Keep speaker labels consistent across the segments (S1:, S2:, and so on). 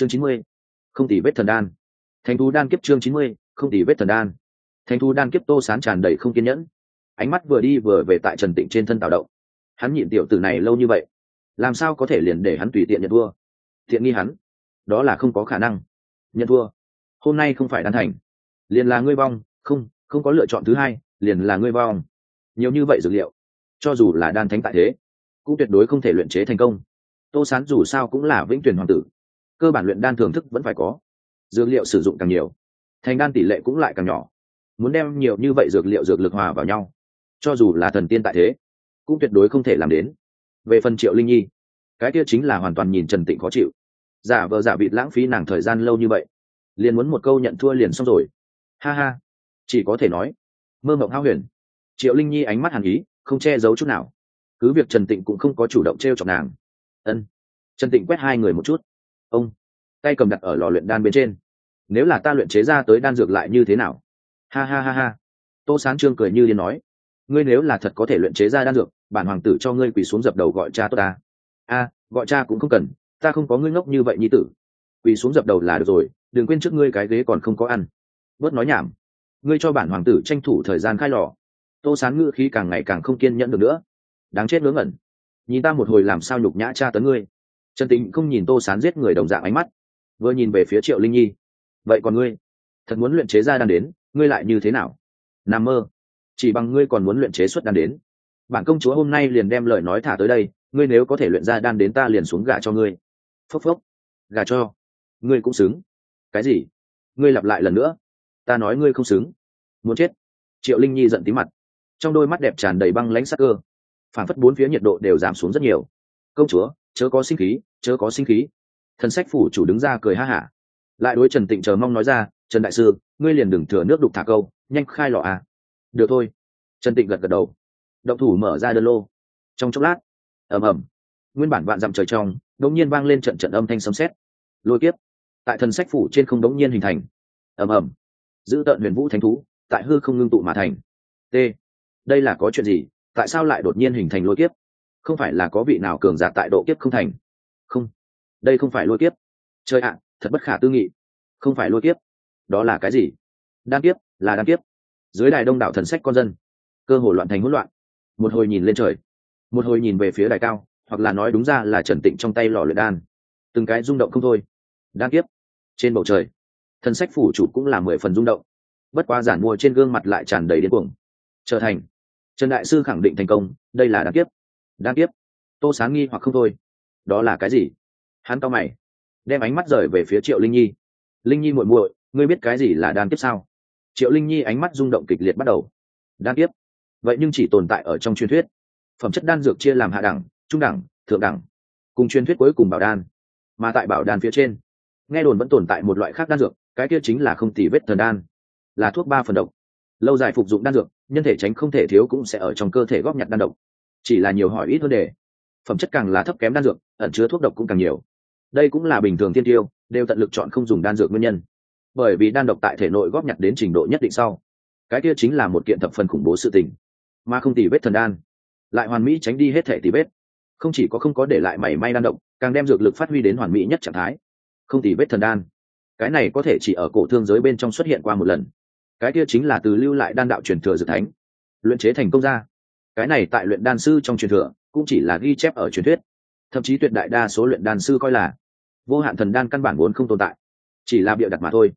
S1: chương chín mươi. Không tỷ vết thần đan. Thành thú đan kiếp chương chín mươi, không tỷ vết thần đan. Thành thú đan kiếp tô sán tràn đầy không kiên nhẫn. Ánh mắt vừa đi vừa về tại trần tịnh trên thân tạo động. Hắn nhịn tiểu tử này lâu như vậy, làm sao có thể liền để hắn tùy tiện nhận thua? Thiện nghi hắn, đó là không có khả năng. Nhận thua, hôm nay không phải đan thành. Liền là ngươi vong, không không có lựa chọn thứ hai, liền là ngươi vong. Nhiều như vậy dược liệu, cho dù là đan thánh tại thế, cũng tuyệt đối không thể luyện chế thành công. Tô sán dù sao cũng là vĩnh tuyển hoàng tử cơ bản luyện đan thưởng thức vẫn phải có. Dược liệu sử dụng càng nhiều, thành đan tỷ lệ cũng lại càng nhỏ. Muốn đem nhiều như vậy dược liệu dược lực hòa vào nhau, cho dù là thần tiên tại thế, cũng tuyệt đối không thể làm đến. Về phần triệu linh nhi, cái kia chính là hoàn toàn nhìn trần tịnh khó chịu. Giả vờ giả vịt lãng phí nàng thời gian lâu như vậy, liền muốn một câu nhận thua liền xong rồi. Ha ha, chỉ có thể nói, mơ mộng hao huyền. Triệu linh nhi ánh mắt hàn ý, không che giấu chút nào. Cứ việc trần tịnh cũng không có chủ động t r e o chọc nàng. Ân, trần tịnh quét hai người một chút ông. Tay cầm đặt ở lò luyện đan bên trên. Nếu là ta luyện chế ra tới đan dược lại như thế nào? Ha ha ha ha. Tô sán trương cười như liên nói. Ngươi nếu là thật có thể luyện chế ra đan dược, bản hoàng tử cho ngươi quỳ xuống dập đầu gọi cha tốt ta. A, gọi cha cũng không cần. Ta không có ngươi ngốc như vậy nhi tử. Quỳ xuống dập đầu là được rồi, đừng quên trước ngươi cái ghế còn không có ăn. Bớt nói nhảm. Ngươi cho bản hoàng tử tranh thủ thời gian khai lò. Tô sán ngữ khí càng ngày càng không kiên nhẫn được nữa. Đáng chết ngớ ngẩn. Nhìn ta một hồi làm sao nhục nhã cha tấn ngươi trần tĩnh không nhìn tô sán giết người đồng dạng ánh mắt, vừa nhìn về phía triệu linh nhi. Vậy còn ngươi? Thật muốn luyện chế ra đan đến, ngươi lại như thế nào? N mơ. Chỉ bằng ngươi còn muốn luyện chế xuất đan đến. Bản công chúa hôm nay liền đem lời nói thả tới đây, ngươi nếu có thể luyện ra đan đến ta liền xuống gà cho ngươi. Phốc phốc. Gà cho. Ngươi cũng xứng. Cái gì? Ngươi lặp lại lần nữa. Ta nói ngươi không xứng. Muốn chết. Triệu linh nhi giận tí mặt. Trong đôi mắt đẹp tràn đầy băng lãnh sắc cơ. Phản phất bốn phía nhiệt độ đều giảm xuống rất nhiều. Công chúa chớ có sinh khí, chớ có sinh khí. Thần sách phủ chủ đứng ra cười ha hả. Lại đối trần tịnh chờ mong nói ra, trần đại sư, ngươi liền đừng thừa nước đục thả câu, nhanh khai lọ à. Được thôi. Trần tịnh gật gật đầu. Động thủ mở ra đơn lô. Trong chốc lát, ầm ầm, nguyên bản vạn dặm trời trong đống nhiên vang lên trận trận âm thanh sấm sét. Lôi kiếp. Tại thần sách phủ trên không đống nhiên hình thành. Ầm ầm, giữ tợn huyền vũ thánh thú, tại hư không ngưng tụ mà thành. T, đây là có chuyện gì? Tại sao lại đột nhiên hình thành lôi kiếp? Không phải là có vị nào cường giả tại độ kiếp không thành. Không, đây không phải lôi kiếp. Chơi ạ, thật bất khả tư nghị. Không phải lôi kiếp. Đó là cái gì? Đan kiếp, là đan kiếp. Dưới đài đông đảo thần sách con dân, cơ hồ loạn thành hỗn loạn. Một hồi nhìn lên trời, một hồi nhìn về phía đài cao, hoặc là nói đúng ra là trần tịnh trong tay lò luyện đan. Từng cái rung động không thôi. Đan kiếp, trên bầu trời, thần sách phủ chủ cũng là mười phần rung động. Bất qua giản mua trên gương mặt lại tràn đầy điên cuồng. Trở thành, trần đại sư khẳng định thành công, đây là đan kiếp đan tiếp, tô sáng nghi hoặc không thôi. Đó là cái gì? Hắn to mày đem ánh mắt rời về phía triệu linh nhi. Linh nhi muội muội ngươi biết cái gì là đan tiếp sao? Triệu linh nhi ánh mắt rung động kịch liệt bắt đầu. Đan tiếp, vậy nhưng chỉ tồn tại ở trong truyền thuyết. Phẩm chất đan dược chia làm hạ đẳng trung đẳng thượng đẳng. Cùng truyền thuyết cuối cùng bảo đan. Mà tại bảo đan phía trên nghe đồn vẫn tồn tại một loại khác đan dược cái kia chính là không tỷ vết thần đan. Là thuốc ba phần độc. Lâu dài phục dụng đan dược nhân thể tránh không thể thiếu cũng sẽ ở trong cơ thể góp nhặt đan độc chỉ là nhiều hỏi ít hơn đề phẩm chất càng là thấp kém đan dược, ẩn chứa thuốc độc cũng càng nhiều. Đây cũng là bình thường tiên tiêu, đều tận lực chọn không dùng đan dược nguyên nhân. Bởi vì đan độc tại thể nội góp nhặt đến trình độ nhất định sau. Cái kia chính là một kiện thập phần khủng bố sự tình. Mà không tỉ vết thần đan, lại hoàn mỹ tránh đi hết thể tỉ vết. Không chỉ có không có để lại mảy may đan độc, càng đem dược lực phát huy đến hoàn mỹ nhất trạng thái. Không tỉ vết thần đan, cái này có thể chỉ ở cổ thương giới bên trong xuất hiện qua một lần. Cái kia chính là từ lưu lại đan đạo truyền thừa dược thánh, luyện chế thành công ra cái này tại luyện đan sư trong truyền thừa, cũng chỉ là ghi chép ở truyền thuyết. Thậm chí tuyệt đại đa số luyện đan sư coi là vô hạn thần đan căn bản vốn không tồn tại, chỉ là bịa đặt mà thôi.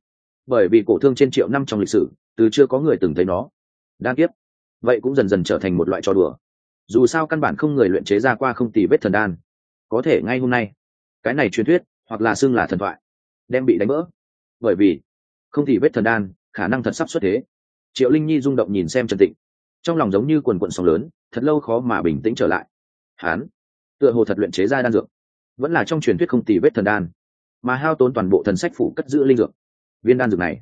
S1: Bởi vì cổ thương trên triệu năm trong lịch sử, từ chưa có người từng thấy nó. Đan kiếp vậy cũng dần dần trở thành một loại trò đùa. Dù sao căn bản không người luyện chế ra qua không tì vết thần đan. Có thể ngay hôm nay, cái này truyền thuyết, hoặc là xưng là thần thoại, đem bị đánh vỡ. Bởi vì, không tỉ vết thần đan, khả năng thật sắp xuất thế. Triệu linh nhi rung động nhìn xem trần tịnh trong lòng giống như quần quận sóng lớn, thật lâu khó mà bình tĩnh trở lại. Hán, tựa hồ thật luyện chế ra đan dược, vẫn là trong truyền thuyết không tì vết thần đan, mà hao tốn toàn bộ thần sách phủ cất giữ linh dược. Viên đan dược này,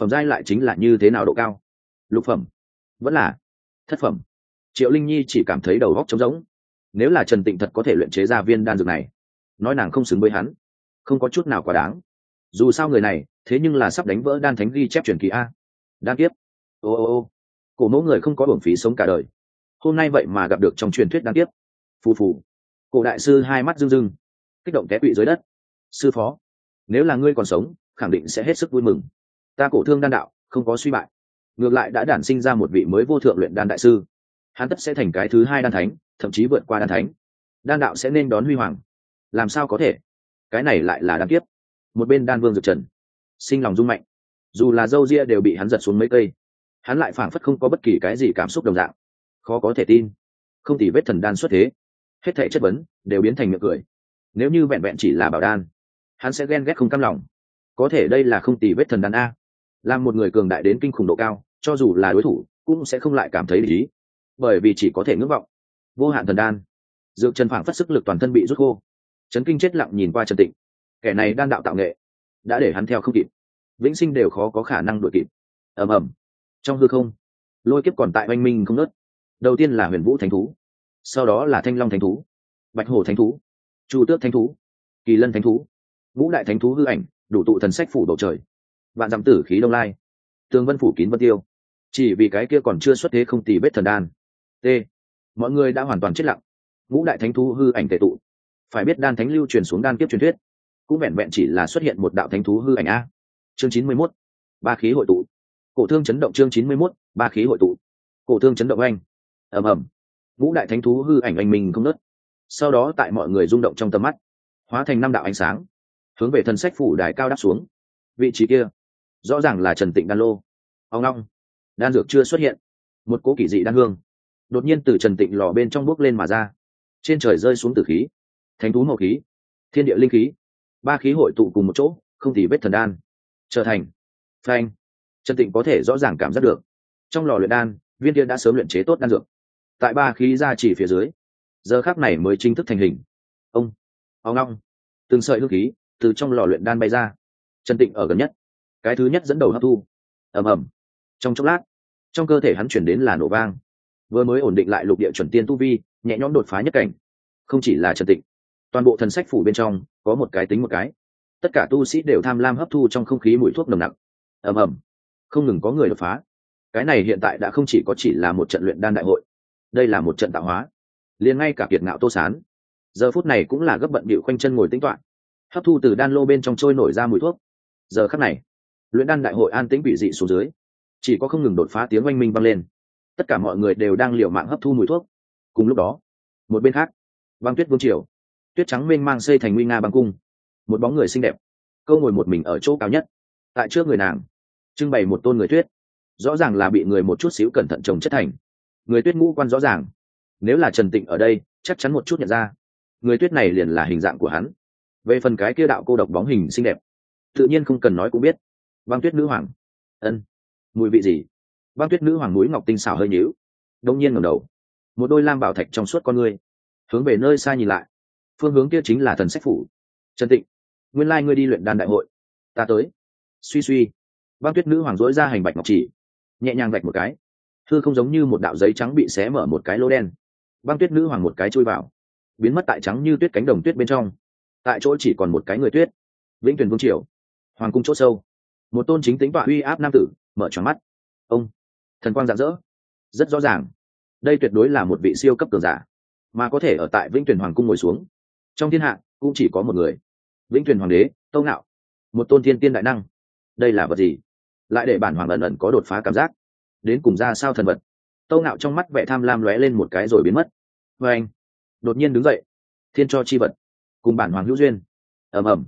S1: phẩm giai lại chính là như thế nào độ cao? Lục phẩm, vẫn là thất phẩm. Triệu linh nhi chỉ cảm thấy đầu góc trống rỗng. Nếu là trần tịnh thật có thể luyện chế ra viên đan dược này, nói nàng không xứng với hắn, không có chút nào quá đáng. Dù sao người này, thế nhưng là sắp đánh vỡ đan thánh ghi chép truyền kỳ a. Đan kiếp ô ô ô cổ mẫu người không có hưởng phí sống cả đời. Hôm nay vậy mà gặp được trong truyền thuyết đan tiếc. Phù phù. Cổ đại sư hai mắt rưng rưng. Kích động té quỵ dưới đất. Sư phó, nếu là ngươi còn sống, khẳng định sẽ hết sức vui mừng. Ta cổ thương đan đạo, không có suy bại. Ngược lại đã đản sinh ra một vị mới vô thượng luyện đan đại sư. Hắn tất sẽ thành cái thứ hai đan thánh, thậm chí vượt qua đan thánh. Đan đạo sẽ nên đón huy hoàng. Làm sao có thể? Cái này lại là đan tiếc. Một bên đan vương dược trần. Sinh lòng rung mạnh. Dù là dâu ria đều bị hắn giật xuống mấy cây hắn lại phảng phất không có bất kỳ cái gì cảm xúc đồng dạng. Khó có thể tin. Không thì vết thần đan xuất thế. Hết thể chất vấn đều biến thành miệng cười. Nếu như vẹn vẹn chỉ là bảo đan, hắn sẽ ghen ghét không cam lòng. Có thể đây là không tì vết thần đan a. Làm một người cường đại đến kinh khủng độ cao, cho dù là đối thủ, cũng sẽ không lại cảm thấy lý. Bởi vì chỉ có thể ngưỡng vọng. Vô hạn thần đan. Dược trần phảng phất sức lực toàn thân bị rút khô. Trấn kinh chết lặng nhìn qua trần tịnh. Kẻ này đang đạo tạo nghệ, đã để hắn theo không kịp. Vĩnh sinh đều khó có khả năng đuổi kịp. Ầm ầm trong hư không, lôi kiếp còn tại oanh minh không nớt đầu tiên là huyền vũ thánh thú, sau đó là thanh long thánh thú, bạch hổ thánh thú, chu tước thánh thú, kỳ lân thánh thú, ngũ đại thánh thú hư ảnh, đủ tụ thần sách phủ bầu trời. Vạn dặm tử khí đông lai tương vân phủ kín vân tiêu. Chỉ vì cái kia còn chưa xuất thế không tì vết thần đan. T. Mọi người đã hoàn toàn chết lặng. Ngũ đại thánh thú hư ảnh tệ tụ. Phải biết đan thánh lưu truyền xuống đan kiếp truyền thuyết, cũng vẹn vẹn chỉ là xuất hiện một đạo thánh thú hư ảnh a. Chương chín mươi mốt, ba khí hội tụ cổ thương chấn động chương chín mươi 91, ba khí hội tụ. Cổ thương chấn động anh ầm ầm. Ngũ đại thánh thú hư ảnh anh mình không nớt sau đó tại mọi người rung động trong tầm mắt hóa thành năm đạo ánh sáng hướng về thần sách phủ đài cao đáp xuống. Vị trí kia rõ ràng là trần tịnh đan lô. Ông long đan dược chưa xuất hiện. Một cố kỳ dị đan hương. Đột nhiên từ trần tịnh lò bên trong bước lên mà ra. Trên trời rơi xuống tử khí. Thánh thú màu khí. Thiên địa linh khí. Ba khí hội tụ cùng một chỗ không thì vết thần đan. Trở thành. Phanh trần tịnh có thể rõ ràng cảm giác được. Trong lò luyện đan, viên tiên đã sớm luyện chế tốt đan dược. Tại ba khí ra chỉ phía dưới, giờ khác này mới chính thức thành hình. Ông ông long từng sợi hương khí từ trong lò luyện đan bay ra. Trần tịnh ở gần nhất. Cái thứ nhất dẫn đầu hấp thu. Ầm ầm. Trong chốc lát, trong cơ thể hắn chuyển đến là nổ vang. Vừa mới ổn định lại lục địa chuẩn tiên tu vi, nhẹ nhõm đột phá nhất cảnh. Không chỉ là trần tịnh, toàn bộ thần sách phủ bên trong có một cái tính một cái. Tất cả tu sĩ đều tham lam hấp thu trong không khí mùi thuốc nồng nặc. Ầm ầm không ngừng có người đột phá. Cái này hiện tại đã không chỉ có chỉ là một trận luyện đan đại hội, đây là một trận tạo hóa. Liền ngay cả kiệt ngạo tô sán, giờ phút này cũng là gấp bận bịu khoanh chân ngồi tính toán, hấp thu từ đan lô bên trong trôi nổi ra mùi thuốc. Giờ khắc này, luyện đan đại hội an tĩnh bị dị xuống dưới, chỉ có không ngừng đột phá tiếng oanh minh vang lên. Tất cả mọi người đều đang liều mạng hấp thu mùi thuốc. Cùng lúc đó, một bên khác, băng tuyết vương triều, tuyết trắng mênh mang xây thành nguy nga băng cung, một bóng người xinh đẹp, câu ngồi một mình ở chỗ cao nhất. Tại trước người nàng trưng bày một tôn người tuyết. Rõ ràng là bị người một chút xíu cẩn thận trồng chất thành. Người tuyết ngũ quan rõ ràng. Nếu là trần tịnh ở đây, chắc chắn một chút nhận ra. Người tuyết này liền là hình dạng của hắn. Về phần cái kia đạo cô độc bóng hình xinh đẹp, tự nhiên không cần nói cũng biết. Băng tuyết nữ hoàng. Ân. Mùi vị gì? Băng tuyết nữ hoàng núi ngọc tinh xảo hơi nhíu, đông nhiên ngẩng đầu. Một đôi lam bảo thạch trong suốt con ngươi, hướng về nơi xa nhìn lại. Phương hướng kia chính là thần sách phủ. Trần tịnh, nguyên lai ngươi đi luyện đan đại hội. Ta tới. Suy suy băng tuyết nữ hoàng dối ra hành bạch ngọc chỉ, nhẹ nhàng gạch một cái. Thư không giống như một đạo giấy trắng bị xé mở một cái lô đen. Băng tuyết nữ hoàng một cái chui vào, biến mất tại trắng như tuyết cánh đồng tuyết bên trong. Tại chỗ chỉ còn một cái người tuyết. Vĩnh tuyền vương triều, hoàng cung chỗ sâu. Một tôn chính tính và uy áp nam tử, mở tròn mắt. Ông, thần quang rạng rỡ. Rất rõ ràng. Đây tuyệt đối là một vị siêu cấp cường giả, mà có thể ở tại vĩnh tuyền hoàng cung ngồi xuống. Trong thiên hạ, cũng chỉ có một người. Vĩnh tuyền hoàng đế, tâu ngạo. Một tôn thiên tiên đại năng. Đây là vật gì? Lại để bản hoàng ẩn ẩn có đột phá cảm giác. Đến cùng ra sao thần vật? Tâu ngạo trong mắt vẻ tham lam lóe lên một cái rồi biến mất. Vê anh, đột nhiên đứng dậy. Thiên cho chi vật. Cùng bản hoàng hữu duyên. Ầm ầm.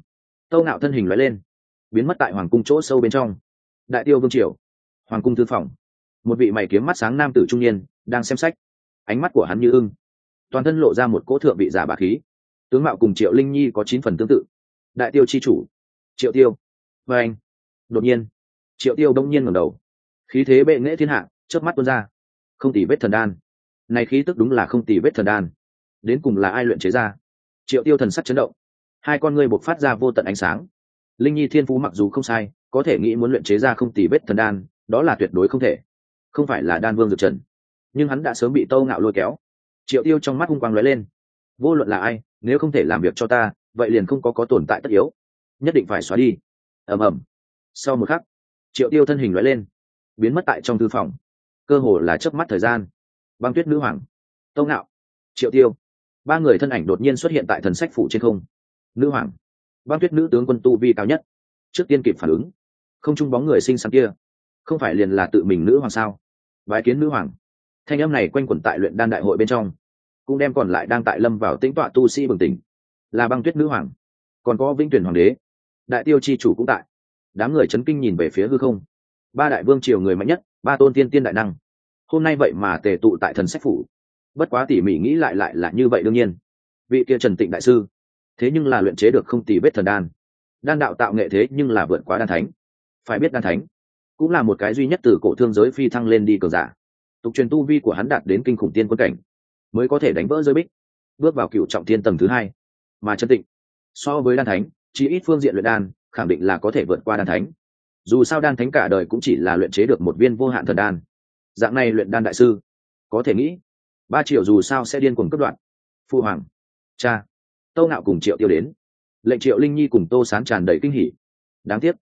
S1: Tâu ngạo thân hình lóe lên. Biến mất tại hoàng cung chỗ sâu bên trong. Đại tiêu vương triều. Hoàng cung thư phòng. Một vị mày kiếm mắt sáng nam tử trung niên đang xem sách. Ánh mắt của hắn như ưng. Toàn thân lộ ra một cỗ thượng vị giả bà khí. Tướng mạo cùng triệu linh nhi có chín phần tương tự. Đại tiêu chi chủ. Triệu tiêu. Và anh, đột nhiên triệu tiêu đông nhiên ngẩng đầu. Khí thế bệ nghễ thiên hạ, chớp mắt tuôn ra. Không tỉ vết thần đan. Này khí tức đúng là không tỉ vết thần đan. Đến cùng là ai luyện chế ra? Triệu tiêu thần sắc chấn động. Hai con ngươi bộc phát ra vô tận ánh sáng. Linh nhi thiên phú mặc dù không sai, có thể nghĩ muốn luyện chế ra không tỉ vết thần đan, đó là tuyệt đối không thể. Không phải là đan vương dược trần. Nhưng hắn đã sớm bị tâu ngạo lôi kéo. Triệu tiêu trong mắt hung quang lóe lên. Vô luận là ai, nếu không thể làm việc cho ta, vậy liền không có có tồn tại tất yếu. Nhất định phải xóa đi. Ầm ầm. Sau một khắc triệu tiêu thân hình loại lên, biến mất tại trong thư phòng. Cơ hồ là chớp mắt thời gian. Băng tuyết nữ hoàng, Tông ngạo, triệu tiêu. Ba người thân ảnh đột nhiên xuất hiện tại thần sách phủ trên không. Nữ hoàng, băng tuyết nữ tướng quân tu vi cao nhất. Trước tiên kịp phản ứng, không chung bóng người xinh xắn kia. Không phải liền là tự mình nữ hoàng sao? Bái kiến nữ hoàng. Thanh âm này quanh quẩn tại luyện đan đại hội bên trong, cũng đem còn lại đang tại lâm vào tĩnh tọa tu sĩ bừng tỉnh. Là băng tuyết nữ hoàng, còn có vĩnh tuyển hoàng đế. Đại tiêu chi chủ cũng tại đám người chấn kinh nhìn về phía hư không. Ba đại vương triều người mạnh nhất, ba tôn tiên tiên đại năng. Hôm nay vậy mà tề tụ tại thần sách phủ. Bất quá tỉ mỉ nghĩ lại lại là như vậy đương nhiên. Vị kia trần tịnh đại sư, thế nhưng là luyện chế được không tỉ vết thần đan. Đan đạo tạo nghệ thế nhưng là vượt quá đan thánh. Phải biết đan thánh cũng là một cái duy nhất từ cổ thương giới phi thăng lên đi cờ giả. Tục truyền tu vi của hắn đạt đến kinh khủng tiên quân cảnh, mới có thể đánh vỡ giới bích, bước vào cựu trọng tiên tầng thứ hai. Mà chân tịnh, so với đan thánh, chỉ ít phương diện luyện đan khẳng định là có thể vượt qua đan thánh. Dù sao đan thánh cả đời cũng chỉ là luyện chế được một viên vô hạn thần đan. Dạng này luyện đan đại sư, có thể nghĩ, ba triệu dù sao sẽ điên cuồng cấp đoạn phu hoàng, cha, tâu nạo cùng triệu tiêu đến. Lệnh triệu linh nhi cùng tô sán tràn đầy kinh hỉ. Đáng tiếc,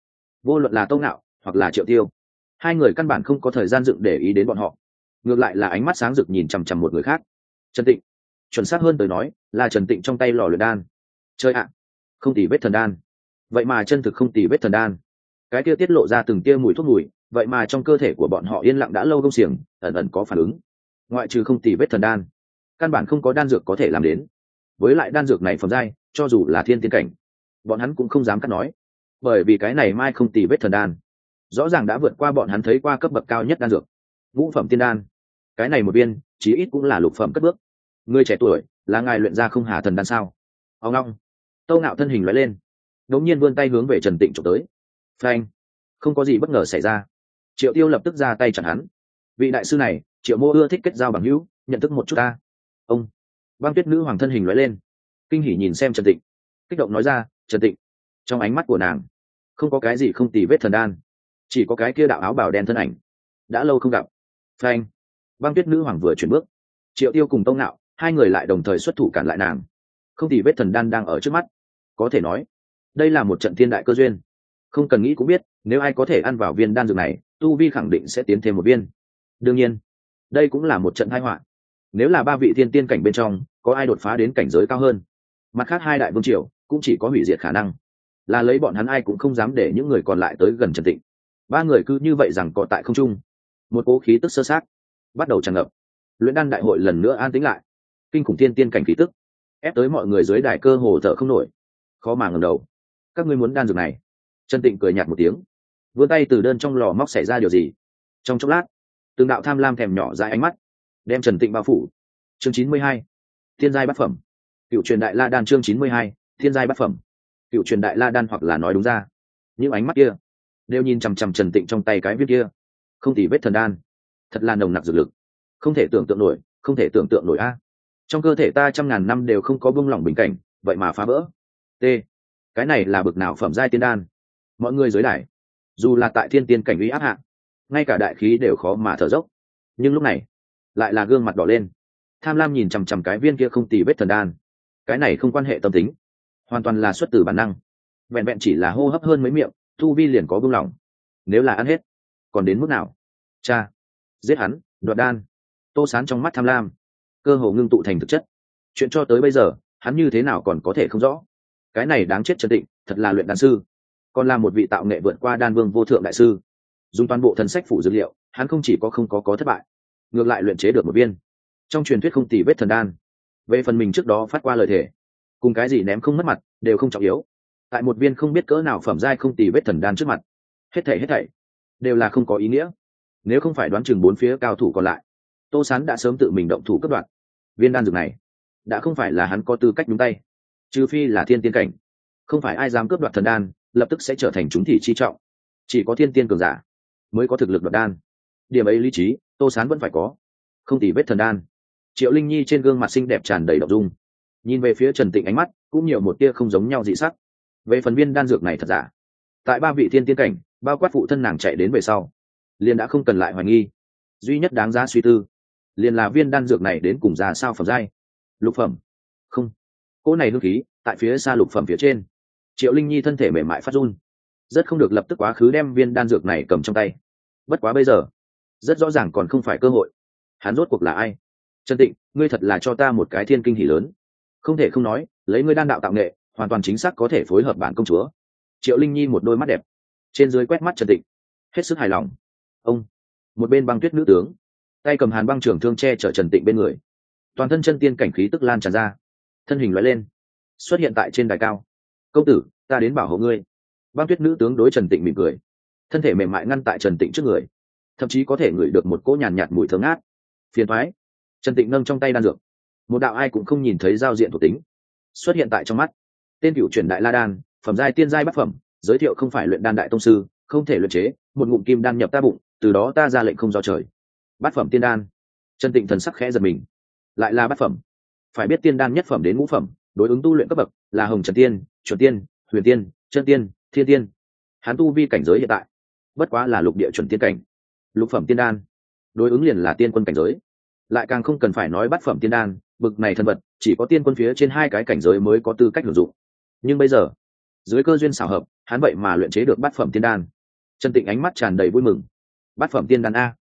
S1: vô luận là tâu nạo hoặc là triệu tiêu, hai người căn bản không có thời gian dựng để ý đến bọn họ. Ngược lại là ánh mắt sáng rực nhìn chằm chằm một người khác. Trần tịnh, chuẩn xác hơn tới nói, là trần tịnh trong tay lò luyện đan. Chơi ạ, không tỉ vết thần đan vậy mà chân thực không tì vết thần đan. Cái kia tiết lộ ra từng tia mùi thuốc mùi, vậy mà trong cơ thể của bọn họ yên lặng đã lâu công xiềng, ẩn ẩn có phản ứng. Ngoại trừ không tì vết thần đan, căn bản không có đan dược có thể làm đến. Với lại đan dược này phẩm giai, cho dù là thiên tiên cảnh, bọn hắn cũng không dám cắt nói. Bởi vì cái này mai không tì vết thần đan, rõ ràng đã vượt qua bọn hắn thấy qua cấp bậc cao nhất đan dược, ngũ phẩm tiên đan. Cái này một viên, chí ít cũng là lục phẩm cất bước. Người trẻ tuổi, là ngài luyện ra không hà thần đan sao? Ông long tâu ngạo thân hình loại lên đống nhiên vươn tay hướng về trần tịnh trộm tới. Phanh. Không có gì bất ngờ xảy ra. Triệu tiêu lập tức ra tay chặn hắn. Vị đại sư này, triệu mô ưa thích kết giao bằng hữu, nhận thức một chút ta. Ông. Băng tuyết nữ hoàng thân hình nói lên. Kinh hỉ nhìn xem trần tịnh. Kích động nói ra, trần tịnh. Trong ánh mắt của nàng, không có cái gì không tì vết thần đan, chỉ có cái kia đạo áo bào đen thân ảnh. Đã lâu không gặp. Phanh. Băng tuyết nữ hoàng vừa chuyển bước. Triệu tiêu cùng tông nạo hai người lại đồng thời xuất thủ cản lại nàng. Không thì vết thần đan đang ở trước mắt. Có thể nói đây là một trận thiên đại cơ duyên. Không cần nghĩ cũng biết, nếu ai có thể ăn vào viên đan dược này, tu vi khẳng định sẽ tiến thêm một viên. Đương nhiên, đây cũng là một trận thái họa. Nếu là ba vị thiên tiên cảnh bên trong, có ai đột phá đến cảnh giới cao hơn? Mặt khác hai đại vương triều cũng chỉ có hủy diệt khả năng. Là lấy bọn hắn ai cũng không dám để những người còn lại tới gần trần tịnh. Ba người cứ như vậy rằng cọ tại không trung. Một cố khí tức sơ sát bắt đầu tràn ngập. Luyện đan đại hội lần nữa an tĩnh lại. Kinh khủng thiên tiên cảnh khí tức ép tới mọi người dưới đài cơ hồ thở không nổi. Khó mà ngầm đầu các ngươi muốn đan dược này. Trần tịnh cười nhạt một tiếng. Vươn tay từ đơn trong lò móc xảy ra điều gì? Trong chốc lát, từng đạo tham lam thèm nhỏ ra ánh mắt đem trần tịnh bao phủ. Chương chín mươi hai, thiên giai bát phẩm. Cựu truyền đại la đan chương chín mươi hai, thiên giai bát phẩm. Cựu truyền đại la đan hoặc là nói đúng ra, những ánh mắt kia đều nhìn chằm chằm trần tịnh trong tay cái viết kia. Không tỉ vết thần đan, thật là nồng nặc dược lực. Không thể tưởng tượng nổi, không thể tưởng tượng nổi a. Trong cơ thể ta trăm ngàn năm đều không có bông lỏng bình cảnh, vậy mà phá vỡ. T cái này là bực nào phẩm giai tiên đan? Mọi người giới đài, dù là tại thiên tiên cảnh uy áp hạ, ngay cả đại khí đều khó mà thở dốc. Nhưng lúc này, lại là gương mặt đỏ lên. Tham lam nhìn chằm chằm cái viên kia không tì vết thần đan. Cái này không quan hệ tâm tính, hoàn toàn là xuất từ bản năng. Vẹn vẹn chỉ là hô hấp hơn mấy miệng, thu vi liền có buông lỏng. Nếu là ăn hết, còn đến mức nào? Cha, giết hắn, đoạt đan. Tô sán trong mắt tham lam, cơ hồ ngưng tụ thành thực chất. Chuyện cho tới bây giờ, hắn như thế nào còn có thể không rõ? Cái này đáng chết trần định thật là luyện đan sư. Còn là một vị tạo nghệ vượt qua đan vương vô thượng đại sư. Dùng toàn bộ thần sách phủ dữ liệu, hắn không chỉ có không có có thất bại, ngược lại luyện chế được một viên. Trong truyền thuyết không tỉ vết thần đan. Về phần mình trước đó phát qua lời thề, cùng cái gì ném không mất mặt, đều không trọng yếu. Tại một viên không biết cỡ nào phẩm giai không tỉ vết thần đan trước mặt, hết thảy hết thảy đều là không có ý nghĩa. Nếu không phải đoán chừng bốn phía cao thủ còn lại, tô sán đã sớm tự mình động thủ cấp đoạn viên đan dược này. Đã không phải là hắn có tư cách nhúng tay trừ phi là thiên tiên cảnh. Không phải ai dám cướp đoạt thần đan, lập tức sẽ trở thành chúng thị chi trọng. Chỉ có thiên tiên cường giả mới có thực lực đoạt đan. Điểm ấy lý trí, tô sán vẫn phải có. Không tỉ vết thần đan. Triệu linh nhi trên gương mặt xinh đẹp tràn đầy đ ộ n g dung. Nhìn về phía trần tịnh ánh mắt, cũng nhiều một tia không giống nhau dị sắc. Về phần viên đan dược này thật giả. Tại ba vị thiên tiên cảnh, bao quát phụ thân nàng chạy đến về sau, liền đã không cần lại hoài nghi. Duy nhất đáng giá suy tư, liền là viên đan dược này đến cùng ra sao phẩm giai. Lục phẩm. Không cỗ này hương khí, tại phía xa lục phẩm phía trên. Triệu linh nhi thân thể mềm mại phát run. Rất không được lập tức quá khứ đem viên đan dược này cầm trong tay. Bất quá bây giờ, rất rõ ràng còn không phải cơ hội. Hắn rốt cuộc là ai? Trần tịnh, ngươi thật là cho ta một cái thiên kinh hỷ lớn. Không thể không nói, lấy ngươi đan đạo tạo nghệ, hoàn toàn chính xác có thể phối hợp bản công chúa. Triệu linh nhi một đôi mắt đẹp. Trên dưới quét mắt trần tịnh. Hết sức hài lòng. Ông, một bên băng tuyết nữ tướng. Tay cầm hàn băng trưởng thương che chở trần tịnh bên người. Toàn thân chân tiên cảnh khí tức lan tràn ra thân hình loại lên xuất hiện tại trên đài cao. Công tử ta đến bảo hộ ngươi. Băng tuyết nữ tướng đối trần tịnh mỉm cười thân thể mềm mại ngăn tại trần tịnh trước người thậm chí có thể ngửi được một cỗ nhàn nhạt, nhạt mùi thơm ngát. Phiền thoái trần tịnh nâng trong tay đan dược. Một đạo ai cũng không nhìn thấy giao diện thuộc tính xuất hiện tại trong mắt. Tên cựu truyền đại la đan phẩm giai tiên giai bát phẩm giới thiệu không phải luyện đan đại tông sư không thể luyện chế một ngụm kim đan nhập ta bụng từ đó ta ra lệnh không do trời. Bát phẩm tiên đan. Trần tịnh thần sắc khẽ giật mình. Lại là bát phẩm phải biết tiên đan nhất phẩm đến ngũ phẩm, đối ứng tu luyện cấp bậc là hồng trần tiên, chuẩn tiên, huyền tiên, chân tiên, thiên tiên. Hắn tu vi cảnh giới hiện tại, bất quá là lục địa chuẩn tiên cảnh. Lục phẩm tiên đan, đối ứng liền là tiên quân cảnh giới. Lại càng không cần phải nói bát phẩm tiên đan, bực này thân vật, chỉ có tiên quân phía trên hai cái cảnh giới mới có tư cách hưởng dụng. Nhưng bây giờ, dưới cơ duyên xảo hợp, hắn vậy mà luyện chế được bát phẩm tiên đan. Trần tịnh ánh mắt tràn đầy vui mừng. Bát phẩm tiên đan a.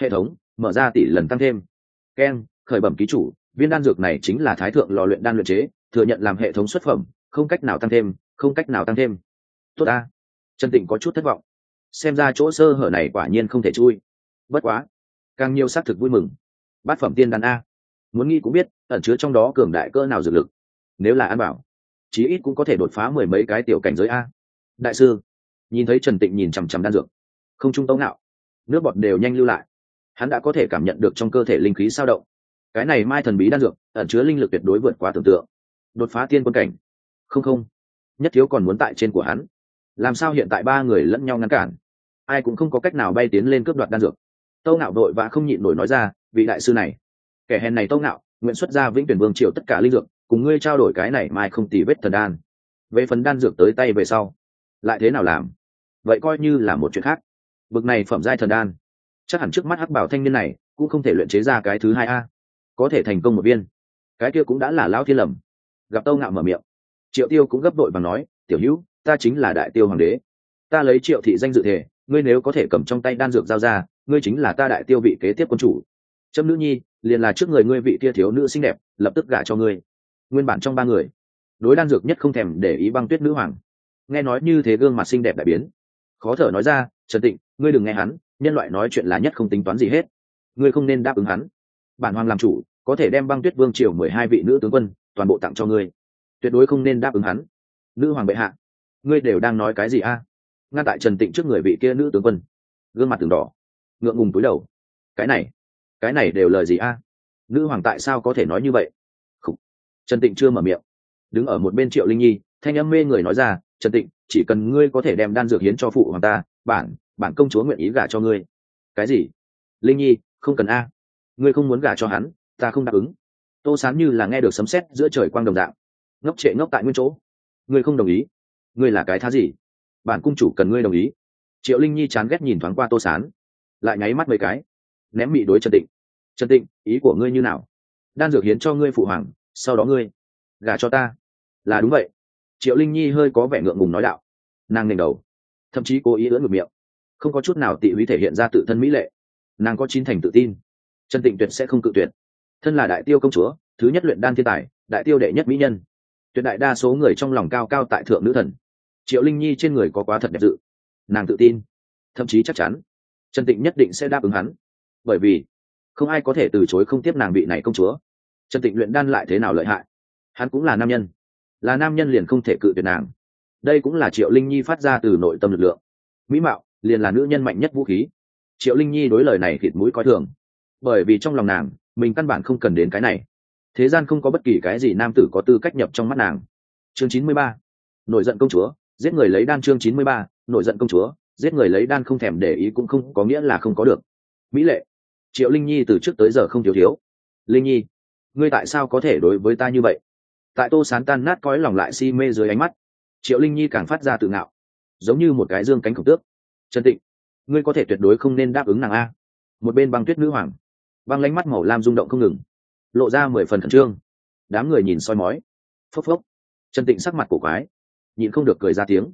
S1: Hệ thống, mở ra tỷ lần tăng thêm. Keng, khởi bẩm ký chủ viên đan dược này chính là thái thượng lò luyện đan luyện chế, thừa nhận làm hệ thống xuất phẩm, không cách nào tăng thêm, không cách nào tăng thêm. Tốt a trần tịnh có chút thất vọng. Xem ra chỗ sơ hở này quả nhiên không thể chui. Bất quá. Càng nhiều xác thực vui mừng. Bát phẩm tiên đan a. Muốn nghĩ cũng biết, ẩn chứa trong đó cường đại cơ nào dược lực. Nếu là an bảo, chí ít cũng có thể đột phá mười mấy cái tiểu cảnh giới a. Đại sư. Nhìn thấy trần tịnh nhìn chằm chằm đan dược. Không trung tấu nào nước bọt đều nhanh lưu lại. Hắn đã có thể cảm nhận được trong cơ thể linh khí sao động cái này mai thần bí đan dược, ẩn chứa linh lực tuyệt đối vượt quá tưởng tượng. Đột phá tiên quân cảnh. Không không. Nhất thiếu còn muốn tại trên của hắn. Làm sao hiện tại ba người lẫn nhau ngăn cản? Ai cũng không có cách nào bay tiến lên cướp đoạt đan dược. Tâu ngạo đội và không nhịn nổi nói ra, vị đại sư này, kẻ hèn này tâu ngạo, nguyện xuất ra vĩnh tuyển vương triều tất cả linh dược, cùng ngươi trao đổi cái này mai không tì vết thần đan. Về phần đan dược tới tay về sau, lại thế nào làm? Vậy coi như là một chuyện khác. Bực này phẩm giai thần đan. Chắc hẳn trước mắt hắc bảo thanh niên này cũng không thể luyện chế ra cái thứ hai a có thể thành công một viên. Cái kia cũng đã là lão thiên lầm. Gặp tâu ngạo mở miệng, triệu tiêu cũng gấp đội và nói, tiểu hữu, ta chính là đại tiêu hoàng đế. Ta lấy triệu thị danh dự thể, ngươi nếu có thể cầm trong tay đan dược giao ra, ngươi chính là ta đại tiêu vị kế tiếp quân chủ. Trâm nữ nhi, liền là trước người ngươi vị kia thiếu nữ xinh đẹp, lập tức gả cho ngươi. Nguyên bản trong ba người, đối đan dược nhất không thèm để ý băng tuyết nữ hoàng. Nghe nói như thế gương mặt xinh đẹp đại biến. Khó thở nói ra, trần tịnh, ngươi đừng nghe hắn, nhân loại nói chuyện là nhất không tính toán gì hết. Ngươi không nên đáp ứng hắn. Bản hoàng làm chủ có thể đem băng tuyết vương triều mười hai vị nữ tướng quân toàn bộ tặng cho ngươi. Tuyệt đối không nên đáp ứng hắn. Nữ hoàng bệ hạ, ngươi đều đang nói cái gì a? Ngăn tại trần tịnh trước người vị kia nữ tướng quân. Gương mặt từng đỏ, ngượng ngùng túi đầu. Cái này cái này đều lời gì a? Nữ hoàng tại sao có thể nói như vậy? Khủ. trần tịnh chưa mở miệng. Đứng ở một bên triệu linh nhi, thanh âm mê người nói ra, trần tịnh, chỉ cần ngươi có thể đem đan dược hiến cho phụ hoàng ta, bản bản công chúa nguyện ý gả cho ngươi. Cái gì? Linh nhi, không cần a. Ngươi không muốn gả cho hắn ta không đáp ứng. Tô sán như là nghe được sấm sét giữa trời quang đồng dạng. Ngốc trệ ngốc tại nguyên chỗ. Ngươi không đồng ý. Ngươi là cái thá gì? Bản cung chủ cần ngươi đồng ý. Triệu linh nhi chán ghét nhìn thoáng qua tô sán. Lại nháy mắt mấy cái. Ném mị đối trần tịnh. Trần tịnh, ý của ngươi như nào? Đan dược hiến cho ngươi phụ hoàng, sau đó ngươi. Gả cho ta. Là đúng vậy. Triệu linh nhi hơi có vẻ ngượng ngùng nói đạo. Nàng nền đầu. Thậm chí cố ý ưỡn ngược miệng. Không có chút nào tị húy thể hiện ra tự thân mỹ lệ. Nàng có chín thành tự tin. Trần tịnh tuyệt sẽ không cự tuyệt thân là đại tiêu công chúa, thứ nhất luyện đan thiên tài, đại tiêu đệ nhất mỹ nhân. Tuyệt đại đa số người trong lòng cao cao tại thượng nữ thần. Triệu linh nhi trên người có quá thật đẹp dự. Nàng tự tin, thậm chí chắc chắn, trần tịnh nhất định sẽ đáp ứng hắn. Bởi vì, không ai có thể từ chối không tiếp nàng vị này công chúa. Trần tịnh luyện đan lại thế nào lợi hại? Hắn cũng là nam nhân. Là nam nhân liền không thể cự tuyệt nàng. Đây cũng là triệu linh nhi phát ra từ nội tâm lực lượng. Mỹ mạo, liền là nữ nhân mạnh nhất vũ khí. Triệu linh nhi đối lời này thịt mũi coi thường. Bởi vì trong lòng nàng mình căn bản không cần đến cái này. Thế gian không có bất kỳ cái gì nam tử có tư cách nhập trong mắt nàng. Chương chín mươi ba. Nổi giận công chúa, giết người lấy đan chương chín mươi ba, nổi giận công chúa, giết người lấy đan không thèm để ý cũng không có nghĩa là không có được. Mỹ lệ, triệu linh nhi từ trước tới giờ không thiếu thiếu. Linh nhi, ngươi tại sao có thể đối với ta như vậy? Tại tô sán tan nát cõi lòng lại si mê dưới ánh mắt, triệu linh nhi càng phát ra tự ngạo, giống như một cái dương cánh khổng tước. Trần tịnh, ngươi có thể tuyệt đối không nên đáp ứng nàng a. Một bên băng tuyết nữ hoàng băng lánh mắt màu lam rung động không ngừng, lộ ra mười phần khẩn trương. Đám người nhìn soi mói, phốc phốc. Trần tịnh sắc mặt cổ quái, nhịn không được cười ra tiếng.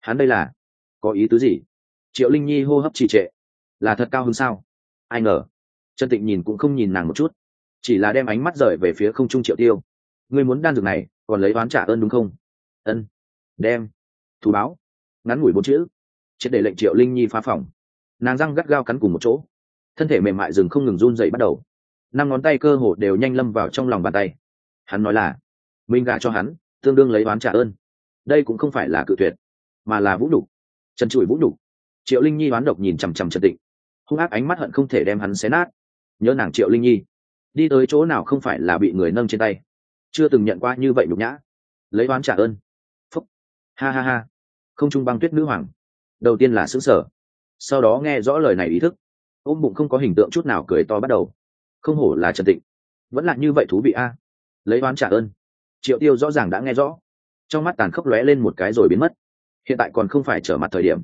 S1: Hắn đây là, có ý tứ gì? Triệu linh nhi hô hấp trì trệ, là thật cao hơn sao? Ai ngờ, trần tịnh nhìn cũng không nhìn nàng một chút, chỉ là đem ánh mắt rời về phía không trung triệu tiêu. Ngươi muốn đan dược này, còn lấy oán trả ơn đúng không? Ân, đem. Thú báo, ngắn ngủi bốn chữ, triệt để lệnh triệu linh nhi phá phòng. Nàng răng gắt gao cắn cùng một chỗ thân thể mềm mại dừng không ngừng run dậy bắt đầu. Năm ngón tay cơ hồ đều nhanh lâm vào trong lòng bàn tay. Hắn nói là mình gả cho hắn, tương đương lấy oán trả ơn. Đây cũng không phải là cự tuyệt, mà là vũ đủ trần trụi vũ đủ triệu linh nhi oán độc nhìn chằm chằm trần tịnh, hung ác ánh mắt hận không thể đem hắn xé nát. Nhớ nàng triệu linh nhi, đi tới chỗ nào không phải là bị người nâng trên tay. Chưa từng nhận qua như vậy nhục nhã. Lấy oán trả ơn. Phúc. Ha ha ha. Không trung băng tuyết nữ hoàng. Đầu tiên là xứng sở sau đó nghe rõ lời này ý thức ôm bụng không có hình tượng chút nào cười to bắt đầu. Không hổ là trần tịnh. Vẫn là như vậy thú vị a. Lấy oán trả ơn. Triệu tiêu rõ ràng đã nghe rõ. Trong mắt tàn khốc lóe lên một cái rồi biến mất. Hiện tại còn không phải trở mặt thời điểm.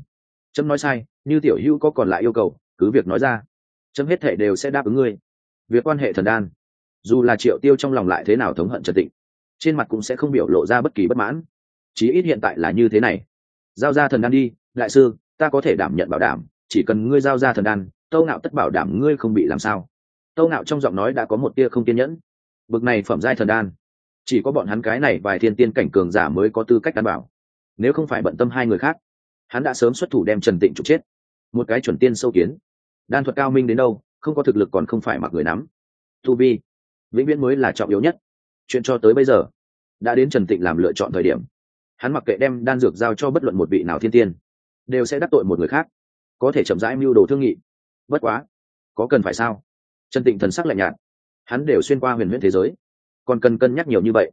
S1: Trâm nói sai, như tiểu hữu có còn lại yêu cầu, cứ việc nói ra. Trâm hết thể đều sẽ đáp ứng ngươi. Việc quan hệ thần đan. Dù là triệu tiêu trong lòng lại thế nào thống hận trần tịnh, trên mặt cũng sẽ không biểu lộ ra bất kỳ bất mãn. Chí ít hiện tại là như thế này. Giao ra thần đan đi, đại sư, ta có thể đảm nhận bảo đảm, chỉ cần ngươi giao ra thần đan tâu ngạo tất bảo đảm ngươi không bị làm sao. Tâu ngạo trong giọng nói đã có một tia không kiên nhẫn. Bực này phẩm giai thần đan. Chỉ có bọn hắn cái này vài thiên tiên cảnh cường giả mới có tư cách đảm bảo. Nếu không phải bận tâm hai người khác, hắn đã sớm xuất thủ đem trần tịnh trục chết. Một cái chuẩn tiên sâu kiến. Đan thuật cao minh đến đâu, không có thực lực còn không phải mặc người nắm. Tu vi, vĩnh viễn mới là trọng yếu nhất. Chuyện cho tới bây giờ, đã đến trần tịnh làm lựa chọn thời điểm. Hắn mặc kệ đem đan dược giao cho bất luận một vị nào thiên tiên, đều sẽ đắc tội một người khác. Có thể chậm rãi mưu đồ thương nghị bất quá, có cần phải sao? Trần tịnh thần sắc lạnh nhạt. Hắn đều xuyên qua huyền huyễn thế giới, còn cần cân nhắc nhiều như vậy.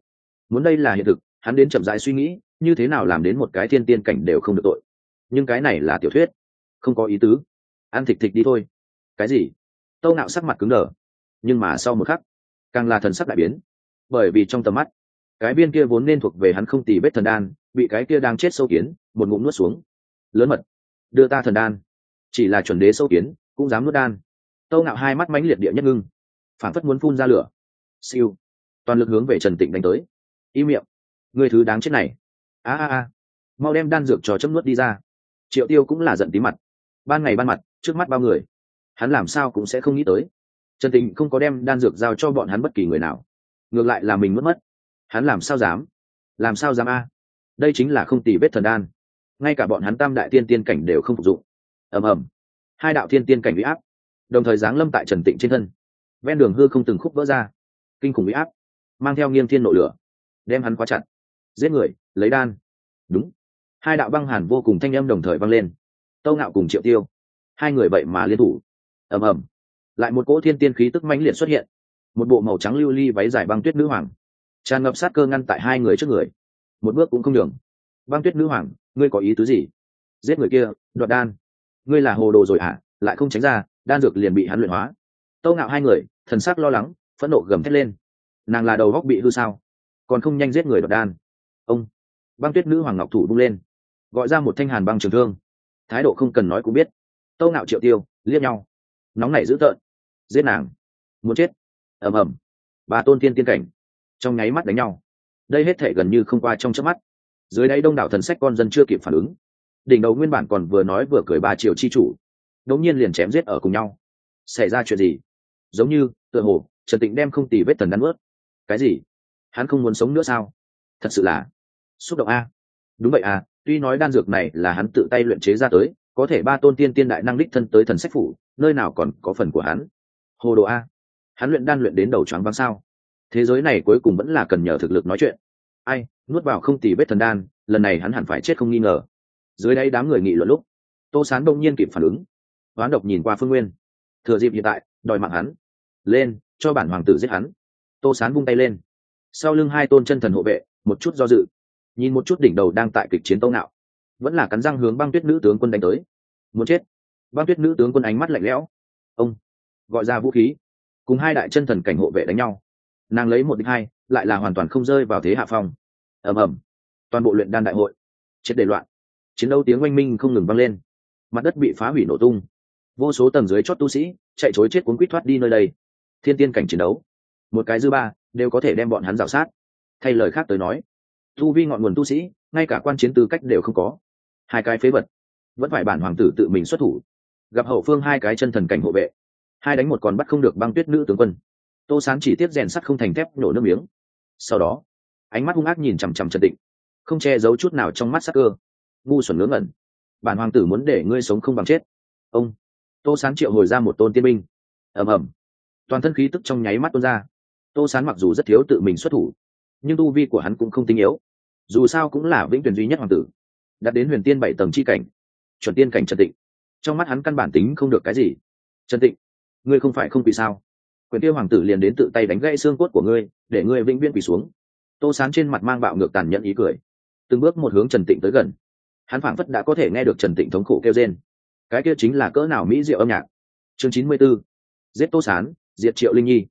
S1: Muốn đây là hiện thực, hắn đến chậm rãi suy nghĩ, như thế nào làm đến một cái thiên tiên cảnh đều không được tội. Nhưng cái này là tiểu thuyết, không có ý tứ. Ăn thịt thịt đi thôi. Cái gì? Tâu nạo sắc mặt cứng đờ. Nhưng mà sau một khắc, càng là thần sắc đại biến. Bởi vì trong tầm mắt, cái viên kia vốn nên thuộc về hắn không tì vết thần đan, bị cái kia đang chết sâu kiến, một ngụm nuốt xuống. Lớn mật, đưa ta thần đan. Chỉ là chuẩn đế sâu kiến cũng dám nuốt đan. Tâu ngạo hai mắt mánh liệt địa nhất ngưng, phản phất muốn phun ra lửa. Siêu. Toàn lực hướng về trần tịnh đánh tới. Y miệng. Người thứ đáng chết này. A a a. Mau đem đan dược cho chấm nuốt đi ra. Triệu tiêu cũng là giận tí mặt. Ban ngày ban mặt, trước mắt bao người. Hắn làm sao cũng sẽ không nghĩ tới. Trần tịnh không có đem đan dược giao cho bọn hắn bất kỳ người nào. Ngược lại là mình mất mất. Hắn làm sao dám? Làm sao dám a? Đây chính là không tỉ vết thần đan. Ngay cả bọn hắn tam đại tiên tiên cảnh đều không phục dụng. Ầm ầm hai đạo thiên tiên cảnh uy áp, đồng thời giáng lâm tại trần tịnh trên thân. Ven đường hư không từng khúc vỡ ra, kinh khủng uy áp, mang theo nghiêm thiên nội lửa, đem hắn khóa chặt, giết người, lấy đan. Đúng. Hai đạo băng hàn vô cùng thanh âm đồng thời vang lên. Tâu ngạo cùng triệu tiêu, hai người vậy mà liên thủ. Ầm ầm. Lại một cỗ thiên tiên khí tức mãnh liệt xuất hiện. Một bộ màu trắng lưu ly váy dài băng tuyết nữ hoàng, tràn ngập sát cơ ngăn tại hai người trước người. Một bước cũng không đường băng tuyết nữ hoàng, ngươi có ý tứ gì? Giết người kia, đoạt đan ngươi là hồ đồ rồi hả? Lại không tránh ra, đan dược liền bị hắn luyện hóa. Tâu ngạo hai người, thần sắc lo lắng, phẫn nộ gầm thét lên. Nàng là đầu góc bị hư sao? Còn không nhanh giết người đoạt đan. Ông, băng tuyết nữ hoàng ngọc thủ bung lên, gọi ra một thanh hàn băng trường thương. Thái độ không cần nói cũng biết. Tâu ngạo triệu tiêu, liếc nhau. Nóng nảy dữ tợn. Giết nàng. Muốn chết. Ầm ầm. Bà tôn tiên tiên cảnh. Trong nháy mắt đánh nhau. Đây hết thể gần như không qua trong chớp mắt. Dưới đáy đông đảo thần sách con dân chưa kịp phản ứng đỉnh đầu nguyên bản còn vừa nói vừa cười ba triệu chi chủ đống nhiên liền chém giết ở cùng nhau. Xảy ra chuyện gì? Giống như, tựa hồ, trần tịnh đem không tì vết thần đắn ướt. Cái gì? Hắn không muốn sống nữa sao? Thật sự là xúc động a. Đúng vậy à tuy nói đan dược này là hắn tự tay luyện chế ra tới, có thể ba tôn tiên tiên đại năng đích thân tới thần sách phủ, nơi nào còn có phần của hắn? Hồ đồ a, hắn luyện đan luyện đến đầu choáng váng sao? Thế giới này cuối cùng vẫn là cần nhờ thực lực nói chuyện. Ai, nuốt vào không tì vết thần đan, lần này hắn hẳn phải chết không nghi ngờ dưới đây đám người nghị luận lúc, tô sán đông nhiên kịp phản ứng. Hoán độc nhìn qua phương nguyên. Thừa dịp hiện tại, đòi mạng hắn. Lên, cho bản hoàng tử giết hắn. Tô sán vung tay lên. Sau lưng hai tôn chân thần hộ vệ, một chút do dự. Nhìn một chút đỉnh đầu đang tại kịch chiến tâu nạo vẫn là cắn răng hướng băng tuyết nữ tướng quân đánh tới. Muốn chết. Băng tuyết nữ tướng quân ánh mắt lạnh lẽo. Ông, gọi ra vũ khí. Cùng hai đại chân thần cảnh hộ vệ đánh nhau. Nàng lấy một đích hai, lại là hoàn toàn không rơi vào thế hạ phong. Ầm ầm. Toàn bộ luyện đan đại hội. Chết để loạn chiến đấu tiếng oanh minh không ngừng vang lên. Mặt đất bị phá hủy nổ tung. Vô số tầng dưới chót tu sĩ chạy chối chết cuốn quýt thoát đi nơi đây. Thiên tiên cảnh chiến đấu. Một cái dư ba đều có thể đem bọn hắn rào sát. Thay lời khác tới nói, tu vi ngọn nguồn tu sĩ, ngay cả quan chiến tư cách đều không có. Hai cái phế vật. Vẫn phải bản hoàng tử tự mình xuất thủ. Gặp hậu phương hai cái chân thần cảnh hộ vệ. Hai đánh một còn bắt không được băng tuyết nữ tướng quân. Tô sán chỉ tiếp rèn sắt không thành thép nổ nước miếng. Sau đó, ánh mắt hung ác nhìn chằm chằm trần tịnh. Không che giấu chút nào trong mắt sắc cơ ngu xuẩn ngớ ngẩn. Bản hoàng tử muốn để ngươi sống không bằng chết. Ông, tô sán triệu hồi ra một tôn tiên binh. Ầm ầm. Toàn thân khí tức trong nháy mắt tuôn ra. Tô sán mặc dù rất thiếu tự mình xuất thủ, nhưng tu vi của hắn cũng không tinh yếu. Dù sao cũng là vĩnh tuyển duy nhất hoàng tử. Đạt đến huyền tiên bảy tầng c h i cảnh, chuẩn tiên cảnh trần tịnh. Trong mắt hắn căn bản tính không được cái gì. Trần tịnh, ngươi không phải không vì sao? Quyền tiêu hoàng tử liền đến tự tay đánh gãy xương cốt của ngươi, để ngươi vĩnh viễn quỳ xuống. Tô sán trên mặt mang bạo ngược tàn nhẫn ý cười. Từng bước một hướng trần tịnh tới gần hắn phảng phất đã có thể nghe được trần tịnh thống khổ kêu rên. Cái kia chính là cỡ nào mỹ diệu âm nhạc. Chương chín mươi b ố giết tô sán, diệt triệu linh nhi.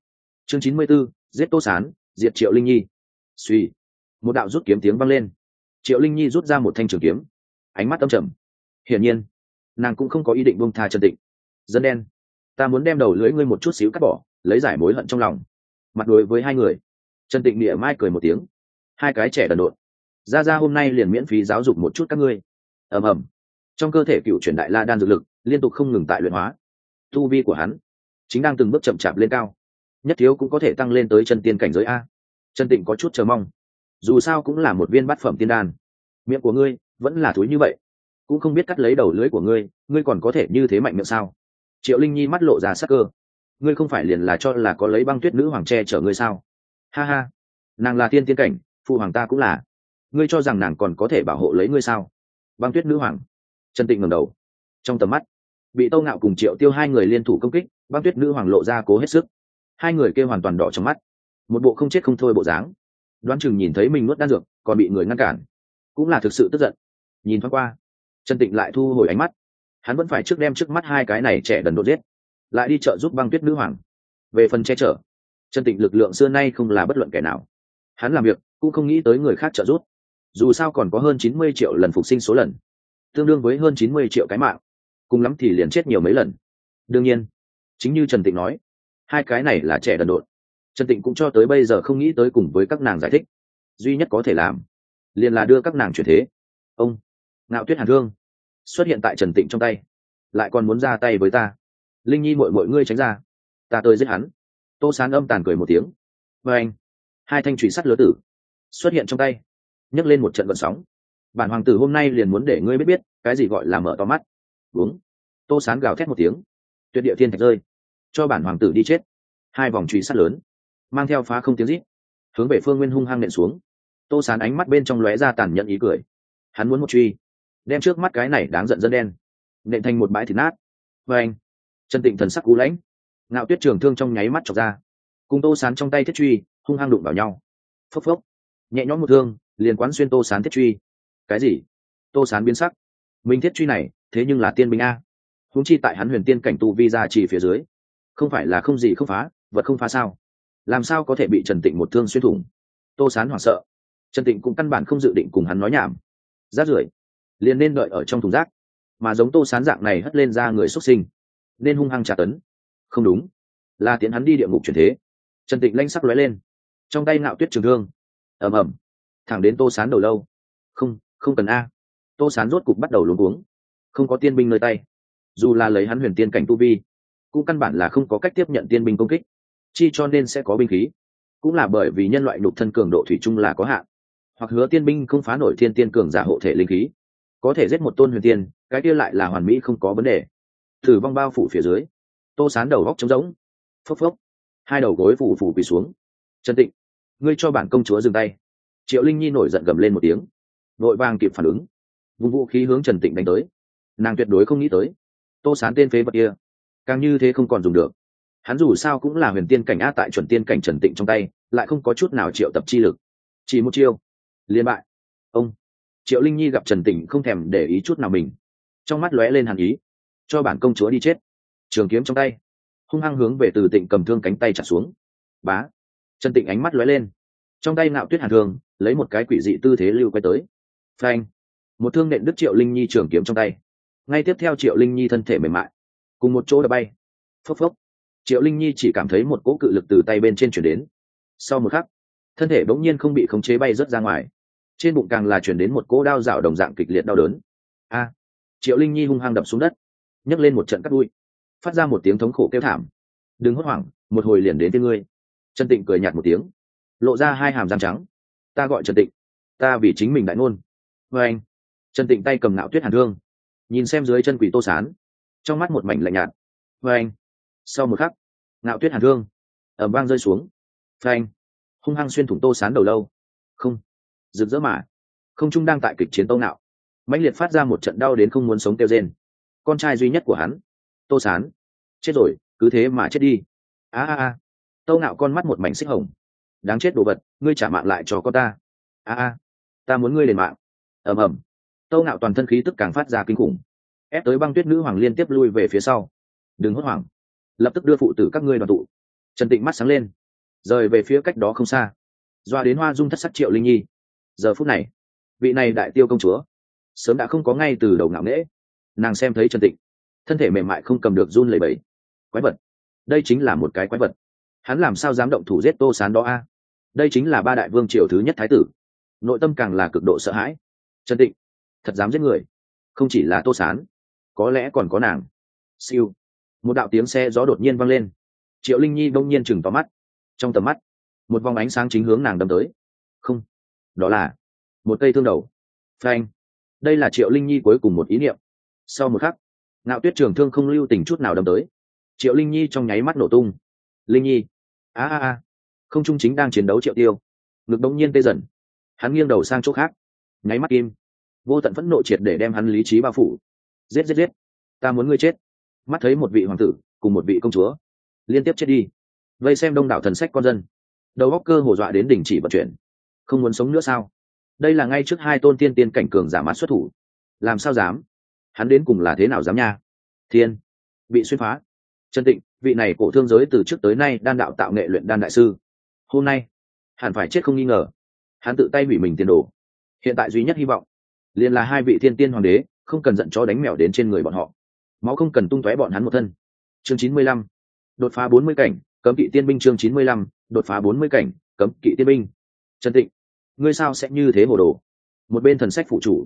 S1: Chương chín mươi b ố giết tô sán, diệt triệu linh nhi. Suy. Một đạo rút kiếm tiếng vang lên. Triệu linh nhi rút ra một thanh trường kiếm. Ánh mắt âm trầm. Hiển nhiên, nàng cũng không có ý định buông tha trần tịnh. Dân đen, ta muốn đem đầu lưỡi ngươi một chút xíu cắt bỏ, lấy giải mối hận trong lòng. Mặt đối với hai người, trần tịnh địa mai cười một tiếng. Hai cái trẻ đần độn. Ra ra hôm nay liền miễn phí giáo dục một chút các ngươi ầm ầm. Trong cơ thể cựu truyền đại la đan dược lực liên tục không ngừng tại luyện hóa. Tu vi của hắn chính đang từng bước chậm chạp lên cao. Nhất thiếu cũng có thể tăng lên tới chân tiên cảnh giới a. Trần tịnh có chút chờ mong. Dù sao cũng là một viên bát phẩm tiên đan. Miệng của ngươi vẫn là thúi như vậy. Cũng không biết cắt lấy đầu lưới của ngươi ngươi còn có thể như thế mạnh miệng sao? Triệu linh nhi mắt lộ ra sắc cơ. Ngươi không phải liền là cho là có lấy băng tuyết nữ hoàng tre chở ngươi sao? Ha ha. Nàng là tiên tiên cảnh, phụ hoàng ta cũng là. Ngươi cho rằng nàng còn có thể bảo hộ lấy ngươi sao? Băng tuyết nữ hoàng. Trần tịnh ngẩng đầu. Trong tầm mắt, bị tâu ngạo cùng triệu tiêu hai người liên thủ công kích, băng tuyết nữ hoàng lộ ra cố hết sức. Hai người kêu hoàn toàn đỏ trong mắt. Một bộ không chết không thôi bộ dáng. Đoán chừng nhìn thấy mình nuốt đan dược, còn bị người ngăn cản. Cũng là thực sự tức giận. Nhìn thoáng qua, trần tịnh lại thu hồi ánh mắt. Hắn vẫn phải trước đem trước mắt hai cái này trẻ đần đột giết, lại đi chợ giúp băng tuyết nữ hoàng. Về phần che chở, trần tịnh lực lượng xưa nay không là bất luận kẻ nào. Hắn làm việc, cũng không nghĩ tới người khác trợ giúp dù sao còn có hơn chín mươi triệu lần phục sinh số lần, tương đương với hơn chín mươi triệu cái mạng, cùng lắm thì liền chết nhiều mấy lần. Đương nhiên, chính như trần tịnh nói, hai cái này là trẻ đần độn. Trần tịnh cũng cho tới bây giờ không nghĩ tới cùng với các nàng giải thích. Duy nhất có thể làm, liền là đưa các nàng chuyển thế. Ông, ngạo tuyết hàn thương, xuất hiện tại trần tịnh trong tay, lại còn muốn ra tay với ta. Linh nhi mội mội ngươi tránh ra, ta tới giết hắn. Tô sán âm tàn cười một tiếng. Và anh, hai thanh trụy sắt lứa tử, xuất hiện trong tay nhấc lên một trận vận sóng. Bản hoàng tử hôm nay liền muốn để ngươi biết biết, cái gì gọi là mở to mắt. Đúng tô sán gào thét một tiếng. Tuyệt địa thiên thạch rơi. Cho bản hoàng tử đi chết. Hai vòng truy sát lớn. Mang theo phá không tiếng rít. Hướng về phương nguyên hung hăng nện xuống. Tô sán ánh mắt bên trong lóe ra tàn nhẫn ý cười. Hắn muốn một truy. Đem trước mắt cái này đáng giận dân đen. Nện thành một bãi thịt nát. Và anh. Chân tịnh thần sắc cú lãnh. Ngạo tuyết trường thương trong nháy mắt chọc ra. Cùng tô sán trong tay thiết truy, hung hăng đụng vào nhau. Phốc phốc. Nhẹ nhõm một thương liền quán xuyên tô sán thiết truy. Cái gì? Tô sán biến sắc. Mình thiết truy này, thế nhưng là tiên binh a. Húng chi tại hắn huyền tiên cảnh tu vi ra chỉ phía dưới. Không phải là không gì không phá, vật không phá sao? Làm sao có thể bị trần tịnh một thương xuyên thủng? Tô sán hoảng sợ. Trần tịnh cũng căn bản không dự định cùng hắn nói nhảm. Rát rưởi, liền nên đợi ở trong thùng rác. Mà giống tô sán dạng này hất lên ra người xuất sinh, nên hung hăng trả tấn. Không đúng. Là tiến hắn đi địa ngục chuyển thế. Trần tịnh lanh sắc lóe lên. Trong tay ngạo tuyết trường thương. Ầm ầm thẳng đến tô sán đầu lâu. Không không cần a. Tô sán rốt cục bắt đầu luống cuống. Không có tiên binh nơi tay. Dù là lấy hắn huyền tiên cảnh tu vi, cũng căn bản là không có cách tiếp nhận tiên binh công kích. Chi cho nên sẽ có binh khí. Cũng là bởi vì nhân loại nhục thân cường độ thủy chung là có hạn. Hoặc hứa tiên binh không phá nổi thiên tiên cường giả hộ thể linh khí. Có thể giết một tôn huyền tiên, cái kia lại là hoàn mỹ không có vấn đề. Thử vong bao phủ phía dưới. Tô sán đầu góc trống rỗng. Phốc phốc. Hai đầu gối phủ phủ quỳ xuống. Trần tịnh, ngươi cho bản công chúa dừng tay triệu linh nhi nổi giận gầm lên một tiếng, vội vàng kịp phản ứng. Vùng vũ khí hướng trần tịnh đánh tới. Nàng tuyệt đối không nghĩ tới, tô sán tên phế vật kia, càng như thế không còn dùng được. Hắn dù sao cũng là huyền tiên cảnh a tại chuẩn tiên cảnh trần tịnh trong tay, lại không có chút nào triệu tập chi lực. Chỉ một chiêu liên bại. Ông, triệu linh nhi gặp trần tịnh không thèm để ý chút nào mình, trong mắt lóe lên hàn ý, cho bản công chúa đi chết. Trường kiếm trong tay, hung hăng hướng về từ tịnh cầm thương cánh tay trả xuống. Bá, trần tịnh ánh mắt lóe lên. Trong tay ngạo tuyết hàn thương lấy một cái quỷ dị tư thế lưu quay tới. Phanh. Một thương nện đứt triệu linh nhi trường kiếm trong tay. Ngay tiếp theo triệu linh nhi thân thể mềm mại. Cùng một chỗ đã bay. Phốc phốc. Triệu linh nhi chỉ cảm thấy một cỗ cự lực từ tay bên trên chuyển đến. Sau một khắc, thân thể bỗng nhiên không bị khống chế bay rớt ra ngoài. Trên bụng càng là chuyển đến một cỗ đao dạo đồng dạng kịch liệt đau đớn. A. Triệu linh nhi hung hăng đập xuống đất. Nhấc lên một trận cắt đuôi. Phát ra một tiếng thống khổ kêu thảm. Đừng hốt hoảng, một hồi liền đến với ngươi. Trần tịnh cười nhạt một tiếng. Lộ ra hai hàm răng trắng ta gọi trần tịnh. Ta vì chính mình đại ngôn. Vê anh, trần tịnh tay cầm ngạo tuyết hàn thương, nhìn xem dưới chân quỷ tô sán. Trong mắt một mảnh lạnh nhạt. Vê anh, sau một khắc, ngạo tuyết hàn thương ẩm vang rơi xuống. Phanh anh, hung hăng xuyên thủng tô sán đầu lâu. Không, rực rỡ mà. Không trung đang tại kịch chiến tâu nạo mãnh liệt phát ra một trận đau đến không muốn sống kêu rên. Con trai duy nhất của hắn, tô sán. Chết rồi, cứ thế mà chết đi. A a a. Tâu nạo con mắt một mảnh xích hồng đáng chết đồ vật, ngươi trả mạng lại cho con ta. A a, ta muốn ngươi đền mạng. Ầm ầm. Tâu ngạo toàn thân khí tức càng phát ra kinh khủng. Ép tới băng tuyết nữ hoàng liên tiếp lui về phía sau. Đừng hốt hoảng. Lập tức đưa phụ tử các ngươi đoàn tụ. Trần tịnh mắt sáng lên. Rời về phía cách đó không xa. Doa đến hoa dung thất sắc triệu linh nhi. Giờ phút này, vị này đại tiêu công chúa sớm đã không có ngay từ đầu ngạo nghễ. Nàng xem thấy trần tịnh, thân thể mềm mại không cầm được run lẩy bẩy. Quái vật. Đây chính là một cái quái vật. Hắn làm sao dám động thủ giết tô sán đó a? Đây chính là ba đại vương triều thứ nhất thái tử. Nội tâm càng là cực độ sợ hãi. Trần tịnh, thật dám giết người? Không chỉ là tô sán, có lẽ còn có nàng. Siêu. Một đạo tiếng xe gió đột nhiên vang lên. Triệu linh nhi đông nhiên chừng tóm mắt. Trong tầm mắt, một vòng ánh sáng chính hướng nàng đâm tới. Không, đó là một cây thương đầu. Phanh. Đây là triệu linh nhi cuối cùng một ý niệm. Sau một khắc, ngạo tuyết trường thương không lưu tình chút nào đâm tới. Triệu linh nhi trong nháy mắt nổ tung. Linh nhi, a a a không trung chính đang chiến đấu triệu tiêu. Ngực đông nhiên tê dần. Hắn nghiêng đầu sang chỗ khác. Nháy mắt kim vô tận phẫn nộ triệt để đem hắn lý trí bao phủ. Giết giết giết. Ta muốn ngươi chết. Mắt thấy một vị hoàng tử cùng một vị công chúa liên tiếp chết đi. Vây xem đông đảo thần sách con dân. Đầu góc cơ hổ dọa đến đỉnh chỉ vận chuyển. Không muốn sống nữa sao? Đây là ngay trước hai tôn tiên tiên cảnh cường giả mát xuất thủ. Làm sao dám? Hắn đến cùng là thế nào dám nha? Thiên. Bị xuyên phá. Trần tịnh, vị này cổ thương giới từ trước tới nay đan đạo tạo nghệ luyện đan đại sư hôm nay, hẳn phải chết không nghi ngờ. Hắn tự tay hủy mình tiền đồ hiện tại duy nhất hy vọng, liền là hai vị thiên tiên hoàng đế không cần giận cho đánh mèo đến trên người bọn họ. Máu không cần tung tóe bọn hắn một thân. Chương chín mươi lăm, đột phá bốn mươi cảnh, cấm kỵ tiên binh chương chín mươi lăm, đột phá bốn mươi cảnh, cấm kỵ tiên binh. Trần tịnh, ngươi sao sẽ như thế hồ đồ? Một bên thần sách phụ chủ,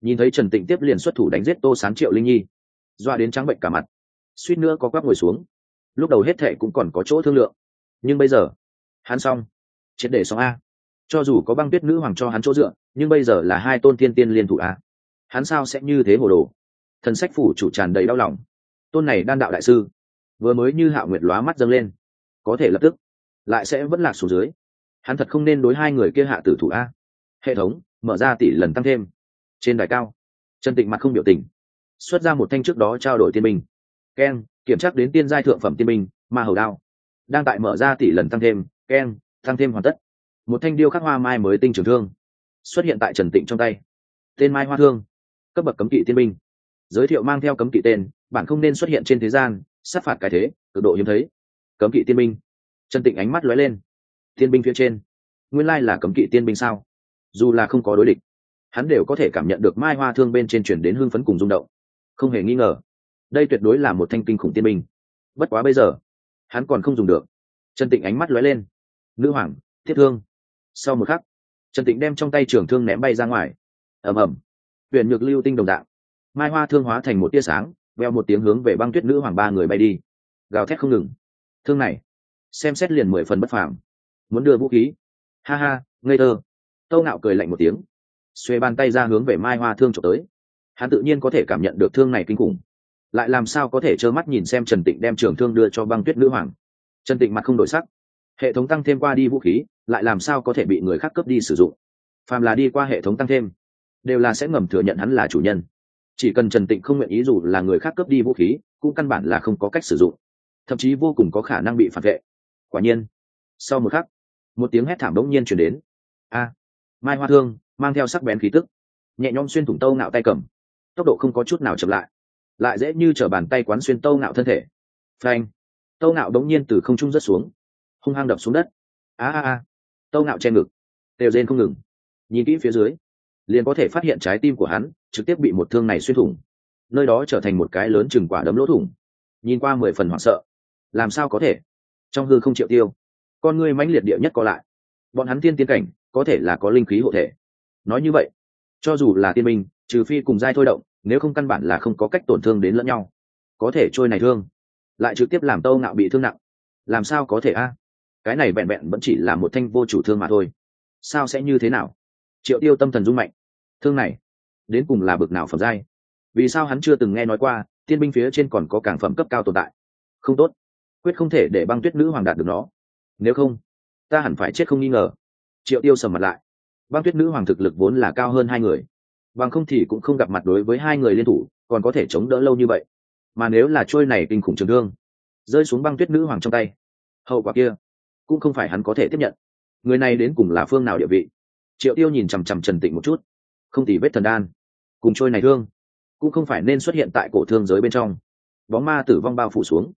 S1: nhìn thấy trần tịnh tiếp liền xuất thủ đánh giết tô sán triệu linh nhi. Doa đến trắng bệnh cả mặt, suýt nữa có quắp ngồi xuống. Lúc đầu hết thệ cũng còn có chỗ thương lượng. Nhưng bây giờ hắn xong. Triệt để xong a. Cho dù có băng tuyết nữ hoàng cho hắn chỗ dựa, nhưng bây giờ là hai tôn tiên tiên liên thủ a. Hắn sao sẽ như thế hồ đồ? Thần sách phủ chủ tràn đầy đau lòng. Tôn này đan đạo đại sư, vừa mới như hạ nguyệt lóa mắt dâng lên. Có thể lập tức, lại sẽ vẫn lạc xuống dưới. Hắn thật không nên đối hai người kia hạ tử thủ a. Hệ thống, mở ra tỷ lần tăng thêm. Trên đài cao, trần tịnh mặt không biểu tình, xuất ra một thanh trước đó trao đổi tiên binh. Keng kiểm tra đến tiên giai thượng phẩm tiên minh ma hầu đao. Đang tại mở ra tỷ lần tăng thêm keng tăng thêm hoàn tất. Một thanh điêu khắc hoa mai mới tinh trường thương, xuất hiện tại trần tịnh trong tay. Tên mai hoa thương, cấp bậc cấm kỵ tiên binh. Giới thiệu mang theo cấm kỵ tên bản không nên xuất hiện trên thế gian, sát phạt cái thế, cực độ hiếm thấy. Cấm kỵ tiên binh. Trần tịnh ánh mắt lóe lên. Tiên binh phía trên, nguyên lai là cấm kỵ tiên binh sao? Dù là không có đối địch, hắn đều có thể cảm nhận được mai hoa thương bên trên chuyển đến hưng phấn cùng rung động. Không hề nghi ngờ, đây tuyệt đối là một thanh kinh khủng tiên binh. Bất quá bây giờ, hắn còn không dùng được. Trần tịnh ánh mắt lóe lên nữ hoàng, thiết thương. Sau một khắc, trần tịnh đem trong tay trường thương ném bay ra ngoài. Ầm ầm. Tuyển nhược lưu tinh đồng đạo mai hoa thương hóa thành một tia sáng, veo một tiếng hướng về băng tuyết nữ hoàng ba người bay đi. Gào thét không ngừng. Thương này, xem xét liền mười phần bất phàm. Muốn đưa vũ khí. Ha ha, ngây thơ. Tâu nạo cười lạnh một tiếng. Xuê bàn tay ra hướng về mai hoa thương trộm tới. Hắn tự nhiên có thể cảm nhận được thương này kinh khủng. Lại làm sao có thể trơ mắt nhìn xem trần tịnh đem trường thương đưa cho băng tuyết nữ hoàng? Trần tịnh mặt không đổi sắc hệ thống tăng thêm qua đi vũ khí, lại làm sao có thể bị người khác cướp đi sử dụng? Phàm là đi qua hệ thống tăng thêm, đều là sẽ ngầm thừa nhận hắn là chủ nhân. Chỉ cần trần tịnh không nguyện ý dù là người khác cướp đi vũ khí, cũng căn bản là không có cách sử dụng. Thậm chí vô cùng có khả năng bị phản vệ. Quả nhiên, sau một khắc, một tiếng hét thảm đống nhiên chuyển đến. A, mai hoa thương, mang theo sắc bén khí tức, nhẹ nhõm xuyên thủng tâu ngạo tay cầm. Tốc độ không có chút nào chậm lại lại dễ như t r ở bàn tay quán xuyên tâu ngạo thân thể. Phanh, tâu ngạo đống nhiên từ không trung rớt xuống hung hăng đập xuống đất. A a a. Tâu ngạo che ngực. Đều rên không ngừng. Nhìn kỹ phía dưới, liền có thể phát hiện trái tim của hắn trực tiếp bị một thương này xuyên thủng. Nơi đó trở thành một cái lớn chừng quả đấm lỗ thủng. Nhìn qua mười phần hoảng sợ. Làm sao có thể? Trong hư không triệu tiêu, con người mãnh liệt địa nhất có lại. Bọn hắn tiên tiến cảnh, có thể là có linh khí hộ thể. Nói như vậy, cho dù là tiên minh, trừ phi cùng giai thôi động, nếu không căn bản là không có cách tổn thương đến lẫn nhau. Có thể trôi này thương, lại trực tiếp làm tâu ngạo bị thương nặng. Làm sao có thể a? Cái này vẹn vẹn vẫn chỉ là một thanh vô chủ thương mà thôi. Sao sẽ như thế nào? Triệu tiêu tâm thần rung mạnh. Thương này, đến cùng là bực nào phẩm giai? Vì sao hắn chưa từng nghe nói qua, tiên binh phía trên còn có cảng phẩm cấp cao tồn tại? Không tốt. Quyết không thể để băng tuyết nữ hoàng đạt được nó. Nếu không, ta hẳn phải chết không nghi ngờ. Triệu tiêu sầm mặt lại. Băng tuyết nữ hoàng thực lực vốn là cao hơn hai người. Bằng không thì cũng không gặp mặt đối với hai người liên thủ, còn có thể chống đỡ lâu như vậy. Mà nếu là trôi này kinh khủng trường thương, rơi xuống băng tuyết nữ hoàng trong tay, hậu quả kia cũng không phải hắn có thể tiếp nhận. Người này đến cùng là phương nào địa vị? Triệu tiêu nhìn chằm chằm trần tịnh một chút. Không tỉ vết thần đan, cùng trôi này thương, cũng không phải nên xuất hiện tại cổ thương giới bên trong. Bóng ma tử vong bao phủ xuống.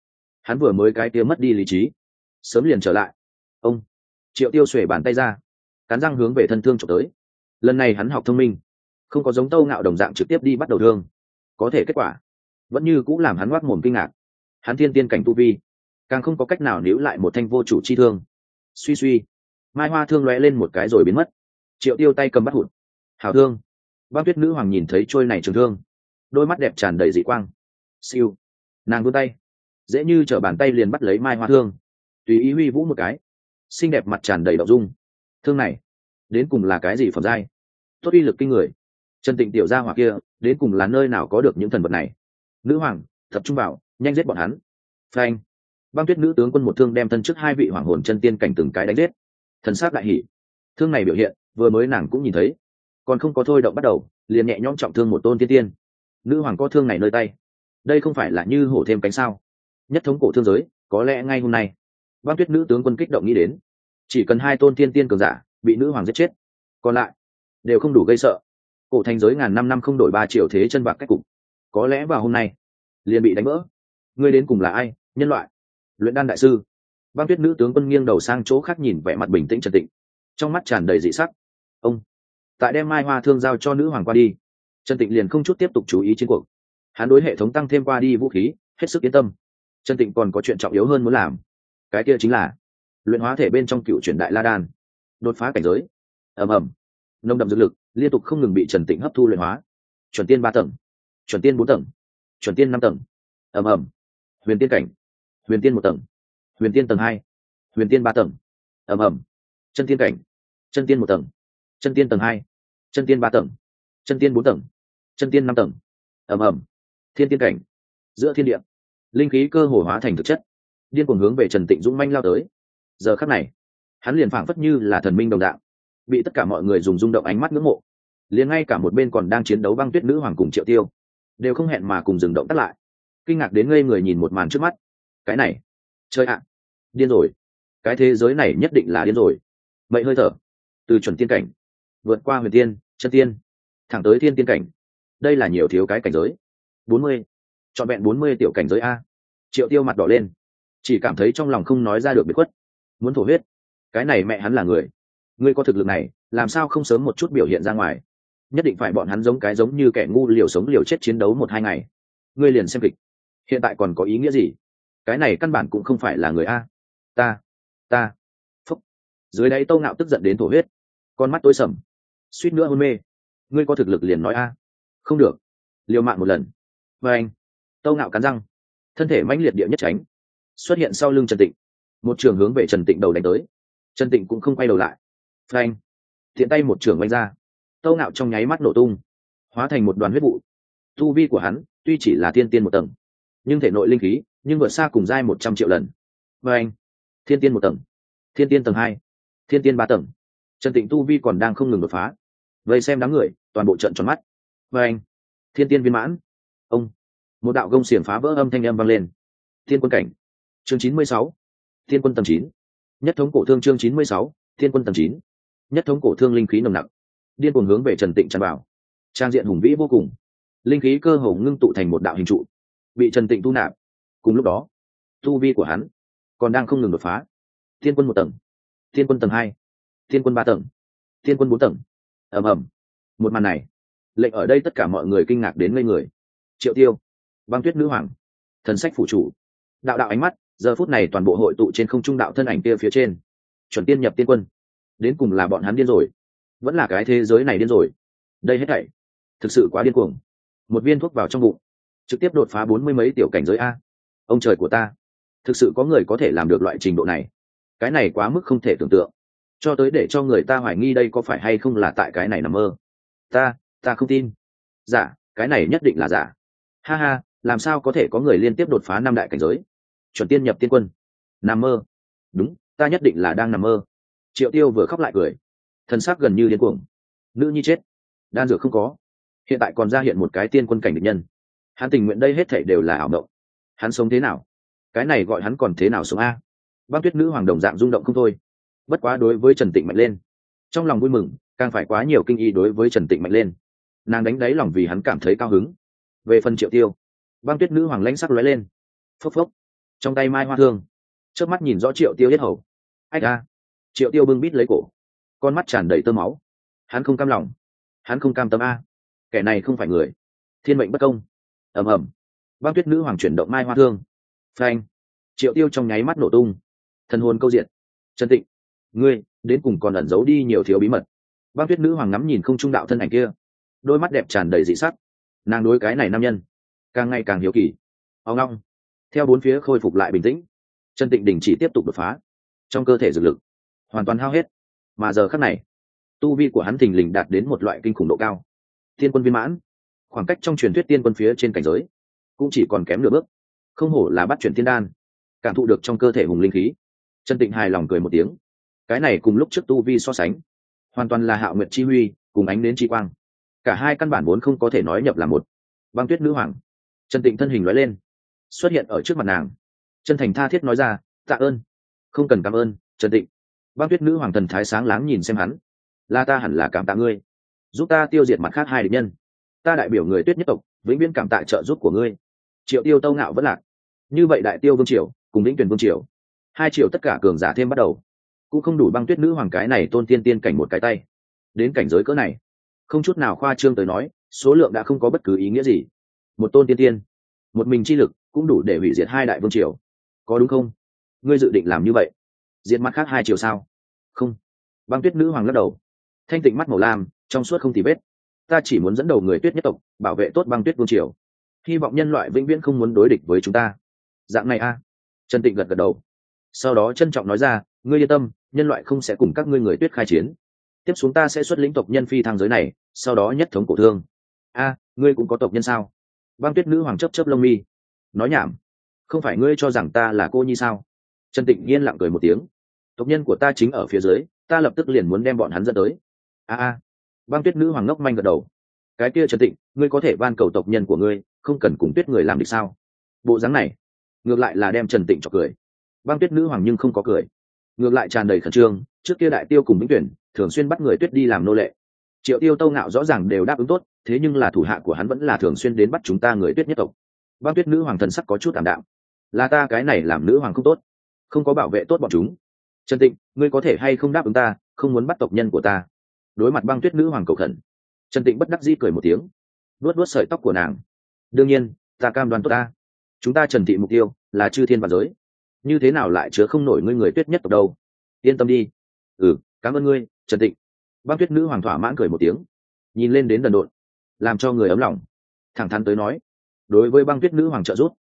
S1: Hắn vừa mới cái kia mất đi lý trí, sớm liền trở lại. Ông, triệu tiêu xuể bàn tay ra, cắn răng hướng về thân thương trộm tới. Lần này hắn học thông minh, không có giống tâu ngạo đồng dạng trực tiếp đi bắt đầu thương, có thể kết quả, vẫn như cũng làm hắn ngoác mồm kinh ngạc. Hắn thiên tiên cảnh tu vi càng không có cách nào níu lại một thanh vô chủ chi thương. Suy suy, mai hoa thương lóe lên một cái rồi biến mất. Triệu tiêu tay cầm bắt hụt. Hào thương. Băng tuyết nữ hoàng nhìn thấy trôi này trường thương, đôi mắt đẹp tràn đầy dị quang. Siêu. Nàng vươn tay. Dễ như t r ở bàn tay liền bắt lấy mai hoa thương. Tùy ý huy vũ một cái. Xinh đẹp mặt tràn đầy đậu dung. Thương này, đến cùng là cái gì phẩm giai? Tốt uy lực kinh người. Trần tịnh tiểu gia hỏa kia, đến cùng là nơi nào có được những thần vật này? Nữ hoàng, tập trung vào, nhanh giết bọn hắn. Phanh băng tuyết nữ tướng quân một thương đem thân trước hai vị hoàng hồn chân tiên cảnh từng cái đánh giết. Thần sát đại hỷ thương này biểu hiện, vừa mới nàng cũng nhìn thấy. Còn không có thôi động bắt đầu, liền nhẹ nhõm trọng thương một tôn tiên tiên. Nữ hoàng có thương này nơi tay. Đây không phải là như hổ thêm cánh sao? Nhất thống cổ thương giới, có lẽ ngay hôm nay. Băng tuyết nữ tướng quân kích động nghĩ đến. Chỉ cần hai tôn tiên tiên cường giả bị nữ hoàng giết chết, còn lại đều không đủ gây sợ. Cổ thành giới ngàn năm năm không đổi ba triệu thế chân bạc cách cục. Có lẽ vào hôm nay, liền bị đánh vỡ. Ngươi đến cùng là ai, nhân loại? Luyện đan đại sư. Băng tuyết nữ tướng quân nghiêng đầu sang chỗ khác nhìn vẻ mặt bình tĩnh trần tịnh, trong mắt tràn đầy dị sắc. Ông, tại đem mai hoa thương giao cho nữ hoàng qua đi. Trần tịnh liền không chút tiếp tục chú ý chiến cuộc. Hắn đối hệ thống tăng thêm qua đi vũ khí, hết sức yên tâm. Trần tịnh còn có chuyện trọng yếu hơn muốn làm. Cái kia chính là luyện hóa thể bên trong cựu truyền đại la đan, đột phá cảnh giới. Ầm ầm. Nông đậm dược lực liên tục không ngừng bị trần tịnh hấp thu luyện hóa. Chuẩn tiên ba tầng, chuẩn tiên bốn tầng, chuẩn tiên năm tầng. Ầm ầm. Huyền tiên cảnh huyền tiên một tầng. Huyền tiên tầng hai. Huyền tiên ba tầng. Ầm ầm. Chân tiên cảnh. Chân tiên một tầng. Chân tiên tầng hai. Chân tiên ba tầng. Chân tiên bốn tầng. Chân tiên năm tầng. Ầm ầm. Thiên tiên cảnh. Giữa thiên địa, linh khí cơ hồ hóa thành thực chất. Điên cuồng hướng về trần tịnh dũng manh lao tới. Giờ khắc này, hắn liền phảng phất như là thần minh đồng đạo bị tất cả mọi người dùng rung động ánh mắt ngưỡng mộ. Liền ngay cả một bên còn đang chiến đấu băng tuyết nữ hoàng cùng triệu tiêu, đều không hẹn mà cùng dừng động tắt lại. Kinh ngạc đến ngây người nhìn một màn trước mắt cái này. Chơi ạ. Điên rồi. Cái thế giới này nhất định là điên rồi. Vậy hơi thở. Từ chuẩn tiên cảnh. Vượt qua huyền tiên, chân tiên. Thẳng tới thiên tiên cảnh. Đây là nhiều thiếu cái cảnh giới. Bốn mươi. Trọn vẹn bốn mươi tiểu cảnh giới a. Triệu tiêu mặt đỏ lên. Chỉ cảm thấy trong lòng không nói ra được biệt khuất. Muốn thổ huyết. Cái này mẹ hắn là người. Ngươi có thực lực này, làm sao không sớm một chút biểu hiện ra ngoài? Nhất định phải bọn hắn giống cái giống như kẻ ngu liều sống liều chết chiến đấu một hai ngày. Ngươi liền xem kịch. Hiện tại còn có ý nghĩa gì? Cái này căn bản cũng không phải là người a. Ta ta. Phúc. Dưới đáy tâu ngạo tức giận đến thổ huyết. Con mắt tối sầm. Suýt nữa hôn mê. Ngươi có thực lực liền nói a. Không được. Liều mạng một lần. Và anh. Tâu ngạo cắn răng. Thân thể mãnh liệt địa nhất tránh. Xuất hiện sau lưng trần tịnh. Một trường hướng về trần tịnh đầu đánh tới. Trần tịnh cũng không quay đầu lại. Phanh thiện tay một trường oanh ra. Tâu ngạo trong nháy mắt nổ tung. Hóa thành một đoàn huyết vụ. Tu vi của hắn tuy chỉ là thiên tiên một tầng, nhưng thể nội linh khí nhưng vượt xa cùng giai một trăm triệu lần. Và anh, thiên tiên một tầng, thiên tiên tầng hai, thiên tiên ba tầng. Trần tịnh tu vi còn đang không ngừng đột phá. Vậy xem đám người, toàn bộ trận tròn mắt. Và anh, thiên tiên viên mãn. Ông, một đạo gông xiềng phá vỡ âm thanh âm vang lên. Thiên quân cảnh, chương chín mươi sáu, thiên quân tầng chín. Nhất thống cổ thương chương chín mươi sáu, thiên quân tầng chín. Nhất thống cổ thương linh khí nồng nặc. Điên cuồng hướng về trần tịnh tràn vào. Trang diện hùng vĩ vô cùng. Linh khí cơ hồ ngưng tụ thành một đạo hình trụ. Bị trần tịnh tu nạp cùng lúc đó, tu vi của hắn còn đang không ngừng đột phá. Thiên quân một tầng, thiên quân tầng hai, thiên quân ba tầng, thiên quân bốn tầng. Ầm ầm. Một màn này, lệnh ở đây tất cả mọi người kinh ngạc đến ngây người. Triệu tiêu, băng tuyết nữ hoàng, thần sách phủ chủ, đạo đạo ánh mắt, giờ phút này toàn bộ hội tụ trên không trung đạo thân ảnh kia phía trên. Chuẩn tiên nhập tiên quân. Đến cùng là bọn hắn điên rồi. Vẫn là cái thế giới này điên rồi. Đây hết thảy, thực sự quá điên cuồng. Một viên thuốc vào trong bụng, trực tiếp đột phá bốn mươi mấy tiểu cảnh giới a ông trời của ta. Thực sự có người có thể làm được loại trình độ này. Cái này quá mức không thể tưởng tượng. Cho tới để cho người ta hoài nghi đây có phải hay không là tại cái này nằm mơ. Ta ta không tin. Giả dạ, cái này nhất định là giả. Ha ha làm sao có thể có người liên tiếp đột phá năm đại cảnh giới? Chuẩn tiên nhập tiên quân. Nằm mơ. Đúng ta nhất định là đang nằm mơ. Triệu tiêu vừa khóc lại cười. Thân xác gần như điên cuồng. Nữ nhi chết. Đan dược không có. Hiện tại còn ra hiện một cái tiên quân cảnh địch nhân. Hắn tình nguyện đây hết thảy đều là ảo mộng hắn sống thế nào? Cái này gọi hắn còn thế nào sống a? Băng tuyết nữ hoàng đồng dạng rung động không thôi. Bất quá đối với trần tịnh mạnh lên, trong lòng vui mừng, càng phải quá nhiều kinh y đối với trần tịnh mạnh lên. Nàng đánh đáy lòng vì hắn cảm thấy cao hứng. Về phần triệu tiêu, băng tuyết nữ hoàng lãnh sắc lóe lên. Phốc phốc, trong tay mai hoa thương trước mắt nhìn rõ triệu tiêu hết hầu. Ách a triệu tiêu bưng bít lấy cổ, con mắt tràn đầy tơ máu. Hắn không cam lòng, hắn không cam tâm a. Kẻ này không phải người, thiên mệnh bất công. Ầm ầm băng tuyết nữ hoàng chuyển động mai hoa thương. Phanh. Triệu tiêu trong nháy mắt nổ tung. Thân hồn câu diện. Trần tịnh. Ngươi, đến cùng còn ẩn giấu đi nhiều thiếu bí mật. Băng tuyết nữ hoàng ngắm nhìn không trung đạo thân ảnh kia. Đôi mắt đẹp tràn đầy dị sắc. Nàng đối cái này nam nhân, càng ngày càng hiếu kỳ. Ao ngong. Theo bốn phía khôi phục lại bình tĩnh, trần tịnh đình chỉ tiếp tục đột phá. Trong cơ thể dược lực, hoàn toàn hao hết. Mà giờ khắc này, tu vi của hắn thình lình đạt đến một loại kinh khủng độ cao. Tiên quân viên mãn. Khoảng cách trong truyền thuyết tiên quân phía trên cảnh giới cũng chỉ còn kém nửa bước. Không hổ là bắt chuyển thiên đan, cảm thụ được trong cơ thể hùng linh khí. Trần tịnh hài lòng cười một tiếng. Cái này cùng lúc trước tu vi so sánh, hoàn toàn là hạo nguyệt chi huy, cùng ánh đến chi quang. Cả hai căn bản vốn không có thể nói nhập là một. Băng tuyết nữ hoàng. Trần tịnh thân hình nói lên, xuất hiện ở trước mặt nàng. Chân thành tha thiết nói ra, tạ ơn. Không cần cảm ơn, trần tịnh. Băng tuyết nữ hoàng thần thái sáng láng nhìn xem hắn. Là ta hẳn là cảm tạ ngươi. Giúp ta tiêu diệt mặt khác hai địch nhân. Ta đại biểu người tuyết nhất tộc, vĩnh viễn cảm tạ trợ giúp của ngươi triệu tiêu tâu ngạo vẫn lạc. Như vậy đại tiêu vương triều, cùng lĩnh tuyển vương triều, hai triệu tất cả cường giả thêm bắt đầu, cũng không đủ băng tuyết nữ hoàng cái này tôn tiên tiên cảnh một cái tay. Đến cảnh giới cỡ này, không chút nào khoa trương tới nói, số lượng đã không có bất cứ ý nghĩa gì. Một tôn tiên tiên, một mình chi lực cũng đủ để hủy diệt hai đại vương triều. Có đúng không? Ngươi dự định làm như vậy? Diệt mặt khác hai chiều sao? Không. Băng tuyết nữ hoàng lắc đầu. Thanh tịnh mắt màu lam, trong suốt không tì vết. Ta chỉ muốn dẫn đầu người tuyết nhất tộc, bảo vệ tốt băng tuyết vương triều hy vọng nhân loại vĩnh viễn không muốn đối địch với chúng ta. Dạng này a. Trần tịnh gật gật đầu. Sau đó trân trọng nói ra, ngươi yên tâm, nhân loại không sẽ cùng các ngươi người tuyết khai chiến. Tiếp xuống ta sẽ xuất lĩnh tộc nhân phi thăng giới này, sau đó nhất thống cổ thương. A, ngươi cũng có tộc nhân sao? Băng tuyết nữ hoàng chấp chấp lông mi. Nói nhảm. Không phải ngươi cho rằng ta là cô nhi sao? Trần tịnh yên lặng cười một tiếng. Tộc nhân của ta chính ở phía dưới, ta lập tức liền muốn đem bọn hắn dẫn tới. A a. Băng tuyết nữ hoàng ngốc manh gật đầu cái kia trần tịnh ngươi có thể van cầu tộc nhân của ngươi không cần cùng tuyết người làm địch sao? Bộ dáng này ngược lại là đem trần tịnh cho cười. Băng tuyết nữ hoàng nhưng không có cười. Ngược lại tràn đầy khẩn trương trước kia đại tiêu cùng vĩnh tuyển thường xuyên bắt người tuyết đi làm nô lệ. Triệu tiêu tâu ngạo rõ ràng đều đáp ứng tốt thế nhưng là thủ hạ của hắn vẫn là thường xuyên đến bắt chúng ta người tuyết nhất tộc. Băng tuyết nữ hoàng thần sắc có chút tạm đạo, là ta cái này làm nữ hoàng không tốt không có bảo vệ tốt bọn chúng. Trần tịnh ngươi có thể hay không đáp ứng ta không muốn bắt tộc nhân của ta? Đối mặt băng tuyết nữ hoàng cầu khẩn trần tịnh bất đắc dĩ cười một tiếng. Luốt luốt sợi tóc của nàng. Đương nhiên, ta cam đoan tốt ta. Chúng ta trần thị mục tiêu là chư thiên và giới. Như thế nào lại chứa không nổi ngươi người tuyết nhất tộc đâu? Yên tâm đi. Ừ cảm ơn ngươi, trần tịnh. Băng tuyết nữ hoàng thỏa mãn cười một tiếng. Nhìn lên đến đần độn, làm cho người ấm lòng. Thẳng thắn tới nói, đối với băng tuyết nữ hoàng trợ giúp,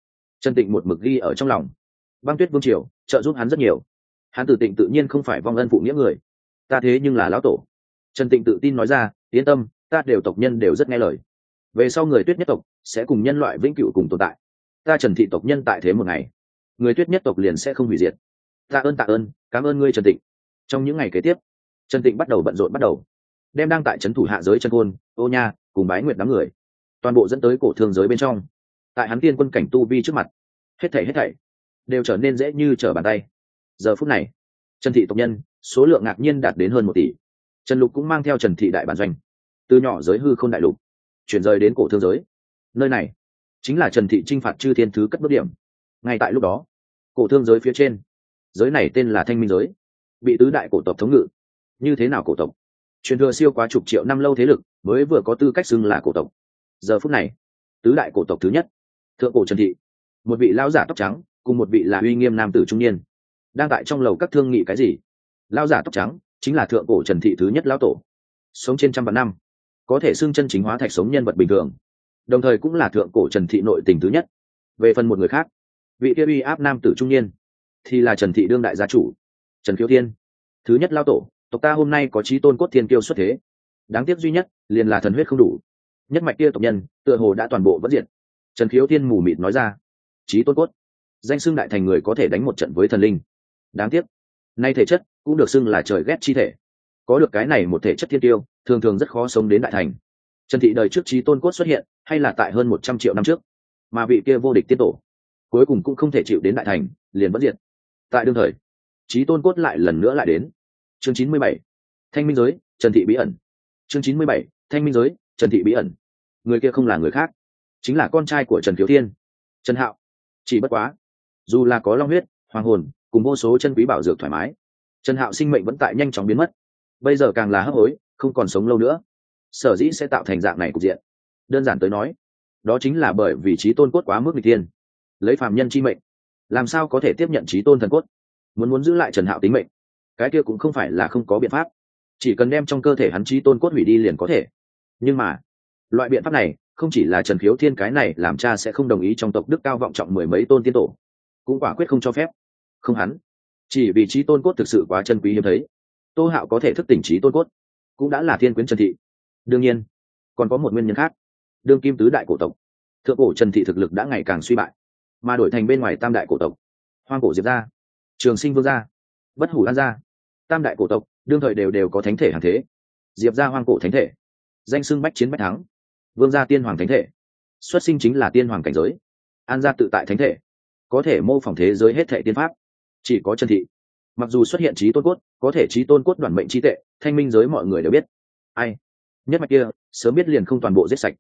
S1: trần tịnh một mực ghi ở trong lòng. Băng tuyết vương triều trợ giúp hắn rất nhiều. Hắn tự tịnh tự nhiên không phải vong ân phụ nghĩa người. Ta thế nhưng là lão tổ. Trần tịnh tự tin nói ra, yên tâm ta đều tộc nhân đều rất nghe lời. Về sau người tuyết nhất tộc sẽ cùng nhân loại vĩnh cửu cùng tồn tại. Ta trần thị tộc nhân tại thế một ngày, người tuyết nhất tộc liền sẽ không hủy diệt. Tạ ơn tạ ơn, cảm ơn ngươi trần tịnh. Trong những ngày kế tiếp, trần tịnh bắt đầu bận rộn bắt đầu, đem đang tại trấn thủ hạ giới chân côn, ô nha cùng bái nguyệt đám người, toàn bộ dẫn tới cổ thương giới bên trong. Tại hắn tiên quân cảnh tu vi trước mặt, hết thảy hết thảy đều trở nên dễ như trở bàn tay. Giờ phút này, trần thị tộc nhân số lượng ngạc nhiên đạt đến hơn một tỷ. Trần lục cũng mang theo trần thị đại bản doanh từ nhỏ giới hư không đại lục, chuyển rời đến cổ thương giới. Nơi này chính là trần thị t r i n h phạt chư thiên thứ cất bước điểm. Ngay tại lúc đó, cổ thương giới phía trên, giới này tên là thanh minh giới, bị tứ đại cổ tộc thống ngự. Như thế nào cổ tộc? Truyền thừa siêu quá chục triệu năm lâu thế lực, mới vừa có tư cách xưng là cổ tộc. Giờ phút này, tứ đại cổ tộc thứ nhất, thượng cổ trần thị, một vị lão giả tóc trắng, cùng một vị là uy nghiêm nam tử trung niên, đang tại trong lầu các thương nghị cái gì? Lão giả tóc trắng chính là thượng cổ trần thị thứ nhất lão tổ, sống trên trăm vạn năm có thể xưng chân chính hóa thạch sống nhân vật bình thường. Đồng thời cũng là thượng cổ trần thị nội tình thứ nhất. Về phần một người khác, vị kia uy áp nam tử trung niên, thì là trần thị đương đại gia chủ, trần khiếu thiên. Thứ nhất lao tổ, tộc ta hôm nay có trí tôn cốt thiên kiêu xuất thế. Đáng tiếc duy nhất, liền là thần huyết không đủ. Nhất mạch kia tộc nhân, tựa hồ đã toàn bộ vẫn diệt. Trần khiếu thiên mù mịt nói ra trí tôn cốt, danh xưng đại thành người có thể đánh một trận với thần linh. Đáng tiếc, nay thể chất cũng được xưng là trời ghét chi thể. Có được cái này một thể chất thiên tiêu thường thường rất khó sống đến đại thành. Trần thị đời trước trí tôn cốt xuất hiện, hay là tại hơn một trăm triệu năm trước. Mà vị kia vô địch tiên tổ, cuối cùng cũng không thể chịu đến đại thành, liền bất diệt. Tại đương thời trí tôn cốt lại lần nữa lại đến. Chương chín mươi bảy, thanh minh giới, trần thị bí ẩn. Chương chín mươi bảy, thanh minh giới, trần thị bí ẩn. Người kia không là người khác, chính là con trai của trần thiếu thiên, trần hạo. Chỉ bất quá, dù là có long huyết, hoàng hồn, cùng vô số chân quý bảo dược thoải mái, trần hạo sinh mệnh vẫn tại nhanh chóng biến mất. Bây giờ càng là hấp hối không còn sống lâu nữa. Sở dĩ sẽ tạo thành dạng này cục diện. Đơn giản tới nói, đó chính là bởi vì trí tôn cốt quá mức n tiên lấy phàm nhân chi mệnh, làm sao có thể tiếp nhận trí tôn thần cốt? Muốn muốn giữ lại trần hạo tính mệnh, cái kia cũng không phải là không có biện pháp. Chỉ cần đem trong cơ thể hắn trí tôn cốt hủy đi liền có thể. Nhưng mà, loại biện pháp này, không chỉ là trần khiếu thiên cái này làm cha sẽ không đồng ý trong tộc đức cao vọng trọng mười mấy tôn tiên tổ, cũng quả quyết không cho phép. Không hắn, chỉ vì trí tôn cốt thực sự quá chân quý hiếm thấy, tô hạo có thể thức tỉnh trí tôn cốt cũng đã là thiên quyến trần thị. Đương nhiên, còn có một nguyên nhân khác. Đương kim tứ đại cổ tộc, thượng cổ trần thị thực lực đã ngày càng suy bại, mà đổi thành bên ngoài tam đại cổ tộc. Hoang cổ diệp gia, trường sinh vương gia, bất hủ an gia, tam đại cổ tộc, đương thời đều đều có thánh thể hàng thế. Diệp gia hoang cổ thánh thể, danh xưng bách chiến bách thắng, vương gia tiên hoàng thánh thể, xuất sinh chính là tiên hoàng cảnh giới. An gia tự tại thánh thể, có thể mô phỏng thế giới hết thệ tiên pháp, chỉ có chân thị. Mặc dù xuất hiện trí tôn cốt, có thể trí tôn cốt đoàn mệnh trí tệ thanh minh giới mọi người đều biết. Ai? Nhất mạch kia, sớm biết liền không toàn bộ giết sạch.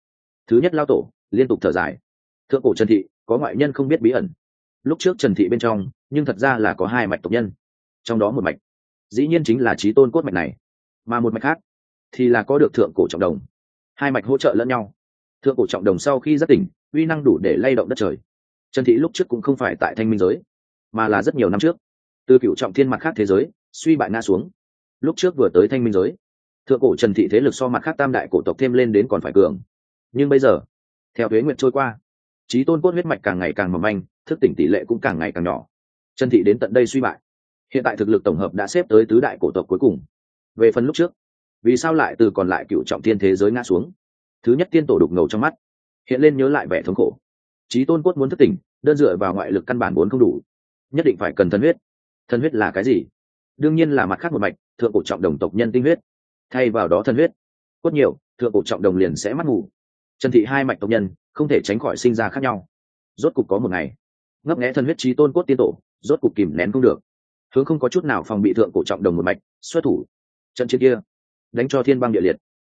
S1: Thứ nhất lao tổ, liên tục thở dài. Thượng cổ trần thị, có ngoại nhân không biết bí ẩn. Lúc trước trần thị bên trong, nhưng thật ra là có hai mạch tộc nhân. Trong đó một mạch, dĩ nhiên chính là trí tôn cốt mạch này. Mà một mạch khác, thì là có được thượng cổ trọng đồng. Hai mạch hỗ trợ lẫn nhau. Thượng cổ trọng đồng sau khi rất tỉnh, uy năng đủ để lay động đất trời. Trần thị lúc trước cũng không phải tại thanh minh giới, mà là rất nhiều năm trước. Từ cựu trọng thiên mặt khác thế giới, suy bại nga xuống lúc trước vừa tới thanh minh giới. Thượng cổ trần thị thế lực so mặt khác tam đại cổ tộc thêm lên đến còn phải cường. Nhưng bây giờ, theo thuế nguyện trôi qua, trí tôn cốt huyết mạch càng ngày càng mầm manh, thức tỉnh tỷ lệ cũng càng ngày càng nhỏ. Trần thị đến tận đây suy bại. Hiện tại thực lực tổng hợp đã xếp tới tứ đại cổ tộc cuối cùng. Về phần lúc trước, vì sao lại từ còn lại cựu trọng thiên thế giới ngã xuống? Thứ nhất tiên tổ đục ngầu trong mắt, hiện lên nhớ lại vẻ thống khổ. Trí tôn cốt muốn thức tỉnh, đơn dựa vào ngoại lực căn bản vốn không đủ. Nhất định phải cần thân huyết. Thân huyết là cái gì? Đương nhiên là mặt khác một mạch thượng cổ trọng đồng tộc nhân tinh huyết. Thay vào đó thân huyết. Cốt nhiều, thượng cổ trọng đồng liền sẽ mất ngủ. Trần thị hai mạch tộc nhân, không thể tránh khỏi sinh ra khác nhau. Rốt cục có một ngày, ngấp nghẽ thân huyết trí tôn cốt tiên tổ, rốt cục kìm nén không được. Hướng không có chút nào phòng bị thượng cổ trọng đồng một mạch, xuất thủ. Trận chiến kia, đánh cho thiên băng địa liệt.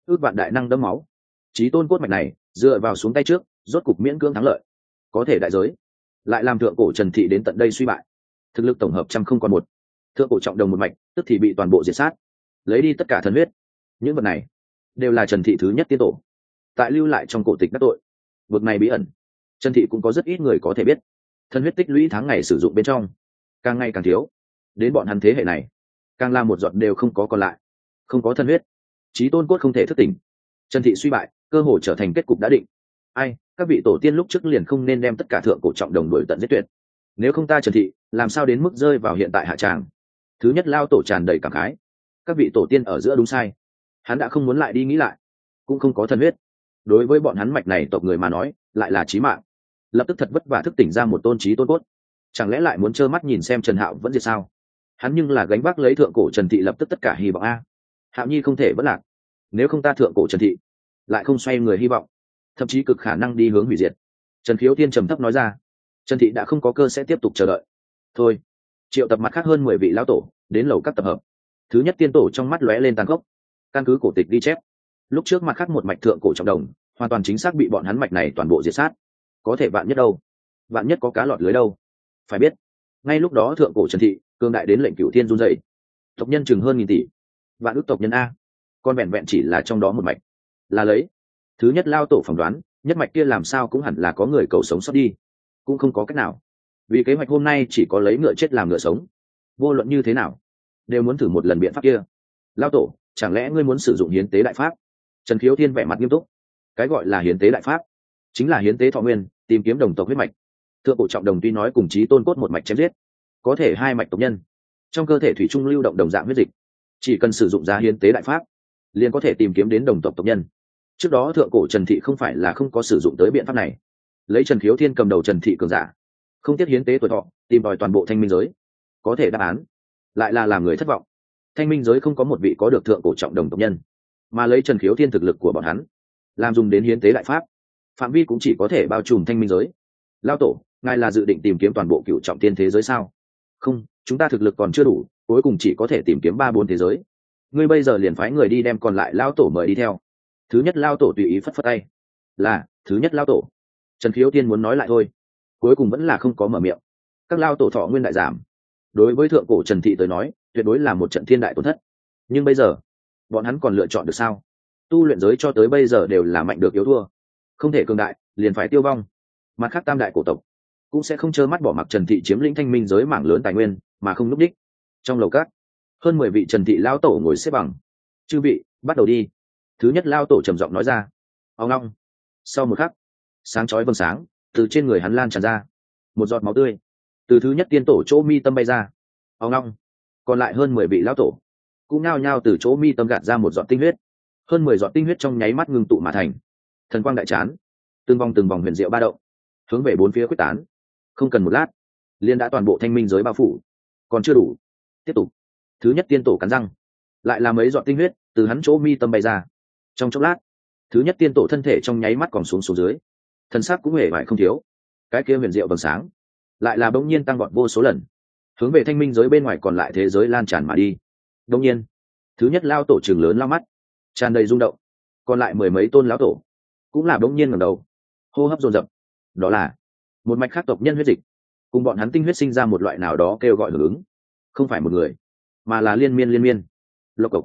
S1: Ước vạn đại năng đẫm máu. Trí tôn cốt mạch này, dựa vào xuống tay trước, rốt cục miễn cưỡng thắng lợi. Có thể đại giới, lại làm thượng cổ trần thị đến tận đây suy bại. Thực lực tổng hợp trăm không còn một thượng cổ trọng đồng một mạch, tức thì bị toàn bộ diệt sát, lấy đi tất cả thần huyết. Những vật này đều là trần thị thứ nhất tiên tổ. Tại lưu lại trong cổ tịch các tội, vực này bí ẩn, trần thị cũng có rất ít người có thể biết. Thần huyết tích lũy tháng ngày sử dụng bên trong, càng ngày càng thiếu. Đến bọn hắn thế hệ này, càng là một giọt đều không có còn lại. Không có thần huyết trí tôn cốt không thể thức tỉnh. Trần thị suy bại, cơ hội trở thành kết cục đã định. Ai, các vị tổ tiên lúc trước liền không nên đem tất cả thượng cổ trọng đồng đổi tận giết tuyệt. Nếu không ta trần thị, làm sao đến mức rơi vào hiện tại hạ tràng? Thứ nhất lao tổ tràn đầy cảm khái. Các vị tổ tiên ở giữa đúng sai. Hắn đã không muốn lại đi nghĩ lại, cũng không có thân huyết. Đối với bọn hắn mạch này tộc người mà nói, lại là trí mạng. Lập tức thật vất vả thức tỉnh ra một tôn trí tôn cốt. Chẳng lẽ lại muốn trơ mắt nhìn xem trần hạo vẫn diệt sao? Hắn nhưng là gánh vác lấy thượng cổ trần thị lập tức tất cả hy vọng a. Hạo nhi không thể vất lạc. Nếu không ta thượng cổ trần thị, lại không xoay người hy vọng. Thậm chí cực khả năng đi hướng hủy diệt. Trần khiếu tiên trầm thấp nói ra. Trần thị đã không có cơ sẽ tiếp tục chờ đợi. Thôi, triệu tập mặt khác hơn mười vị lão tổ đến lầu các tập hợp. Thứ nhất tiên tổ trong mắt lóe lên tàn gốc, căn cứ cổ tịch ghi chép lúc trước mặt khác một mạch thượng cổ trọng đồng hoàn toàn chính xác bị bọn hắn mạch này toàn bộ diệt sát. Có thể bạn nhất đâu? Bạn nhất có cá lọt lưới đâu? Phải biết ngay lúc đó thượng cổ trần thị cương đại đến lệnh cửu thiên run dậy tộc nhân chừng hơn nghìn tỷ. Vạn ước tộc nhân a. Con vẹn vẹn chỉ là trong đó một mạch. Là lấy thứ nhất lao tổ phỏng đoán nhất mạch kia làm sao cũng hẳn là có người cầu sống sót đi. Cũng không có cách nào. Vì kế hoạch hôm nay chỉ có lấy ngựa chết làm ngựa sống vô luận như thế nào, đều muốn thử một lần biện pháp kia. Lao tổ, chẳng lẽ ngươi muốn sử dụng hiến tế đại pháp? Trần khiếu thiên vẻ mặt nghiêm túc. Cái gọi là hiến tế đại pháp, chính là hiến tế thọ nguyên, tìm kiếm đồng tộc huyết mạch. Thượng cổ trọng đồng tuy nói cùng chí tôn cốt một mạch chém giết, có thể hai mạch tộc nhân, trong cơ thể thủy trung lưu động đồng dạng huyết dịch, chỉ cần sử dụng giá hiến tế đại pháp, liền có thể tìm kiếm đến đồng tộc tộc nhân. Trước đó thượng cổ trần thị không phải là không có sử dụng tới biện pháp này. Lấy trần khiếu thiên cầm đầu trần thị cường giả, không tiết hiến tế tuổi thọ, tìm đòi toàn bộ thanh minh giới có thể đáp án. Lại là làm người thất vọng. Thanh minh giới không có một vị có được thượng cổ trọng đồng tộc nhân, mà lấy trần khiếu thiên thực lực của bọn hắn, làm dùng đến hiến tế đại pháp, phạm vi cũng chỉ có thể bao trùm thanh minh giới. Lao tổ, ngài là dự định tìm kiếm toàn bộ cựu trọng tiên thế giới sao? Không, chúng ta thực lực còn chưa đủ, cuối cùng chỉ có thể tìm kiếm ba bốn thế giới. Ngươi bây giờ liền phái người đi đem còn lại lao tổ mời đi theo. Thứ nhất lao tổ tùy ý phất phất tay. Là, thứ nhất lao tổ. Trần khiếu tiên muốn nói lại thôi, cuối cùng vẫn là không có mở miệng. Các lao tổ thọ nguyên đại giảm đối với thượng cổ trần thị tới nói, tuyệt đối là một trận thiên đại tổn thất. Nhưng bây giờ, bọn hắn còn lựa chọn được sao? Tu luyện giới cho tới bây giờ đều là mạnh được yếu thua. Không thể cường đại, liền phải tiêu vong. Mặt khác tam đại cổ tộc cũng sẽ không trơ mắt bỏ mặc trần thị chiếm lĩnh thanh minh giới mảng lớn tài nguyên, mà không núp đích. Trong lầu cát hơn mười vị trần thị lao tổ ngồi xếp bằng. Chư vị, bắt đầu đi. Thứ nhất lao tổ trầm giọng nói ra. Ao ngong sau một khắc, sáng chói vầng sáng, từ trên người hắn lan tràn ra một giọt máu tươi từ thứ nhất tiên tổ chỗ mi tâm bay ra. Ao ngong. Còn lại hơn mười vị lão tổ cũng nao nhao từ chỗ mi tâm gạt ra một giọt tinh huyết. Hơn mười giọt tinh huyết trong nháy mắt ngưng tụ mà thành. Thần quang đại chán, từng vòng từng vòng huyền diệu ba động, hướng về bốn phía quyết tán. Không cần một lát liên đã toàn bộ thanh minh giới bao phủ. Còn chưa đủ. Tiếp tục. Thứ nhất tiên tổ cắn răng, lại là mấy giọt tinh huyết từ hắn chỗ mi tâm bay ra. Trong chốc lát, thứ nhất tiên tổ thân thể trong nháy mắt còn xuống xuống dưới. Thân xác cũng hề vải không thiếu. Cái kia huyền diệu vầng sáng lại là bỗng nhiên tăng vọt vô số lần. Hướng về thanh minh giới bên ngoài còn lại thế giới lan tràn mà đi. Bỗng nhiên, thứ nhất lao tổ trường lớn lao mắt, tràn đầy rung động. Còn lại mười mấy tôn lão tổ cũng là bỗng nhiên ngầm đầu, hô hấp dồn dập. Đó là một mạch khác tộc nhân huyết dịch, cùng bọn hắn tinh huyết sinh ra một loại nào đó kêu gọi hưởng ứng. Không phải một người, mà là liên miên liên miên. Lộc cộc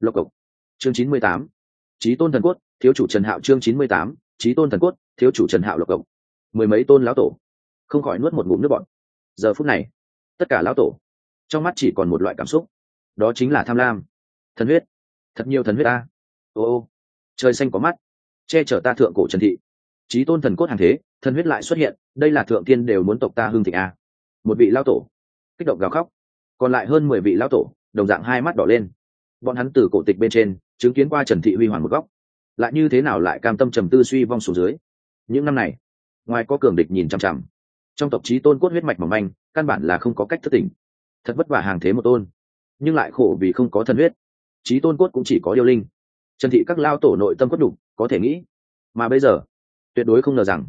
S1: lộc cộc. Chương chín mươi tám, trí tôn thần cốt, thiếu chủ trần hạo chương chín mươi tám, trí tôn thần cốt, thiếu chủ trần hạo lộc cộc. Mười mấy tôn lão tổ không khỏi nuốt một ngụm nước bọn giờ phút này, tất cả lão tổ, trong mắt chỉ còn một loại cảm xúc, đó chính là tham lam. Thần huyết, thật nhiều thần huyết ta. Ô ô, trời xanh có mắt, che chở ta thượng cổ trần thị. Trí tôn thần cốt hàng thế, thần huyết lại xuất hiện, đây là thượng tiên đều muốn tộc ta hương thịnh a một vị lao tổ, kích động gào khóc, còn lại hơn mười vị lao tổ, đồng dạng hai mắt đỏ lên. Bọn hắn từ cổ tịch bên trên, chứng kiến qua trần thị huy hoàng một góc. Lại như thế nào lại cam tâm trầm tư suy vong xuống dưới? Những năm này, ngoài có cường địch nhìn chằm chằm trong tộc trí tôn cốt huyết mạch mỏng manh, căn bản là không có cách thất tỉnh. Thật vất vả hàng thế một tôn, nhưng lại khổ vì không có thần huyết. Trí tôn cốt cũng chỉ có yêu linh. Trần thị các lao tổ nội tâm cốt đục có thể nghĩ. Mà bây giờ, tuyệt đối không ngờ rằng,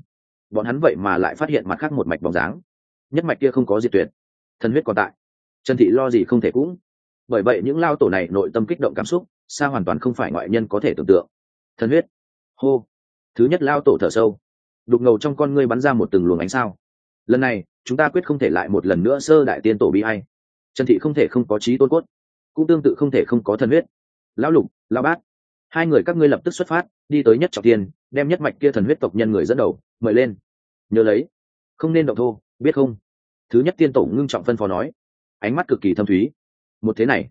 S1: bọn hắn vậy mà lại phát hiện mặt khác một mạch bóng dáng. Nhất mạch kia không có diệt tuyệt, thần huyết còn tại. Trần thị lo gì không thể cũng. Bởi vậy những lao tổ này nội tâm kích động cảm xúc, xa hoàn toàn không phải ngoại nhân có thể tưởng tượng. Thần huyết. Hô. Thứ nhất lao tổ thở sâu. Đục ngầu trong con ngươi bắn ra một từng luồng ánh sao lần này, chúng ta quyết không thể lại một lần nữa sơ đại tiên tổ bi hay trần thị không thể không có trí tôn cốt, cũng tương tự không thể không có thần huyết. Lão lục, lão bát, hai người các ngươi lập tức xuất phát, đi tới nhất trọng tiên, đem nhất mạch kia thần huyết tộc nhân người dẫn đầu, mời lên. Nhớ lấy, không nên động thô, biết không? Thứ nhất tiên tổ ngưng trọng phân phó nói. Ánh mắt cực kỳ thâm thúy. Một thế này,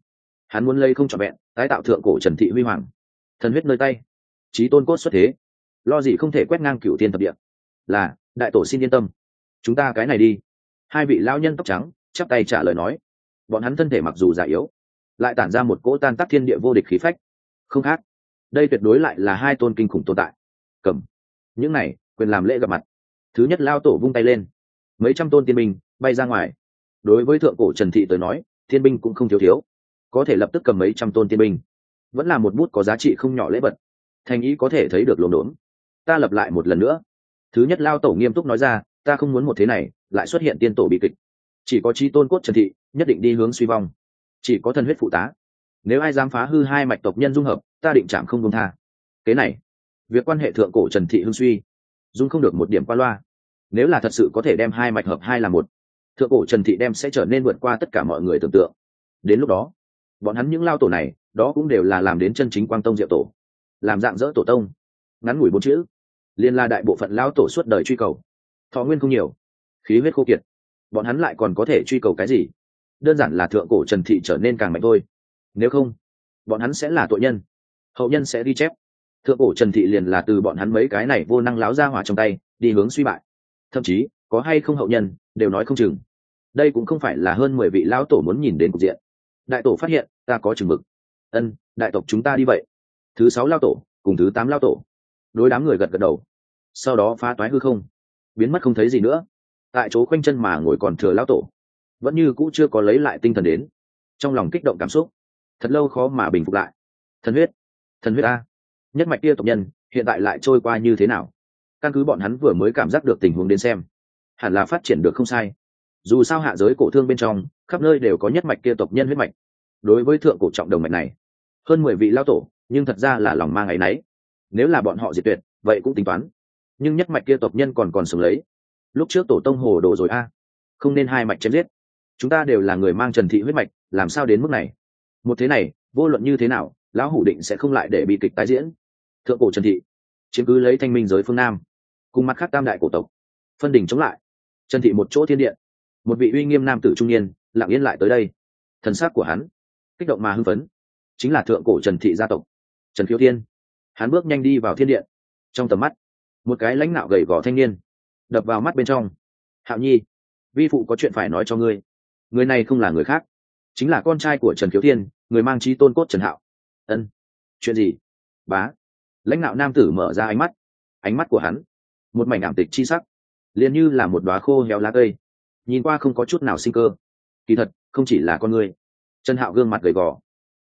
S1: hắn muốn lây không trọn vẹn, tái tạo thượng cổ trần thị huy hoàng. Thần huyết nơi tay. Trí tôn cốt xuất thế. Lo gì không thể quét ngang cựu tiên thập địa. Là, đại tổ xin yên tâm chúng ta cái này đi. Hai vị lao nhân tóc trắng, chắp tay trả lời nói. Bọn hắn thân thể mặc dù già yếu, lại tản ra một cỗ tan tác thiên địa vô địch khí phách. Không khác, đây tuyệt đối lại là hai tôn kinh khủng tồn tại. Cầm. Những này, quyền làm lễ gặp mặt. Thứ nhất lao tổ vung tay lên. Mấy trăm tôn tiên binh bay ra ngoài. Đối với thượng cổ trần thị tới nói, thiên binh cũng không thiếu thiếu. Có thể lập tức cầm mấy trăm tôn tiên binh. Vẫn là một bút có giá trị không nhỏ lễ vật. Thành ý có thể thấy được lồn đốn. Ta lập lại một lần nữa. Thứ nhất lao tổ nghiêm túc nói ra ta không muốn một thế này lại xuất hiện tiên tổ bị kịch. Chỉ có chi tôn cốt trần thị, nhất định đi hướng suy vong. Chỉ có thần huyết phụ tá. Nếu ai dám phá hư hai mạch tộc nhân dung hợp, ta định chạm không công tha. Kế này, việc quan hệ thượng cổ trần thị hưng suy, dung không được một điểm qua loa. Nếu là thật sự có thể đem hai mạch hợp hai là một, thượng cổ trần thị đem sẽ trở nên vượt qua tất cả mọi người tưởng tượng. Đến lúc đó, bọn hắn những lao tổ này, đó cũng đều là làm đến chân chính quang tông diệu tổ. Làm dạng dỡ tổ tông. Ngắn ngủi bốn chữ. Liên la đại bộ phận lao tổ suốt đời truy cầu thọ nguyên không nhiều, khí huyết khô kiệt, bọn hắn lại còn có thể truy cầu cái gì? Đơn giản là thượng cổ trần thị trở nên càng mạnh thôi. Nếu không, bọn hắn sẽ là tội nhân, hậu nhân sẽ đi chép. Thượng cổ trần thị liền là từ bọn hắn mấy cái này vô năng láo ra hỏa trong tay, đi hướng suy bại. Thậm chí, có hay không hậu nhân, đều nói không chừng. Đây cũng không phải là hơn mười vị lão tổ muốn nhìn đến cục diện. Đại tổ phát hiện, ta có chừng mực. Ân, đại tộc chúng ta đi vậy. Thứ sáu lao tổ, cùng thứ tám lao tổ. Đối đám người gật gật đầu. Sau đó phá toái hư không biến mất không thấy gì nữa. Tại chỗ quanh chân mà ngồi còn thừa lao tổ, vẫn như cũ chưa có lấy lại tinh thần đến. Trong lòng kích động cảm xúc, thật lâu khó mà bình phục lại. Thần huyết thần huyết a. Nhất mạch kia tộc nhân, hiện tại lại trôi qua như thế nào? Căn cứ bọn hắn vừa mới cảm giác được tình huống đến xem, hẳn là phát triển được không sai. Dù sao hạ giới cổ thương bên trong, khắp nơi đều có nhất mạch kia tộc nhân huyết mạch. Đối với thượng cổ trọng đồng mạch này, hơn mười vị lao tổ, nhưng thật ra là lòng mang áy náy nếu là bọn họ diệt tuyệt, vậy cũng tính toán nhưng nhất mạch kia tộc nhân còn còn sống lấy. Lúc trước tổ tông hồ đồ rồi a, không nên hai mạch chém giết. Chúng ta đều là người mang trần thị huyết mạch, làm sao đến mức này? Một thế này, vô luận như thế nào, lão hủ định sẽ không lại để bị kịch tái diễn. Thượng cổ trần thị, chiếm cứ lấy thanh minh giới phương nam, cùng mặt khác tam đại cổ tộc, phân đỉnh chống lại. Trần thị một chỗ thiên điện, một vị uy nghiêm nam tử trung niên, lặng yên lại tới đây. Thần sắc của hắn, kích động mà hưng phấn, chính là thượng cổ trần thị gia tộc, trần khiếu thiên. Hắn bước nhanh đi vào thiên điện, trong tầm mắt một cái lãnh nạo gầy gò thanh niên, đập vào mắt bên trong. Hạo nhi, vi phụ có chuyện phải nói cho ngươi. Người này không là người khác, chính là con trai của trần khiếu thiên, người mang trí tôn cốt trần hạo. Ân, chuyện gì? Bá. Lãnh nạo nam tử mở ra ánh mắt. Ánh mắt của hắn, một mảnh ảm tịch chi sắc, liền như là một đoá khô héo lá cây, nhìn qua không có chút nào sinh cơ. Kỳ thật, không chỉ là con người trần hạo gương mặt gầy gò,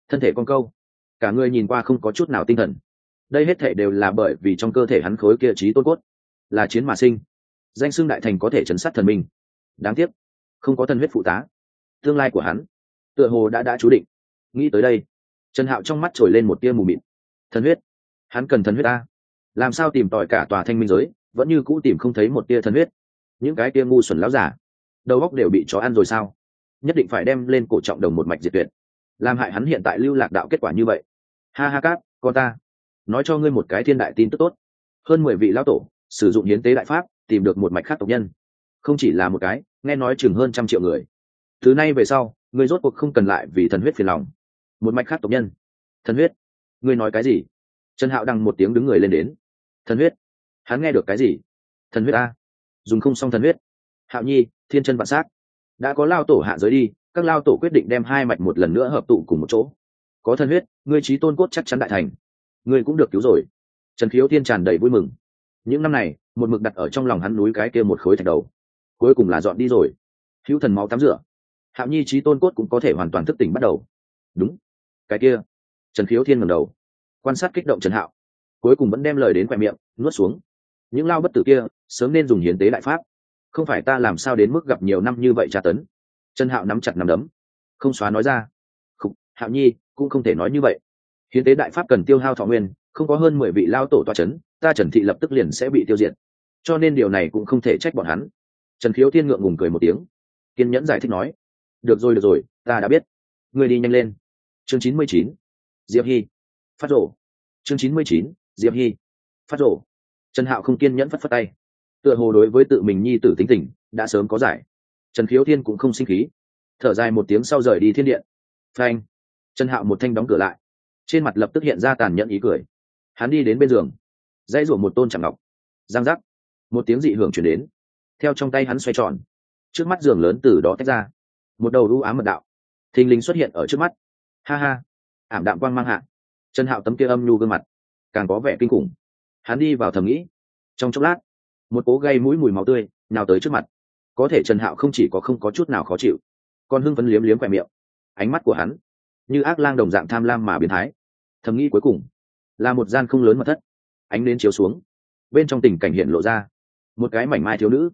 S1: thân thể con câu cả người nhìn qua không có chút nào tinh thần đây hết thể đều là bởi vì trong cơ thể hắn khối kia trí tôn cốt là chiến mà sinh. Danh xương đại thành có thể chấn sát thần minh. Đáng tiếc, không có thân huyết phụ tá. Tương lai của hắn, tựa hồ đã đã chú định. Nghĩ tới đây, trần hạo trong mắt trồi lên một tia mù mịt. Thần huyết? Hắn cần thần huyết ta làm sao tìm tòi cả tòa thanh minh giới, vẫn như cũ tìm không thấy một tia thần huyết? Những cái tia ngu xuẩn láo giả, đầu góc đều bị chó ăn rồi sao? Nhất định phải đem lên cổ trọng đồng một mạch diệt tuyệt. Làm hại hắn hiện tại lưu lạc đạo kết quả như vậy. Ha ha cát con ta nói cho ngươi một cái thiên đại tin tức tốt. Hơn mười vị lão tổ sử dụng hiến tế đại pháp, tìm được một mạch khác tộc nhân. Không chỉ là một cái, nghe nói chừng hơn trăm triệu người. Thứ nay về sau, ngươi rốt cuộc không cần lại vì thần huyết phiền lòng. Một mạch khác tộc nhân. Thần huyết. Ngươi nói cái gì? Trần hạo đằng một tiếng đứng người lên đến. Thần huyết. Hắn nghe được cái gì? Thần huyết a. Dùng không xong thần huyết. Hạo nhi, thiên chân vạn sát đã có lao tổ hạ giới đi, các lao tổ quyết định đem hai mạch một lần nữa hợp tụ cùng một chỗ. Có thần huyết, ngươi trí tôn cốt chắc chắn đại thành ngươi cũng được cứu rồi. Trần khiếu Thiên tràn đầy vui mừng. Những năm này, một mực đặt ở trong lòng hắn núi cái kia một khối thạch đầu. Cuối cùng là dọn đi rồi. Hữu thần máu tắm rửa. Hạo nhi trí tôn cốt cũng có thể hoàn toàn thức tỉnh bắt đầu. Đúng. Cái kia. Trần khiếu thiên ngầm đầu. Quan sát kích động trần hạo. Cuối cùng vẫn đem lời đến khoe miệng, nuốt xuống. Những lao bất tử kia, sớm nên dùng hiến tế đại pháp. Không phải ta làm sao đến mức gặp nhiều năm như vậy tra tấn. Trần hạo nắm chặt nắm đấm. Không xóa nói ra. Không hạo nhi, cũng không thể nói như vậy hiến tế đại pháp cần tiêu hao thọ nguyên, không có hơn mười vị lao tổ toa c h ấ n ta trần thị lập tức liền sẽ bị tiêu diệt. Cho nên điều này cũng không thể trách bọn hắn. Trần khiếu thiên ngượng ngùng cười một tiếng. Kiên nhẫn giải thích nói, được rồi được rồi, ta đã biết. Người đi nhanh lên. Chương chín mươi chín, diệp hy. Phát rổ. Chương chín mươi chín, diệp hy. Phát rổ. Trần hạo không kiên nhẫn phất phất tay. Tựa hồ đối với tự mình nhi tử tính tình, đã sớm có giải. Trần khiếu thiên cũng không sinh khí. Thở dài một tiếng sau rời đi thiên điện. Phanh. Trần hạo một thanh đóng cửa lại trên mặt lập tức hiện ra tàn nhẫn ý cười. Hắn đi đến bên giường, dãy rủa một tôn chẳng ngọc. Giang giác, một tiếng dị hưởng chuyển đến. Theo trong tay hắn xoay tròn, trước mắt giường lớn từ đó tách ra. Một đầu ưu ám mật đạo, thình lình xuất hiện ở trước mắt. Ha ha, ảm đạm quang mang hạ. Trần hạo tấm kia âm nhu gương mặt, càng có vẻ kinh khủng. Hắn đi vào thầm nghĩ, trong chốc lát, một cố gây mũi mùi máu tươi nào tới trước mặt. Có thể trần hạo không chỉ có không có chút nào khó chịu, còn hưng phấn liếm liếm khỏe miệng. Ánh mắt của hắn như ác lang đồng dạng tham lam mà biến thái thầm nghĩ cuối cùng. Là một gian không lớn mà thất. Ánh đến chiếu xuống. Bên trong tình cảnh hiện lộ ra. Một cái mảnh mai thiếu nữ.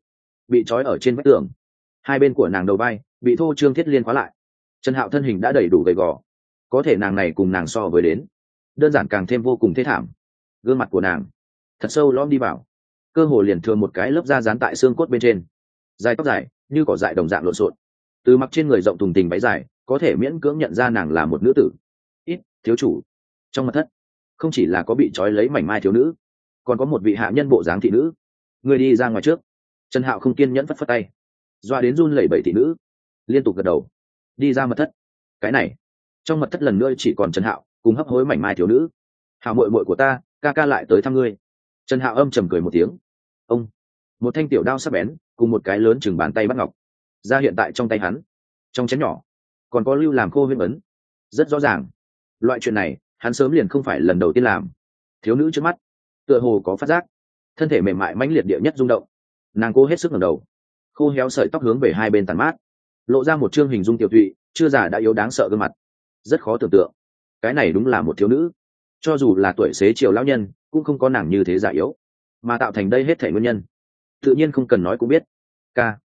S1: Bị trói ở trên vách tường. Hai bên của nàng đầu vai bị thô trương thiết liên khóa lại. Trần hạo thân hình đã đầy đủ gầy gò. Có thể nàng này cùng nàng so với đến. Đơn giản càng thêm vô cùng thế thảm. Gương mặt của nàng thật sâu lom đi vào. Cơ hồ liền thường một cái lớp da dán tại xương cốt bên trên. Dài tóc dài, như cỏ dại đồng dạng lộn xộn. Từ mặc trên người rộng thùng tình váy dài, có thể miễn cưỡng nhận ra nàng là một nữ tử. Ít, thiếu chủ trong mặt thất. Không chỉ là có bị trói lấy mảnh mai thiếu nữ, còn có một vị hạ nhân bộ dáng thị nữ. Người đi ra ngoài trước. Trần hạo không kiên nhẫn phất phất tay. Doa đến run lẩy bẩy thị nữ, liên tục gật đầu. Đi ra mật thất. Cái này, trong mật thất lần nữa chỉ còn trần hạo cùng hấp hối mảnh mai thiếu nữ. Hào mội mội của ta, ca ca lại tới thăm ngươi. Trần hạo âm trầm cười một tiếng. Ông. Một thanh tiểu đao sắc bén cùng một cái lớn chừng bàn tay bắt ngọc, ra hiện tại trong tay hắn. Trong chén nhỏ, còn có lưu làm khô huyết ấn. Rất rõ ràng. Loại chuyện này hắn sớm liền không phải lần đầu tiên làm. Thiếu nữ trước mắt, tựa hồ có phát giác. Thân thể mềm mại mãnh liệt địa nhất rung động. Nàng cố hết sức ngẩng đầu. Khô héo sợi tóc hướng về hai bên tàn mát. Lộ ra một chương hình dung tiểu thụy chưa già đã yếu đáng sợ gương mặt. Rất khó tưởng tượng. Cái này đúng là một thiếu nữ. Cho dù là tuổi xế chiều lão nhân, cũng không có nàng như thế già yếu. Mà tạo thành đây hết thể nguyên nhân, tự nhiên không cần nói cũng biết. Ca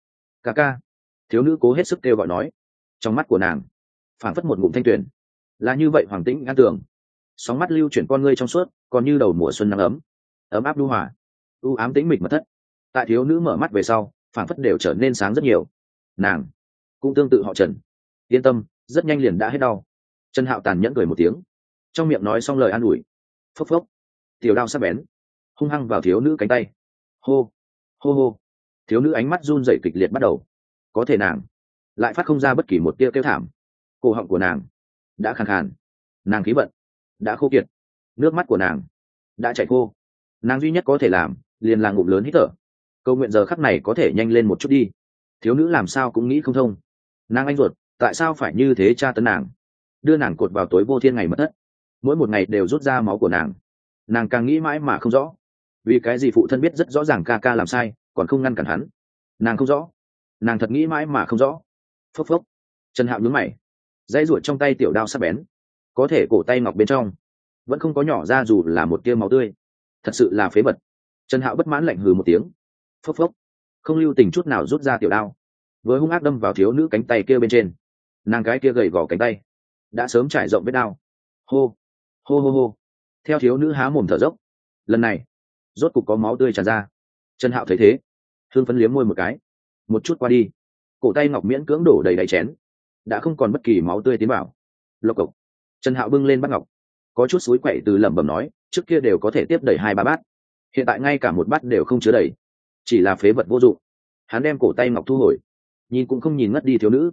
S1: ca ca. Thiếu nữ cố hết sức kêu gọi nói. Trong mắt của nàng, phảng phất một ngụm thanh tuyển là như vậy hoàng tĩnh ngăn tường sóng mắt lưu chuyển con ngươi trong suốt, còn như đầu mùa xuân nắng ấm. Ấm áp đu hòa, u ám tĩnh mịch mật thất. Tại thiếu nữ mở mắt về sau, phảng phất đều trở nên sáng rất nhiều. Nàng cũng tương tự họ trần. Yên tâm, rất nhanh liền đã hết đau. Trần hạo tàn nhẫn cười một tiếng. Trong miệng nói xong lời an ủi. Phốc phốc. Tiểu đao sắp bén. Hung hăng vào thiếu nữ cánh tay. Hô hô hô. Thiếu nữ ánh mắt run rẩy kịch liệt bắt đầu. Có thể nàng lại phát không ra bất kỳ một tia kêu thảm. Cổ họng của nàng đã khàn khàn. Nàng khí vận đã khô kiệt. Nước mắt của nàng đã chảy khô. Nàng duy nhất có thể làm liền là ngụm lớn hít thở. Câu nguyện giờ khắc này có thể nhanh lên một chút đi. Thiếu nữ làm sao cũng nghĩ không thông. Nàng anh ruột, tại sao phải như thế tra tấn nàng? Đưa nàng cột vào tối vô thiên ngày mất thất. Mỗi một ngày đều rút ra máu của nàng. Nàng càng nghĩ mãi mà không rõ. Vì cái gì phụ thân biết rất rõ ràng ca ca làm sai, còn không ngăn cản hắn? Nàng không rõ. Nàng thật nghĩ mãi mà không rõ. Phốc phốc. Trần hạo nhướng mày. Dãy ruột trong tay tiểu đao sắp bén có thể cổ tay ngọc bên trong, vẫn không có nhỏ ra dù là một tia máu tươi. Thật sự là phế vật. Trần hạo bất mãn lạnh hừ một tiếng. Phốc phốc. Không lưu tình chút nào rút ra tiểu đao. Với hung ác đâm vào thiếu nữ cánh tay kia bên trên. Nàng cái kia gầy gò cánh tay đã sớm trải rộng vết đao. Hô hô hô hô. Theo thiếu nữ há mồm thở dốc. Lần này, rốt cục có máu tươi tràn ra. Trần hạo thấy thế, thương phấn liếm môi một cái. Một chút qua đi. Cổ tay ngọc miễn cưỡng đổ đầy đầy chén. Đã không còn bất kỳ máu tươi tiến vào. Lộc cộc trần hạo bưng lên bát ngọc. Có chút suối quậy từ lẩm bẩm nói, trước kia đều có thể tiếp đầy hai ba bát. Hiện tại ngay cả một bát đều không chứa đầy. Chỉ là phế vật vô dụng. Hắn đem cổ tay ngọc thu hồi. Nhìn cũng không nhìn ngất đi thiếu nữ.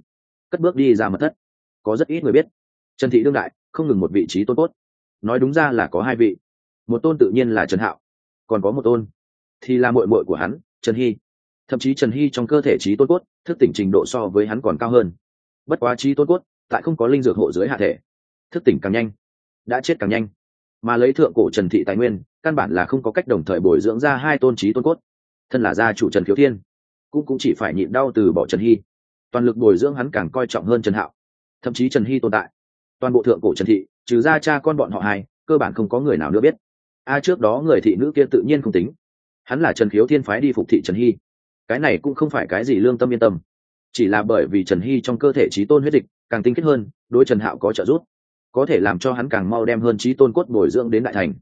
S1: Cất bước đi ra mật thất. Có rất ít người biết. Trần thị đương đại, không ngừng một vị trí tôn cốt. Nói đúng ra là có hai vị. Một tôn tự nhiên là trần hạo, còn có một tôn thì là mội mội của hắn, trần hy. Thậm chí trần hy trong cơ thể trí tôn cốt, thức tỉnh trình độ so với hắn còn cao hơn. Bất quá trí tôn cốt, tại không có linh dược hộ dưới hạ thể thức tỉnh càng nhanh, đã chết càng nhanh. Mà lấy thượng cổ trần thị tài nguyên, căn bản là không có cách đồng thời bồi dưỡng ra hai tôn trí tôn cốt. Thân là gia chủ trần khiếu thiên, cũng cũng chỉ phải nhịn đau từ bỏ trần hy. Toàn lực bồi dưỡng hắn càng coi trọng hơn trần hạo. Thậm chí trần hy tồn tại. Toàn bộ thượng cổ trần thị, trừ ra cha con bọn họ hai, cơ bản không có người nào nữa biết. A à, trước đó người thị nữ kia tự nhiên không tính. Hắn là trần khiếu thiên phái đi phục thị trần hy. Cái này cũng không phải cái gì lương tâm yên tâm. Chỉ là bởi vì trần hy trong cơ thể trí tôn huyết dịch càng tinh khiết hơn, đối trần hạo có trợ giúp có thể làm cho hắn càng mau đem hơn trí tôn cốt bồi dưỡng đến đại thành.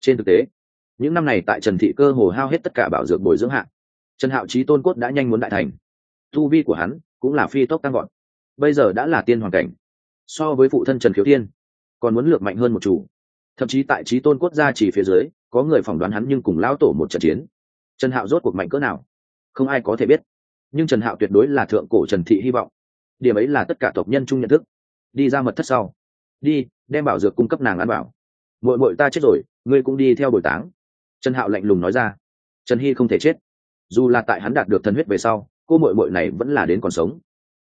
S1: Trên thực tế, những năm này tại trần thị cơ hồ hao hết tất cả bảo dược bồi dưỡng hạng. Trần hạo trí tôn cốt đã nhanh muốn đại thành. Tu vi của hắn cũng là phi tốc tăng gọn bây giờ đã là tiên hoàn cảnh. So với phụ thân trần khiếu tiên còn muốn lược mạnh hơn một chủ. Thậm chí tại trí tôn cốt gia chỉ phía dưới, có người phỏng đoán hắn nhưng cùng lão tổ một trận chiến. Trần hạo rốt cuộc mạnh cỡ nào? Không ai có thể biết. Nhưng trần hạo tuyệt đối là thượng cổ trần thị hy vọng. Điểm ấy là tất cả tộc nhân chung nhận thức. Đi ra mật thất sau đi, đem bảo dược cung cấp nàng ăn bảo mội mội ta chết rồi, ngươi cũng đi theo bồi táng. Trần hạo lạnh lùng nói ra. Trần hy không thể chết. Dù là tại hắn đạt được thần huyết về sau, cô mội mội này vẫn là đến còn sống.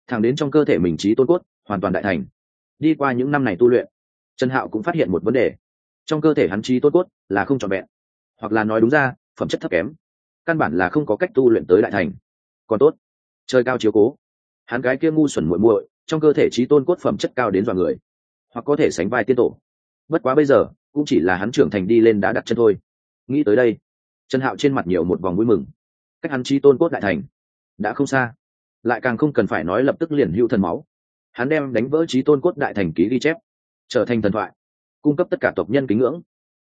S1: Thẳng đến trong cơ thể mình trí tôn cốt, hoàn toàn đại thành. Đi qua những năm này tu luyện, trần hạo cũng phát hiện một vấn đề. Trong cơ thể hắn trí tôn cốt là không trọn vẹn. Hoặc là nói đúng ra, phẩm chất thấp kém. Căn bản là không có cách tu luyện tới đại thành. Còn tốt chơi cao chiếu cố. Hắn gái kia ngu xuẩn muội muội, trong cơ thể trí tôn cốt phẩm chất cao đến dọa người hoặc có thể sánh vai tiên tổ. Bất quá bây giờ, cũng chỉ là hắn trưởng thành đi lên đã đặt chân thôi. Nghĩ tới đây, trần hạo trên mặt nhiều một vòng vui mừng. Cách hắn chi tôn cốt đại thành, đã không xa. Lại càng không cần phải nói lập tức liền hữu thần máu. Hắn đem đánh vỡ trí tôn cốt đại thành ký ghi chép, trở thành thần thoại, cung cấp tất cả tộc nhân kính ngưỡng.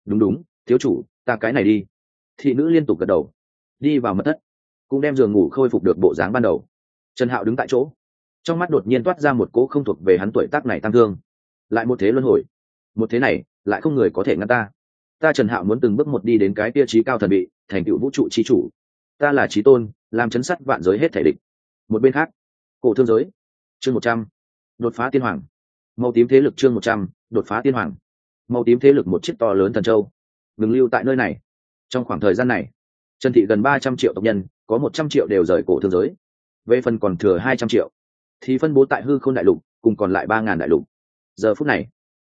S1: Đúng đúng, thiếu chủ, ta cái này đi. Thị nữ liên tục gật đầu, đi vào mật thất, cũng đem giường ngủ khôi phục được bộ dáng ban đầu. Trần hạo đứng tại chỗ, trong mắt đột nhiên toát ra một cỗ không thuộc về hắn tuổi tác này tăng thương lại một thế luân hồi. Một thế này, lại không người có thể ngăn ta. Ta trần hạo muốn từng bước một đi đến cái tia trí cao thần bị thành tựu vũ trụ trí chủ. Ta là trí tôn, làm chấn sắt vạn giới hết thể địch. Một bên khác, cổ thương giới. Chương một trăm, đột phá tiên hoàng. Màu tím thế lực chương một trăm, đột phá tiên hoàng. Màu tím thế lực một chiếc to lớn thần châu. Ngừng lưu tại nơi này. Trong khoảng thời gian này, trần thị gần ba trăm triệu tộc nhân, có một trăm triệu đều rời cổ thương giới. Về phần còn thừa hai trăm triệu, thì phân bố tại hư k h ô n đại lục, cùng còn lại ba ngàn đại lục giờ phút này,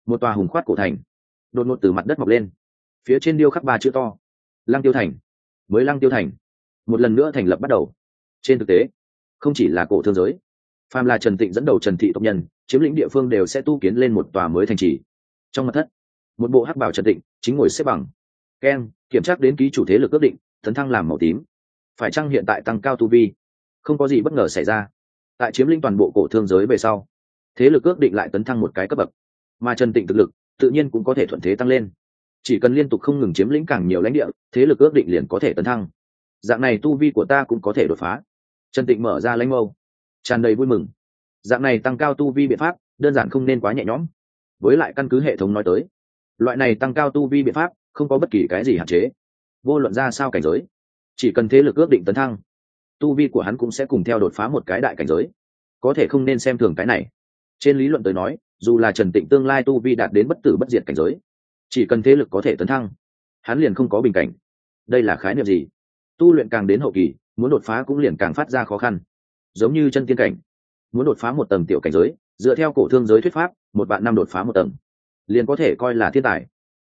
S1: một tòa hùng khoát cổ thành, đột ngột từ mặt đất mọc lên, phía trên điêu khắc ba chữ to, lăng tiêu thành. Mới lăng tiêu thành, một lần nữa thành lập bắt đầu. Trên thực tế, không chỉ là cổ thương giới, phàm là trần tịnh dẫn đầu trần thị tộc nhân, chiếm lĩnh địa phương đều sẽ tu kiến lên một tòa mới thành trì. Trong mặt thất, một bộ hắc bảo trần tịnh, chính ngồi xếp bằng ken kiểm tra đến ký chủ thế lực ước định thần thăng làm màu tím. Phải chăng hiện tại tăng cao tu vi? Không có gì bất ngờ xảy ra. Tại chiếm lĩnh toàn bộ cổ thương giới về sau thế lực ước định lại tấn thăng một cái cấp bậc. Mà trần tịnh thực lực, tự nhiên cũng có thể thuận thế tăng lên. Chỉ cần liên tục không ngừng chiếm lĩnh càng nhiều lãnh địa, thế lực ước định liền có thể tấn thăng. Dạng này tu vi của ta cũng có thể đột phá. Trần tịnh mở ra lãnh mâu, tràn đầy vui mừng. Dạng này tăng cao tu vi biện pháp, đơn giản không nên quá nhẹ nhõm. Với lại căn cứ hệ thống nói tới, loại này tăng cao tu vi biện pháp, không có bất kỳ cái gì hạn chế. Vô luận ra sao cảnh giới, chỉ cần thế lực ước định tấn thăng, tu vi của hắn cũng sẽ cùng theo đột phá một cái đại cảnh giới. Có thể không nên xem thường cái này trên lý luận tới nói, dù là trần tịnh tương lai tu vi đạt đến bất tử bất diệt cảnh giới, chỉ cần thế lực có thể tấn thăng, hắn liền không có bình cảnh. Đây là khái niệm gì? Tu luyện càng đến hậu kỳ, muốn đột phá cũng liền càng phát ra khó khăn. Giống như chân tiên cảnh, muốn đột phá một tầng tiểu cảnh giới, dựa theo cổ thương giới thuyết pháp, một bạn năm đột phá một tầng, liền có thể coi là thiên tài.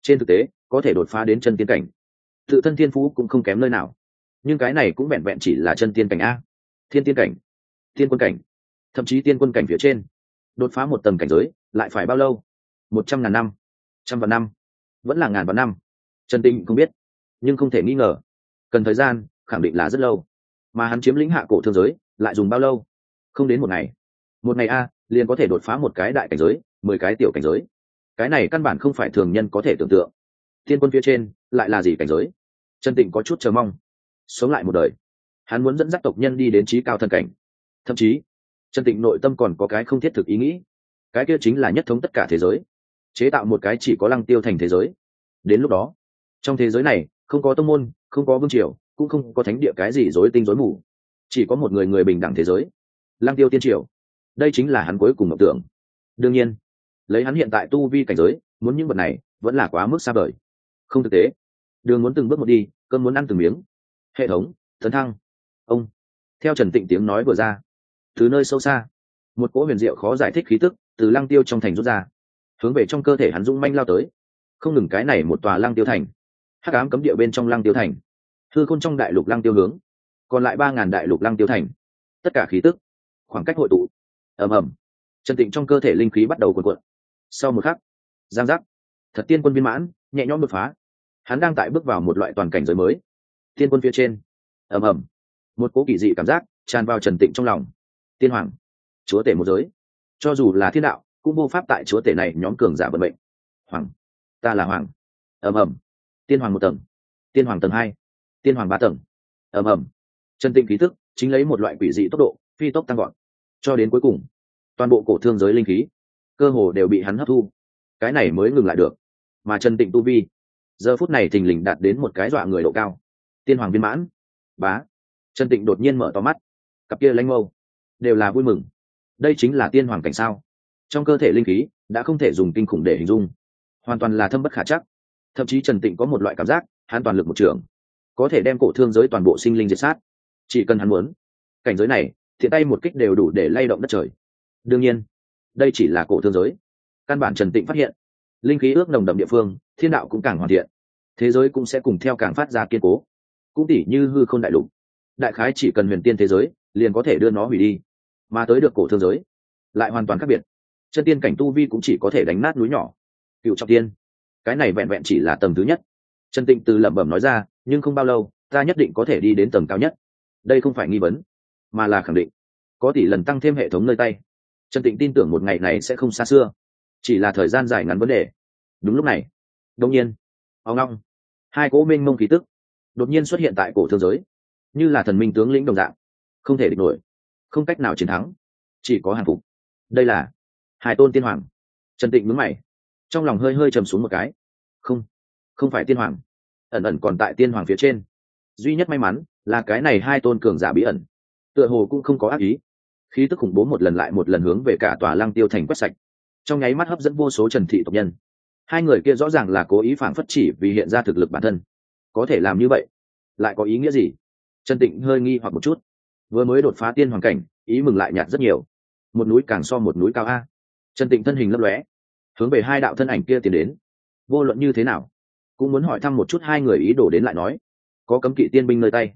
S1: Trên thực tế, có thể đột phá đến chân tiên cảnh, tự thân thiên phú cũng không kém nơi nào. Nhưng cái này cũng vẹn vẹn chỉ là chân tiên cảnh a. Thiên tiên cảnh tiên quân cảnh, thậm chí tiên quân cảnh phía trên đột phá một tầng cảnh giới, lại phải bao lâu? Một trăm ngàn năm, trăm vạn năm, vẫn là ngàn vạn năm. Trần tinh không biết, nhưng không thể nghi ngờ, cần thời gian, khẳng định là rất lâu. Mà hắn chiếm lĩnh hạ cổ thương giới, lại dùng bao lâu? Không đến một ngày. Một ngày a, liền có thể đột phá một cái đại cảnh giới, mười cái tiểu cảnh giới. Cái này căn bản không phải thường nhân có thể tưởng tượng. Thiên quân phía trên, lại là gì cảnh giới? Trần tịnh có chút chờ mong. Sống lại một đời. Hắn muốn dẫn dắt tộc nhân đi đến trí cao thần cảnh. Thậm chí trần tịnh nội tâm còn có cái không thiết thực ý nghĩ. Cái kia chính là nhất thống tất cả thế giới. Chế tạo một cái chỉ có lăng tiêu thành thế giới. Đến lúc đó, trong thế giới này, không có tông môn, không có vương triều, cũng không có thánh địa cái gì rối tinh rối mù. Chỉ có một người người bình đẳng thế giới. Lăng tiêu tiên triều. Đây chính là hắn cuối cùng mộng tưởng. Đương nhiên, lấy hắn hiện tại tu vi cảnh giới, muốn những vật này vẫn là quá mức xa vời. Không thực tế. Đường muốn từng bước một đi cơn muốn ăn từng miếng. Hệ thống, tấn thăng. Ông. Theo trần tịnh tiếng nói vừa ra từ nơi sâu xa. Một cỗ huyền diệu khó giải thích khí tức từ lăng tiêu trong thành rút ra, hướng về trong cơ thể hắn dũng manh lao tới. Không ngừng cái này một tòa lăng tiêu thành, hắc ám cấm địa bên trong lăng tiêu thành thư khôn trong đại lục lăng tiêu hướng, còn lại ba ngàn đại lục lăng tiêu thành. Tất cả khí tức, khoảng cách hội tụ. Ầm ầm. Trần tịnh trong cơ thể linh khí bắt đầu cuộn cuộn. Sau một khắc, giang giác, thật tiên quân viên mãn, nhẹ nhõm đột phá. Hắn đang tại bước vào một loại toàn cảnh giới mới. Tiên quân phía trên. Ầm ầm. Một cố kỳ dị cảm giác tràn vào trần tịnh trong lòng tiên hoàng, chúa tể một giới. Cho dù là thiên đạo, cũng vô pháp tại chúa tể này nhóm cường giả vận mệnh. Hoàng, ta là hoàng. Ầm ầm. Tiên hoàng một tầng, tiên hoàng tầng hai, tiên hoàng ba tầng. Ầm ầm. Trần tịnh khí thức chính lấy một loại quỷ dị tốc độ, phi tốc tăng gọn cho đến cuối cùng, toàn bộ cổ thương giới linh khí, cơ hồ đều bị hắn hấp thu. Cái này mới ngừng lại được. Mà trần tịnh tu vi, giờ phút này thình lình đạt đến một cái dọa người độ cao. Tiên hoàng viên mãn. Bá. Trần tịnh đột nhiên mở to mắt. Cặp kia lanh mâu đều là vui mừng. Đây chính là tiên hoàng cảnh sao? Trong cơ thể linh khí đã không thể dùng kinh khủng để hình dung. Hoàn toàn là thâm bất khả chắc. Thậm chí trần tịnh có một loại cảm giác, hắn toàn lực một trường, có thể đem cổ thương giới toàn bộ sinh linh diệt sát. Chỉ cần hắn muốn, cảnh giới này, thiện tay một kích đều đủ để lay động đất trời. Đương nhiên, đây chỉ là cổ thương giới. Căn bản trần tịnh phát hiện, linh khí ước nồng đậm địa phương, thiên đạo cũng càng hoàn thiện. Thế giới cũng sẽ cùng theo càng phát ra kiên cố. Cũng tỉ như hư không đại lục. Đại khái chỉ cần huyền tiên thế giới, liền có thể đưa nó hủy đi mà tới được cổ thương giới, lại hoàn toàn khác biệt. Chân tiên cảnh tu vi cũng chỉ có thể đánh nát núi nhỏ. Cựu trọng tiên, cái này vẹn vẹn chỉ là tầng thứ nhất. Trần tịnh từ lẩm bẩm nói ra, nhưng không bao lâu, ta nhất định có thể đi đến tầng cao nhất. Đây không phải nghi vấn, mà là khẳng định. Có tỷ lần tăng thêm hệ thống nơi tay. Trần tịnh tin tưởng một ngày này sẽ không xa xưa. Chỉ là thời gian dài ngắn vấn đề. Đúng lúc này đông nhiên ao ngong hai cỗ minh mông khí tức đột nhiên xuất hiện tại cổ thương giới, như là thần minh tướng lĩnh đồng dạng, không thể địch nổi không cách nào chiến thắng, chỉ có hàng phục. Đây là hai tôn tiên hoàng. Trần tịnh mướn mày, trong lòng hơi hơi trầm xuống một cái. Không không phải tiên hoàng. Ẩn ẩn còn tại tiên hoàng phía trên. Duy nhất may mắn là cái này hai tôn cường giả bí ẩn. Tựa hồ cũng không có ác ý. Khí tức khủng bố một lần lại một lần hướng về cả tòa lăng tiêu thành quét sạch. Trong nháy mắt hấp dẫn vô số trần thị tộc nhân. Hai người kia rõ ràng là cố ý phản phất chỉ vì hiện ra thực lực bản thân. Có thể làm như vậy, lại có ý nghĩa gì? Trần tịnh hơi nghi hoặc một chút vừa mới đột phá tiên hoàng cảnh, ý mừng lại nhạt rất nhiều. Một núi càng so một núi cao a. Trần tịnh thân hình lấp lóe, hướng về hai đạo thân ảnh kia tiến đến. Vô luận như thế nào, cũng muốn hỏi thăm một chút hai người ý đồ đến lại nói. Có cấm kỵ tiên binh nơi tay,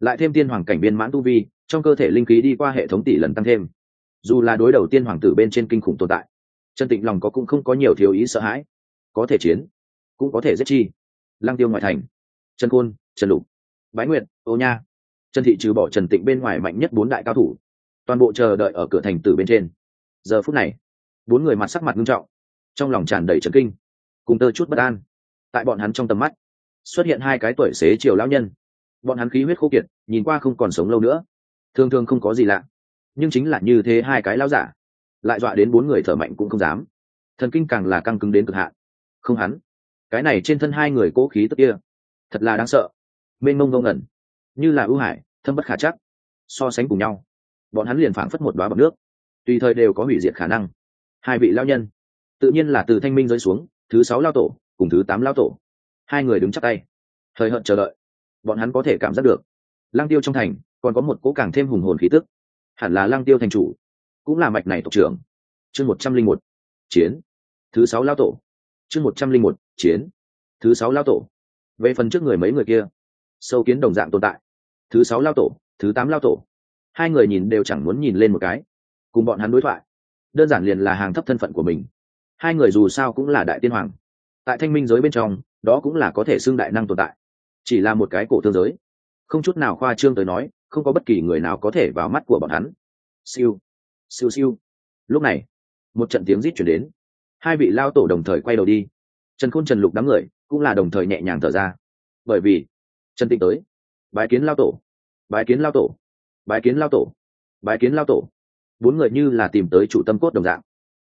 S1: lại thêm tiên hoàng cảnh biên mãn tu vi, trong cơ thể linh khí đi qua hệ thống tỷ lần tăng thêm. Dù là đối đầu tiên hoàng tử bên trên kinh khủng tồn tại chân tịnh lòng có cũng không có nhiều thiếu ý sợ hãi. Có thể chiến, cũng có thể giết chi. Lăng tiêu ngoại thành, trần côn, trần lục, bái nguyệt, ô nha trần thị trừ bỏ trần tịnh bên ngoài mạnh nhất bốn đại cao thủ, toàn bộ chờ đợi ở cửa thành tử bên trên. Giờ phút này, bốn người mặt sắc mặt nghiêm trọng, trong lòng tràn đầy trấn kinh, cùng tơ chút bất an. Tại bọn hắn trong tầm mắt, xuất hiện hai cái tuổi xế chiều lão nhân. Bọn hắn khí huyết khô kiệt, nhìn qua không còn sống lâu nữa. Thường thường không có gì lạ, nhưng chính là như thế hai cái lão giả, lại dọa đến bốn người thở mạnh cũng không dám. Thần kinh càng là căng cứng đến cực hạn. Không hắn, cái này trên thân hai người cố khí tức kia, thật là đáng sợ. Mênh mông ngông ngẩn như là ưu hải, thâm bất khả chắc. So sánh cùng nhau, bọn hắn liền phảng phất một đoá bọc nước. Tùy thời đều có hủy diệt khả năng. Hai vị lao nhân, tự nhiên là từ thanh minh rơi xuống, thứ sáu lao tổ cùng thứ tám lao tổ. Hai người đứng chắc tay thời hận chờ đợi. Bọn hắn có thể cảm giác được lang tiêu trong thành còn có một cỗ càng thêm hùng hồn khí tức. Hẳn là lang tiêu thành chủ, cũng là mạch này tộc trưởng. Chương một trăm linh một, chiến. Thứ sáu lao tổ, chương một trăm linh một, chiến. Thứ sáu lao tổ, về phần trước người mấy người kia sâu kiến đồng dạng tồn tại. Thứ sáu lao tổ, thứ tám lao tổ. Hai người nhìn đều chẳng muốn nhìn lên một cái. Cùng bọn hắn đối thoại. Đơn giản liền là hàng thấp thân phận của mình. Hai người dù sao cũng là đại tiên hoàng. Tại thanh minh giới bên trong, đó cũng là có thể xưng đại năng tồn tại. Chỉ là một cái cổ thương giới. Không chút nào khoa trương tới nói, không có bất kỳ người nào có thể vào mắt của bọn hắn. Siêu. Siêu siêu. Lúc này, một trận tiếng rít chuyển đến. Hai vị lao tổ đồng thời quay đầu đi. Trần khôn trần lục đám người cũng là đồng thời nhẹ nhàng thở ra. Bởi vì trần tịnh tới. Bái kiến lao tổ. Bái kiến lao tổ. Bái kiến lao tổ. Bái kiến lao tổ. Bốn người như là tìm tới chủ tâm cốt đồng dạng.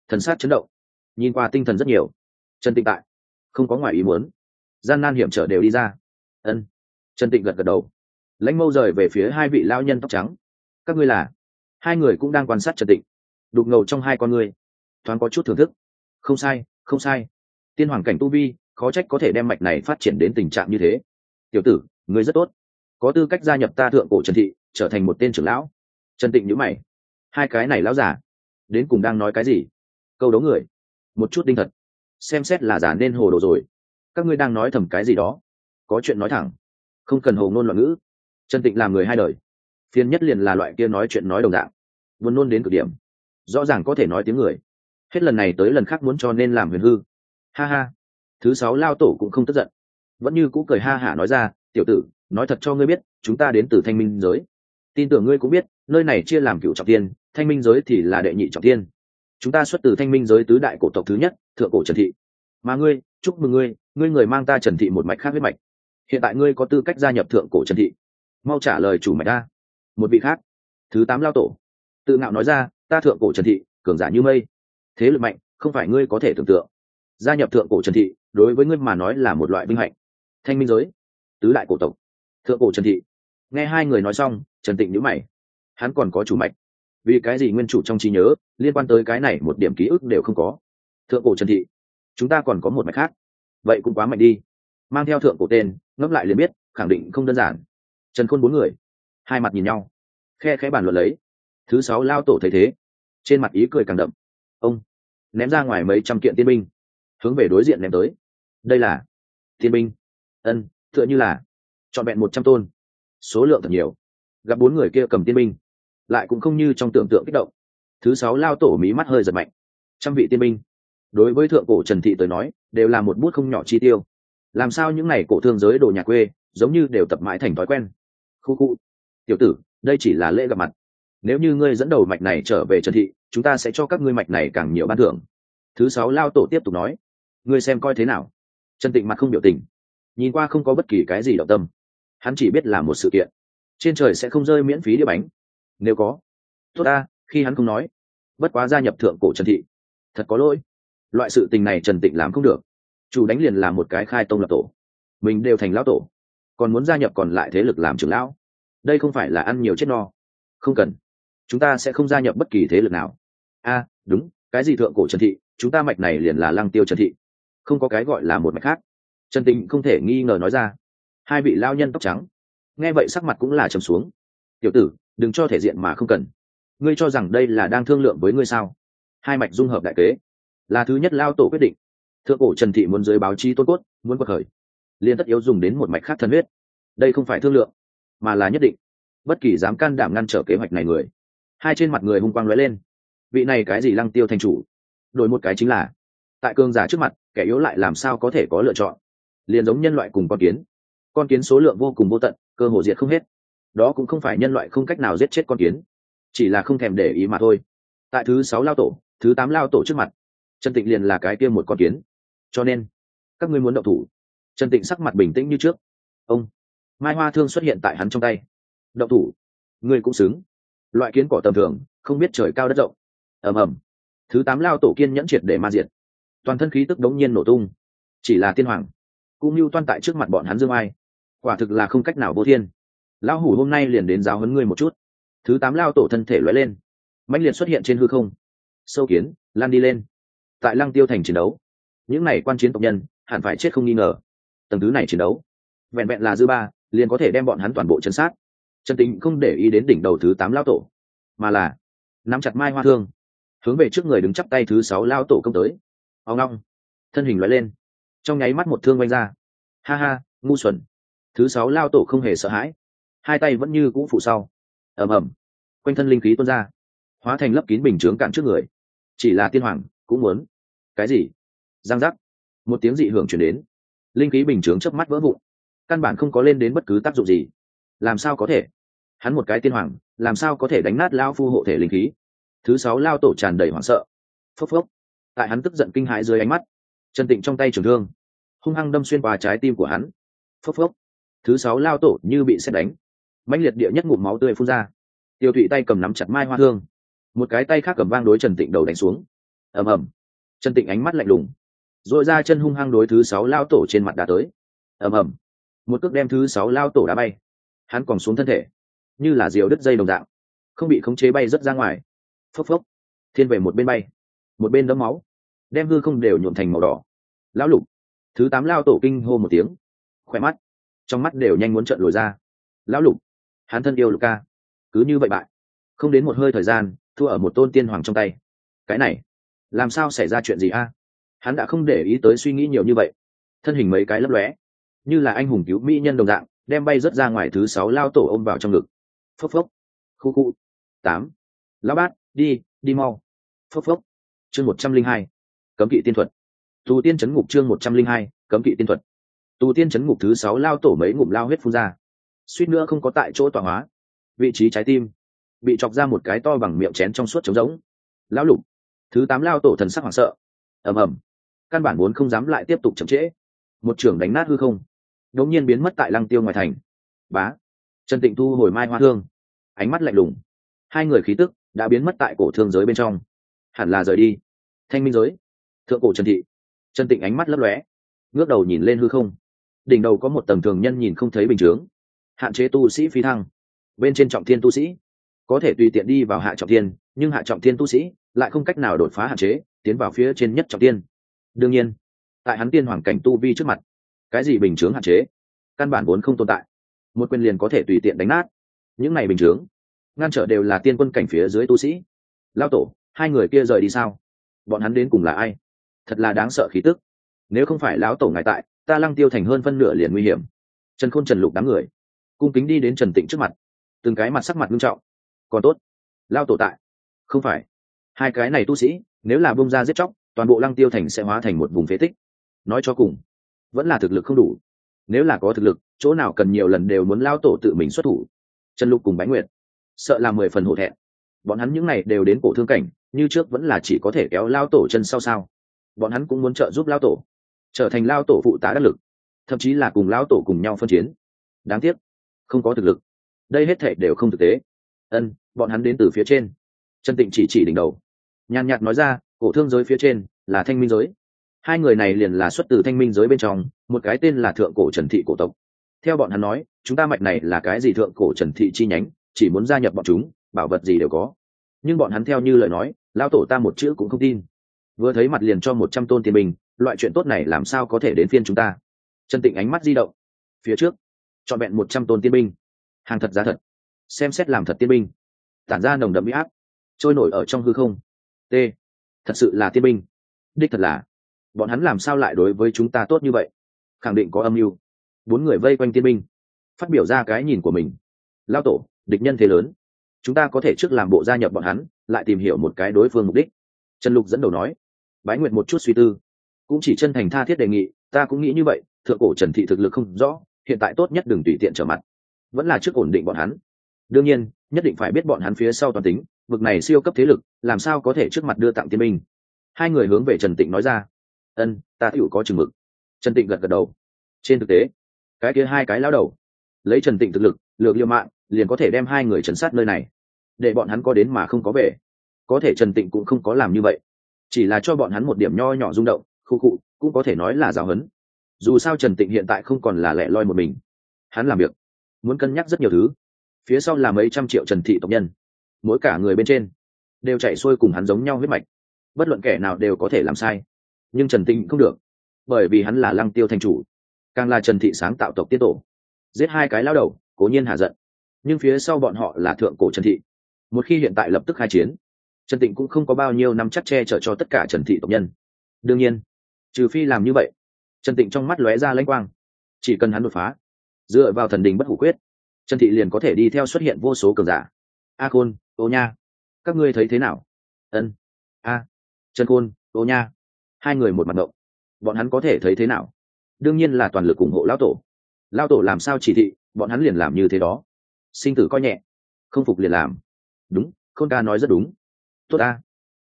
S1: Thần sát chấn động. Nhìn qua tinh thần rất nhiều. Trần tịnh tại. Không có ngoài ý muốn. Gian nan hiểm trở đều đi ra. Ân. Trần tịnh gật gật đầu. Lãnh mâu rời về phía hai vị lao nhân tóc trắng. Các ngươi là? Hai người cũng đang quan sát trần tịnh. Đục ngầu trong hai con ngươi. Thoáng có chút thưởng thức. Không sai không sai. Tiên hoàng cảnh tu vi, khó trách có thể đem mạch này phát triển đến tình trạng như thế. Tiểu tử ngươi rất tốt. Có tư cách gia nhập ta thượng cổ trần thị, trở thành một tên trưởng lão. Trần tịnh nhữ mày. Hai cái này lão giả đến cùng đang nói cái gì? Câu đấu người. Một chút đinh thật. Xem xét là giả nên hồ đồ rồi. Các ngươi đang nói thầm cái gì đó? Có chuyện nói thẳng. Không cần hồ ngôn loạn ngữ. Trần tịnh làm người hai đời. Phiền nhất liền là loại kia nói chuyện nói đồng dạng. Buồn nôn đến cực điểm. Rõ ràng có thể nói tiếng người. Hết lần này tới lần khác muốn cho nên làm huyền hư. Ha ha. Thứ sáu lao tổ cũng không tức giận. Vẫn như cũ cười ha hả nói ra tiểu tử, nói thật cho ngươi biết, chúng ta đến từ thanh minh giới. Tin tưởng ngươi cũng biết, nơi này chia làm cựu trọng tiên, thanh minh giới thì là đệ nhị trọng tiên. Chúng ta xuất từ thanh minh giới tứ đại cổ tộc thứ nhất, thượng cổ trần thị. Mà ngươi, chúc mừng ngươi ngươi người mang ta trần thị một mạch khác huyết mạch. Hiện tại ngươi có tư cách gia nhập thượng cổ trần thị. Mau trả lời chủ mạch ta một vị khác, thứ tám lao tổ. Tự ngạo nói ra, ta thượng cổ trần thị, cường giả như mây. Thế lực mạnh, không phải ngươi có thể tưởng tượng. Gia nhập thượng cổ trần thị, đối với ngươi mà nói là một loại vinh hạnh. Thanh minh giới tứ đại cổ tộc. Thượng cổ trần thị. Nghe hai người nói xong, trần tịnh nhữ mày. Hắn còn có chủ mạch. Vì cái gì nguyên chủ trong trí nhớ, liên quan tới cái này một điểm ký ức đều không có? Thượng cổ trần thị. Chúng ta còn có một mạch khác. Vậy cũng quá mạnh đi. Mang theo thượng cổ tên, ngẫm lại liền biết, khẳng định không đơn giản. Trần khôn bốn người. Hai mặt nhìn nhau. Khe khẽ bàn luận lấy. Thứ sáu lao tổ thấy thế. Trên mặt ý cười càng đậm. Ông, ném ra ngoài mấy trăm kiện tiên binh. Hướng về đối diện ném tới. Đây là tiên binh. Ân tựa như là trọn vẹn một trăm tôn. Số lượng thật nhiều. Gặp bốn người kia cầm tiên binh, lại cũng không như trong tưởng tượng kích động. Thứ sáu lao tổ mí mắt hơi giật mạnh. Trăm vị tiên binh, đối với thượng cổ trần thị tới nói, đều là một bút không nhỏ chi tiêu. Làm sao những n à y cổ thương giới đồ nhà quê, giống như đều tập mãi thành thói quen? Khu khu. Tiểu tử, đây chỉ là lễ gặp mặt. Nếu như ngươi dẫn đầu mạch này trở về trần thị, chúng ta sẽ cho các ngươi mạch này càng nhiều ban thưởng. Thứ sáu lao tổ tiếp tục nói. Ngươi xem coi thế nào. Trần tịnh mặt không biểu tình nhìn qua không có bất kỳ cái gì động tâm. Hắn chỉ biết là một sự kiện. Trên trời sẽ không rơi miễn phí đĩa bánh nếu có, tốt ta, khi hắn không nói, bất quá gia nhập thượng cổ trần thị, thật có lỗi. Loại sự tình này trần tịnh làm không được. Chủ đánh liền là một cái khai tông lập tổ. Mình đều thành lão tổ. Còn muốn gia nhập còn lại thế lực làm trưởng lão. Đây không phải là ăn nhiều chết no. Không cần. Chúng ta sẽ không gia nhập bất kỳ thế lực nào. A, đúng, cái gì thượng cổ trần thị, chúng ta mạch này liền là lăng tiêu trần thị. Không có cái gọi là một mạch khác trần tình không thể nghi ngờ nói ra. Hai vị lao nhân tóc trắng. Nghe vậy sắc mặt cũng là trầm xuống. Tiểu tử, đừng cho thể diện mà không cần. Ngươi cho rằng đây là đang thương lượng với ngươi sao? Hai mạch dung hợp đại kế. Là thứ nhất lao tổ quyết định. Thượng cổ trần thị muốn dưới báo chí tôn cốt, muốn bậc khởi. Liên tất yếu dùng đến một mạch khác thân huyết. Đây không phải thương lượng, mà là nhất định. Bất kỳ dám can đảm ngăn trở kế hoạch này người. Hai trên mặt người hung quang lóe lên. Vị này cái gì lăng tiêu thành chủ? Đổi một cái chính là, tại cương giả trước mặt, kẻ yếu lại làm sao có thể có lựa chọn? Liền giống nhân loại cùng con kiến. Con kiến số lượng vô cùng vô tận, cơ hồ diệt không hết. Đó cũng không phải nhân loại không cách nào giết chết con kiến, chỉ là không thèm để ý mà thôi. Tại thứ sáu lao tổ, thứ tám lao tổ trước mặt, trần tịnh liền là cái kia một con kiến. Cho nên, các ngươi muốn động thủ. Trần tịnh sắc mặt bình tĩnh như trước. Ông, mai hoa thương xuất hiện tại hắn trong tay. Động thủ. Ngươi cũng xứng. Loại kiến cỏ tầm thường, không biết trời cao đất rộng. Ầm ầm. Thứ tám lao tổ kiên nhẫn triệt để ma diệt. Toàn thân khí tức đống nhiên nổ tung. Chỉ là tiên hoàng cũng như toan tại trước mặt bọn hắn dương ai. Quả thực là không cách nào vô thiên. Lão hủ hôm nay liền đến giáo huấn ngươi một chút. Thứ tám lao tổ thân thể lóe lên. Mạnh liệt xuất hiện trên hư không. Sâu kiến, lan đi lên. Tại lăng tiêu thành chiến đấu. Những này quan chiến tộc nhân, hẳn phải chết không nghi ngờ. Tầng thứ này chiến đấu, vẹn vẹn là dư ba, liền có thể đem bọn hắn toàn bộ chân sát. Trần tính không để ý đến đỉnh đầu thứ tám lao tổ, mà là nắm chặt mai hoa thương, hướng về trước người đứng chắp tay thứ sáu lao tổ công tới. Ao ngong thân hình loại lên trong nháy mắt một thương quanh ra. Ha ha, ngu xuẩn. Thứ sáu lao tổ không hề sợ hãi. Hai tay vẫn như cũ phụ sau. Ầm ầm. Quanh thân linh khí tuôn ra. Hóa thành lấp kín bình chướng cạn trước người. Chỉ là tiên hoàng, cũng muốn. Cái gì? Giang giác. Một tiếng dị hưởng chuyển đến. Linh khí bình chướng chớp mắt vỡ vụn. Căn bản không có lên đến bất cứ tác dụng gì. Làm sao có thể? Hắn một cái tiên hoàng, làm sao có thể đánh nát lao phu hộ thể linh khí? Thứ sáu lao tổ tràn đầy hoảng sợ. Phốc phốc. Tại hắn tức giận kinh hãi dưới ánh mắt trần tịnh trong tay trường thương. Hung hăng đâm xuyên qua trái tim của hắn. Phốc phốc. Thứ sáu lao tổ như bị xét đánh. Mãnh liệt địa nhất ngụm máu tươi phun ra. Tiêu thụy tay cầm nắm chặt mai hoa thương. Một cái tay khác cầm vang đối trần tịnh đầu đánh xuống. Ầm ầm. Trần tịnh ánh mắt lạnh lùng. Dội ra chân hung hăng đối thứ sáu lao tổ trên mặt đá tới. Ầm ầm. Một cước đem thứ sáu lao tổ đá bay. Hắn còn xuống thân thể. Như là diều đứt dây đồng dạng. Không bị khống chế bay rất ra ngoài. Phốc phốc. Thiên về một bên bay. Một bên đấm máu. Đem hư không đều nhuộm thành màu đỏ lão lục. Thứ tám lao tổ kinh hô một tiếng. Khỏe mắt. Trong mắt đều nhanh muốn trợn lồi ra. Lão lục. Hắn thân yêu lục ca. Cứ như vậy bại. Không đến một hơi thời gian, thua ở một tôn tiên hoàng trong tay. Cái này, làm sao xảy ra chuyện gì a? Hắn đã không để ý tới suy nghĩ nhiều như vậy. Thân hình mấy cái lấp lóe. Như là anh hùng cứu mỹ nhân đồng dạng, đem bay rớt ra ngoài thứ sáu lao tổ ôm vào trong ngực. Phốc phốc. Khu khu. Tám. Lão bát, đi đi mau. Phốc phốc. Chương một trăm linh hai. Cấm kỵ tiên thuật tù tiên chấn ngục chương một trăm linh hai, cấm kỵ tiên thuật. Tù tiên chấn ngục thứ sáu lao tổ mấy ngụm lao huyết phun ra. Suýt nữa không có tại chỗ tọa hóa. Vị trí trái tim bị chọc ra một cái to bằng miệng chén trong suốt trống rỗng. Lão lục, thứ tám lao tổ thần sắc hoảng sợ. Ầm ầm. Căn bản vốn không dám lại tiếp tục chậm trễ. Một trưởng đánh nát hư không. Đống nhiên biến mất tại lăng tiêu ngoài thành. Bá. Trần tịnh thu hồi mai hoa thương. Ánh mắt lạnh lùng. Hai người khí tức đã biến mất tại cổ thương giới bên trong. Hẳn là rời đi. Thanh minh giới. Thượng cổ trần thị trần tịnh ánh mắt lấp lóe, ngước đầu nhìn lên hư không. Đỉnh đầu có một tầng thường nhân nhìn không thấy bình chướng. Hạn chế tu sĩ phi thăng. Bên trên trọng thiên tu sĩ, có thể tùy tiện đi vào hạ trọng thiên, nhưng hạ trọng thiên tu sĩ lại không cách nào đột phá hạn chế, tiến vào phía trên nhất trọng thiên. Đương nhiên, tại hắn tiên hoàng cảnh tu vi trước mặt, cái gì bình chướng hạn chế? Căn bản vốn không tồn tại. Một quyền liền có thể tùy tiện đánh nát. Những này bình chướng, ngăn trở đều là tiên quân cảnh phía dưới tu sĩ. Lao tổ, hai người kia rời đi sao? Bọn hắn đến cùng là ai? Thật là đáng sợ khí tức. Nếu không phải lão tổ ngài tại, ta lăng tiêu thành hơn phân nửa liền nguy hiểm. Trần khôn trần lục đám người, cung kính đi đến trần tịnh trước mặt. Từng cái mặt sắc mặt nghiêm trọng. Còn tốt lao tổ tại. Không phải. Hai cái này tu sĩ, nếu là bông ra giết chóc, toàn bộ lăng tiêu thành sẽ hóa thành một vùng phế tích. Nói cho cùng, vẫn là thực lực không đủ. Nếu là có thực lực, chỗ nào cần nhiều lần đều muốn lao tổ tự mình xuất thủ. Trần lục cùng bánh nguyệt, sợ là mười phần hổ thẹn. Bọn hắn những n à y đều đến cổ thương cảnh, như trước vẫn là chỉ có thể kéo lao tổ chân sau sao bọn hắn cũng muốn trợ giúp lao tổ, trở thành lao tổ phụ tá đắc lực, thậm chí là cùng lao tổ cùng nhau phân chiến. Đáng tiếc, không có thực lực. Đây hết thệ đều không thực tế. Ân, bọn hắn đến từ phía trên. Trần tịnh chỉ chỉ đỉnh đầu. Nhàn nhạt nói ra, cổ thương giới phía trên là thanh minh giới. Hai người này liền là xuất từ thanh minh giới bên trong, một cái tên là thượng cổ trần thị cổ tộc. Theo bọn hắn nói, chúng ta mạch này là cái gì thượng cổ trần thị chi nhánh, chỉ muốn gia nhập bọn chúng, bảo vật gì đều có. Nhưng bọn hắn theo như lời nói, lao tổ ta một chữ cũng không tin vừa thấy mặt liền cho một trăm tôn tiền bình, loại chuyện tốt này làm sao có thể đến phiên chúng ta? Trần tịnh ánh mắt di động. Phía trước chọn vẹn một trăm tôn tiên binh. Hàng thật giá thật. Xem xét làm thật tiên binh. Tản ra nồng đậm bị áp. Trôi nổi ở trong hư không. T. Thật sự là tiên binh. Đích thật là. Bọn hắn làm sao lại đối với chúng ta tốt như vậy? Khẳng định có âm mưu. Bốn người vây quanh tiên binh. Phát biểu ra cái nhìn của mình. Lao tổ, địch nhân thế lớn. Chúng ta có thể trước làm bộ gia nhập bọn hắn, lại tìm hiểu một cái đối phương mục đích. Trần lục dẫn đầu nói bái Nguyệt một chút suy tư. Cũng chỉ chân thành tha thiết đề nghị, ta cũng nghĩ như vậy, thượng cổ trần thị thực lực không rõ, hiện tại tốt nhất đừng tùy tiện trở mặt. Vẫn là trước ổn định bọn hắn. Đương nhiên, nhất định phải biết bọn hắn phía sau toàn tính, vực này siêu cấp thế lực, làm sao có thể trước mặt đưa tặng tiên minh hai người hướng về trần tịnh nói ra. Ân, ta tựu có chừng mực. Trần tịnh gật gật đầu. Trên thực tế, cái kia hai cái lao đầu, lấy trần tịnh thực lực, lược liêu mạng, liền có thể đem hai người trấn sát nơi này. Để bọn hắn có đến mà không có về. Có thể trần tịnh cũng không có làm như vậy chỉ là cho bọn hắn một điểm nho nhỏ rung động, khu cụ cũng có thể nói là giáo hấn. dù sao trần tịnh hiện tại không còn là lẻ loi một mình. Hắn làm việc, muốn cân nhắc rất nhiều thứ. Phía sau là mấy trăm triệu trần thị tộc nhân. Mỗi cả người bên trên, đều chạy xuôi cùng hắn giống nhau huyết mạch. Bất luận kẻ nào đều có thể làm sai. Nhưng trần tịnh không được, bởi vì hắn là lăng tiêu thành chủ. Càng là trần thị sáng tạo tộc tiết tổ. Giết hai cái lao đầu, cố nhiên hạ giận. Nhưng phía sau bọn họ là thượng cổ trần thị. Một khi hiện tại lập tức khai chiến trần tịnh cũng không có bao nhiêu năm chắc che chở cho tất cả trần thị tộc nhân. Đương nhiên, trừ phi làm như vậy, trần tịnh trong mắt lóe ra lãnh quang. Chỉ cần hắn đột phá, dựa vào thần đình bất hủ quyết, trần thị liền có thể đi theo xuất hiện vô số cường giả. A khôn ô nha, các ngươi thấy thế nào? Ân, a, trần khôn ô nha, hai người một mặt ngộng. Bọn hắn có thể thấy thế nào? Đương nhiên là toàn lực ủng hộ lão tổ. Lão tổ làm sao chỉ thị, bọn hắn liền làm như thế đó. Sinh tử coi nhẹ, không phục liền làm. Đúng, khôn ca nói rất đúng tốt a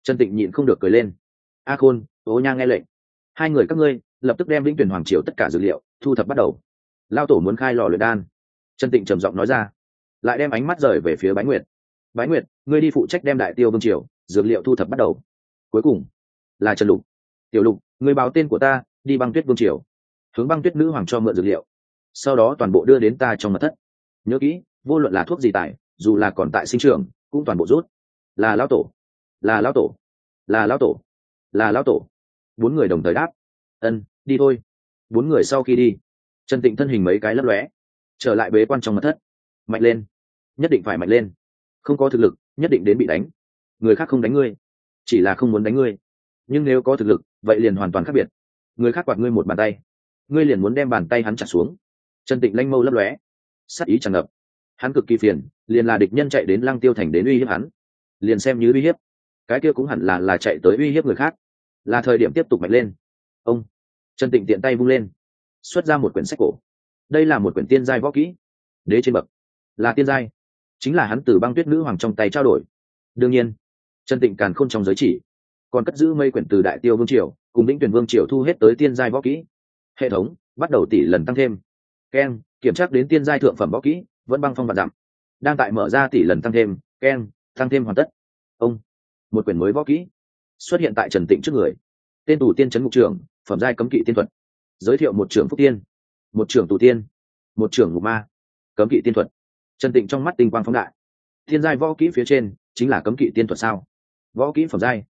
S1: trần tịnh nhịn không được cười lên. A khôn ố nha nghe lệnh. Hai người các ngươi, lập tức đem vĩnh tuyển hoàng triều tất cả dữ liệu, thu thập bắt đầu. Lao tổ muốn khai lò luyện đan. Trần tịnh trầm giọng nói ra. Lại đem ánh mắt rời về phía bái nguyệt. Bái nguyệt, ngươi đi phụ trách đem đại tiêu vương triều, dược liệu thu thập bắt đầu. Cuối cùng, là trần lục. Tiểu lục người báo tên của ta, đi băng tuyết vương triều. Hướng băng tuyết nữ hoàng cho mượn dược liệu. Sau đó toàn bộ đưa đến ta trong mật thất. Nhớ kỹ, vô luận là thuốc gì tại dù là còn tại sinh trường cũng toàn bộ rút. Là lão tổ là lão tổ. Là lão tổ. Là lão tổ. Bốn người đồng thời đáp. Ân, đi thôi. Bốn người sau khi đi, trần tịnh thân hình mấy cái lấp lóe, trở lại bế quan trong mật thất. Mạnh lên, nhất định phải mạnh lên. Không có thực lực, nhất định đến bị đánh. Người khác không đánh ngươi, chỉ là không muốn đánh ngươi. Nhưng nếu có thực lực, vậy liền hoàn toàn khác biệt. Người khác quạt ngươi một bàn tay, ngươi liền muốn đem bàn tay hắn trả xuống. Trần tịnh lanh mâu lấp lóe, sắc ý tràn ngập. Hắn cực kỳ phiền, liền là địch nhân chạy đến lăng tiêu thành đến uy hiếp hắn. Liền xem như uy hiếp cái kia cũng hẳn là là chạy tới uy hiếp người khác. Là thời điểm tiếp tục mạnh lên. Ông, trần tịnh tiện tay vung lên, xuất ra một quyển sách cổ. Đây là một quyển tiên giai võ kỹ. Đế trên bậc. Là tiên giai. Chính là hắn từ băng tuyết nữ hoàng trong tay trao đổi. Đương nhiên, trần tịnh càn không trong giới chỉ, còn cất giữ mây quyển từ đại tiêu vương triều, cùng lĩnh tuyển vương triều thu hết tới tiên giai võ kỹ. Hệ thống bắt đầu tỷ lần tăng thêm. Ken kiểm tra đến tiên giai thượng phẩm võ kỹ, vẫn băng phong và dặm. Đang tại mở ra tỷ lần tăng thêm. Ken tăng thêm hoàn tất. Ông một quyển mới võ kỹ, xuất hiện tại trần tịnh trước người. Tên tù tiên trấn mục trưởng, phẩm giai cấm kỵ tiên thuật. Giới thiệu một trưởng phúc tiên, một trưởng tù tiên, một trưởng ngục ma, cấm kỵ tiên thuật. Trần tịnh trong mắt tinh quang phóng đại. Thiên giai võ kỹ phía trên chính là cấm kỵ tiên thuật sao? Võ kỹ phẩm giai.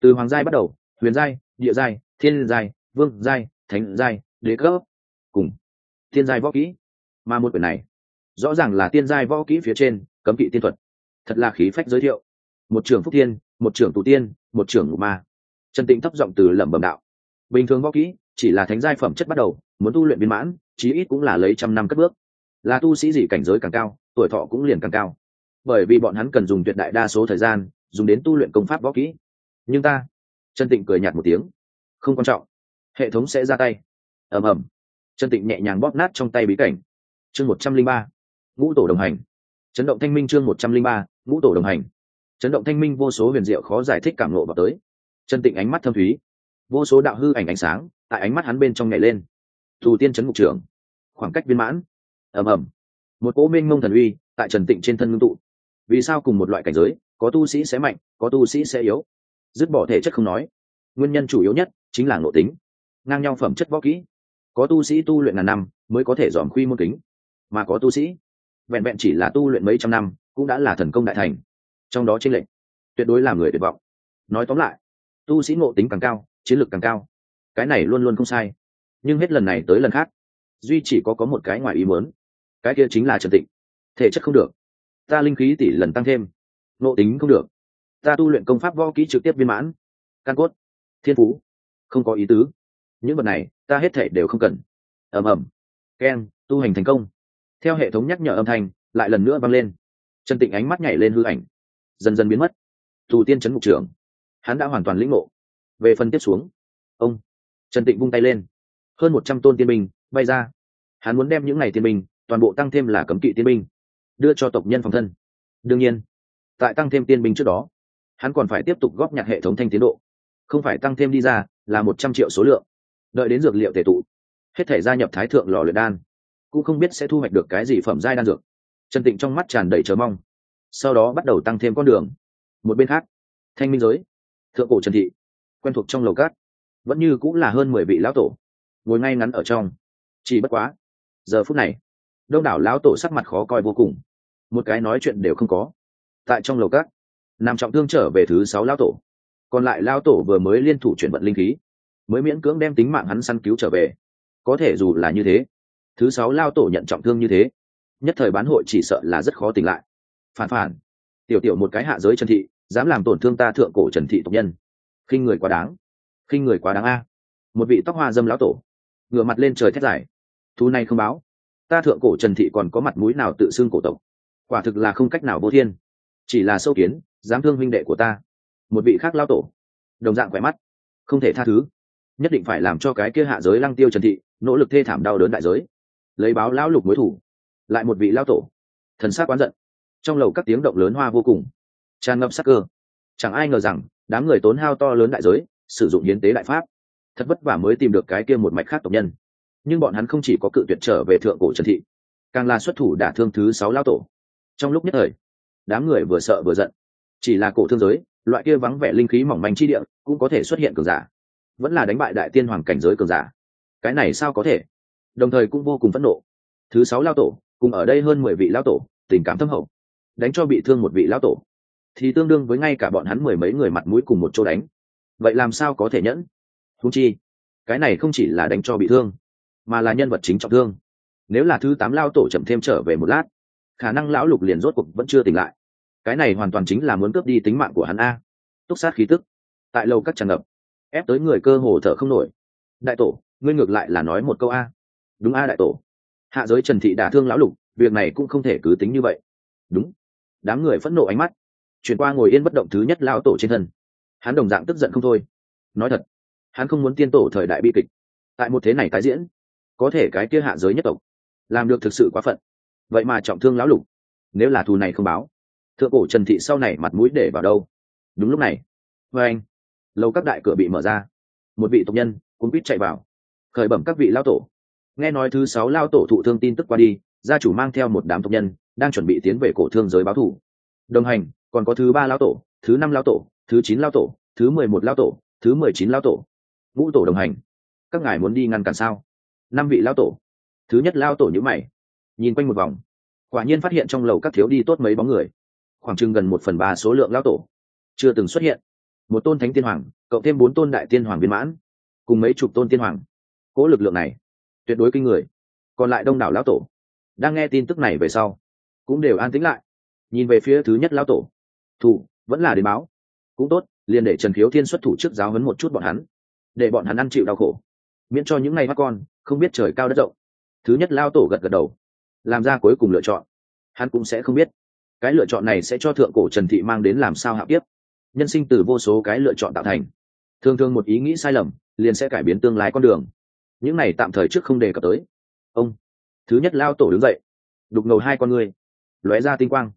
S1: Từ hoàng giai bắt đầu, huyền giai, địa giai, thiên giai, vương giai, thánh giai, đế cấp. Cùng thiên giai võ kỹ. Mà một quyển này, rõ ràng là tiên giai võ kỹ phía trên cấm kỵ tiên thuật. Thật là khí phách giới thiệu. Một trưởng phúc tiên một trưởng tù tiên, một trưởng ngục ma. Trần tịnh thấp giọng từ lẩm bẩm đạo. Bình thường võ kỹ, chỉ là thánh giai phẩm chất bắt đầu, muốn tu luyện viên mãn, chí ít cũng là lấy trăm năm cất bước. Là tu sĩ gì cảnh giới càng cao, tuổi thọ cũng liền càng cao. Bởi vì bọn hắn cần dùng tuyệt đại đa số thời gian, dùng đến tu luyện công pháp võ kỹ. Nhưng ta trần tịnh cười nhạt một tiếng. Không quan trọng. Hệ thống sẽ ra tay. Ầm ầm. Trần tịnh nhẹ nhàng bóp nát trong tay bí cảnh. Chương một trăm linh ba. Ngũ tổ đồng hành. Chấn động thanh minh chương một trăm linh ba, ngũ tổ đồng hành chấn động thanh minh vô số huyền diệu khó giải thích cảm lộ vào tới. Trần tịnh ánh mắt thâm thúy. Vô số đạo hư ảnh ánh sáng, tại ánh mắt hắn bên trong nhảy lên. Thủ tiên chấn mục trưởng khoảng cách viên mãn. Ầm ầm. Một cỗ minh mông thần uy tại trần tịnh trên thân ngưng tụ. Vì sao cùng một loại cảnh giới, có tu sĩ sẽ mạnh, có tu sĩ sẽ yếu? Dứt bỏ thể chất không nói. Nguyên nhân chủ yếu nhất chính là ngộ tính. Ngang nhau phẩm chất võ kỹ. Có tu sĩ tu luyện ngàn năm mới có thể dòm khuy môn kính. Mà có tu sĩ, vẹn vẹn chỉ là tu luyện mấy trăm năm cũng đã là thần công đại thành trong đó trên lệnh tuyệt đối làm người tuyệt vọng. Nói tóm lại, tu sĩ ngộ tính càng cao, chiến lược càng cao. Cái này luôn luôn không sai. Nhưng hết lần này tới lần khác, duy chỉ có có một cái ngoài ý muốn. Cái kia chính là trần tịnh. Thể chất không được. Ta linh khí tỷ lần tăng thêm. Ngộ tính không được. Ta tu luyện công pháp võ kỹ trực tiếp viên mãn. Căn cốt, thiên phú, không có ý tứ. Những vật này, ta hết thể đều không cần. Ầm ầm. Keng, tu hành thành công. Theo hệ thống nhắc nhở âm thanh, lại lần nữa vang lên. Trần tịnh ánh mắt nhảy lên hư ảnh dần dần biến mất. Tù tiên trấn mục trưởng, hắn đã hoàn toàn lĩnh ngộ. Về phần tiếp xuống, ông trần tịnh vung tay lên. Hơn một trăm tôn tiên binh bay ra. Hắn muốn đem những ngày tiên binh, toàn bộ tăng thêm là cấm kỵ tiên binh, đưa cho tộc nhân phòng thân. Đương nhiên, tại tăng thêm tiên binh trước đó, hắn còn phải tiếp tục góp nhặt hệ thống thanh tiến độ. Không phải tăng thêm đi ra là một trăm triệu số lượng. Đợi đến dược liệu thể tụ, hết thể gia nhập thái thượng lò luyện đan, cũng không biết sẽ thu hoạch được cái gì phẩm giai đan dược. Trần tịnh trong mắt tràn đầy chờ mong sau đó bắt đầu tăng thêm con đường. Một bên khác, thanh minh giới, thượng cổ trần thị, quen thuộc trong lầu cát, vẫn như cũng là hơn mười vị lão tổ, ngồi ngay ngắn ở trong. Chỉ bất quá, giờ phút này, đông đảo lão tổ sắc mặt khó coi vô cùng. Một cái nói chuyện đều không có. Tại trong lầu cát nằm trọng thương trở về thứ sáu lão tổ. Còn lại lão tổ vừa mới liên thủ chuyển vận linh khí, mới miễn cưỡng đem tính mạng hắn săn cứu trở về. Có thể dù là như thế, thứ sáu lao tổ nhận trọng thương như thế, nhất thời bán hội chỉ sợ là rất khó tỉnh lại phản phản. Tiểu tiểu một cái hạ giới trần thị, dám làm tổn thương ta thượng cổ trần thị tộc nhân. Khinh người quá đáng. Khinh người quá đáng a. Một vị tóc hoa dâm lão tổ, ngửa mặt lên trời thét dài. Thú này không báo. Ta thượng cổ trần thị còn có mặt mũi nào tự xưng cổ tộc? Quả thực là không cách nào vô thiên. Chỉ là sâu kiến, dám thương huynh đệ của ta. Một vị khác lao tổ, đồng dạng khỏe mắt, không thể tha thứ. Nhất định phải làm cho cái kia hạ giới lăng tiêu trần thị, nỗ lực thê thảm đau đớn đại giới. Lấy báo lão lục mối thủ. Lại một vị lao tổ, thần sát quán giận trong lầu các tiếng động lớn hoa vô cùng. Tràn ngập sắc cơ. Chẳng ai ngờ rằng, đám người tốn hao to lớn đại giới, sử dụng hiến tế đại pháp. Thật vất vả mới tìm được cái kia một mạch khác tộc nhân. Nhưng bọn hắn không chỉ có cự tuyệt trở về thượng cổ trần thị, càng là xuất thủ đả thương thứ sáu lao tổ. Trong lúc nhất thời, đám người vừa sợ vừa giận. Chỉ là cổ thương giới, loại kia vắng vẻ linh khí mỏng manh chi địa cũng có thể xuất hiện cường giả. Vẫn là đánh bại đại tiên hoàng cảnh giới cường giả. Cái này sao có thể? Đồng thời cũng vô cùng phẫn nộ. Thứ sáu lao tổ, cùng ở đây hơn mười vị lao tổ, tình cảm thâm hậu đánh cho bị thương một vị lão tổ. Thì tương đương với ngay cả bọn hắn mười mấy người mặt mũi cùng một chỗ đánh. Vậy làm sao có thể nhẫn? Húng chi, cái này không chỉ là đánh cho bị thương, mà là nhân vật chính trọng thương. Nếu là thứ tám lao tổ chậm thêm trở về một lát, khả năng lão lục liền rốt cuộc vẫn chưa tỉnh lại. Cái này hoàn toàn chính là muốn cướp đi tính mạng của hắn a. Túc sát khí tức, tại lâu các tràn ngập, ép tới người cơ hồ thở không nổi. Đại tổ, ngươi ngược lại là nói một câu a. Đúng a đại tổ. Hạ giới trần thị đả thương lão lục, việc này cũng không thể cứ tính như vậy. Đúng đám người phẫn nộ ánh mắt. Chuyển qua ngồi yên bất động thứ nhất lao tổ trên thân. Hắn đồng dạng tức giận không thôi. Nói thật, hắn không muốn tiên tổ thời đại bi kịch. Tại một thế này tái diễn, có thể cái kia hạ giới nhất tộc, làm được thực sự quá phận. Vậy mà trọng thương lão lục, nếu là thù này không báo, thượng cổ trần thị sau này mặt mũi để vào đâu? Đúng lúc này vê anh lâu các đại cửa bị mở ra. Một vị tộc nhân cũng biết chạy vào. Khởi bẩm các vị lao tổ. Nghe nói thứ sáu lao tổ thụ thương tin tức qua đi, gia chủ mang theo một đám tộc nhân đang chuẩn bị tiến về cổ thương giới báo thủ. Đồng hành, còn có thứ ba lao tổ, thứ năm lao tổ, thứ chín lao tổ, thứ mười một lao tổ, thứ mười chín lao tổ. Ngũ tổ đồng hành, các ngài muốn đi ngăn cản sao? Năm vị lao tổ. Thứ nhất lao tổ nhữ mày, nhìn quanh một vòng. Quả nhiên phát hiện trong lầu các thiếu đi tốt mấy bóng người. Khoảng chừng gần một phần ba số lượng lao tổ. Chưa từng xuất hiện. Một tôn thánh tiên hoàng, cộng thêm bốn tôn đại tiên hoàng viên mãn, cùng mấy chục tôn tiên hoàng. Cỗ lực lượng này, tuyệt đối kinh người. Còn lại đông đảo lão tổ. Đang nghe tin tức này về sau cũng đều an tĩnh lại. Nhìn về phía thứ nhất lão tổ. Thủ, vẫn là đến báo. Cũng tốt, liền để trần khiếu thiên xuất thủ trước giáo hấn một chút bọn hắn. Để bọn hắn ăn chịu đau khổ. Miễn cho những ngày mắt con, không biết trời cao đất rộng. Thứ nhất lao tổ gật gật đầu. Làm ra cuối cùng lựa chọn. Hắn cũng sẽ không biết. Cái lựa chọn này sẽ cho thượng cổ trần thị mang đến làm sao hạ tiếp nhân sinh từ vô số cái lựa chọn tạo thành. Thường thường một ý nghĩ sai lầm, liền sẽ cải biến tương lai con đường. Những này tạm thời trước không đề cập tới. Ông, thứ nhất lao tổ đứng dậy. Đục ngầu hai con người lóe ra tinh quang.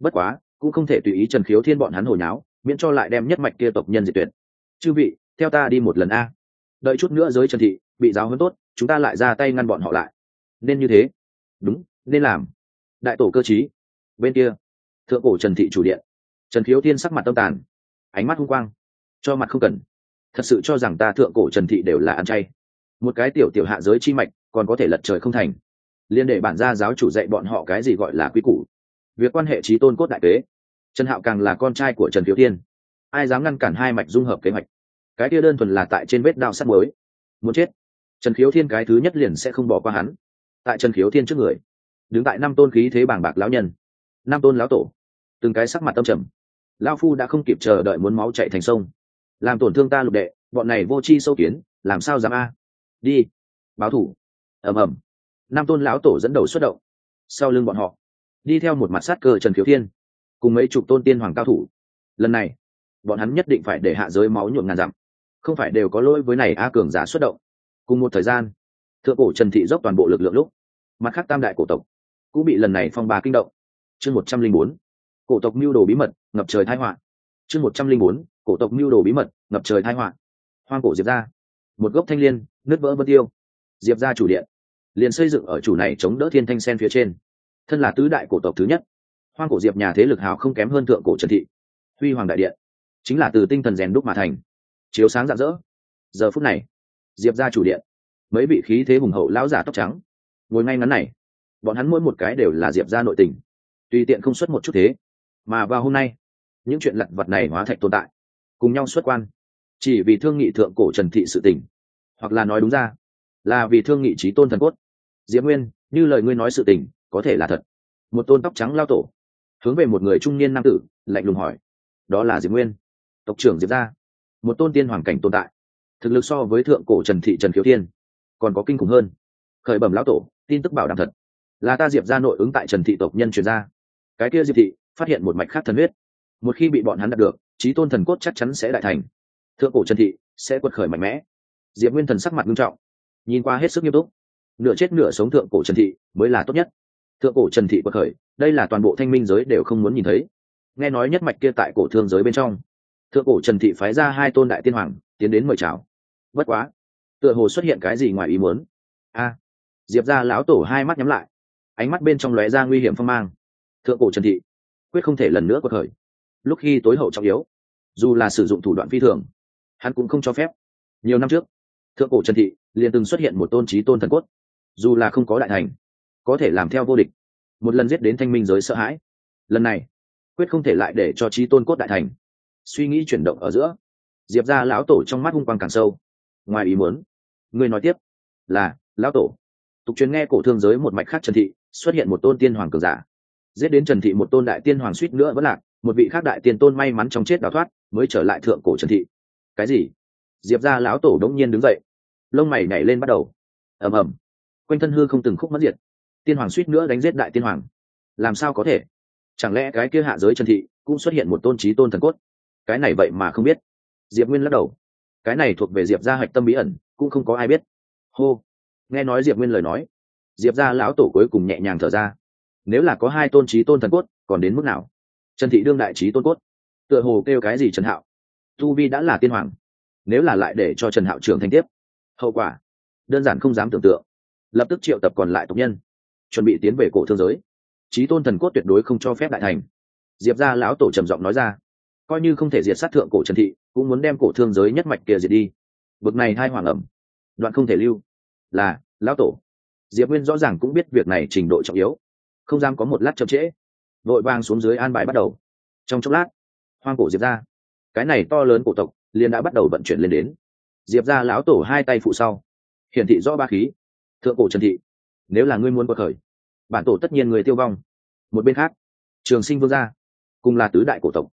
S1: Bất quá, cũng không thể tùy ý trần khiếu thiên bọn hắn hồi nháo, miễn cho lại đem nhất mạch kia tộc nhân diệt tuyệt. Chư vị, theo ta đi một lần a. Đợi chút nữa giới trần thị bị giáo hơn tốt, chúng ta lại ra tay ngăn bọn họ lại. Nên như thế. Đúng, nên làm. Đại tổ cơ trí. bên kia, thượng cổ trần thị chủ điện. Trần khiếu thiên sắc mặt tâm tàn, ánh mắt hung quang, cho mặt không cần. Thật sự cho rằng ta thượng cổ trần thị đều là ăn chay. Một cái tiểu tiểu hạ giới chi mạch, còn có thể lật trời không thành liên để bản gia giáo chủ dạy bọn họ cái gì gọi là quy củ. Việc quan hệ trí tôn cốt đại kế. Trần hạo càng là con trai của trần thiếu thiên. Ai dám ngăn cản hai mạch dung hợp kế hoạch? Cái kia đơn thuần là tại trên vết đao sắt mới muốn chết. Trần khiếu thiên cái thứ nhất liền sẽ không bỏ qua hắn. Tại trần khiếu thiên trước người, đứng tại năm tôn khí thế bảng bạc lão nhân, năm tôn lão tổ, từng cái sắc mặt tâm trầm. Lao phu đã không kịp chờ đợi muốn máu chạy thành sông. Làm tổn thương ta lục đệ, bọn này vô chi sâu kiến, làm sao dám a? Đi, báo thủ. Ầm ầm nam tôn lão tổ dẫn đầu xuất động. Sau lưng bọn họ, đi theo một mặt sát cờ trần khiếu thiên, cùng mấy chục tôn tiên hoàng cao thủ. Lần này, bọn hắn nhất định phải để hạ giới máu nhuộm ngàn dặm, không phải đều có lỗi với này a cường giả xuất động. Cùng một thời gian, thượng cổ trần thị dốc toàn bộ lực lượng lúc, mặt khác tam đại cổ tộc cũng bị lần này phong ba kinh động. Chương một trăm linh bốn, cổ tộc mưu đồ bí mật, ngập trời thái họa. Chương một trăm linh bốn, cổ tộc mưu đồ bí mật, ngập trời thái họa. Hoang cổ diệp ra một gốc thanh l i ê n nứt vỡ vân tiêu. Diệp ra chủ điện liền xây dựng ở chủ này chống đỡ thiên thanh sen phía trên. Thân là tứ đại cổ tộc thứ nhất, hoang cổ diệp nhà thế lực hào không kém hơn thượng cổ trần thị, huy hoàng đại điện, chính là từ tinh thần rèn đúc mà thành. Chiếu sáng rạng rỡ. Giờ phút này, diệp ra chủ điện, mấy vị khí thế hùng hậu lão giả tóc trắng, ngồi ngay ngắn này, bọn hắn mỗi một cái đều là diệp ra nội tình, tùy tiện không xuất một chút thế, mà vào hôm nay, những chuyện lặt vặt này hóa thạch tồn tại, cùng nhau xuất quan, chỉ vì thương nghị thượng cổ trần thị sự tình, hoặc là nói đúng ra, là vì thương nghị trí tôn thần cốt diễm nguyên, như lời ngươi nói sự tình, có thể là thật. Một tôn tóc trắng lao tổ, hướng về một người trung niên nam tử, lạnh lùng hỏi, đó là diệp nguyên? Tộc trưởng diệp gia. Một tôn tiên hoàng cảnh tồn tại, thực lực so với thượng cổ trần thị trần khiếu thiên, còn có kinh khủng hơn. Khởi bẩm lão tổ, tin tức bảo đảm thật. Là ta diệp ra nội ứng tại trần thị tộc nhân truyền ra. Cái kia diệp thị, phát hiện một mạch khác thần huyết. Một khi bị bọn hắn đạt được trí tôn thần cốt chắc chắn sẽ đại thành. Thượng cổ trần thị sẽ quật khởi mạnh mẽ. Diệp nguyên thần sắc mặt nghiêm trọng, nhìn qua hết sức nghiêm túc nửa chết nửa sống thượng cổ trần thị mới là tốt nhất. Thượng cổ trần thị bậc khởi, đây là toàn bộ thanh minh giới đều không muốn nhìn thấy. Nghe nói nhất mạch kia tại cổ thương giới bên trong. Thượng cổ trần thị phái ra hai tôn đại tiên hoàng, tiến đến mời chào. Bất quá, tựa hồ xuất hiện cái gì ngoài ý muốn. A, diệp ra lão tổ hai mắt nhắm lại, ánh mắt bên trong lóe ra nguy hiểm phong mang. Thượng cổ trần thị, quyết không thể lần nữa có khởi. Lúc khi tối hậu trọng yếu, dù là sử dụng thủ đoạn phi thường, hắn cũng không cho phép. Nhiều năm trước, thượng cổ trần thị liền từng xuất hiện một tôn trí tôn thần cốt dù là không có đại thành, có thể làm theo vô địch. Một lần giết đến thanh minh giới sợ hãi. Lần này, quyết không thể lại để cho trí tôn cốt đại thành. Suy nghĩ chuyển động ở giữa, diệp ra lão tổ trong mắt hung quang càng sâu. Ngoài ý muốn, người nói tiếp là, lão tổ. Tục truyền nghe cổ thương giới một mạch khác trần thị, xuất hiện một tôn tiên hoàng cường giả. Giết đến trần thị một tôn đại tiên hoàng suýt nữa vẫn lạc, một vị khác đại tiên tôn may mắn trong chết đào thoát, mới trở lại thượng cổ trần thị. Cái gì? Diệp ra lão tổ đống nhiên đứng dậy, lông mày nhảy lên bắt đầu. Ầm ầm quanh thân hư không từng khúc mất diệt. Tiên hoàng suýt nữa đánh giết đại tiên hoàng. Làm sao có thể? Chẳng lẽ cái kia hạ giới trần thị cũng xuất hiện một tôn trí tôn thần cốt? Cái này vậy mà không biết. Diệp nguyên lắc đầu. Cái này thuộc về diệp gia hạch tâm bí ẩn, cũng không có ai biết. Hô. Nghe nói diệp nguyên lời nói, diệp gia lão tổ cuối cùng nhẹ nhàng thở ra. Nếu là có hai tôn trí tôn thần cốt, còn đến mức nào? Trần thị đương đại trí tôn cốt. Tựa hồ kêu cái gì trần hạo? Tu vi đã là tiên hoàng. Nếu là lại để cho trần hạo trưởng thành tiếp, hậu quả, đơn giản không dám tưởng tượng lập tức triệu tập còn lại tộc nhân, chuẩn bị tiến về cổ thương giới. Trí tôn thần cốt tuyệt đối không cho phép đại thành. Diệp gia lão tổ trầm giọng nói ra, coi như không thể diệt sát thượng cổ trần thị, cũng muốn đem cổ thương giới nhất mạch kia diệt đi. Bực này hai hoàng ẩm, đoạn không thể lưu. Là, lão tổ. Diệp nguyên rõ ràng cũng biết việc này trình độ trọng yếu, không dám có một lát chậm trễ. Vội vang xuống dưới an bài bắt đầu. Trong chốc lát, hoang cổ diệp ra cái này to lớn cổ tộc, liền đã bắt đầu vận chuyển lên đến. Diệp ra lão tổ hai tay phụ sau, hiển thị rõ ba khí thượng cổ trần thị. Nếu là ngươi muốn bậc khởi, bản tổ tất nhiên người tiêu vong. Một bên khác, trường sinh vương gia cùng là tứ đại cổ tộc.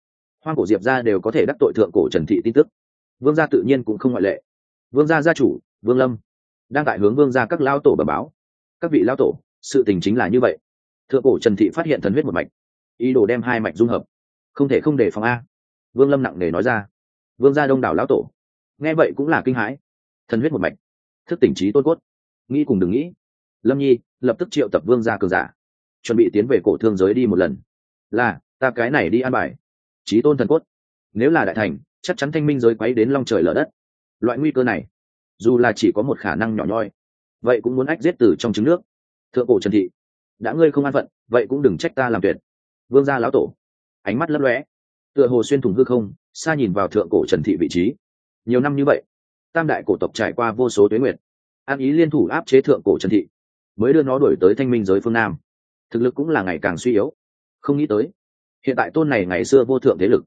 S1: Hoang cổ diệp gia đều có thể đắc tội thượng cổ trần thị tin tức. Vương gia tự nhiên cũng không ngoại lệ. Vương gia gia chủ, vương lâm, đang tại hướng vương gia các lao tổ bẩm báo. Các vị lao tổ, sự tình chính là như vậy. Thượng cổ trần thị phát hiện thần huyết một mạch. Ý đồ đem hai mạch dung hợp. Không thể không để phòng a. Vương lâm nặng nề nói ra. Vương gia đông đảo lão tổ. Nghe vậy cũng là kinh hãi. Thần huyết một mạch. Thức tỉnh trí tôn cốt nghĩ cùng đừng nghĩ. Lâm nhi, lập tức triệu tập vương gia cường giả. Chuẩn bị tiến về cổ thương giới đi một lần. Là, ta cái này đi an bài. Trí tôn thần cốt. Nếu là đại thành, chắc chắn thanh minh giới quấy đến long trời lở đất. Loại nguy cơ này, dù là chỉ có một khả năng nhỏ nhoi, vậy cũng muốn ách giết từ trong trứng nước. Thượng cổ trần thị, đã ngươi không an phận, vậy cũng đừng trách ta làm tuyệt. Vương gia lão tổ, ánh mắt lấp lóe. Tựa hồ xuyên thủng hư không, xa nhìn vào thượng cổ trần thị vị trí. Nhiều năm như vậy, tam đại cổ tộc trải qua vô số tuyến nguyệt an ý liên thủ áp chế thượng cổ trần thị, mới đưa nó đổi tới thanh minh giới phương nam. Thực lực cũng là ngày càng suy yếu. Không nghĩ tới, hiện tại tôn này ngày xưa vô thượng thế lực,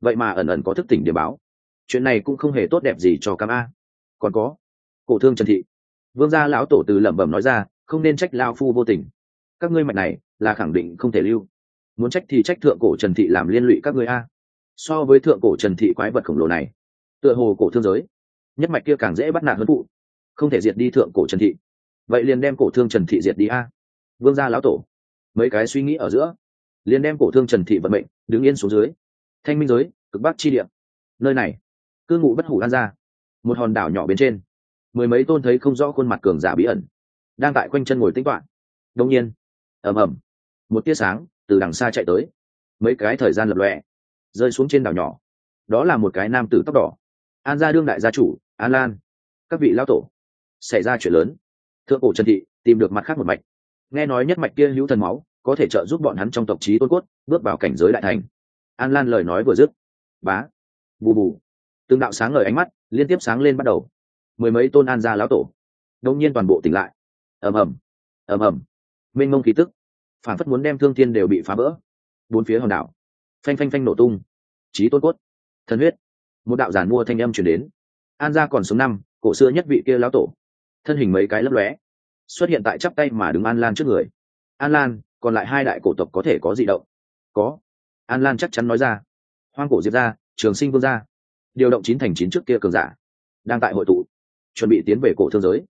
S1: vậy mà ẩn ẩn có thức tỉnh điểm báo. Chuyện này cũng không hề tốt đẹp gì cho cam a. Còn có, cổ thương trần thị, vương gia lão tổ từ lẩm bẩm nói ra, không nên trách lao phu vô tình. Các ngươi mạch này là khẳng định không thể lưu. Muốn trách thì trách thượng cổ trần thị làm liên lụy các ngươi a. So với thượng cổ trần thị quái vật khổng lồ này, tựa hồ cổ thương giới, nhất mạch kia càng dễ bắt nạt hơn phụ không thể diệt đi thượng cổ trần thị. Vậy liền đem cổ thương trần thị diệt đi a. Vương gia lão tổ. Mấy cái suy nghĩ ở giữa, liền đem cổ thương trần thị vận mệnh đứng yên xuống dưới. Thanh minh giới, cực bắc chi địa. Nơi này, cư ngụ bất hủ lan ra một hòn đảo nhỏ bên trên, mười mấy tôn thấy không rõ khuôn mặt cường giả bí ẩn, đang tại quanh chân ngồi tính toạn đông nhiên, ầm ầm, một tia sáng từ đằng xa chạy tới. Mấy cái thời gian lập lọe rơi xuống trên đảo nhỏ. Đó là một cái nam tử tóc đỏ. An gia đương đại gia chủ, an lan. Các vị lão tổ xảy ra chuyện lớn. Thượng cổ trần thị, tìm được mặt khác một mạch. Nghe nói nhất mạch kia hữu thần máu, có thể trợ giúp bọn hắn trong tộc trí tôn cốt, bước vào cảnh giới đại thành. An lan lời nói vừa dứt. Bá. Bù bù. Từng đạo sáng ngời ánh mắt liên tiếp sáng lên bắt đầu. Mười mấy tôn an gia lão tổ. Đông nhiên toàn bộ tỉnh lại. Ầm ầm. Ầm ầm. Mênh mông khí tức. Phản phất muốn đem thương thiên đều bị phá vỡ. Bốn phía hòn đảo. Phanh phanh phanh nổ tung. Trí tôn cốt. Thần huyết. Một đạo giản mua thanh âm chuyển đến. An gia còn sống năm, cổ xưa nhất vị kia lão tổ thân hình mấy cái lấp lóe, xuất hiện tại chắp tay mà đứng an lan trước người. An lan, còn lại hai đại cổ tộc có thể có gì động? Có. An lan chắc chắn nói ra. Hoang cổ diệp ra, trường sinh vương gia điều động chín thành chín trước kia cường giả, đang tại hội tụ, chuẩn bị tiến về cổ thương giới.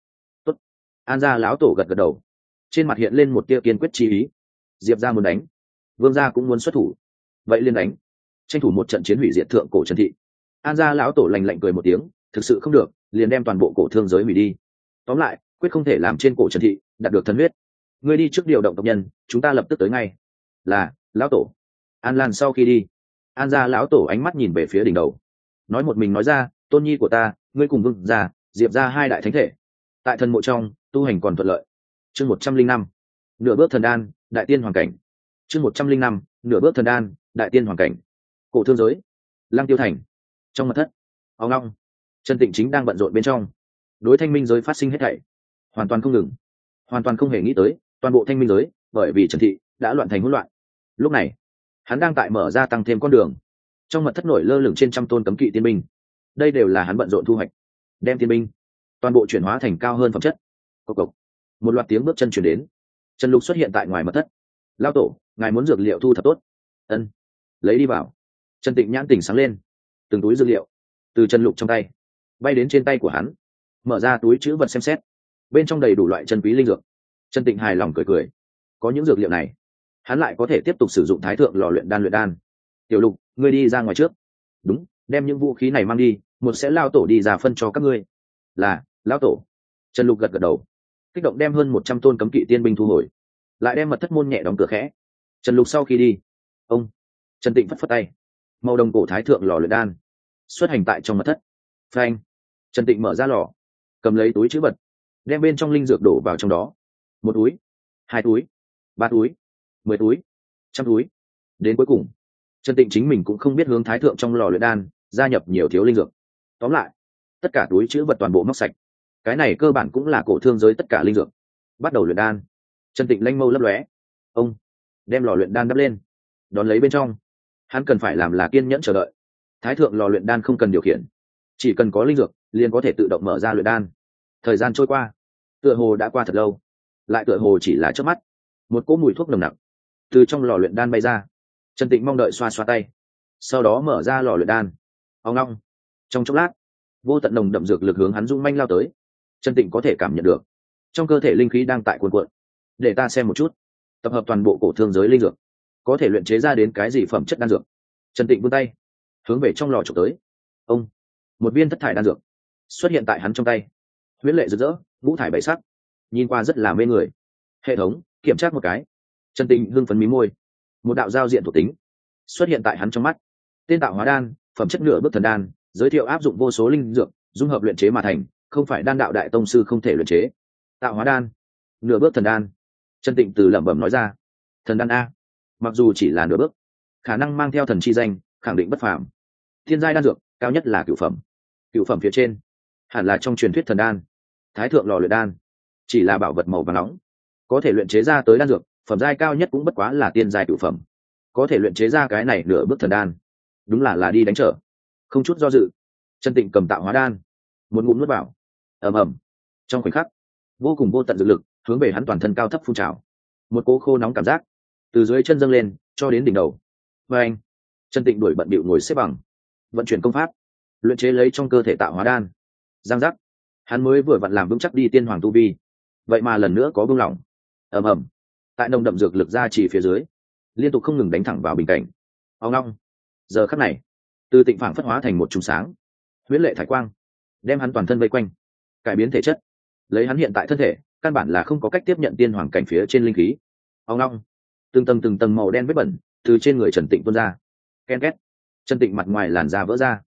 S1: Tốt. an gia lão tổ gật gật đầu. Trên mặt hiện lên một tia kiên quyết chi ý. Diệp ra muốn đánh. Vương gia cũng muốn xuất thủ. Vậy liên đánh. Tranh thủ một trận chiến hủy diệt thượng cổ trần thị. An gia lão tổ lành lạnh cười một tiếng, thực sự không được, liền đem toàn bộ cổ thương giới hủy đi tóm lại, quyết không thể làm trên cổ trần thị, đạt được thân huyết. Ngươi đi trước điều động tộc nhân, chúng ta lập tức tới ngay. Là, lão tổ. An lan sau khi đi, an gia lão tổ ánh mắt nhìn về phía đỉnh đầu. Nói một mình nói ra, tôn nhi của ta, ngươi cùng vương gia, diệp ra hai đại thánh thể. Tại thần mộ trong, tu hành còn thuận lợi. Chương một trăm linh năm, nửa bước thần đan, đại tiên hoàng cảnh. Chương một trăm linh năm, nửa bước thần đan, đại tiên hoàng cảnh. Cổ thương giới, lăng tiêu thành. Trong mặt thất ao ngong trần tịnh chính đang bận rộn bên trong đối thanh minh giới phát sinh hết thảy. Hoàn toàn không ngừng. Hoàn toàn không hề nghĩ tới, toàn bộ thanh minh giới, bởi vì trần thị đã loạn thành hỗn loạn. Lúc này, hắn đang tại mở ra tăng thêm con đường. Trong mật thất nổi lơ lửng trên trăm tôn cấm kỵ tiên binh. Đây đều là hắn bận rộn thu hoạch. Đem tiên binh, toàn bộ chuyển hóa thành cao hơn phẩm chất. Cộc cộc. Một loạt tiếng bước chân chuyển đến. Trần lục xuất hiện tại ngoài mật thất. Lao tổ, ngài muốn dược liệu thu thập tốt? Ân. Lấy đi vào. Trần tịnh nhãn tỉnh sáng lên. Từng túi dược liệu từ trần lục trong tay bay đến trên tay của hắn mở ra túi chữ vật xem xét. Bên trong đầy đủ loại chân quý linh dược. Trần tịnh hài lòng cười cười. Có những dược liệu này, hắn lại có thể tiếp tục sử dụng thái thượng lò luyện đan luyện đan. Tiểu lục, ngươi đi ra ngoài trước. Đúng, đem những vũ khí này mang đi, một sẽ lao tổ đi ra phân cho các ngươi. Là, lao tổ. Trần lục gật gật đầu. Kích động đem hơn một trăm tôn cấm kỵ tiên binh thu hồi. Lại đem mật thất môn nhẹ đóng cửa khẽ. Trần lục sau khi đi, ông trần tịnh phất phất tay. Màu đồng cổ thái thượng lò luyện đan xuất hành tại trong mật thất. Phanh. Trần tịnh mở ra lò cầm lấy túi chữ vật, đem bên trong linh dược đổ vào trong đó. Một túi, hai túi, ba túi, mười túi, trăm túi. Đến cuối cùng, trần tịnh chính mình cũng không biết hướng thái thượng trong lò luyện đan gia nhập nhiều thiếu linh dược. Tóm lại, tất cả túi chữ vật toàn bộ móc sạch. Cái này cơ bản cũng là cổ thương giới tất cả linh dược. Bắt đầu luyện đan. Trần tịnh lanh mâu lấp lóe. Ông, đem lò luyện đan đắp lên. Đón lấy bên trong. Hắn cần phải làm là kiên nhẫn chờ đợi. Thái thượng lò luyện đan không cần điều khiển chỉ cần có linh dược, liền có thể tự động mở ra luyện đan. Thời gian trôi qua, tựa hồ đã qua thật lâu, lại tựa hồ chỉ là trước mắt. Một cỗ mùi thuốc nồng nặc từ trong lò luyện đan bay ra. Trần tịnh mong đợi xoa xoa tay, sau đó mở ra lò luyện đan. Ao ngong trong chốc lát, vô tận nồng đậm dược lực hướng hắn dung manh lao tới. Trần tịnh có thể cảm nhận được, trong cơ thể linh khí đang tại cuồn cuộn. Để ta xem một chút, tập hợp toàn bộ cổ thương giới linh dược, có thể luyện chế ra đến cái gì phẩm chất đan dược. Trần tịnh vươn tay, hướng về trong lò trục tới. Ông một viên thất thải đan dược xuất hiện tại hắn trong tay. Huyễn lệ rực rỡ, ngũ thải bảy sắc, nhìn qua rất là mê người. Hệ thống, kiểm tra một cái. Trần tình hưng phấn mí môi. Một đạo giao diện thuộc tính xuất hiện tại hắn trong mắt. Tên tạo hóa đan, phẩm chất nửa bước thần đan, giới thiệu áp dụng vô số linh dược, dung hợp luyện chế mà thành, không phải đan đạo đại tông sư không thể luyện chế. Tạo hóa đan, nửa bước thần đan. Trần tịnh từ lẩm bẩm nói ra. Thần đan a. Mặc dù chỉ là nửa bước, khả năng mang theo thần chi danh, khẳng định bất phàm. Thiên giai đan dược, cao nhất là cửu phẩm cựu phẩm phía trên. Hẳn là trong truyền thuyết thần đan. Thái thượng lò luyện đan. Chỉ là bảo vật màu và nóng. Có thể luyện chế ra tới đan dược, phẩm giai cao nhất cũng bất quá là tiên giai cựu phẩm. Có thể luyện chế ra cái này nửa bước thần đan. Đúng là là đi đánh trở. Không chút do dự, chân tịnh cầm tạo hóa đan. Một ngụm nuốt vào. Ầm ầm. Trong khoảnh khắc, vô cùng vô tận dược lực hướng về hắn toàn thân cao thấp phun trào. Một cỗ khô nóng cảm giác từ dưới chân dâng lên cho đến đỉnh đầu. Và anh, chân tịnh đuổi bận bịu ngồi xếp bằng, vận chuyển công pháp luyện chế lấy trong cơ thể tạo hóa đan. Giang giác. Hắn mới vừa vặn làm vững chắc đi tiên hoàng tu vi. Vậy mà lần nữa có vương lỏng. Ầm ầm. Tại nồng đậm dược lực ra chỉ phía dưới, liên tục không ngừng đánh thẳng vào bình cảnh. Ao ngong giờ khắc này, từ tịnh phản phất hóa thành một trùng sáng, huyễn lệ thải quang, đem hắn toàn thân vây quanh, cải biến thể chất. Lấy hắn hiện tại thân thể, căn bản là không có cách tiếp nhận tiên hoàng cảnh phía trên linh khí. Ao ngong từng tầng từng tầng màu đen vết bẩn từ trên người trần tịnh tuôn ra. Ken két. Trần tịnh mặt ngoài làn da vỡ ra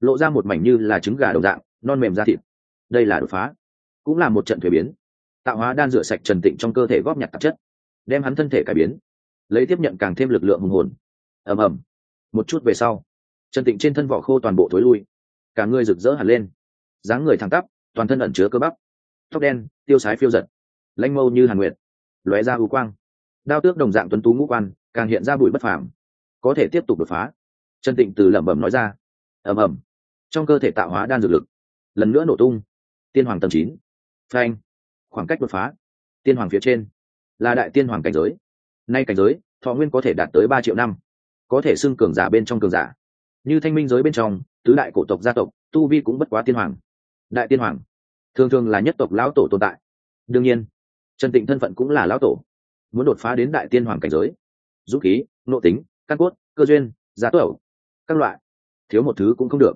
S1: lộ ra một mảnh như là trứng gà đầu dạng, non mềm da thịt. Đây là đột phá, cũng là một trận thuế biến. Tạo hóa đan rửa sạch trần tịnh trong cơ thể góp nhặt tạp chất, đem hắn thân thể cải biến, lấy tiếp nhận càng thêm lực lượng hùng hồn. Ầm ầm. Một chút về sau, trần tịnh trên thân vỏ khô toàn bộ thối lui, cả người rực rỡ hẳn lên, dáng người thẳng tắp, toàn thân ẩn chứa cơ bắp, tóc đen, tiêu sái phiêu giật, lanh mâu như hàn nguyệt, lóe ra ưu quang. Đao tước đồng dạng tuấn tú ngũ quan, càng hiện ra bụi bất phàm. Có thể tiếp tục đột phá, trần tịnh từ lẩm bẩm nói ra. Ầm ầm trong cơ thể tạo hóa đan dược lực. Lần nữa nổ tung. Tiên hoàng tầng chín. Phanh. Khoảng cách đột phá. Tiên hoàng phía trên. Là đại tiên hoàng cảnh giới. Nay cảnh giới, thọ nguyên có thể đạt tới ba triệu năm. Có thể xưng cường giả bên trong cường giả. Như thanh minh giới bên trong, tứ đại cổ tộc gia tộc, tu vi cũng bất quá tiên hoàng. Đại tiên hoàng. Thường thường là nhất tộc lão tổ tồn tại. Đương nhiên, trần tịnh thân phận cũng là lão tổ. Muốn đột phá đến đại tiên hoàng cảnh giới. Dũng khí nộ tính, căn cốt, cơ duyên, giá tẩu, các loại. Thiếu một thứ cũng không được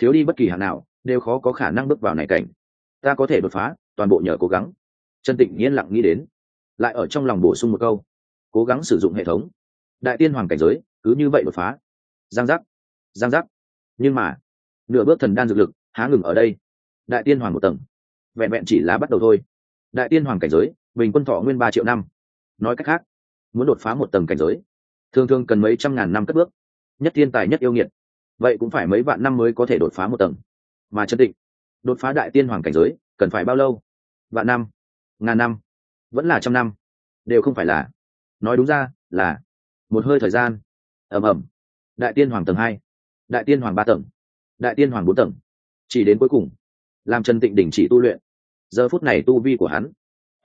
S1: thiếu đi bất kỳ hạng nào, đều khó có khả năng bước vào này cảnh. Ta có thể đột phá, toàn bộ nhờ cố gắng. Trần tịnh yên lặng nghĩ đến, lại ở trong lòng bổ sung một câu, cố gắng sử dụng hệ thống. Đại tiên hoàng cảnh giới, cứ như vậy đột phá. Giang giác giang giác. Nhưng mà, nửa bước thần đan dược lực, há ngừng ở đây. Đại tiên hoàng một tầng. Vẹn vẹn chỉ là bắt đầu thôi. Đại tiên hoàng cảnh giới, bình quân thọ nguyên ba triệu năm. Nói cách khác, muốn đột phá một tầng cảnh giới, thường thường cần mấy trăm ngàn năm cất bước. Nhất thiên tài nhất yêu nghiệt vậy cũng phải mấy vạn năm mới có thể đột phá một tầng. Mà chân định, đột phá đại tiên hoàng cảnh giới, cần phải bao lâu? Vạn năm, ngàn năm, vẫn là trăm năm, đều không phải là. Nói đúng ra là một hơi thời gian. Ầm ầm. Đại tiên hoàng tầng hai, đại tiên hoàng ba tầng, đại tiên hoàng bốn tầng. Chỉ đến cuối cùng, làm trần tịnh đình chỉ tu luyện, giờ phút này tu vi của hắn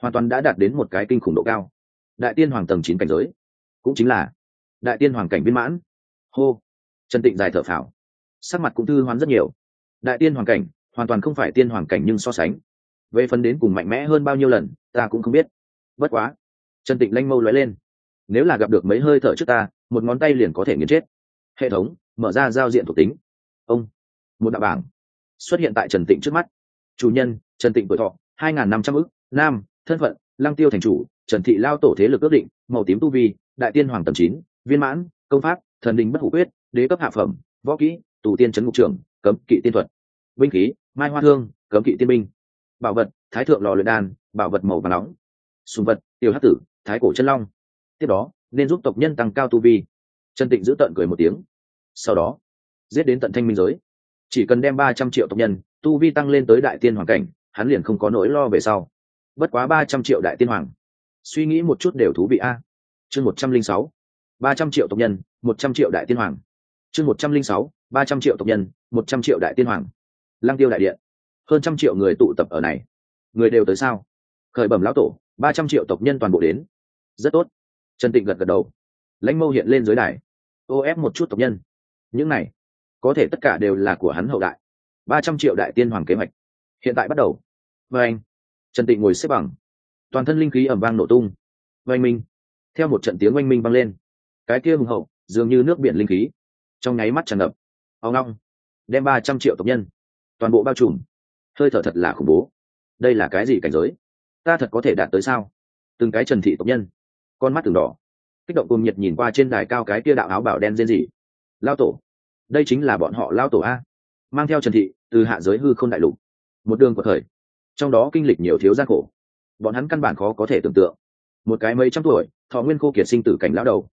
S1: hoàn toàn đã đạt đến một cái kinh khủng độ cao. Đại tiên hoàng tầng chín cảnh giới, cũng chính là đại tiên hoàng cảnh viên mãn. Hô trần tịnh dài thở phào. Sắc mặt cũng thư hoán rất nhiều. Đại tiên hoàng cảnh, hoàn toàn không phải tiên hoàng cảnh nhưng so sánh. Về phần đến cùng mạnh mẽ hơn bao nhiêu lần, ta cũng không biết. Bất quá trần tịnh lanh mâu lóe lên. Nếu là gặp được mấy hơi thở trước ta, một ngón tay liền có thể nghiền chết. Hệ thống, mở ra giao diện thuộc tính. Ông, một đạo bảng, xuất hiện tại trần tịnh trước mắt. Chủ nhân, trần tịnh tuổi thọ, hai n g h n năm trăm ức, nam, thân phận, lăng tiêu thành chủ, trần thị lao tổ thế lực ước định, màu tím tu vi, đại tiên hoàng tầm chín, viên mãn, công pháp thần đình bất hủ quyết, đế cấp hạ phẩm, võ kỹ, tù tiên trấn ngục trưởng cấm kỵ tiên thuật. Binh khí, mai hoa thương, cấm kỵ tiên binh. Bảo vật, thái thượng lò luyện đan, bảo vật màu và nóng. Sùng vật tiêu hát tử, thái cổ chân long. Tiếp đó, nên giúp tộc nhân tăng cao tu vi. Trần tịnh giữ tận cười một tiếng. Sau đó, giết đến tận thanh minh giới. Chỉ cần đem ba trăm triệu tộc nhân, tu vi tăng lên tới đại tiên hoàng cảnh, hắn liền không có nỗi lo về sau. Bất quá ba trăm triệu đại tiên hoàng. Suy nghĩ một chút đều thú vị a. Chương một trăm linh sáu ba trăm triệu tộc nhân, một trăm triệu đại tiên hoàng. Chương một trăm linh sáu, ba trăm triệu tộc nhân, một trăm triệu đại tiên hoàng. Lang tiêu đại điện. Hơn trăm triệu người tụ tập ở này. Người đều tới sao? Khởi bẩm lão tổ, ba trăm triệu tộc nhân toàn bộ đến. Rất tốt. Trần tịnh gật gật đầu. Lãnh mâu hiện lên dưới đài. Ô ép một chút tộc nhân. Những này, có thể tất cả đều là của hắn hậu đại. ba trăm triệu đại tiên hoàng kế hoạch. Hiện tại bắt đầu. Và anh, trần tịnh ngồi xếp bằng. Toàn thân linh khí ẩm vang nổ tung. Oanh minh. Theo một trận tiếng oanh minh vang lên cái kia hùng hậu, dường như nước biển linh khí. Trong nháy mắt tràn ngập. Ao ngong. Đem ba trăm triệu tộc nhân. Toàn bộ bao trùm. Hơi thở thật là khủng bố. Đây là cái gì cảnh giới? Ta thật có thể đạt tới sao? Từng cái trần thị tộc nhân. Con mắt từng đỏ. Kích động cùng nhiệt nhìn qua trên đài cao cái kia đạo áo bảo đen rên rỉ. Lao tổ. Đây chính là bọn họ lao tổ a. Mang theo trần thị, từ hạ giới hư không đại lục. Một đường của thời. Trong đó kinh lịch nhiều thiếu gian khổ. Bọn hắn căn bản khó có thể tưởng tượng. Một cái mấy trăm tuổi, thọ nguyên khô kiệt sinh tử cảnh lão đầu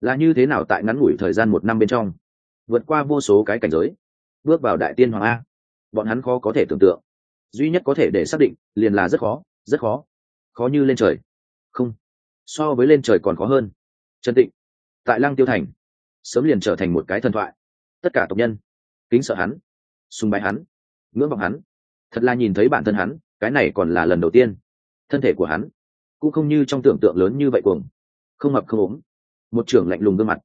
S1: là như thế nào tại ngắn ngủi thời gian một năm bên trong? Vượt qua vô số cái cảnh giới. Bước vào đại tiên hoàng a. Bọn hắn khó có thể tưởng tượng. Duy nhất có thể để xác định, liền là rất khó rất khó. Khó như lên trời. Không. So với lên trời còn khó hơn. Trần tịnh. Tại lăng tiêu thành, sớm liền trở thành một cái thần thoại. Tất cả tộc nhân, kính sợ hắn, sùng bái hắn, ngưỡng vọng hắn. Thật là nhìn thấy bản thân hắn, cái này còn là lần đầu tiên. Thân thể của hắn cũng không như trong tưởng tượng lớn như vậy cuồng. Không mập không ốm một trưởng lạnh lùng gương mặt.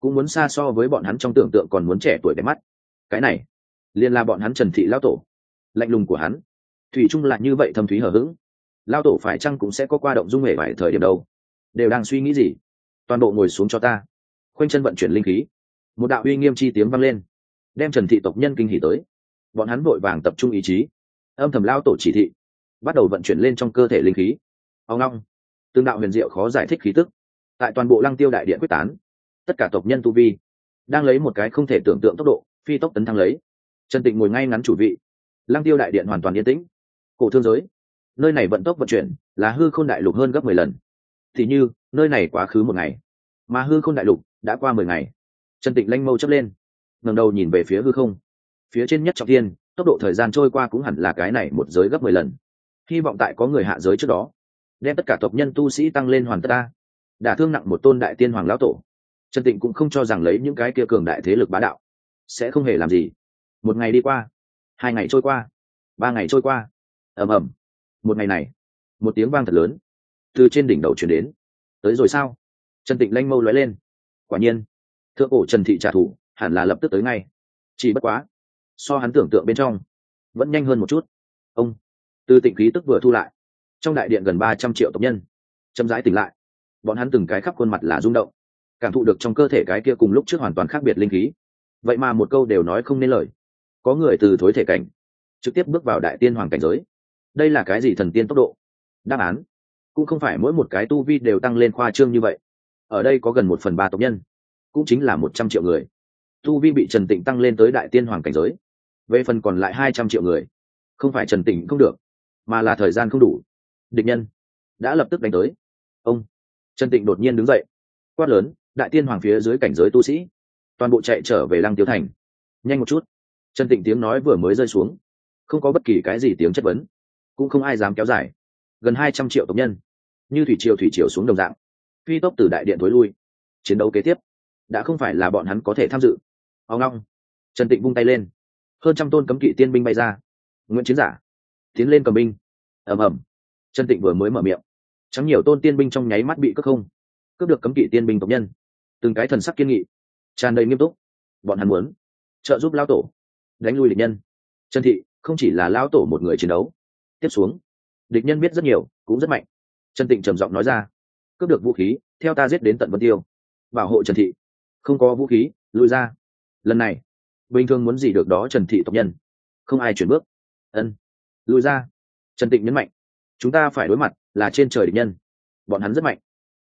S1: Cũng muốn xa so với bọn hắn trong tưởng tượng còn muốn trẻ tuổi đẹp mắt. Cái này, liền là bọn hắn trần thị lao tổ. Lạnh lùng của hắn. Thủy trung lại như vậy thâm thúy hở h ữ g lao tổ phải chăng cũng sẽ có qua động dung hệ vài thời điểm đâu? Đều đang suy nghĩ gì? Toàn bộ ngồi xuống cho ta. Khoanh chân vận chuyển linh khí. Một đạo uy nghiêm chi tiếng vang lên. Đem trần thị tộc nhân kinh hỉ tới. Bọn hắn vội vàng tập trung ý chí. Âm thầm lao tổ chỉ thị. Bắt đầu vận chuyển lên trong cơ thể linh khí. Ông long tương đạo huyền diệu khó giải thích khí tức tại toàn bộ lăng tiêu đại điện quyết tán. Tất cả tộc nhân tu vi đang lấy một cái không thể tưởng tượng tốc độ, phi tốc tấn thăng lấy. Trần tịnh ngồi ngay ngắn chủ vị. Lăng tiêu đại điện hoàn toàn yên tĩnh. Cổ thương giới, nơi này vận tốc vận chuyển là hư khôn đại lục hơn gấp mười lần. Thì như, nơi này quá khứ một ngày, mà hư khôn đại lục đã qua mười ngày. Trần tịnh lanh mâu chấp lên, ngẩng đầu nhìn về phía hư không. Phía trên nhất trọng thiên, tốc độ thời gian trôi qua cũng hẳn là cái này một giới gấp mười lần. Hy vọng tại có người hạ giới trước đó, đem tất cả tộc nhân tu sĩ tăng lên hoàn tất ta đã thương nặng một tôn đại tiên hoàng lão tổ. Trần tịnh cũng không cho rằng lấy những cái kia cường đại thế lực bá đạo sẽ không hề làm gì. Một ngày đi qua, hai ngày trôi qua, ba ngày trôi qua. Ầm ầm. Một ngày này, một tiếng vang thật lớn từ trên đỉnh đầu chuyển đến. Tới rồi sao? Trần tịnh lanh mâu lóe lên. Quả nhiên, thượng cổ trần thị trả thù hẳn là lập tức tới ngay. Chỉ bất quá, so hắn tưởng tượng bên trong, vẫn nhanh hơn một chút. Ông, từ tịnh khí tức vừa thu lại, trong đại điện gần ba trăm triệu tộc nhân, chậm rãi tỉnh lại bọn hắn từng cái khắp khuôn mặt là rung động, cảm thụ được trong cơ thể cái kia cùng lúc trước hoàn toàn khác biệt linh khí. Vậy mà một câu đều nói không nên lời. Có người từ thối thể cảnh, trực tiếp bước vào đại tiên hoàng cảnh giới. Đây là cái gì thần tiên tốc độ? Đáp án, cũng không phải mỗi một cái tu vi đều tăng lên khoa trương như vậy. Ở đây có gần một phần ba tộc nhân, cũng chính là một trăm triệu người. Tu vi bị trần tịnh tăng lên tới đại tiên hoàng cảnh giới, về phần còn lại hai trăm triệu người. Không phải trần tịnh không được, mà là thời gian không đủ. Địch nhân đã lập tức đánh tới. Ông trần tịnh đột nhiên đứng dậy. Quát lớn, đại tiên hoàng phía dưới cảnh giới tu sĩ. Toàn bộ chạy trở về lăng tiêu thành. Nhanh một chút. Trần tịnh tiếng nói vừa mới rơi xuống. Không có bất kỳ cái gì tiếng chất vấn. Cũng không ai dám kéo dài. Gần hai trăm triệu tộc nhân. Như thủy triều thủy triều xuống đồng dạng. Phi tốc từ đại điện thối lui. Chiến đấu kế tiếp. Đã không phải là bọn hắn có thể tham dự. Ông ngong. Trần tịnh vung tay lên. Hơn trăm tôn cấm kỵ tiên binh bay ra. Nguyễn chiến giả. Tiến lên cầm binh. Ầm ầm. Trần tịnh vừa mới mở miệng chẳng nhiều tôn tiên binh trong nháy mắt bị cướp không? Cướp được cấm kỵ tiên binh tộc nhân. Từng cái thần sắc kiên nghị, tràn đầy nghiêm túc. Bọn hắn muốn trợ giúp lao tổ, đánh lui địch nhân. Trần thị, không chỉ là lao tổ một người chiến đấu, tiếp xuống, địch nhân biết rất nhiều, cũng rất mạnh. Trần tịnh trầm giọng nói ra, cướp được vũ khí, theo ta giết đến tận vân tiêu. Bảo hộ trần thị. Không có vũ khí lùi ra. Lần này, bình thường muốn gì được đó trần thị tộc nhân. Không ai chuyển bước. Ân. Lùi ra. Trần tịnh nhấn mạnh, chúng ta phải đối mặt là trên trời địch nhân. Bọn hắn rất mạnh.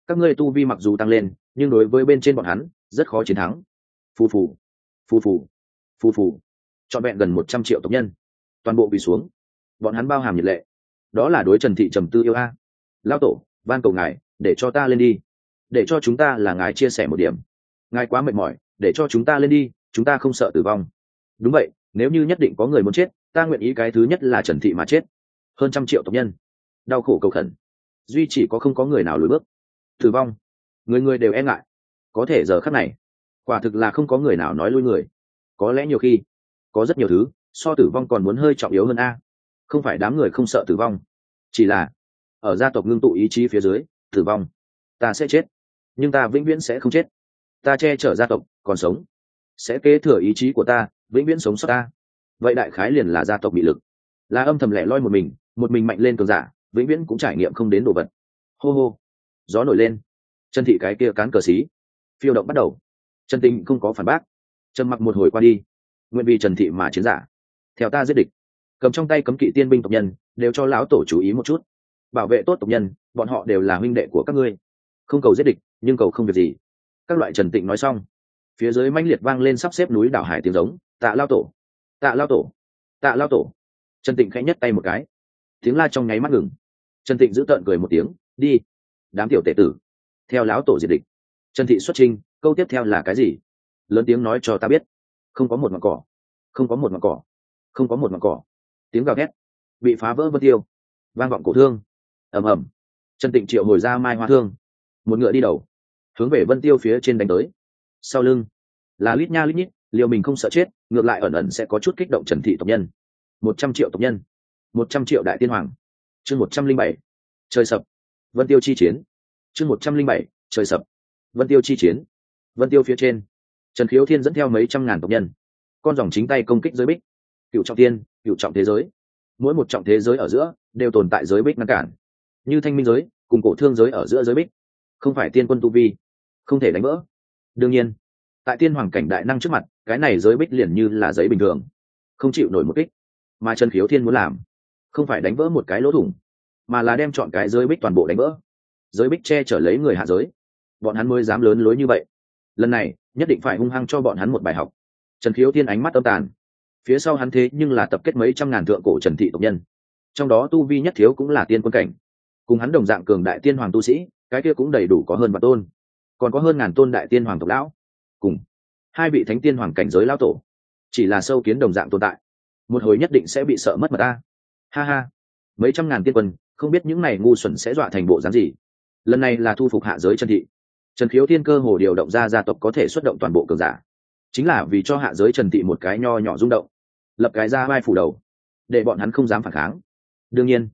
S1: Các ngươi tu vi mặc dù tăng lên, nhưng đối với bên trên bọn hắn, rất khó chiến thắng. Phù phù phù phù phù phù. Trọn vẹn gần một trăm triệu tộc nhân. Toàn bộ bị xuống. Bọn hắn bao hàm nhiệt lệ. Đó là đối trần thị trầm tư yêu a. Lao tổ, van cầu ngài, để cho ta lên đi. Để cho chúng ta là ngài chia sẻ một điểm. Ngài quá mệt mỏi, để cho chúng ta lên đi, chúng ta không sợ tử vong. Đúng vậy, nếu như nhất định có người muốn chết, ta nguyện ý cái thứ nhất là trần thị mà chết. Hơn trăm triệu tộc nhân đau khổ cầu khẩn. Duy chỉ có không có người nào lùi bước. Tử vong. Người người đều e ngại. Có thể giờ khắc này, quả thực là không có người nào nói lui người. Có lẽ nhiều khi, có rất nhiều thứ, so tử vong còn muốn hơi trọng yếu hơn a. Không phải đám người không sợ tử vong, chỉ là, ở gia tộc ngưng tụ ý chí phía dưới, tử vong, ta sẽ chết. Nhưng ta vĩnh viễn sẽ không chết. Ta che chở gia tộc, còn sống. Sẽ kế thừa ý chí của ta, vĩnh viễn sống sót ta. Vậy đại khái liền là gia tộc bị lực. Là âm thầm lẻ loi một mình một mình mạnh lên cường giả vĩnh viễn cũng trải nghiệm không đến đồ vật. Hô hô. Gió nổi lên. Trần thị cái kia cán cờ xí. Phiêu động bắt đầu. Trần tình không có phản bác. Trầm mặc một hồi qua đi. Nguyện vì trần thị mà chiến giả. Theo ta giết địch. Cầm trong tay cấm kỵ tiên binh tộc nhân, đều cho lão tổ chú ý một chút. Bảo vệ tốt tộc nhân, bọn họ đều là huynh đệ của các ngươi. Không cầu giết địch, nhưng cầu không việc gì. Các loại trần tịnh nói xong, phía dưới manh liệt vang lên sắp xếp núi đảo hải tiếng giống. Tạ lao tổ. Tạ lao tổ. Tạ lao tổ. Trần tịnh khẽ nhất tay một cái. Tiếng la trong nháy mắt ngừng trần Thịnh giữ tợn cười một tiếng, đi, đám tiểu tệ tử, theo lão tổ diệt địch. Trần thị xuất trình câu tiếp theo là cái gì? Lớn tiếng nói cho ta biết. Không có một mặt cỏ, không có một mặt cỏ, không có một mặt cỏ. Tiếng gào ghét bị phá vỡ vân tiêu, vang vọng cổ thương. Ầm ầm. Trần tịnh triệu hồi ra mai hoa thương. Một ngựa đi đầu, hướng về vân tiêu phía trên đánh tới. Sau lưng, là lít nha lít nhít liệu mình không sợ chết, ngược lại ẩn ẩn sẽ có chút kích động trần thị tộc nhân. Một trăm triệu tộc nhân, một trăm triệu đại tiên hoàng chương một trăm linh bảy, trời sập, vân tiêu chi chiến. Chương một trăm linh bảy, trời sập, vân tiêu chi chiến. Vân tiêu phía trên, trần khiếu thiên dẫn theo mấy trăm ngàn tộc nhân, con dòng chính tay công kích giới bích. Cựu trọng tiên, cựu trọng thế giới. Mỗi một trọng thế giới ở giữa đều tồn tại giới bích ngăn cản. Như thanh minh giới, cùng cổ thương giới ở giữa giới bích. Không phải tiên quân tu vi, không thể đánh vỡ. Đương nhiên, tại tiên hoàng cảnh đại năng trước mặt, cái này giới bích liền như là giấy bình thường, không chịu nổi một kích, mà trần khiếu thiên muốn làm không phải đánh vỡ một cái lỗ thủng, mà là đem chọn cái giới bích toàn bộ đánh vỡ. Giới bích che chở lấy người hạ giới. Bọn hắn mới dám lớn lối như vậy. Lần này, nhất định phải hung hăng cho bọn hắn một bài học. Trần khiếu thiên ánh mắt âm tàn. Phía sau hắn thế nhưng là tập kết mấy trăm ngàn thượng cổ trần thị tộc nhân. Trong đó tu vi nhất thiếu cũng là tiên quân cảnh. Cùng hắn đồng dạng cường đại tiên hoàng tu sĩ, cái kia cũng đầy đủ có hơn và tôn. Còn có hơn ngàn tôn đại tiên hoàng tộc lão. Cùng hai vị thánh tiên hoàng cảnh giới lão tổ. Chỉ là sâu kiến đồng dạng tồn tại. Một hồi nhất định sẽ bị sợ mất mà ta ha ha. Mấy trăm ngàn tiên quân, không biết những này ngu xuẩn sẽ dọa thành bộ dáng gì. Lần này là thu phục hạ giới trần thị. Trần khiếu Thiên cơ hồ điều động ra gia tộc có thể xuất động toàn bộ cường giả. Chính là vì cho hạ giới trần thị một cái nho nhỏ rung động. Lập cái ra vai phủ đầu. Để bọn hắn không dám phản kháng. Đương nhiên,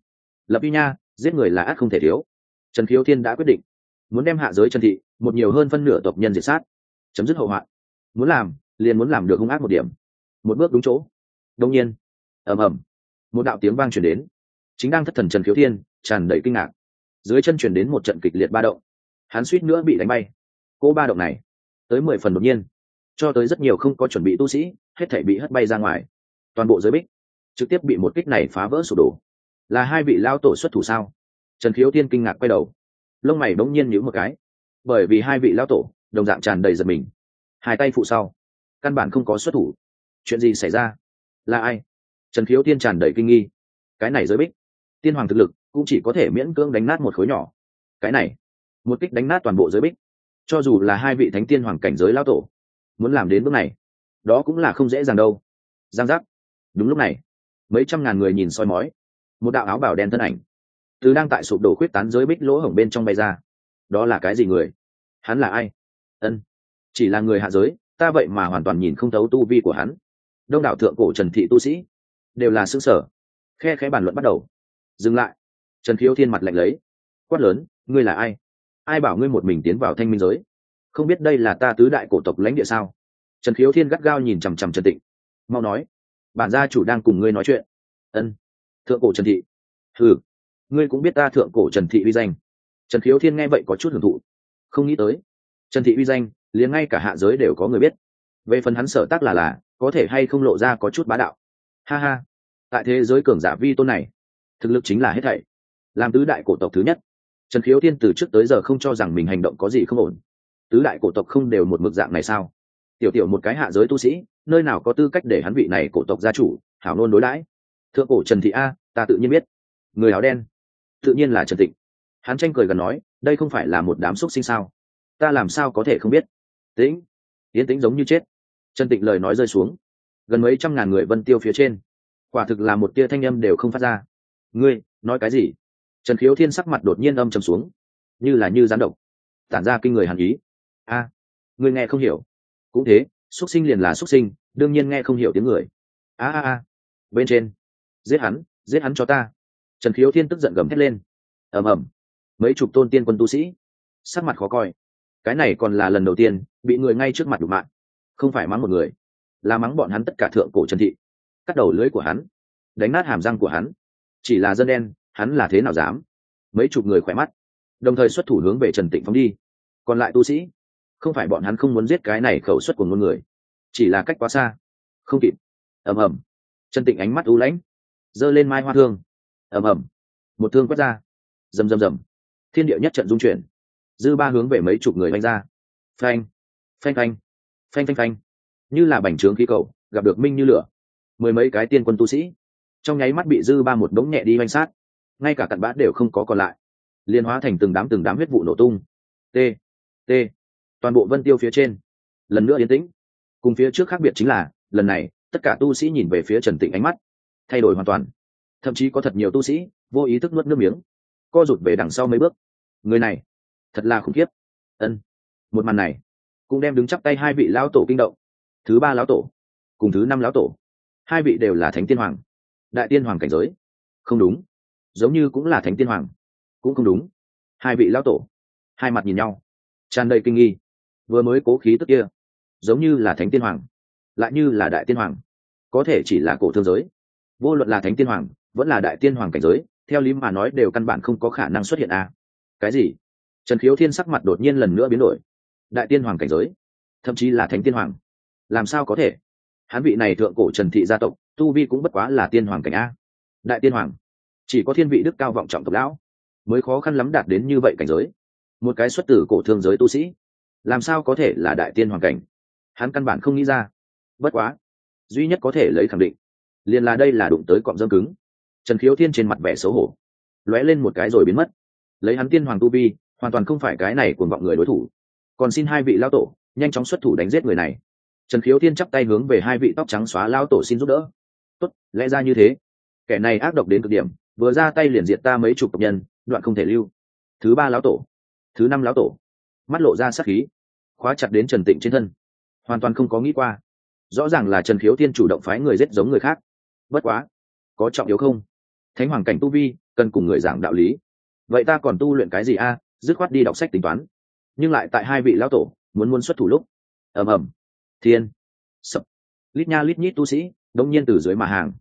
S1: lập y nha, giết người là ác không thể thiếu. Trần khiếu thiên đã quyết định, muốn đem hạ giới trần thị một nhiều hơn phân nửa tộc nhân diệt sát, chấm dứt hậu hoạn. Muốn làm, liền muốn làm được hung ác một điểm. Một bước đúng chỗ. Đông nhiên, ầm ầm một đạo tiếng vang chuyển đến. Chính đang thất thần trần khiếu thiên, tràn đầy kinh ngạc. Dưới chân chuyển đến một trận kịch liệt ba động. Hắn suýt nữa bị đánh bay. Cô ba động này, tới mười phần đột nhiên. Cho tới rất nhiều không có chuẩn bị tu sĩ, hết thể bị hất bay ra ngoài. Toàn bộ giới bích, trực tiếp bị một kích này phá vỡ sụp đổ. Là hai vị lao tổ xuất thủ sao? Trần khiếu Thiên kinh ngạc quay đầu. Lông mày bỗng nhiên nhữ một cái. Bởi vì hai vị lao tổ, đồng dạng tràn đầy giật mình. Hai tay phụ sau, căn bản không có xuất thủ. Chuyện gì xảy ra? Là ai? Trần khiếu tiên tràn đầy kinh nghi. Cái này giới bích. Tiên hoàng thực lực cũng chỉ có thể miễn cưỡng đánh nát một khối nhỏ. Cái này, một kích đánh nát toàn bộ giới bích. Cho dù là hai vị thánh tiên hoàng cảnh giới lao tổ, muốn làm đến bước này, đó cũng là không dễ dàng đâu. Giang giác. Đúng lúc này, mấy trăm ngàn người nhìn soi mói. Một đạo áo bảo đen thân ảnh, từ đang tại sụp đổ khuyết tán giới bích lỗ hổng bên trong bay ra. Đó là cái gì người? Hắn là ai? Ân, chỉ là người hạ giới, ta vậy mà hoàn toàn nhìn không thấu tu vi của hắn. Đông đảo thượng cổ trần thị tu sĩ đều là xứ sở. Khe khẽ bàn luận bắt đầu. Dừng lại. Trần khiếu thiên mặt lạnh lấy. Quát lớn, ngươi là ai? Ai bảo ngươi một mình tiến vào thanh minh giới? Không biết đây là ta tứ đại cổ tộc lãnh địa sao? Trần khiếu thiên gắt gao nhìn chằm chằm trần tịnh. Mau nói, bản gia chủ đang cùng ngươi nói chuyện. Ân, thượng cổ trần thị. Ừ ngươi cũng biết ta thượng cổ trần thị uy danh. Trần khiếu thiên nghe vậy có chút hưởng thụ. Không nghĩ tới, trần thị uy danh, liền ngay cả hạ giới đều có người biết. Về phần hắn sở tác là là, có thể hay không lộ ra có chút bá đạo ha ha. Tại thế giới cường giả vi tôn này, thực lực chính là hết thảy. Làm tứ đại cổ tộc thứ nhất, trần khiếu thiên từ trước tới giờ không cho rằng mình hành động có gì không ổn. Tứ đại cổ tộc không đều một mực dạng này sao? Tiểu tiểu một cái hạ giới tu sĩ, nơi nào có tư cách để hắn vị này cổ tộc gia chủ hảo nôn đối đãi? Thượng cổ trần thị a, ta tự nhiên biết. Người áo đen, tự nhiên là trần tịnh. Hắn tranh cười gần nói, đây không phải là một đám xúc sinh sao? Ta làm sao có thể không biết? Tĩnh, yến tĩnh giống như chết. Trần tịnh lời nói rơi xuống gần mấy trăm ngàn người vân tiêu phía trên. Quả thực là một tia thanh âm đều không phát ra. Ngươi, nói cái gì? Trần khiếu thiên sắc mặt đột nhiên âm trầm xuống, như là như gián độc, tản ra kinh người hàn ý. A, ngươi nghe không hiểu. Cũng thế xuất sinh liền là xuất sinh, đương nhiên nghe không hiểu tiếng người. A a a, bên trên, giết hắn giết hắn cho ta. Trần khiếu thiên tức giận gầm thét lên. Ầm ầm, mấy chục tôn tiên quân tu sĩ, sắc mặt khó coi. Cái này còn là lần đầu tiên, bị người ngay trước mặt đục mạng không phải mắng một người là mắng bọn hắn tất cả thượng cổ trần thị, cắt đầu lưới của hắn, đánh nát hàm răng của hắn. Chỉ là dân đen, hắn là thế nào dám? Mấy chục người khỏe mắt, đồng thời xuất thủ hướng về trần tịnh phóng đi. Còn lại tu sĩ, không phải bọn hắn không muốn giết cái này khẩu suất của ngôn người, chỉ là cách quá xa, không kịp. Ầm ầm. Trần tịnh ánh mắt u lãnh, giơ lên mai hoa thương. Ầm ầm. Một thương quét ra. Rầm rầm rầm. Thiên địa nhất trận dung chuyển. Dư ba hướng về mấy chục người đánh ra. Phanh phanh phanh. Phanh phanh phanh như là bành trướng khí cầu, gặp được minh như lửa. Mười mấy cái tiên quân tu sĩ, trong nháy mắt bị dư ba một đống nhẹ đi manh sát. Ngay cả cặn bã đều không có còn lại. Liên hóa thành từng đám từng đám huyết vụ nổ tung. T t, toàn bộ vân tiêu phía trên. Lần nữa yên tĩnh. Cùng phía trước khác biệt chính là, lần này, tất cả tu sĩ nhìn về phía trần tịnh ánh mắt, thay đổi hoàn toàn. Thậm chí có thật nhiều tu sĩ, vô ý thức nuốt nước miếng, co rụt về đằng sau mấy bước. Người này, thật là khủng khiếp. Ân, một màn này, cũng đem đứng chắp tay hai vị lao tổ kinh động thứ ba lão tổ, cùng thứ năm lão tổ. Hai vị đều là thánh tiên hoàng, đại tiên hoàng cảnh giới. Không đúng, giống như cũng là thánh tiên hoàng, cũng không đúng. Hai vị lão tổ, hai mặt nhìn nhau, tràn đầy kinh nghi. Vừa mới cố khí tức kia, giống như là thánh tiên hoàng, lại như là đại tiên hoàng. Có thể chỉ là cổ thương giới. Vô luận là thánh tiên hoàng, vẫn là đại tiên hoàng cảnh giới, theo lý mà nói đều căn bản không có khả năng xuất hiện à. cái gì? Trần khiếu thiên sắc mặt đột nhiên lần nữa biến đổi. Đại tiên hoàng cảnh giới, thậm chí là thánh tiên hoàng làm sao có thể? Hắn vị này thượng cổ trần thị gia tộc, tu vi cũng bất quá là tiên hoàng cảnh a. Đại tiên hoàng, chỉ có thiên vị đức cao vọng trọng tộc lão, mới khó khăn lắm đạt đến như vậy cảnh giới. Một cái xuất tử cổ thương giới tu sĩ, làm sao có thể là đại tiên hoàng cảnh? Hắn căn bản không nghĩ ra. Bất quá, duy nhất có thể lấy khẳng định, liền là đây là đụng tới cọm dâm cứng. Trần khiếu thiên trên mặt vẻ xấu hổ, lóe lên một cái rồi biến mất. Lấy hắn tiên hoàng tu vi, hoàn toàn không phải cái này cuồng vọng người đối thủ. Còn xin hai vị lao tổ, nhanh chóng xuất thủ đánh giết người này trần khiếu thiên chắp tay hướng về hai vị tóc trắng xóa lao tổ xin giúp đỡ. Tốt, lẽ ra như thế. Kẻ này ác độc đến cực điểm, vừa ra tay liền diệt ta mấy chục tộc nhân, đoạn không thể lưu. Thứ ba lão tổ. Thứ năm lão tổ. Mắt lộ ra sắc khí, khóa chặt đến trần tịnh trên thân. Hoàn toàn không có nghĩ qua. Rõ ràng là trần khiếu thiên chủ động phái người giết giống người khác. Bất quá, có trọng yếu không? Thánh hoàng cảnh tu vi, cần cùng người giảng đạo lý. Vậy ta còn tu luyện cái gì a? Dứt khoát đi đọc sách tính toán. Nhưng lại tại hai vị lão tổ, muốn muốn xuất thủ lúc. Ầm ầm thiên. Sập. Lít nha lít nhít tu sĩ, đông nhiên từ dưới mà hàng.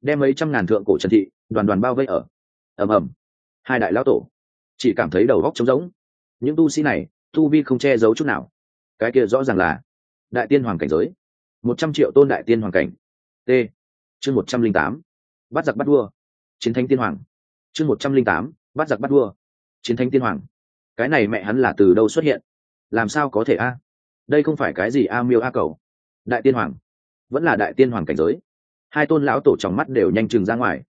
S1: Đem mấy trăm ngàn thượng cổ trần thị, đoàn đoàn bao vây ở. Ầm ầm. Hai đại lão tổ. Chỉ cảm thấy đầu góc trống rỗng. Những tu sĩ này, tu vi không che giấu chút nào. Cái kia rõ ràng là đại tiên hoàng cảnh giới. Một trăm triệu tôn đại tiên hoàng cảnh. T. Chương một trăm linh tám. Bắt giặc bắt đua chiến thánh tiên hoàng. Chương một trăm linh tám. Bắt giặc bắt đua chiến thánh tiên hoàng. Cái này mẹ hắn là từ đâu xuất hiện? Làm sao có thể a? Đây không phải cái gì a miêu a cầu. Đại tiên hoàng. Vẫn là đại tiên hoàng cảnh giới. Hai tôn lão tổ trong mắt đều nhanh chừng ra ngoài.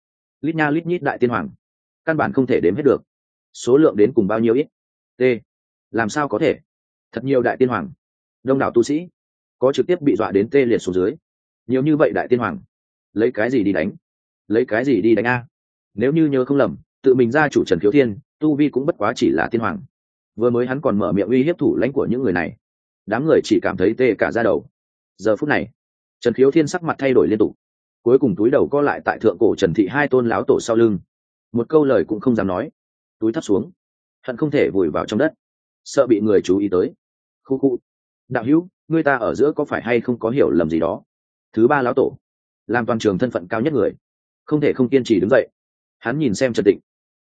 S1: Lít nha lít nhít đại tiên hoàng. Căn bản không thể đếm hết được. Số lượng đến cùng bao nhiêu ít? T. Làm sao có thể? Thật nhiều đại tiên hoàng. Đông đảo tu sĩ. Có trực tiếp bị dọa đến tê liệt xuống dưới. Nhiều như vậy đại tiên hoàng. Lấy cái gì đi đánh? Lấy cái gì đi đánh a? Nếu như nhớ không lầm, tự mình ra chủ trần khiếu thiên, tu vi cũng bất quá chỉ là tiên hoàng. Vừa mới hắn còn mở miệng uy hiếp thủ lãnh của những người này đám người chỉ cảm thấy tê cả ra đầu. Giờ phút này, trần khiếu thiên sắc mặt thay đổi liên tục. Cuối cùng túi đầu co lại tại thượng cổ trần thị hai tôn láo tổ sau lưng. Một câu lời cũng không dám nói. Túi thắt xuống, hận không thể vùi vào trong đất. Sợ bị người chú ý tới. Khu khu. Đạo hữu, người ta ở giữa có phải hay không có hiểu lầm gì đó? Thứ ba lão tổ, làm toàn trường thân phận cao nhất người, không thể không kiên trì đứng dậy. Hắn nhìn xem trần định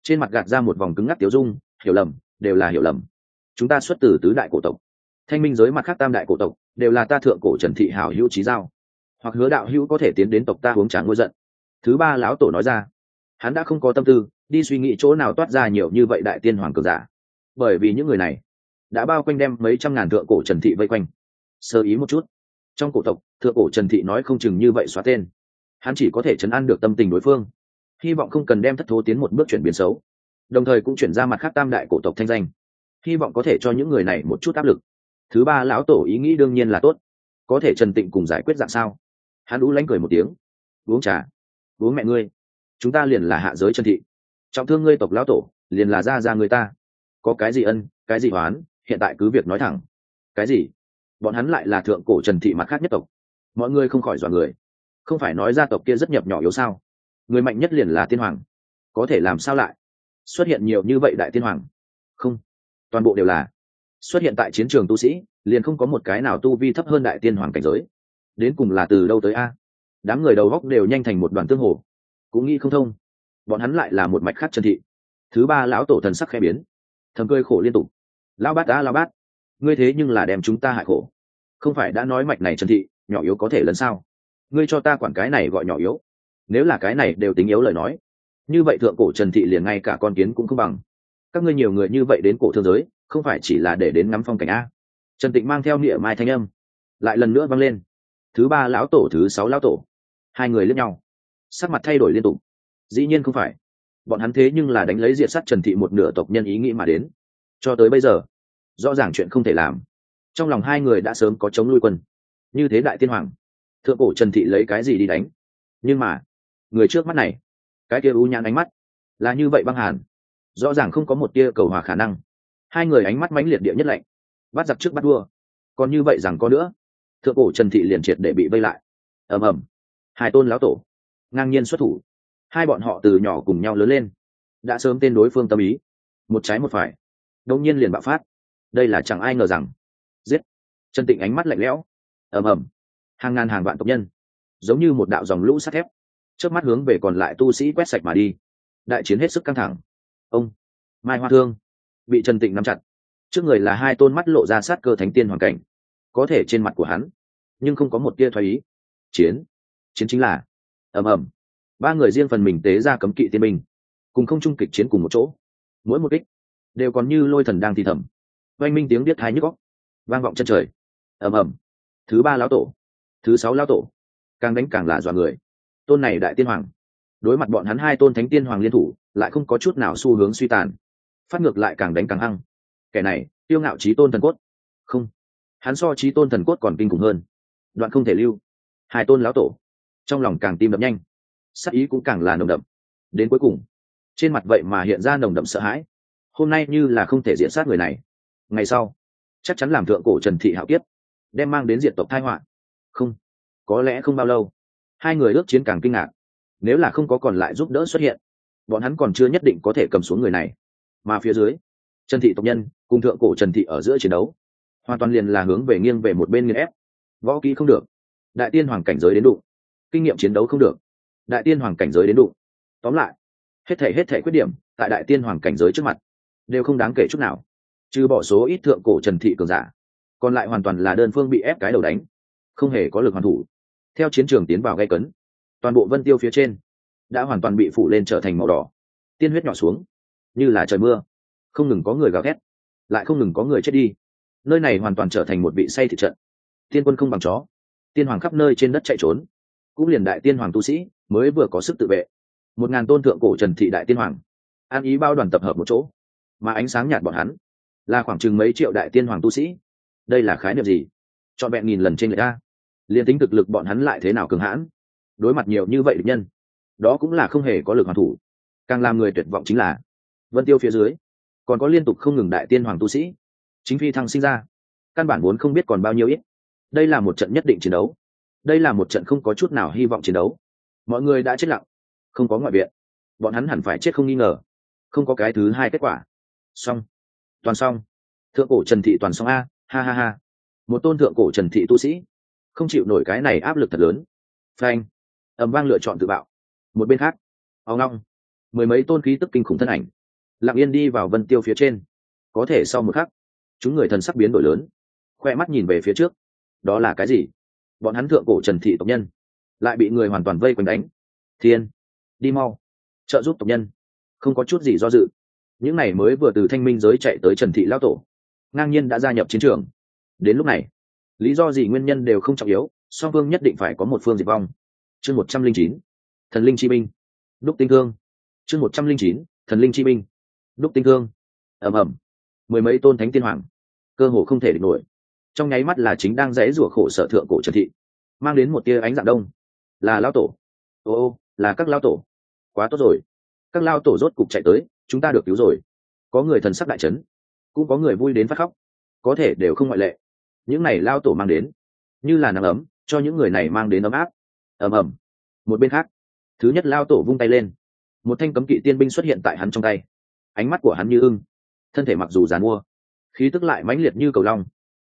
S1: trên mặt gạt ra một vòng cứng ngắc tiếu dung, hiểu lầm, đều là hiểu lầm. Chúng ta xuất từ tứ đại cổ tộc thanh minh giới mặt khác tam đại cổ tộc, đều là ta thượng cổ trần thị hảo hữu trí giao. Hoặc hứa đạo hữu có thể tiến đến tộc ta uống tráng ngôi giận. Thứ ba lão tổ nói ra, hắn đã không có tâm tư, đi suy nghĩ chỗ nào toát ra nhiều như vậy đại tiên hoàng cường giả. Bởi vì những người này đã bao quanh đem mấy trăm ngàn thượng cổ trần thị vây quanh. Sơ ý một chút. Trong cổ tộc, thượng cổ trần thị nói không chừng như vậy xóa tên. Hắn chỉ có thể chấn an được tâm tình đối phương. Hy vọng không cần đem thất thố tiến một bước chuyển biến xấu. Đồng thời cũng chuyển ra mặt khác tam đại cổ tộc thanh danh. Hy vọng có thể cho những người này một chút áp lực thứ ba lão tổ ý nghĩ đương nhiên là tốt. Có thể trần tịnh cùng giải quyết dạng sao? Hắn ú lánh cười một tiếng. Uống trà. Uống mẹ ngươi. Chúng ta liền là hạ giới trần thị. Trọng thương ngươi tộc lão tổ, liền là ra ra người ta. Có cái gì ân, cái gì hoán hiện tại cứ việc nói thẳng. Cái gì? Bọn hắn lại là thượng cổ trần thị mặt khác nhất tộc. Mọi người không khỏi dọa người. Không phải nói gia tộc kia rất nhập nhỏ yếu sao? Người mạnh nhất liền là tiên hoàng. Có thể làm sao lại? Xuất hiện nhiều như vậy đại tiên hoàng. Không. Toàn bộ đều là xuất hiện tại chiến trường tu sĩ, liền không có một cái nào tu vi thấp hơn đại tiên hoàng cảnh giới. Đến cùng là từ đâu tới a? Đám người đầu góc đều nhanh thành một đoàn tương hồ. Cũng nghĩ không thông. Bọn hắn lại là một mạch khác trần thị. Thứ ba lão tổ thần sắc khẽ biến. Thầm cơi khổ liên tục. Lão bát đã lão bát. Ngươi thế nhưng là đem chúng ta hại khổ. Không phải đã nói mạch này trần thị, nhỏ yếu có thể lần sao? Ngươi cho ta quản cái này gọi nhỏ yếu. Nếu là cái này đều tính yếu lời nói. Như vậy thượng cổ trần thị liền ngay cả con kiến cũng không bằng. Các ngươi nhiều người như vậy đến cổ thương giới không phải chỉ là để đến ngắm phong cảnh a. Trần tịnh mang theo nghĩa mai thanh âm, lại lần nữa vang lên. Thứ ba lão tổ, thứ sáu lão tổ. Hai người lướt nhau. Sắc mặt thay đổi liên tục. Dĩ nhiên không phải. Bọn hắn thế nhưng là đánh lấy diệt s á t trần thị một nửa tộc nhân ý nghĩ mà đến. Cho tới bây giờ, rõ ràng chuyện không thể làm. Trong lòng hai người đã sớm có chống nuôi quân. Như thế đại tiên hoàng, thượng cổ trần thị lấy cái gì đi đánh? Nhưng mà, người trước mắt này, cái kia u nhãn ánh mắt, là như vậy băng hàn. Rõ ràng không có một tia cầu hòa khả năng hai người ánh mắt mãnh liệt địa nhất lạnh. Bắt giặc trước bắt đua còn như vậy rằng có nữa. Thượng cổ trần thị liền triệt để bị vây lại. Ầm ầm. Hai tôn lão tổ. Ngang nhiên xuất thủ. Hai bọn họ từ nhỏ cùng nhau lớn lên. Đã sớm tên đối phương tâm ý. Một trái một phải. Đông nhiên liền bạo phát. Đây là chẳng ai ngờ rằng. Giết. Trần tịnh ánh mắt lạnh lẽo. Ầm ầm. Hàng ngàn hàng vạn tộc nhân. Giống như một đạo dòng lũ sắt thép. Trước mắt hướng về còn lại tu sĩ quét sạch mà đi. Đại chiến hết sức căng thẳng. Ông. Mai hoa thương bị trần tịnh nắm chặt. Trước người là hai tôn mắt lộ ra sát cơ thánh tiên hoàn cảnh. Có thể trên mặt của hắn, nhưng không có một tia thoái ý. Chiến. Chiến chính là, ầm ầm. Ba người riêng phần mình tế ra cấm kỵ tiên binh, cùng không trung kịch chiến cùng một chỗ. Mỗi một kích, đều còn như lôi thần đang thi thầm. Oanh minh tiếng biết hai nhức góc vang vọng chân trời. Ầm ầm. Thứ ba lão tổ, thứ sáu lão tổ, càng đánh càng là dọa người. Tôn này đại tiên hoàng, đối mặt bọn hắn hai tôn thánh tiên hoàng liên thủ, lại không có chút nào xu hướng suy tàn phát ngược lại càng đánh càng hăng. Kẻ này, tiêu ngạo trí tôn thần cốt. Không. Hắn so trí tôn thần cốt còn kinh khủng hơn. Đoạn không thể lưu. Hai tôn lão tổ. Trong lòng càng tim đập nhanh. Sắc ý cũng càng là nồng đậm. Đến cuối cùng, trên mặt vậy mà hiện ra nồng đậm sợ hãi. Hôm nay như là không thể diễn sát người này. Ngày sau, chắc chắn làm thượng cổ trần thị hạo kiếp, đem mang đến diện tộc thai họa. Không. Có lẽ không bao lâu, hai người ước chiến càng kinh ngạc. Nếu là không có còn lại giúp đỡ xuất hiện, bọn hắn còn chưa nhất định có thể cầm xuống người này mà phía dưới, trần thị tộc nhân cùng thượng cổ trần thị ở giữa chiến đấu, hoàn toàn liền là hướng về nghiêng về một bên nghiên ép. Võ kỹ không được. Đại tiên hoàng cảnh giới đến đủ kinh nghiệm chiến đấu không được. Đại tiên hoàng cảnh giới đến đủ tóm lại, hết thể hết thể khuyết điểm tại đại tiên hoàng cảnh giới trước mặt đều không đáng kể chút nào. Trừ bỏ số ít thượng cổ trần thị cường giả, còn lại hoàn toàn là đơn phương bị ép cái đầu đánh, không hề có lực hoàn thủ. Theo chiến trường tiến vào gây cấn, toàn bộ vân tiêu phía trên đã hoàn toàn bị phủ lên trở thành màu đỏ. Tiên huyết nhỏ xuống như là trời mưa. Không ngừng có người gào thét, lại không ngừng có người chết đi. Nơi này hoàn toàn trở thành một vị say thị trận. Tiên quân không bằng chó. Tiên hoàng khắp nơi trên đất chạy trốn. Cũng liền đại tiên hoàng tu sĩ mới vừa có sức tự vệ. Một ngàn tôn thượng cổ trần thị đại tiên hoàng, an ý bao đoàn tập hợp một chỗ, mà ánh sáng nhạt bọn hắn là khoảng chừng mấy triệu đại tiên hoàng tu sĩ. Đây là khái niệm gì? Chọn vẹn nghìn lần trên người ta. Liền tính thực lực bọn hắn lại thế nào cường hãn? Đối mặt nhiều như vậy địch nhân, đó cũng là không hề có lực hoàn thủ. Càng làm người tuyệt vọng chính là vân tiêu phía dưới còn có liên tục không ngừng đại tiên hoàng tu sĩ chính phi thăng sinh ra căn bản vốn không biết còn bao nhiêu ít đây là một trận nhất định chiến đấu đây là một trận không có chút nào hy vọng chiến đấu mọi người đã chết lặng không có ngoại viện bọn hắn hẳn phải chết không nghi ngờ không có cái thứ hai kết quả xong toàn xong thượng cổ trần thị toàn xong a ha ha ha một tôn thượng cổ trần thị tu sĩ không chịu nổi cái này áp lực thật lớn phanh ẩm vang lựa chọn tự bạo một bên khác ao ngong mười mấy tôn khí tức kinh khủng thân ảnh lặng yên đi vào vân tiêu phía trên. Có thể sau một khắc, chúng người thần sắc biến đổi lớn. Khoe mắt nhìn về phía trước. Đó là cái gì? Bọn hắn thượng cổ trần thị tộc nhân. Lại bị người hoàn toàn vây quanh đánh. Thiên. Đi mau. Trợ giúp tộc nhân. Không có chút gì do dự. Những này mới vừa từ thanh minh giới chạy tới trần thị lao tổ. Ngang nhiên đã gia nhập chiến trường. Đến lúc này, lý do gì nguyên nhân đều không trọng yếu, song phương nhất định phải có một phương diệt vong. Chương một trăm linh chín, thần linh chi minh đúc tinh thương. Chương một trăm linh chín, thần linh chi minh đúc tinh thương. Ầm ầm. Mười mấy tôn thánh tiên hoàng. Cơ hồ không thể địch nổi. Trong nháy mắt là chính đang rẽ rủa khổ sở thượng cổ trần thị, mang đến một tia ánh dạng đông. Là lao tổ. Ô ô, là các lao tổ. Quá tốt rồi. Các lao tổ rốt cục chạy tới, chúng ta được cứu rồi. Có người thần sắc đại trấn cũng có người vui đến phát khóc. Có thể đều không ngoại lệ. Những này lao tổ mang đến, như là nắng ấm, cho những người này mang đến ấm áp. Ầm ầm. Một bên khác, thứ nhất lao tổ vung tay lên. Một thanh cấm kỵ tiên binh xuất hiện tại hắn trong tay ánh mắt của hắn như ưng. Thân thể mặc dù dàn mua, khí tức lại mãnh liệt như cầu long.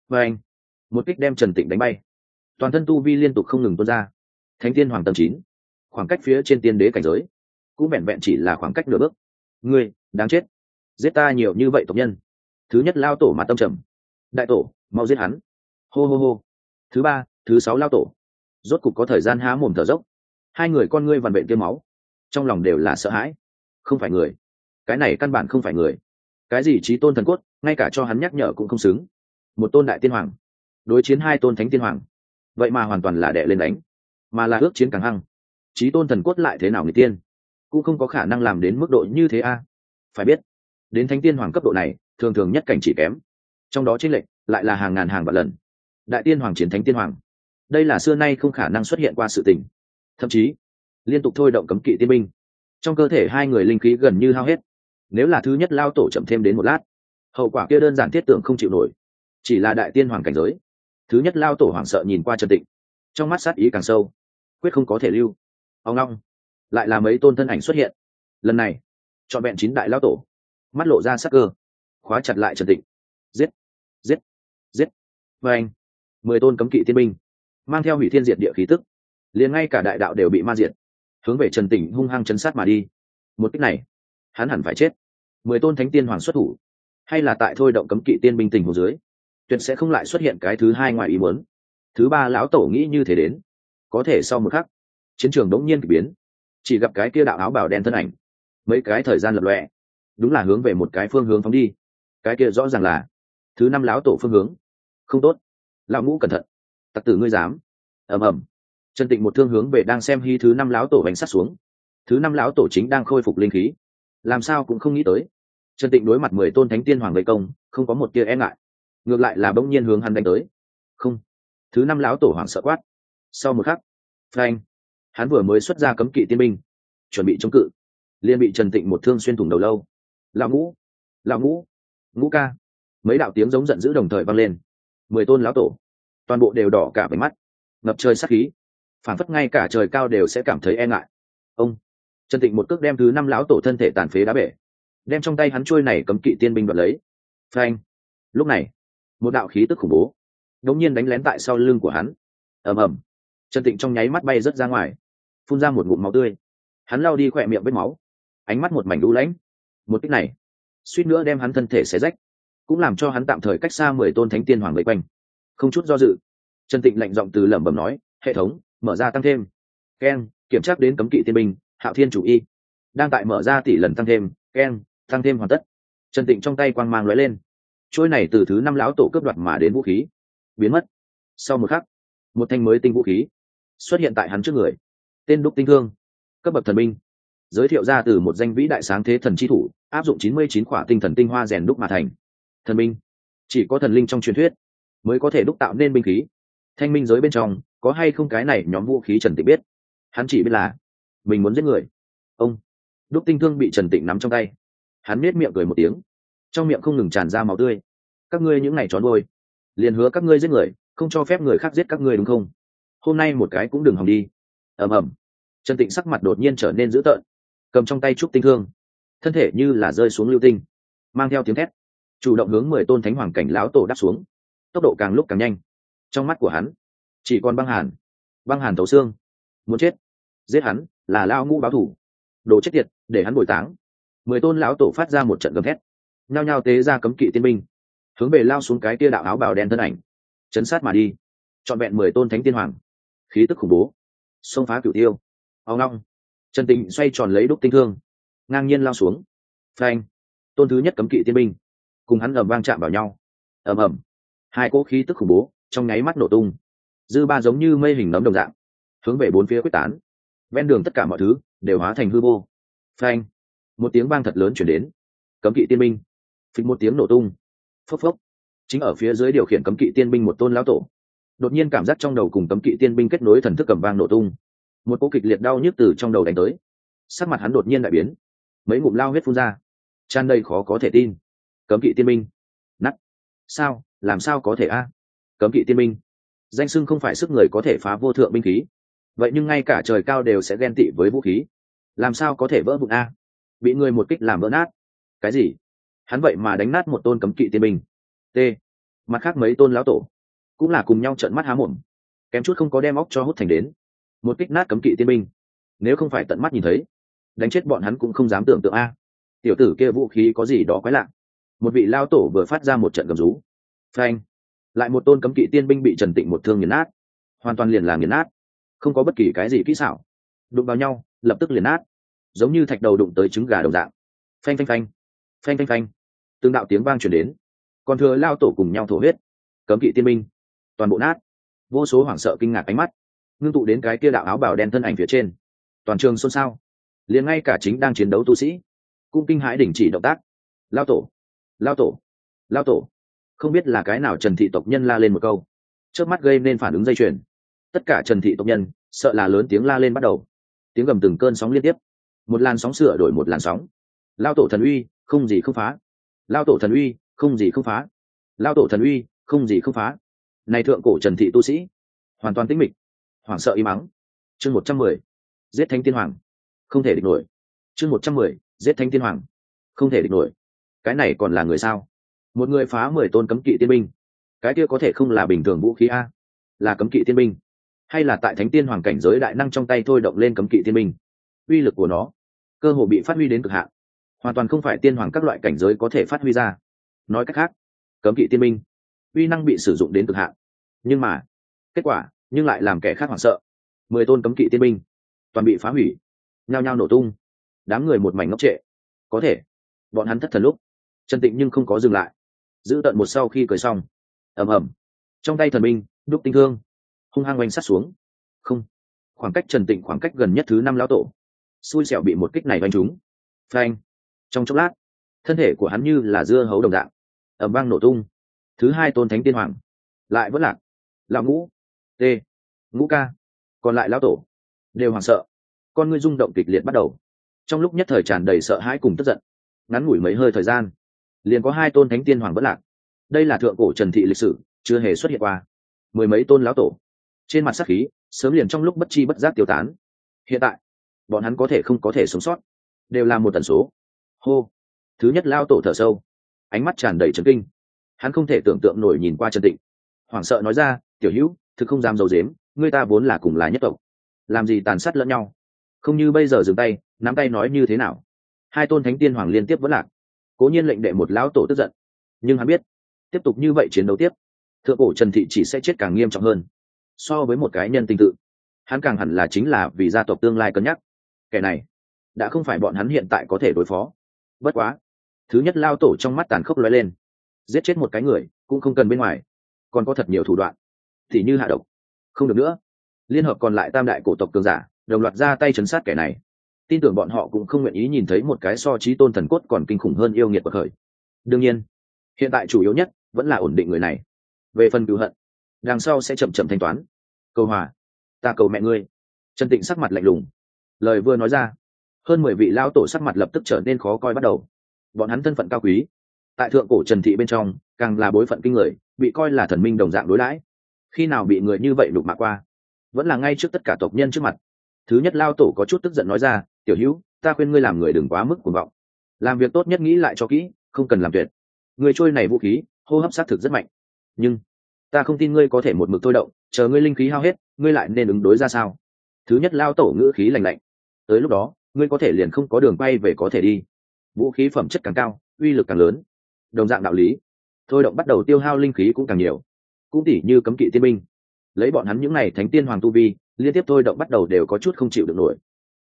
S1: Và anh, một kích đem trần tịnh đánh bay. Toàn thân tu vi liên tục không ngừng tuôn ra. Thánh tiên hoàng tầm chín, khoảng cách phía trên tiên đế cảnh giới, cũng vẹn vẹn chỉ là khoảng cách nửa bước. Ngươi, đáng chết. Giết ta nhiều như vậy tộc nhân. Thứ nhất lao tổ mà tâm trầm. Đại tổ, mau giết hắn. Hô hô hô. Thứ ba, thứ sáu lao tổ. Rốt cục có thời gian há mồm thở dốc. Hai người con ngươi vằn bệnh tiêm máu. Trong lòng đều là sợ hãi. Không phải người cái này căn bản không phải người. Cái gì trí tôn thần cốt, ngay cả cho hắn nhắc nhở cũng không xứng. Một tôn đại tiên hoàng, đối chiến hai tôn thánh tiên hoàng, vậy mà hoàn toàn là đệ lên đánh, mà là ước chiến càng hăng. Trí tôn thần cốt lại thế nào người tiên? Cũng không có khả năng làm đến mức độ như thế a. Phải biết, đến thánh tiên hoàng cấp độ này, thường thường nhất cảnh chỉ kém. Trong đó trên lệnh lại là hàng ngàn hàng vạn lần. Đại tiên hoàng chiến thánh tiên hoàng. Đây là xưa nay không khả năng xuất hiện qua sự tình. Thậm chí, liên tục thôi động cấm kỵ tiên binh. Trong cơ thể hai người linh khí gần như hao hết nếu là thứ nhất lao tổ chậm thêm đến một lát, hậu quả kia đơn giản thiết tưởng không chịu nổi. Chỉ là đại tiên hoàng cảnh giới. Thứ nhất lao tổ hoảng sợ nhìn qua trần tịnh, trong mắt sát ý càng sâu, quyết không có thể lưu. Ông long, lại là mấy tôn thân ảnh xuất hiện. Lần này chọn bẹn chín đại lao tổ, mắt lộ ra sắc cơ, khóa chặt lại trần tịnh. Giết giết giết. Và anh, mười tôn cấm kỵ tiên binh, mang theo hủy thiên diệt địa khí tức, liền ngay cả đại đạo đều bị ma diệt, hướng về trần tịnh hung hăng chấn sát mà đi. Một cách này hắn hẳn phải chết. Mười tôn thánh tiên hoàng xuất thủ, hay là tại thôi động cấm kỵ tiên binh tình hồ dưới, tuyệt sẽ không lại xuất hiện cái thứ hai ngoài ý muốn. Thứ ba lão tổ nghĩ như thế đến, có thể sau một khắc, chiến trường đống nhiên k ỳ biến. Chỉ gặp cái kia đạo áo bảo đen thân ảnh, mấy cái thời gian lập lọe đúng là hướng về một cái phương hướng phóng đi. Cái kia rõ ràng là thứ năm lão tổ phương hướng. Không tốt. Lão ngũ cẩn thận. Tặc tử ngươi dám. Ầm ầm. Trần tịnh một thương hướng về đang xem hy thứ năm lão tổ bánh sát xuống. Thứ năm lão tổ chính đang khôi phục linh khí làm sao cũng không nghĩ tới. Trần tịnh đối mặt mười tôn thánh tiên hoàng gây công, không có một tia e ngại. Ngược lại là bỗng nhiên hướng hắn đánh tới. Không. Thứ năm lão tổ hoàng sợ quát. Sau một khắc frank hắn vừa mới xuất ra cấm kỵ tiên binh, chuẩn bị chống cự. Liền bị trần tịnh một thương xuyên thủng đầu lâu. Lão ngũ lão ngũ ngũ ca. Mấy đạo tiếng giống giận dữ đồng thời vang lên. Mười tôn lão tổ, toàn bộ đều đỏ cả váy mắt. Ngập trời sắc khí. Phản phất ngay cả trời cao đều sẽ cảm thấy e ngại. Ông trần tịnh một cước đem thứ năm lão tổ thân thể tàn phế đá bể. Đem trong tay hắn trôi này cấm kỵ tiên binh đoạt lấy. Phanh. Lúc này, một đạo khí tức khủng bố đống nhiên đánh lén tại sau lưng của hắn. Ầm ầm. Trần tịnh trong nháy mắt bay rớt ra ngoài, phun ra một ngụm máu tươi. Hắn lao đi khỏe miệng vết máu, ánh mắt một mảnh đũ lãnh. Một cách này, suýt nữa đem hắn thân thể xé rách, cũng làm cho hắn tạm thời cách xa mười tôn thánh tiên hoàng vây quanh. Không chút do dự, trần tịnh lạnh giọng từ lẩm bẩm nói, hệ thống, mở ra tăng thêm. Keng, kiểm tra đến cấm kỵ tiên binh hạo thiên chủ y, đang tại mở ra tỷ lần tăng thêm, keng, tăng thêm hoàn tất. Trần tịnh trong tay quang mang lóe lên. Trôi này từ thứ năm lão tổ cướp đoạt mà đến vũ khí, biến mất. Sau một khắc, một thanh mới tinh vũ khí xuất hiện tại hắn trước người. Tên đúc tinh thương, cấp bậc thần minh giới thiệu ra từ một danh vĩ đại sáng thế thần chi thủ, áp dụng chín mươi chín khỏa tinh thần tinh hoa rèn đúc mà thành. Thần minh chỉ có thần linh trong truyền thuyết mới có thể đúc tạo nên binh khí. Thanh minh giới bên trong, có hay không cái này nhóm vũ khí trần tịnh biết? Hắn chỉ biết là mình muốn giết người. Ông. Đúc tinh thương bị trần tịnh nắm trong tay. Hắn nết miệng cười một tiếng. Trong miệng không ngừng tràn ra máu tươi. Các ngươi những ngày trốn vôi liền hứa các ngươi giết người, không cho phép người khác giết các ngươi đúng không? Hôm nay một cái cũng đừng hòng đi. Ầm ầm. Trần tịnh sắc mặt đột nhiên trở nên dữ tợn. Cầm trong tay trúc tinh thương. Thân thể như là rơi xuống lưu tinh. Mang theo tiếng thét. Chủ động hướng mười tôn thánh hoàng cảnh lão tổ đáp xuống. Tốc độ càng lúc càng nhanh. Trong mắt của hắn, chỉ còn băng hàn. Băng hàn thấu xương. Muốn chết giết hắn, là lao ngũ báo thủ. Đồ chết tiệt, để hắn bồi táng. Mười tôn lão tổ phát ra một trận gầm thét. Nhao nhao tế ra cấm kỵ tiên binh. Hướng về lao xuống cái tia đạo áo bào đen thân ảnh. Chấn sát mà đi. Trọn vẹn mười tôn thánh tiên hoàng. Khí tức khủng bố. Xông phá cửu tiêu. Ao ngong. Trần tình xoay tròn lấy đúc tinh thương. Ngang nhiên lao xuống. Phanh. Tôn thứ nhất cấm kỵ tiên binh. Cùng hắn ầm vang chạm vào nhau. Ầm ầm. Hai cỗ khí tức khủng bố trong nháy mắt nổ tung. Dư ba giống như mây hình nấm đồng dạng. Hướng về bốn phía quyết tán ven đường tất cả mọi thứ đều hóa thành hư vô. Phanh. Một tiếng vang thật lớn chuyển đến. Cấm kỵ tiên binh. Phịch một tiếng nổ tung. Phốc phốc. Chính ở phía dưới điều khiển cấm kỵ tiên binh một tôn lão tổ. Đột nhiên cảm giác trong đầu cùng cấm kỵ tiên binh kết nối thần thức cầm vang nổ tung. Một cỗ kịch liệt đau nhức từ trong đầu đánh tới. Sắc mặt hắn đột nhiên đại biến. Mấy ngụm lao huyết phun ra. Tràn đầy khó có thể tin. Cấm kỵ tiên binh. Nắt sao? Làm sao có thể a? Cấm kỵ tiên binh. Danh sưng không phải sức người có thể phá vô thượng binh khí vậy nhưng ngay cả trời cao đều sẽ ghen tị với vũ khí. Làm sao có thể vỡ vụn a? Bị người một kích làm vỡ nát. Cái gì? Hắn vậy mà đánh nát một tôn cấm kỵ tiên binh. T. Mặt khác mấy tôn lão tổ cũng là cùng nhau trợn mắt há mồm. Kém chút không có đem óc cho hút thành đến. Một kích nát cấm kỵ tiên binh. Nếu không phải tận mắt nhìn thấy, đánh chết bọn hắn cũng không dám tưởng tượng a. Tiểu tử kia vũ khí có gì đó quái lạ. Một vị lao tổ vừa phát ra một trận gầm rú. Phanh. Lại một tôn cấm kỵ tiên binh bị trần tịnh một thương nghiền nát. Hoàn toàn liền là nghiền nát không có bất kỳ cái gì kỹ xảo. Đụng vào nhau lập tức liền nát. Giống như thạch đầu đụng tới trứng gà đồng dạng. Phanh phanh phanh. Phanh phanh phanh. Tương đạo tiếng vang chuyển đến. Còn thừa lao tổ cùng nhau thổ huyết. Cấm kỵ tiên minh, toàn bộ nát. Vô số hoảng sợ kinh ngạc ánh mắt. Ngưng tụ đến cái kia đạo áo bảo đen thân ảnh phía trên. Toàn trường xôn xao. Liền ngay cả chính đang chiến đấu tu sĩ cũng kinh hãi đình chỉ động tác. Lao tổ. Lao tổ. Lao tổ. Không biết là cái nào trần thị tộc nhân la lên một câu. Trước mắt gây nên phản ứng dây chuyền tất cả trần thị tộc nhân, sợ là lớn tiếng la lên bắt đầu. Tiếng gầm từng cơn sóng liên tiếp. Một làn sóng sửa đổi một làn sóng. Lao tổ thần uy, không gì không phá. Lao tổ thần uy, không gì không phá. Lao tổ thần uy, không gì không phá. Này thượng cổ trần thị tu sĩ, hoàn toàn tĩnh mịch. Hoảng sợ im mắng chương một trăm mười, giết thánh tiên hoàng. Không thể địch nổi. Chương một trăm mười, giết thánh tiên hoàng. Không thể địch nổi. Cái này còn là người sao? Một người phá mười tôn cấm kỵ tiên binh. Cái kia có thể không là bình thường vũ khí a. Là cấm kỵ tiên binh hay là tại thánh tiên hoàng cảnh giới đại năng trong tay thôi động lên cấm kỵ tiên minh, uy lực của nó cơ hồ bị phát huy đến cực hạn. Hoàn toàn không phải tiên hoàng các loại cảnh giới có thể phát huy ra. Nói cách khác cấm kỵ tiên minh uy năng bị sử dụng đến cực hạn. Nhưng mà kết quả nhưng lại làm kẻ khác hoảng sợ. Mười tôn cấm kỵ tiên minh toàn bị phá hủy. Nhao nhao nổ tung. Đám người một mảnh ngốc trệ. Có thể bọn hắn thất thần lúc chân tịnh nhưng không có dừng lại. Giữ tận một sau khi cười xong. Ầm ầm. Trong tay thần minh đúc tinh thương hung hăng oanh sát xuống. Không. Khoảng cách trần tịnh khoảng cách gần nhất thứ năm lão tổ. Xui xẻo bị một kích này oanh trúng. Phanh. Trong chốc lát, thân thể của hắn như là dưa hấu đồng dạng. Ẩm vang nổ tung. Thứ hai tôn thánh tiên hoàng. Lại vẫn lạc. Lão ngũ. T. Ngũ ca. Còn lại lão tổ. Đều hoảng sợ. Con ngươi rung động kịch liệt bắt đầu. Trong lúc nhất thời tràn đầy sợ hãi cùng tức giận, ngắn ngủi mấy hơi thời gian, liền có hai tôn thánh tiên hoàng vẫn lạc. Đây là thượng cổ trần thị lịch sử, chưa hề xuất hiện qua. Mười mấy tôn lão tổ trên mặt sắc khí, sớm liền trong lúc bất chi bất giác tiêu tán. Hiện tại, bọn hắn có thể không có thể sống sót. Đều là một tần số. Hô. Thứ nhất lao tổ thở sâu. Ánh mắt tràn đầy trấn kinh. Hắn không thể tưởng tượng nổi nhìn qua trần tịnh. Hoảng sợ nói ra, tiểu hữu, thực không dám dầu dếm người ta vốn là cùng là nhất tộc. Làm gì tàn sát lẫn nhau? Không như bây giờ dừng tay, nắm tay nói như thế nào? Hai tôn thánh tiên hoàng liên tiếp vẫn lạc. Cố nhiên lệnh đệ một lão tổ tức giận. Nhưng hắn biết, tiếp tục như vậy chiến đấu tiếp, thượng cổ trần thị chỉ sẽ chết càng nghiêm trọng hơn so với một cái nhân tình tự. Hắn càng hẳn là chính là vì gia tộc tương lai cân nhắc. Kẻ này, đã không phải bọn hắn hiện tại có thể đối phó. Bất quá, thứ nhất lao tổ trong mắt tàn khốc lóe lên. Giết chết một cái người, cũng không cần bên ngoài. Còn có thật nhiều thủ đoạn. Thì như hạ độc. Không được nữa. Liên hợp còn lại tam đại cổ tộc cường giả, đồng loạt ra tay chấn sát kẻ này. Tin tưởng bọn họ cũng không nguyện ý nhìn thấy một cái so trí tôn thần cốt còn kinh khủng hơn yêu nghiệt bậc khởi. Đương nhiên, hiện tại chủ yếu nhất vẫn là ổn định người này. Về phần cựu hận đằng sau sẽ chậm chậm thanh toán. Câu hòa, ta cầu mẹ ngươi. Trần tịnh sắc mặt lạnh lùng. Lời vừa nói ra, hơn mười vị lao tổ sắc mặt lập tức trở nên khó coi bắt đầu. Bọn hắn thân phận cao quý. Tại thượng cổ trần thị bên trong, càng là bối phận kinh người, bị coi là thần minh đồng dạng đối đãi. Khi nào bị người như vậy đục mạ qua? Vẫn là ngay trước tất cả tộc nhân trước mặt. Thứ nhất lao tổ có chút tức giận nói ra, tiểu hữu, ta khuyên ngươi làm người đừng quá mức cuồng vọng. Làm việc tốt nhất nghĩ lại cho kỹ, không cần làm tuyệt. Người trôi này vũ khí, hô hấp xác thực rất mạnh. Nhưng ta không tin ngươi có thể một mực thôi động, chờ ngươi linh khí hao hết, ngươi lại nên ứng đối ra sao? Thứ nhất, lao tổ ngữ khí lành lạnh. Tới lúc đó, ngươi có thể liền không có đường bay về có thể đi. Vũ khí phẩm chất càng cao, uy lực càng lớn. Đồng dạng đạo lý. Thôi động bắt đầu tiêu hao linh khí cũng càng nhiều. Cũng tỉ như cấm kỵ tiên binh. Lấy bọn hắn những n à y thánh tiên hoàng tu vi, liên tiếp thôi động bắt đầu đều có chút không chịu được nổi.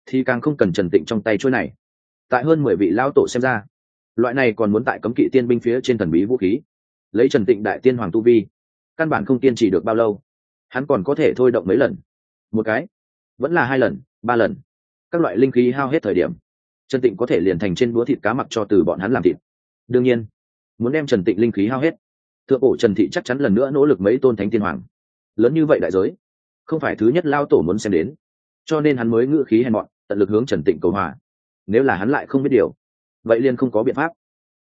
S1: Thì càng không cần trần tịnh trong tay chuôi này. Tại hơn mười vị lao tổ xem ra, loại này còn muốn tại cấm kỵ tiên binh phía trên thần bí vũ khí. Lấy trần tịnh đại tiên hoàng tu vi căn bản không kiên trì được bao lâu. Hắn còn có thể thôi động mấy lần? Một cái. Vẫn là hai lần, ba lần. Các loại linh khí hao hết thời điểm, trần tịnh có thể liền thành trên búa thịt cá mặc cho từ bọn hắn làm thịt. Đương nhiên, muốn đem trần tịnh linh khí hao hết, thượng cổ trần thị chắc chắn lần nữa nỗ lực mấy tôn thánh tiên hoàng. Lớn như vậy đại giới, không phải thứ nhất lao tổ muốn xem đến. Cho nên hắn mới ngự khí hèn mọn, tận lực hướng trần tịnh cầu hòa. Nếu là hắn lại không biết điều, vậy liền không có biện pháp.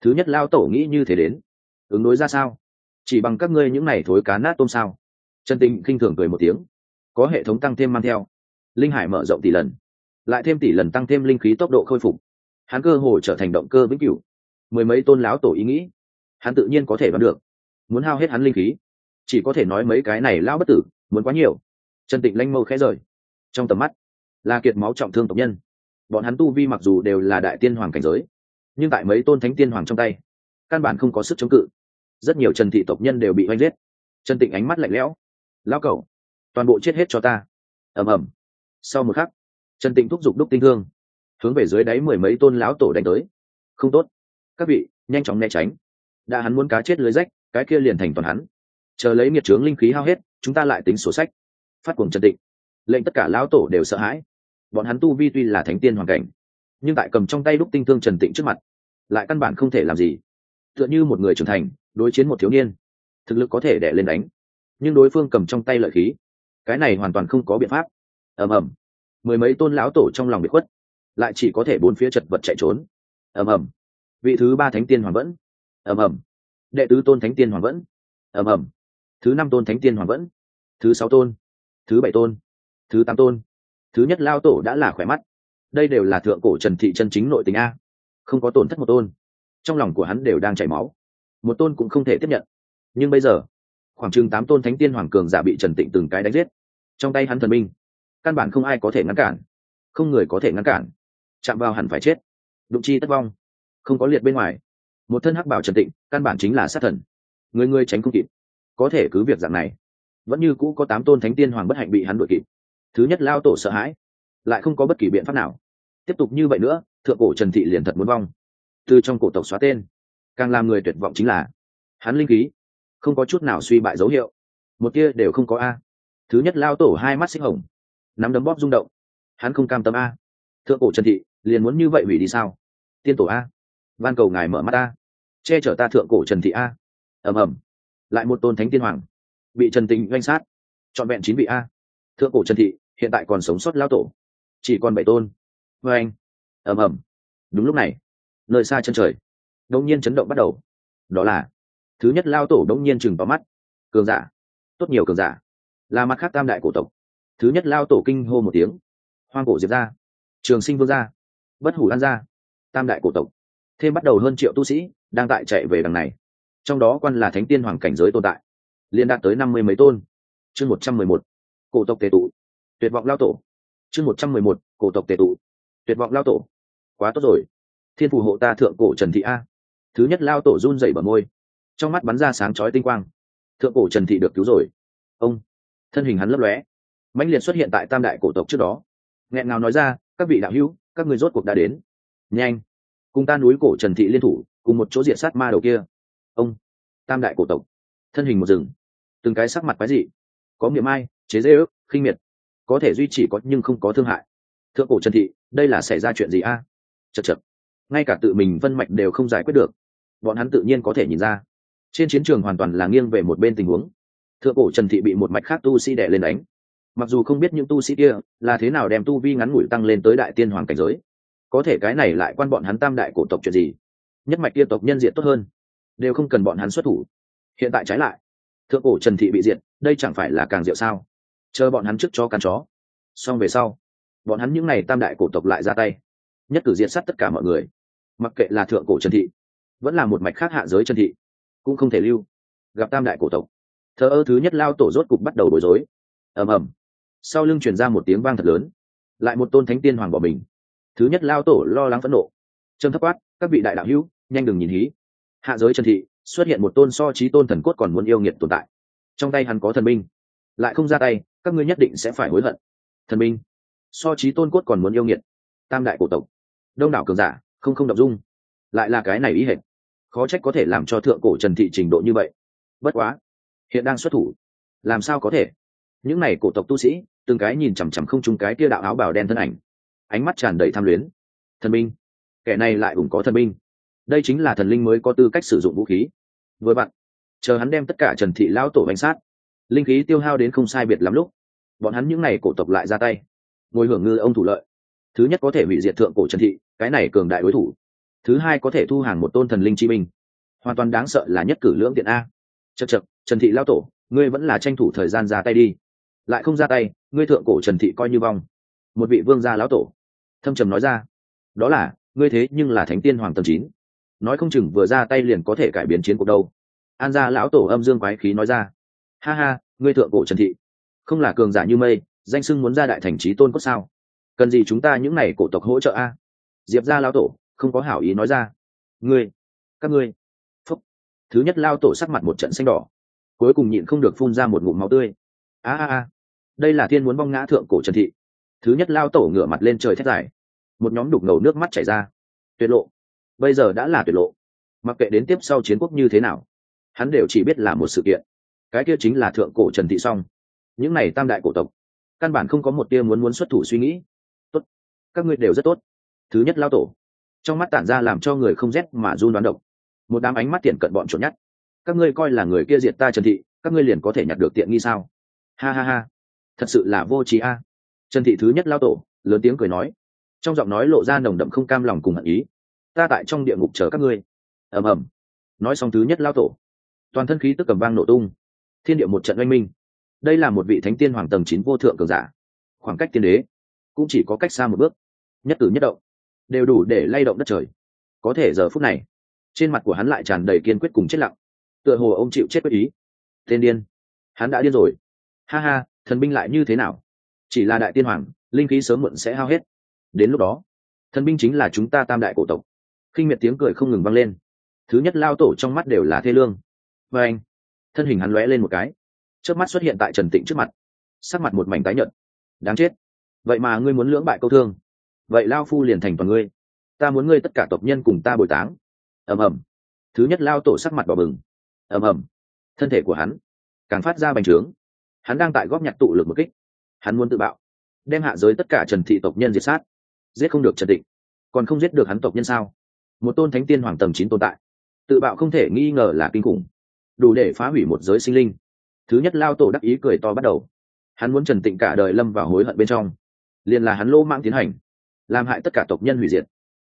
S1: Thứ nhất lao tổ nghĩ như thế đến. Ứng đối ra sao? Chỉ bằng các ngươi những này thối cá nát tôm sao? Trần tịnh khinh thường cười một tiếng. Có hệ thống tăng thêm mang theo. Linh hải mở rộng tỷ lần. Lại thêm tỷ lần tăng thêm linh khí tốc độ khôi phục. Hắn cơ hồ trở thành động cơ vĩnh cửu. Mười mấy tôn láo tổ ý nghĩ. Hắn tự nhiên có thể đoán được. Muốn hao hết hắn linh khí. Chỉ có thể nói mấy cái này lao bất tử, muốn quá nhiều. Trần tịnh lanh mâu khẽ rời. Trong tầm mắt, là kiệt máu trọng thương tộc nhân. Bọn hắn tu vi mặc dù đều là đại tiên hoàng cảnh giới, nhưng tại mấy tôn thánh tiên hoàng trong tay, căn bản không có sức chống cự rất nhiều trần thị tộc nhân đều bị oanh giết. Trần tịnh ánh mắt lạnh lẽo. Lao cầu toàn bộ chết hết cho ta. Ầm ầm. Sau một khắc, trần tịnh thúc giục đúc tinh thương, hướng về dưới đáy mười mấy tôn lão tổ đánh tới. Không tốt, các vị, nhanh chóng né tránh. Đã hắn muốn cá chết lưới rách, cái kia liền thành toàn hắn. Chờ lấy nghiệt trướng linh khí hao hết, chúng ta lại tính sổ sách. Phát cuồng trần tịnh. Lệnh tất cả lão tổ đều sợ hãi. Bọn hắn tu vi tuy là thánh tiên hoàn cảnh, nhưng tại cầm trong tay đúc tinh thương trần tịnh trước mặt, lại căn bản không thể làm gì. Tựa như một người trưởng thành đối chiến một thiếu niên. Thực lực có thể đẻ lên đánh, nhưng đối phương cầm trong tay lợi khí, cái này hoàn toàn không có biện pháp. Ầm ầm. Mười mấy tôn lão tổ trong lòng bị khuất, lại chỉ có thể bốn phía chật vật chạy trốn. Ầm ầm. Vị thứ ba thánh tiên hoàng vẫn. Ầm ầm. Đệ tứ tôn thánh tiên hoàng vẫn. Ầm ầm. Thứ năm tôn thánh tiên hoàng vẫn. Thứ sáu tôn. Thứ bảy tôn. Thứ tám tôn. Thứ nhất lao tổ đã là khỏe mắt. Đây đều là thượng cổ trần thị chân chính nội tình a. Không có tổn thất một tôn. Trong lòng của hắn đều đang chảy máu một tôn cũng không thể tiếp nhận. Nhưng bây giờ, khoảng chừng tám tôn thánh tiên hoàng cường giả bị trần tịnh từng cái đánh giết. Trong tay hắn thần minh, căn bản không ai có thể ngăn cản. Không người có thể ngăn cản. Chạm vào hẳn phải chết. Đụng chi tất vong. Không có liệt bên ngoài. Một thân hắc bảo trần tịnh, căn bản chính là sát thần. Người người tránh không kịp. Có thể cứ việc dạng này. Vẫn như cũ có tám tôn thánh tiên hoàng bất hạnh bị hắn đuổi kịp. Thứ nhất, lao tổ sợ hãi. Lại không có bất kỳ biện pháp nào. Tiếp tục như vậy nữa, thượng cổ trần thị liền thật muốn vong. Từ trong cổ tộc xóa tên càng làm người tuyệt vọng chính là hắn linh khí không có chút nào suy bại dấu hiệu. Một tia đều không có a. Thứ nhất lao tổ hai mắt xích hồng. Nắm đấm bóp rung động. Hắn không cam tâm a. Thượng cổ trần thị, liền muốn như vậy hủy đi sao? Tiên tổ a. Van cầu ngài mở mắt a. Che chở ta thượng cổ trần thị a. Ầm ầm. Lại một tôn thánh tiên hoàng. Bị trần tình doanh sát. Trọn vẹn chín vị a. Thượng cổ trần thị, hiện tại còn sống sót lao tổ. Chỉ còn bảy tôn. Vê anh ầm ầm. Đúng lúc này, nơi xa chân trời đông nhiên chấn động bắt đầu. Đó là, thứ nhất lao tổ đông nhiên chừng vào mắt. Cường giả. Tốt nhiều cường giả. Là mặt khác tam đại cổ tộc. Thứ nhất lao tổ kinh hô một tiếng. Hoang cổ diệp ra. Trường sinh vương gia bất hủ lan gia tam đại cổ tộc. Thêm bắt đầu hơn triệu tu sĩ đang tại chạy về đằng này. Trong đó quan là thánh tiên hoàng cảnh giới tồn tại. Liên đạt tới năm mươi mấy tôn. Chương một trăm mười một. Cổ tộc tề tụ. Tuyệt vọng lao tổ. Chương một trăm mười một. Cổ tộc tề tụ. Tuyệt vọng lao tổ. Quá tốt rồi. Thiên phù hộ ta thượng cổ trần thị a thứ nhất lao tổ run dậy bờ môi, trong mắt bắn ra sáng chói tinh quang. Thượng cổ trần thị được cứu rồi. Ông, thân hình hắn lấp lóe. Mãnh liệt xuất hiện tại tam đại cổ tộc trước đó. Nghẹn ngào nói ra, các vị đạo hữu, các người rốt cuộc đã đến. Nhanh, cùng ta núi cổ trần thị liên thủ, cùng một chỗ diện sát ma đầu kia. Ông, tam đại cổ tộc. Thân hình một rừng từng cái sắc mặt quái dị. Có miệng ai, chế dễ ước, khinh miệt. Có thể duy trì có, nhưng không có thương hại. Thượng cổ trần thị, đây là xảy ra chuyện gì a? Chật chật ngay cả tự mình vân mạch đều không giải quyết được bọn hắn tự nhiên có thể nhìn ra. Trên chiến trường hoàn toàn là nghiêng về một bên tình huống. Thượng cổ trần thị bị một mạch khác tu sĩ đẻ lên đánh. Mặc dù không biết những tu sĩ kia là thế nào đem tu vi ngắn ngủi tăng lên tới đại tiên hoàng cảnh giới, có thể cái này lại quan bọn hắn tam đại cổ tộc chuyện gì? Nhất mạch kia tộc nhân diện tốt hơn, đều không cần bọn hắn xuất thủ. Hiện tại trái lại, thượng cổ trần thị bị diện đây chẳng phải là càng diệu sao? Chờ bọn hắn trước cho căn chó. Xong về sau, bọn hắn những n à y tam đại cổ tộc lại ra tay, nhất cử diện sát tất cả mọi người. Mặc kệ là thượng cổ trần thị vẫn là một mạch khác hạ giới chân thị, cũng không thể lưu. Gặp tam đại cổ tộc, thờ ơ thứ nhất lao tổ rốt cục bắt đầu bối rối. Ầm ầm. Sau lưng chuyển ra một tiếng vang thật lớn, lại một tôn thánh tiên hoàng bỏ mình. Thứ nhất lao tổ lo lắng phẫn nộ trâm thấp quát, các vị đại đạo hữu, nhanh đừng nhìn hí. Hạ giới trần thị xuất hiện một tôn so trí tôn thần cốt còn muốn yêu nghiệt tồn tại. Trong tay hắn có thần binh, lại không ra tay, các ngươi nhất định sẽ phải hối hận. Thần binh, so trí tôn cốt còn muốn yêu nghiệt, tam đại cổ tộc, đông đảo cường giả, không không đọc dung. Lại là cái này ý hệt khó trách có thể làm cho thượng cổ trần thị trình độ như vậy. Bất quá hiện đang xuất thủ làm sao có thể? Những này cổ tộc tu sĩ từng cái nhìn chằm chằm không chung cái kia đạo áo bào đen thân ảnh. Ánh mắt tràn đầy tham luyến. Thần minh, kẻ này lại cũng có thần minh. đây chính là thần linh mới có tư cách sử dụng vũ khí. Vừa bạn chờ hắn đem tất cả trần thị lão tổ bánh sát linh khí tiêu hao đến không sai biệt lắm lúc bọn hắn những n à y cổ tộc lại ra tay. Ngồi hưởng ngư ông thủ lợi. Thứ nhất có thể hủy diệt thượng cổ trần thị cái này cường đại đối thủ thứ hai có thể thu hàng một tôn thần linh chi minh hoàn toàn đáng sợ là nhất cử lưỡng tiện a. Chật chật trần thị lao tổ, ngươi vẫn là tranh thủ thời gian ra tay đi. Lại không ra tay, ngươi thượng cổ trần thị coi như vong. Một vị vương gia lão tổ. Thâm trầm nói ra. Đó là, ngươi thế nhưng là thánh tiên hoàng tầm chín. Nói không chừng vừa ra tay liền có thể cải biến chiến cuộc đâu. An gia lão tổ âm dương quái khí nói ra. Ha ha, ngươi thượng cổ trần thị. Không là cường giả như mây, danh sưng muốn ra đại thành trí tôn cốt sao? Cần gì chúng ta những n à y cổ tộc hỗ trợ a? Diệp gia lão tổ không có hảo ý nói ra. Ngươi, các ngươi. Phúc. Thứ nhất lao tổ sắc mặt một trận xanh đỏ. Cuối cùng nhịn không được phun ra một ngụm máu tươi. A a a. Đây là thiên muốn vong ngã thượng cổ trần thị. Thứ nhất lao tổ ngửa mặt lên trời thét dài. Một nhóm đục ngầu nước mắt chảy ra. Tuyệt lộ. Bây giờ đã là tuyệt lộ. Mặc kệ đến tiếp sau chiến quốc như thế nào, hắn đều chỉ biết là một sự kiện. Cái kia chính là thượng cổ trần thị song. Những này tam đại cổ tộc, căn bản không có một tia muốn muốn xuất thủ suy nghĩ. Tốt. Các ngươi đều rất tốt. Thứ nhất lao tổ trong mắt tản ra làm cho người không rét mà run đoán độc. Một đám ánh mắt tiện cận bọn trộn nhất các ngươi coi là người kia diệt ta trần thị, các ngươi liền có thể nhặt được tiện nghi sao? Ha ha ha. Thật sự là vô trí a. Trần thị thứ nhất lao tổ, lớn tiếng cười nói. Trong giọng nói lộ ra nồng đậm không cam lòng cùng hận ý. Ta tại trong địa ngục chờ các ngươi. Ầm ầm. Nói xong thứ nhất lao tổ, toàn thân khí tức cầm vang nổ tung. Thiên địa một trận oanh minh. Đây là một vị thánh tiên hoàng tầng chín vô thượng cường giả. Khoảng cách tiên đế cũng chỉ có cách xa một bước. Nhất cử nhất động đều đủ để lay động đất trời. Có thể giờ phút này, trên mặt của hắn lại tràn đầy kiên quyết cùng chết lặng. Tựa hồ ông chịu chết quyết ý. Tên điên, hắn đã điên rồi. Ha ha, thần binh lại như thế nào? Chỉ là đại tiên hoàng, linh khí sớm muộn sẽ hao hết. Đến lúc đó, thần binh chính là chúng ta tam đại cổ tộc. Khinh miệt tiếng cười không ngừng vang lên. Thứ nhất lao tổ trong mắt đều là thê lương. Và anh, thân hình hắn lóe lên một cái. Trước mắt xuất hiện tại trần tịnh trước mặt. Sắc mặt một mảnh tái nhợt. Đáng chết. Vậy mà ngươi muốn lưỡng bại câu thương vậy lao phu liền thành toàn ngươi. Ta muốn ngươi tất cả tộc nhân cùng ta bồi táng. Ầm ầm. Thứ nhất lao tổ sắc mặt đỏ bừng. Ầm ầm. Thân thể của hắn càng phát ra bành trướng. Hắn đang tại góp nhặt tụ lực một kích. Hắn muốn tự bạo, đem hạ giới tất cả trần thị tộc nhân diệt sát. Giết không được trần định còn không giết được hắn tộc nhân sao? Một tôn thánh tiên hoàng tầng chín tồn tại. Tự bạo không thể nghi ngờ là kinh khủng. Đủ để phá hủy một giới sinh linh. Thứ nhất lao tổ đắc ý cười to bắt đầu. Hắn muốn trần tịnh cả đời lâm vào hối hận bên trong. Liền là hắn lô mang tiến hành làm hại tất cả tộc nhân hủy diệt.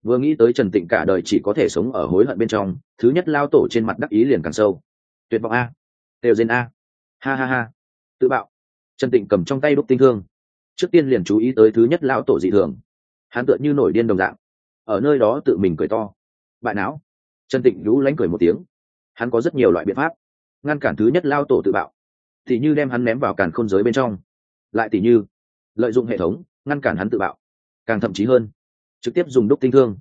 S1: Vừa nghĩ tới trần tịnh cả đời chỉ có thể sống ở hối hận bên trong, thứ nhất lao tổ trên mặt đắc ý liền càng sâu. Tuyệt vọng a. Đều dên a. Ha ha ha. Tự bạo. Trần tịnh cầm trong tay đúc tinh thương. Trước tiên liền chú ý tới thứ nhất lão tổ dị thường. Hắn tựa như nổi điên đồng dạng. Ở nơi đó tự mình cười to. Bại não. Trần tịnh lũ lánh cười một tiếng. Hắn có rất nhiều loại biện pháp. Ngăn cản thứ nhất lao tổ tự bạo. Thì như đem hắn ném vào càn khôn giới bên trong. Lại tỉ như, lợi dụng hệ thống, ngăn cản hắn tự bạo càng thậm chí hơn. Trực tiếp dùng đúc tinh thương.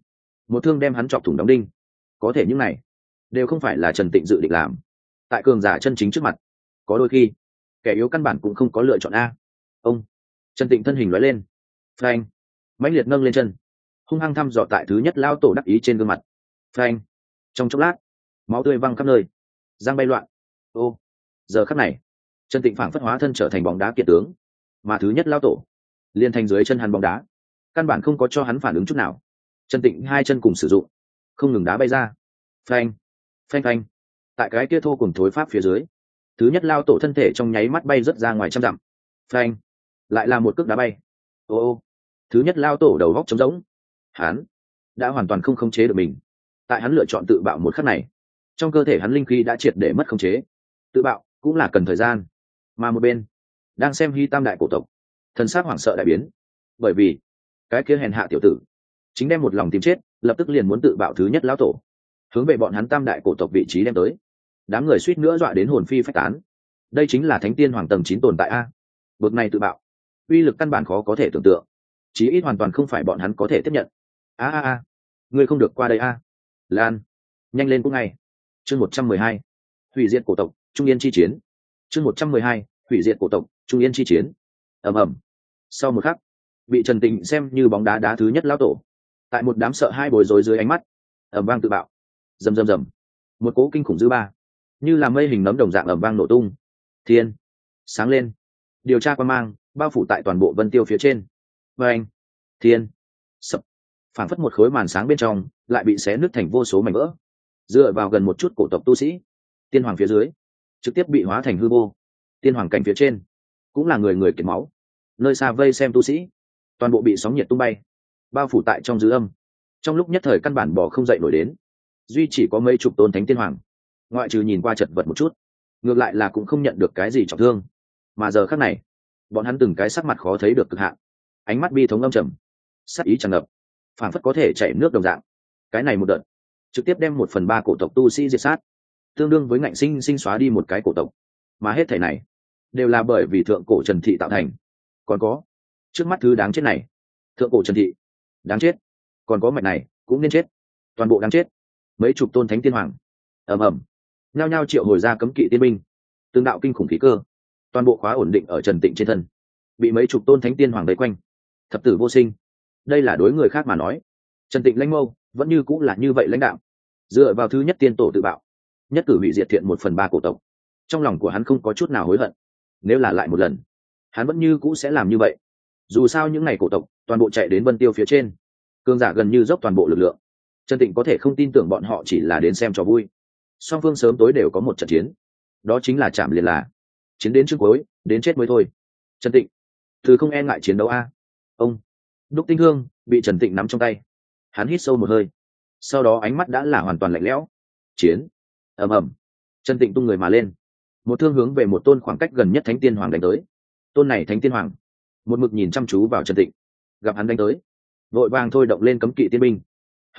S1: Một thương đem hắn chọc thủng đóng đinh. Có thể những này đều không phải là trần tịnh dự định làm. Tại cường giả chân chính trước mặt, có đôi khi, kẻ yếu căn bản cũng không có lựa chọn a. Ông, trần tịnh thân hình nói lên. Frank mãnh liệt nâng lên chân. Hung hăng thăm dò tại thứ nhất lao tổ đắc ý trên gương mặt. Frank trong chốc lát, máu tươi văng khắp nơi. Giang bay loạn. Ô. Giờ khắc này, trần tịnh phảng phất hóa thân trở thành bóng đá kiệt tướng. Mà thứ nhất lao tổ liên thành dưới chân hắn bóng đá căn bản không có cho hắn phản ứng chút nào. Trần tịnh hai chân cùng sử dụng, không ngừng đá bay ra. Phanh phanh phanh. Tại cái kia thô cùng thối pháp phía dưới, thứ nhất lao tổ thân thể trong nháy mắt bay rớt ra ngoài trăm dặm. Phanh, lại là một cước đá bay. Ô ô, thứ nhất lao tổ đầu góc trống rỗng. Hắn đã hoàn toàn không khống chế được mình. Tại hắn lựa chọn tự bạo một khắc này, trong cơ thể hắn linh khí đã triệt để mất khống chế. Tự bạo cũng là cần thời gian. Mà một bên, đang xem hy tam đại cổ tộc, thần sát hoảng sợ đại biến. Bởi vì cái kia hèn hạ tiểu tử. Chính đem một lòng tìm chết, lập tức liền muốn tự bạo thứ nhất lão tổ. Hướng về bọn hắn tam đại cổ tộc vị trí đem tới. Đám người suýt nữa dọa đến hồn phi phách tán. Đây chính là thánh tiên hoàng tầng chín tồn tại a. Bậc này tự bạo. Uy lực căn bản khó có thể tưởng tượng. Chí ít hoàn toàn không phải bọn hắn có thể tiếp nhận. A a a. Ngươi không được qua đây a. Lan. Nhanh lên cũng ngay. Chương một trăm mười hai. Hủy diệt cổ tộc, trung yên chi chiến. Chương một trăm mười hai. Hủy diệt cổ tộc, trung yên chi chiến. Ầm ầm. Sau một khắc bị trần tình xem như bóng đá đá thứ nhất lão tổ. Tại một đám sợ hai bồi rối dưới ánh mắt, ầm vang tự bạo. Rầm rầm rầm. Một cố kinh khủng dư ba, như là mây hình nấm đồng dạng ầm vang nổ tung. Thiên, sáng lên. Điều tra quan mang, bao phủ tại toàn bộ vân tiêu phía trên. Với anh, thiên, sập. Phản phất một khối màn sáng bên trong, lại bị xé nứt thành vô số mảnh vỡ. Dựa vào gần một chút cổ tộc tu sĩ, tiên hoàng phía dưới, trực tiếp bị hóa thành hư vô. Tiên hoàng cảnh phía trên, cũng là người người kiệt máu. Nơi xa vây xem tu sĩ toàn bộ bị sóng nhiệt tung bay, bao phủ tại trong dư âm. Trong lúc nhất thời căn bản bỏ không dậy nổi đến, duy chỉ có mấy chục tôn thánh tiên hoàng. Ngoại trừ nhìn qua chật vật một chút, ngược lại là cũng không nhận được cái gì trọng thương. Mà giờ khác này, bọn hắn từng cái sắc mặt khó thấy được cực hạn. Ánh mắt bi thống âm trầm, sắc ý tràn ngập phản phất có thể chảy nước đồng dạng. Cái này một đợt, trực tiếp đem một phần ba cổ tộc tu sĩ diệt sát, tương đương với ngạnh sinh sinh xóa đi một cái cổ tộc. Mà hết thể này, đều là bởi vì thượng cổ trần thị tạo thành. Còn có trước mắt thứ đáng chết này. Thượng cổ trần thị. Đáng chết. Còn có mạch này, cũng nên chết. Toàn bộ đáng chết. Mấy chục tôn thánh tiên hoàng. Ầm ầm. Nhao nhao triệu hồi ra cấm kỵ tiên binh. Tương đạo kinh khủng khí cơ. Toàn bộ khóa ổn định ở trần tịnh trên thân. Bị mấy chục tôn thánh tiên hoàng vây quanh. Thập tử vô sinh. Đây là đối người khác mà nói. Trần tịnh lãnh mâu, vẫn như cũng là như vậy lãnh đạo. Dựa vào thứ nhất tiên tổ tự bạo, nhất cử bị diệt thiện một phần ba cổ tộc. Trong lòng của hắn không có chút nào hối hận. Nếu là lại một lần, hắn vẫn như cũ sẽ làm như vậy dù sao những ngày cổ tộc, toàn bộ chạy đến vân tiêu phía trên. Cương giả gần như dốc toàn bộ lực lượng. Trần tịnh có thể không tin tưởng bọn họ chỉ là đến xem cho vui. Song phương sớm tối đều có một trận chiến. Đó chính là chạm liền là. Chiến đến trước cuối, đến chết mới thôi. Trần tịnh, thứ không e ngại chiến đấu a. Ông, đúc tinh hương, bị trần tịnh nắm trong tay. Hắn hít sâu một hơi. Sau đó ánh mắt đã là hoàn toàn lạnh lẽo. Chiến. Ầm ầm. Trần tịnh tung người mà lên. Một thương hướng về một tôn khoảng cách gần nhất thánh tiên hoàng đánh tới. Tôn này thánh tiên hoàng một mực nhìn chăm chú vào trần tịnh. Gặp hắn đánh tới, vội vàng thôi động lên cấm kỵ tiên binh,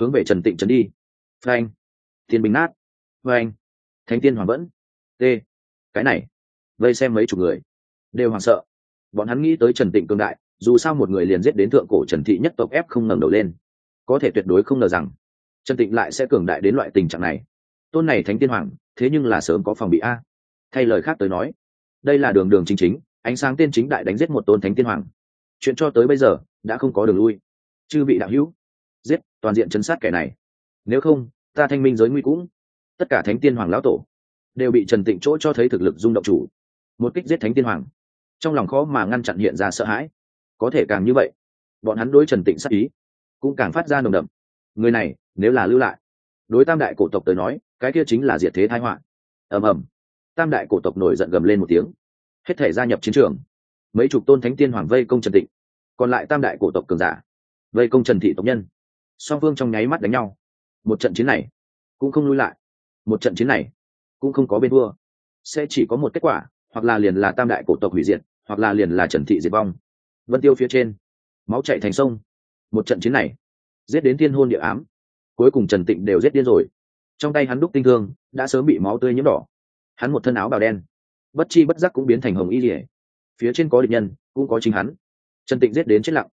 S1: hướng về trần tịnh trần đi. Phanh tiên binh nát. Phanh, thánh tiên hoàng vẫn. T, cái này, vây xem mấy chục người, đều hoảng sợ. Bọn hắn nghĩ tới trần tịnh cương đại, dù sao một người liền giết đến thượng cổ trần thị nhất tộc ép không ngẩng đầu lên. Có thể tuyệt đối không ngờ rằng, trần tịnh lại sẽ cường đại đến loại tình trạng này. Tôn này thánh tiên hoàng, thế nhưng là sớm có phòng bị a. Thay lời khác tới nói, đây là đường đường chính chính ánh sáng tiên chính đại đánh giết một tôn thánh tiên hoàng. Chuyện cho tới bây giờ, đã không có đường lui. Chư vị đạo hữu, giết, toàn diện chấn sát kẻ này. Nếu không, ta thanh minh giới nguy cũng. Tất cả thánh tiên hoàng lão tổ đều bị trần tịnh chỗ cho thấy thực lực rung động chủ. Một kích giết thánh tiên hoàng, trong lòng khó mà ngăn chặn hiện ra sợ hãi. Có thể càng như vậy, bọn hắn đối trần tịnh sắc ý cũng càng phát ra nồng đậm. Người này, nếu là lưu lại, đối tam đại cổ tộc tới nói, cái kia chính là diệt thế thái họa. Ầm ầm. Tam đại cổ tộc nổi giận gầm lên một tiếng hết thể gia nhập chiến trường. Mấy chục tôn thánh tiên hoàng vây công trần tịnh, còn lại tam đại cổ tộc cường giả vây công trần thị tộc nhân. Song phương trong nháy mắt đánh nhau. Một trận chiến này cũng không lui lại. Một trận chiến này cũng không có bên vua sẽ chỉ có một kết quả, hoặc là liền là tam đại cổ tộc hủy diệt, hoặc là liền là trần thị diệt vong. Vân tiêu phía trên, máu chạy thành sông. Một trận chiến này giết đến thiên hôn địa ám. Cuối cùng trần tịnh đều giết điên rồi. Trong tay hắn đúc tinh thương, đã sớm bị máu tươi nhiễm đỏ. Hắn một thân áo bào đen bất chi bất giác cũng biến thành hồng y rỉa phía trên có địch nhân, cũng có chính hắn. Trần tịnh giết đến chết lặng.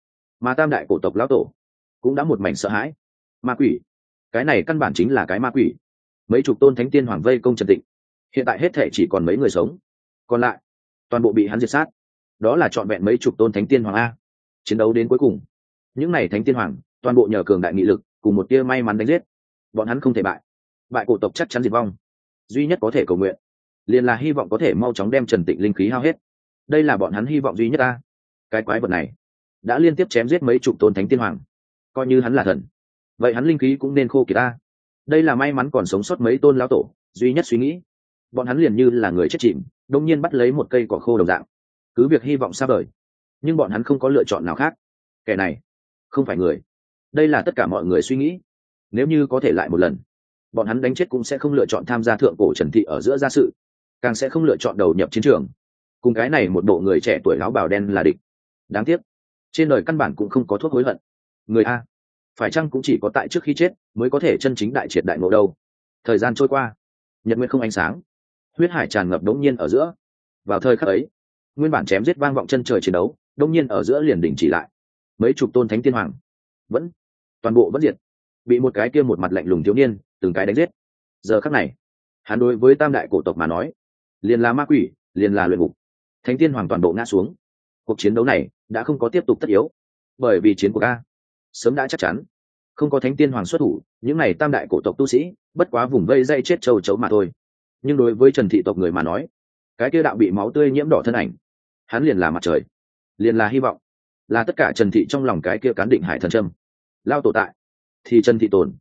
S1: Mà tam đại cổ tộc lão tổ cũng đã một mảnh sợ hãi. Ma quỷ. Cái này căn bản chính là cái ma quỷ. Mấy chục tôn thánh tiên hoàng vây công trần tịnh. Hiện tại hết thể chỉ còn mấy người sống. Còn lại, toàn bộ bị hắn diệt sát. Đó là trọn vẹn mấy chục tôn thánh tiên hoàng a. Chiến đấu đến cuối cùng. Những n à y thánh tiên hoàng, toàn bộ nhờ cường đại nghị lực, cùng một tia may mắn đánh giết. Bọn hắn không thể bại. Bại cổ tộc chắc chắn diệt vong. Duy nhất có thể cầu nguyện liền là hy vọng có thể mau chóng đem trần tịnh linh khí hao hết. Đây là bọn hắn hy vọng duy nhất ta. Cái quái vật này đã liên tiếp chém giết mấy chục tôn thánh tiên hoàng. Coi như hắn là thần, vậy hắn linh khí cũng nên khô kiệt ta. Đây là may mắn còn sống sót mấy tôn lão tổ, duy nhất suy nghĩ. Bọn hắn liền như là người chết chìm đông nhiên bắt lấy một cây cỏ khô đồng dạng. Cứ việc hy vọng xa vời, nhưng bọn hắn không có lựa chọn nào khác. Kẻ này không phải người. Đây là tất cả mọi người suy nghĩ. Nếu như có thể lại một lần, bọn hắn đánh chết cũng sẽ không lựa chọn tham gia thượng cổ trần thị ở giữa gia sự càng sẽ không lựa chọn đầu nhập chiến trường. Cùng cái này một bộ người trẻ tuổi áo bào đen là địch. Đáng tiếc, trên đời căn bản cũng không có thuốc hối hận. Người a, phải chăng cũng chỉ có tại trước khi chết mới có thể chân chính đại triệt đại ngộ đâu? Thời gian trôi qua, nhật nguyện không ánh sáng. Huyết hải tràn ngập đống nhiên ở giữa. Vào thời khắc ấy, nguyên bản chém giết vang vọng chân trời chiến đấu, đống nhiên ở giữa liền đình chỉ lại. Mấy chục tôn thánh tiên hoàng vẫn, toàn bộ vẫn diệt. Bị một cái kia một mặt lạnh lùng thiếu niên từng cái đánh giết. Giờ khắc này, hắn đối với tam đại cổ tộc mà nói liền là ma quỷ, liền là luyện ngục. Thánh tiên hoàng toàn bộ ngã xuống. Cuộc chiến đấu này đã không có tiếp tục tất yếu. Bởi vì chiến của ca sớm đã chắc chắn. Không có thánh tiên hoàng xuất thủ, những n à y tam đại cổ tộc tu sĩ bất quá vùng vây dây chết châu chấu mà thôi. Nhưng đối với trần thị tộc người mà nói, cái kia đạo bị máu tươi nhiễm đỏ thân ảnh, hắn liền là mặt trời, liền là hy vọng, là tất cả trần thị trong lòng cái kia cán định hải thần trâm lao tổ tại, thì trần thị tồn.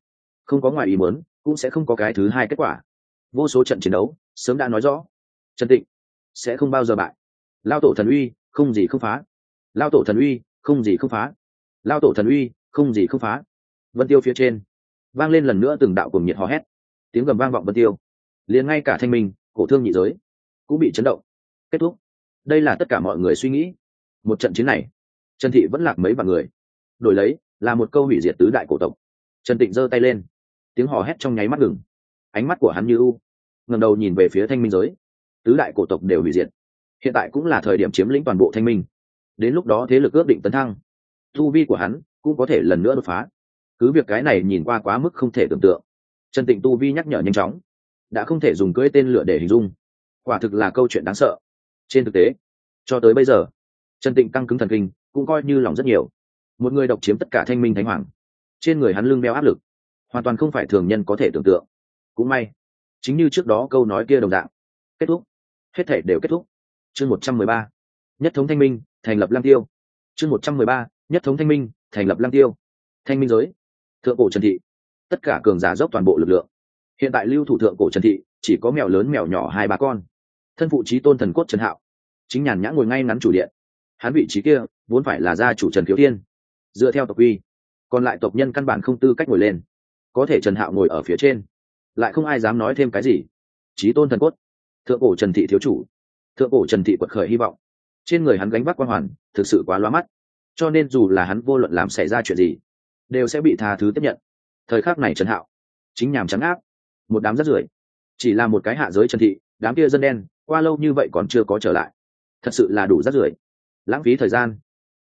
S1: Không có ngoài ý muốn, cũng sẽ không có cái thứ hai kết quả. Vô số trận chiến đấu, sớm đã nói rõ trần tịnh, sẽ không bao giờ bại. Lao tổ thần uy, không gì không phá. Lao tổ thần uy, không gì không phá. Lao tổ thần uy, không gì không phá. Vân tiêu phía trên, vang lên lần nữa từng đạo cùng nhiệt hò hét. Tiếng gầm vang vọng vân tiêu. Liền ngay cả thanh minh, cổ thương nhị giới, cũng bị chấn động. Kết thúc. Đây là tất cả mọi người suy nghĩ. Một trận chiến này, trần thị vẫn lạc mấy vạn người. Đổi lấy, là một câu hủy diệt tứ đại cổ tộc. Trần tịnh giơ tay lên. Tiếng hò hét trong nháy mắt ngừng. Ánh mắt của hắn như u. Ngầm đầu nhìn về phía thanh minh giới tứ đại cổ tộc đều hủy diệt. Hiện tại cũng là thời điểm chiếm lĩnh toàn bộ thanh minh. Đến lúc đó thế lực ước định tấn thăng thu vi của hắn cũng có thể lần nữa đột phá. Cứ việc cái này nhìn qua quá mức không thể tưởng tượng, trần tịnh tu vi nhắc nhở nhanh chóng, đã không thể dùng cưỡi tên lửa để hình dung. Quả thực là câu chuyện đáng sợ. Trên thực tế, cho tới bây giờ, trần tịnh tăng cứng thần kinh cũng coi như lòng rất nhiều. Một người độc chiếm tất cả thanh minh thánh hoàng, trên người hắn lưng beo áp lực, hoàn toàn không phải thường nhân có thể tưởng tượng. Cũng may, chính như trước đó câu nói kia đồng dạng kết thúc. Hết thể đều kết thúc. Chương một trăm mười ba nhất thống thanh minh thành lập lang tiêu. Chương một trăm mười ba nhất thống thanh minh thành lập lang tiêu. Thanh minh giới thượng cổ trần thị. Tất cả cường giả dốc toàn bộ lực lượng. Hiện tại lưu thủ thượng cổ trần thị chỉ có mèo lớn mèo nhỏ hai ba con. Thân phụ trí tôn thần cốt trần hạo. Chính nhàn nhã ngồi ngay ngắn chủ điện. Hắn vị trí kia vốn phải là gia chủ trần khiếu thiên. Dựa theo tộc uy, còn lại tộc nhân căn bản không tư cách ngồi lên. Có thể trần hạo ngồi ở phía trên lại không ai dám nói thêm cái gì. Trí tôn thần cốt thượng cổ trần thị thiếu chủ. Thượng cổ trần thị quật khởi hy vọng. Trên người hắn gánh vác quan hoàn, thực sự quá loa mắt. Cho nên dù là hắn vô luận làm xảy ra chuyện gì, đều sẽ bị tha thứ tiếp nhận. Thời khắc này trần hạo, chính nhàm trắng áp một đám rất rưởi. Chỉ là một cái hạ giới trần thị, đám kia dân đen, qua lâu như vậy còn chưa có trở lại. Thật sự là đủ rất rưởi. Lãng phí thời gian.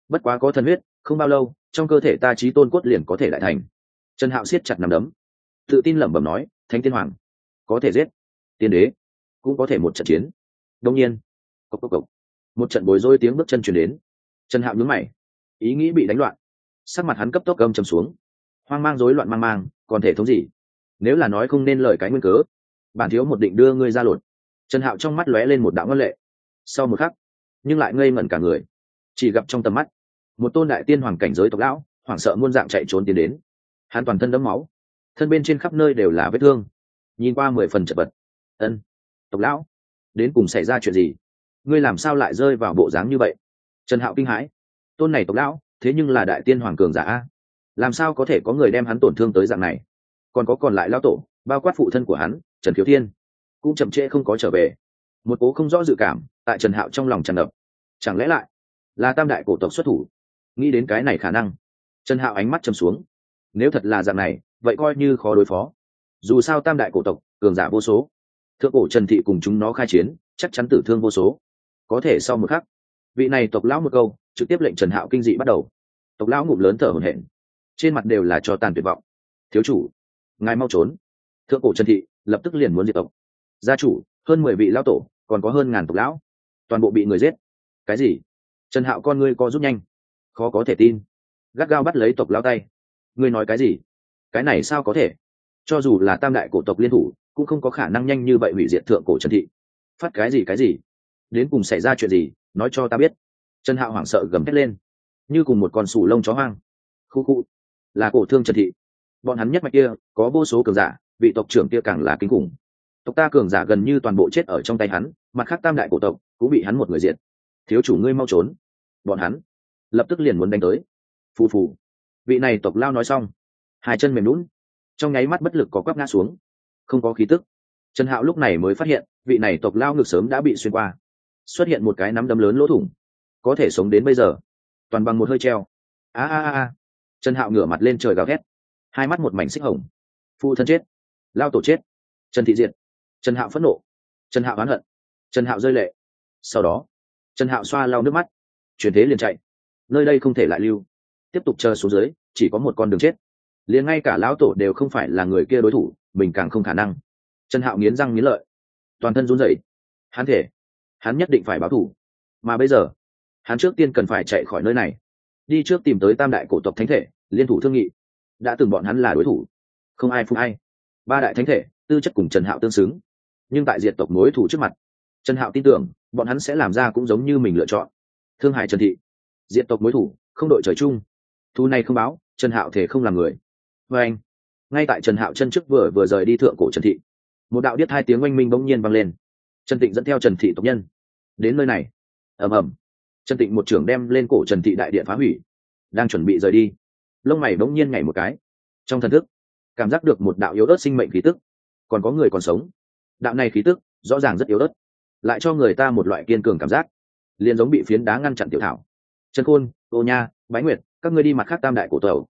S1: Bất quá có thần huyết, không bao lâu, trong cơ thể ta trí tôn cốt liền có thể lại thành. Trần hạo siết chặt nằm đấm. Tự tin lẩm bẩm nói, thánh tiên hoàng, có thể giết. Tiên đế cũng có thể một trận chiến. Đông nhiên cốc cốc cốc. một trận bối rối tiếng bước chân chuyển đến. Trần hạo nhướng mày, ý nghĩ bị đánh loạn. Sắc mặt hắn cấp tốc gầm chầm xuống. Hoang mang rối loạn mang mang, còn thể thống gì? Nếu là nói không nên lời cái nguyên cớ, bản thiếu một định đưa ngươi ra lột. Trần hạo trong mắt lóe lên một đạo ngân lệ. Sau một khắc, nhưng lại ngây ngẩn cả người. Chỉ gặp trong tầm mắt, một tôn đại tiên hoàng cảnh giới tộc lão, hoảng sợ muôn dạng chạy trốn tiến đến. Hắn toàn thân đẫm máu, thân bên trên khắp nơi đều là vết thương. Nhìn qua mười phần chật vật. Ân tộc lão, đến cùng xảy ra chuyện gì? Ngươi làm sao lại rơi vào bộ dáng như vậy? Trần hạo kinh hãi. Tôn này tộc lão, thế nhưng là đại tiên hoàng cường giả làm sao có thể có người đem hắn tổn thương tới dạng này? Còn có còn lại lao tổ, bao quát phụ thân của hắn, trần khiếu thiên, cũng chậm trễ không có trở về. Một cố không rõ dự cảm tại trần hạo trong lòng tràn ngập. Chẳng lẽ lại là tam đại cổ tộc xuất thủ? Nghĩ đến cái này khả năng, trần hạo ánh mắt chầm xuống. Nếu thật là dạng này, vậy coi như khó đối phó. Dù sao tam đại cổ tộc, cường giả vô số thượng cổ trần thị cùng chúng nó khai chiến, chắc chắn tử thương vô số. Có thể sau một khắc, vị này tộc lão một câu, trực tiếp lệnh trần hạo kinh dị bắt đầu. Tộc lão ngụm lớn thở hổn hển, trên mặt đều là cho tàn tuyệt vọng. Thiếu chủ, ngài mau trốn. Thượng cổ trần thị lập tức liền muốn diệt tộc. Gia chủ, hơn mười vị lão tổ, còn có hơn ngàn tộc lão. Toàn bộ bị người giết. Cái gì? Trần hạo con ngươi co rút nhanh. Khó có thể tin. Gắt gao bắt lấy tộc lão tay. Ngươi nói cái gì? Cái này sao có thể? Cho dù là tam đại cổ tộc liên thủ cũng không có khả năng nhanh như vậy hủy diệt thượng cổ trần thị. Phát cái gì cái gì? Đến cùng xảy ra chuyện gì? Nói cho ta biết. Trần hạo hoảng sợ gầm thét lên. Như cùng một con sủ lông chó hoang. Khu khu. Là cổ thương trần thị. Bọn hắn nhất mạch kia, có vô số cường giả, vị tộc trưởng kia càng là kinh khủng. Tộc ta cường giả gần như toàn bộ chết ở trong tay hắn, mặt khác tam đại cổ tộc cũng bị hắn một người diện thiếu chủ ngươi mau trốn. Bọn hắn lập tức liền muốn đánh tới. Phù phù. Vị này tộc lao nói xong, hai chân mềm lún trong nháy mắt bất lực có quắp ngã xuống không có khí tức. Trần hạo lúc này mới phát hiện, vị này tộc lao ngực sớm đã bị xuyên qua. Xuất hiện một cái nắm đấm lớn lỗ thủng. Có thể sống đến bây giờ. Toàn bằng một hơi treo. A a a trần hạo ngửa mặt lên trời gào thét. Hai mắt một mảnh xích hồng. Phụ thân chết. Lao tổ chết. Trần thị diệt. Trần hạo phẫn nộ. Trần hạo oán hận. Trần hạo rơi lệ. Sau đó, trần hạo xoa lau nước mắt. Chuyển thế liền chạy. Nơi đây không thể lại lưu. Tiếp tục chờ xuống dưới, chỉ có một con đường chết. Liền ngay cả lão tổ đều không phải là người kia đối thủ mình càng không khả năng. Trần hạo nghiến răng nghiến lợi. Toàn thân run rẩy. Hắn thể. Hắn nhất định phải báo thủ. Mà bây giờ, hắn trước tiên cần phải chạy khỏi nơi này. Đi trước tìm tới tam đại cổ tộc thánh thể, liên thủ thương nghị. Đã từng bọn hắn là đối thủ. Không ai phụ ai. Ba đại thánh thể, tư chất cùng trần hạo tương xứng. Nhưng tại diệt tộc mối thủ trước mặt, trần hạo tin tưởng, bọn hắn sẽ làm ra cũng giống như mình lựa chọn. Thương hải trần thị. Diệt tộc mối thủ, không đội trời chung. Thu này không báo, trần hạo thể không làm người. Và anh ngay tại trần hạo chân trước vừa vừa rời đi thượng cổ trần thị, một đạo điếc hai tiếng oanh minh bỗng nhiên vang lên. Trần tịnh dẫn theo trần thị tộc nhân. Đến nơi này. Ầm ầm. Trần tịnh một trưởng đem lên cổ trần thị đại điện phá hủy, đang chuẩn bị rời đi. Lông mày bỗng nhiên nhảy một cái. Trong thần thức, cảm giác được một đạo yếu ớt sinh mệnh khí tức. Còn có người còn sống. Đạo này khí tức, rõ ràng rất yếu ớt. Lại cho người ta một loại kiên cường cảm giác. Liền giống bị phiến đá ngăn chặn tiểu thảo. Trần khôn ô nha, bái nguyệt, các ngươi đi mặt khác tam đại cổ tàu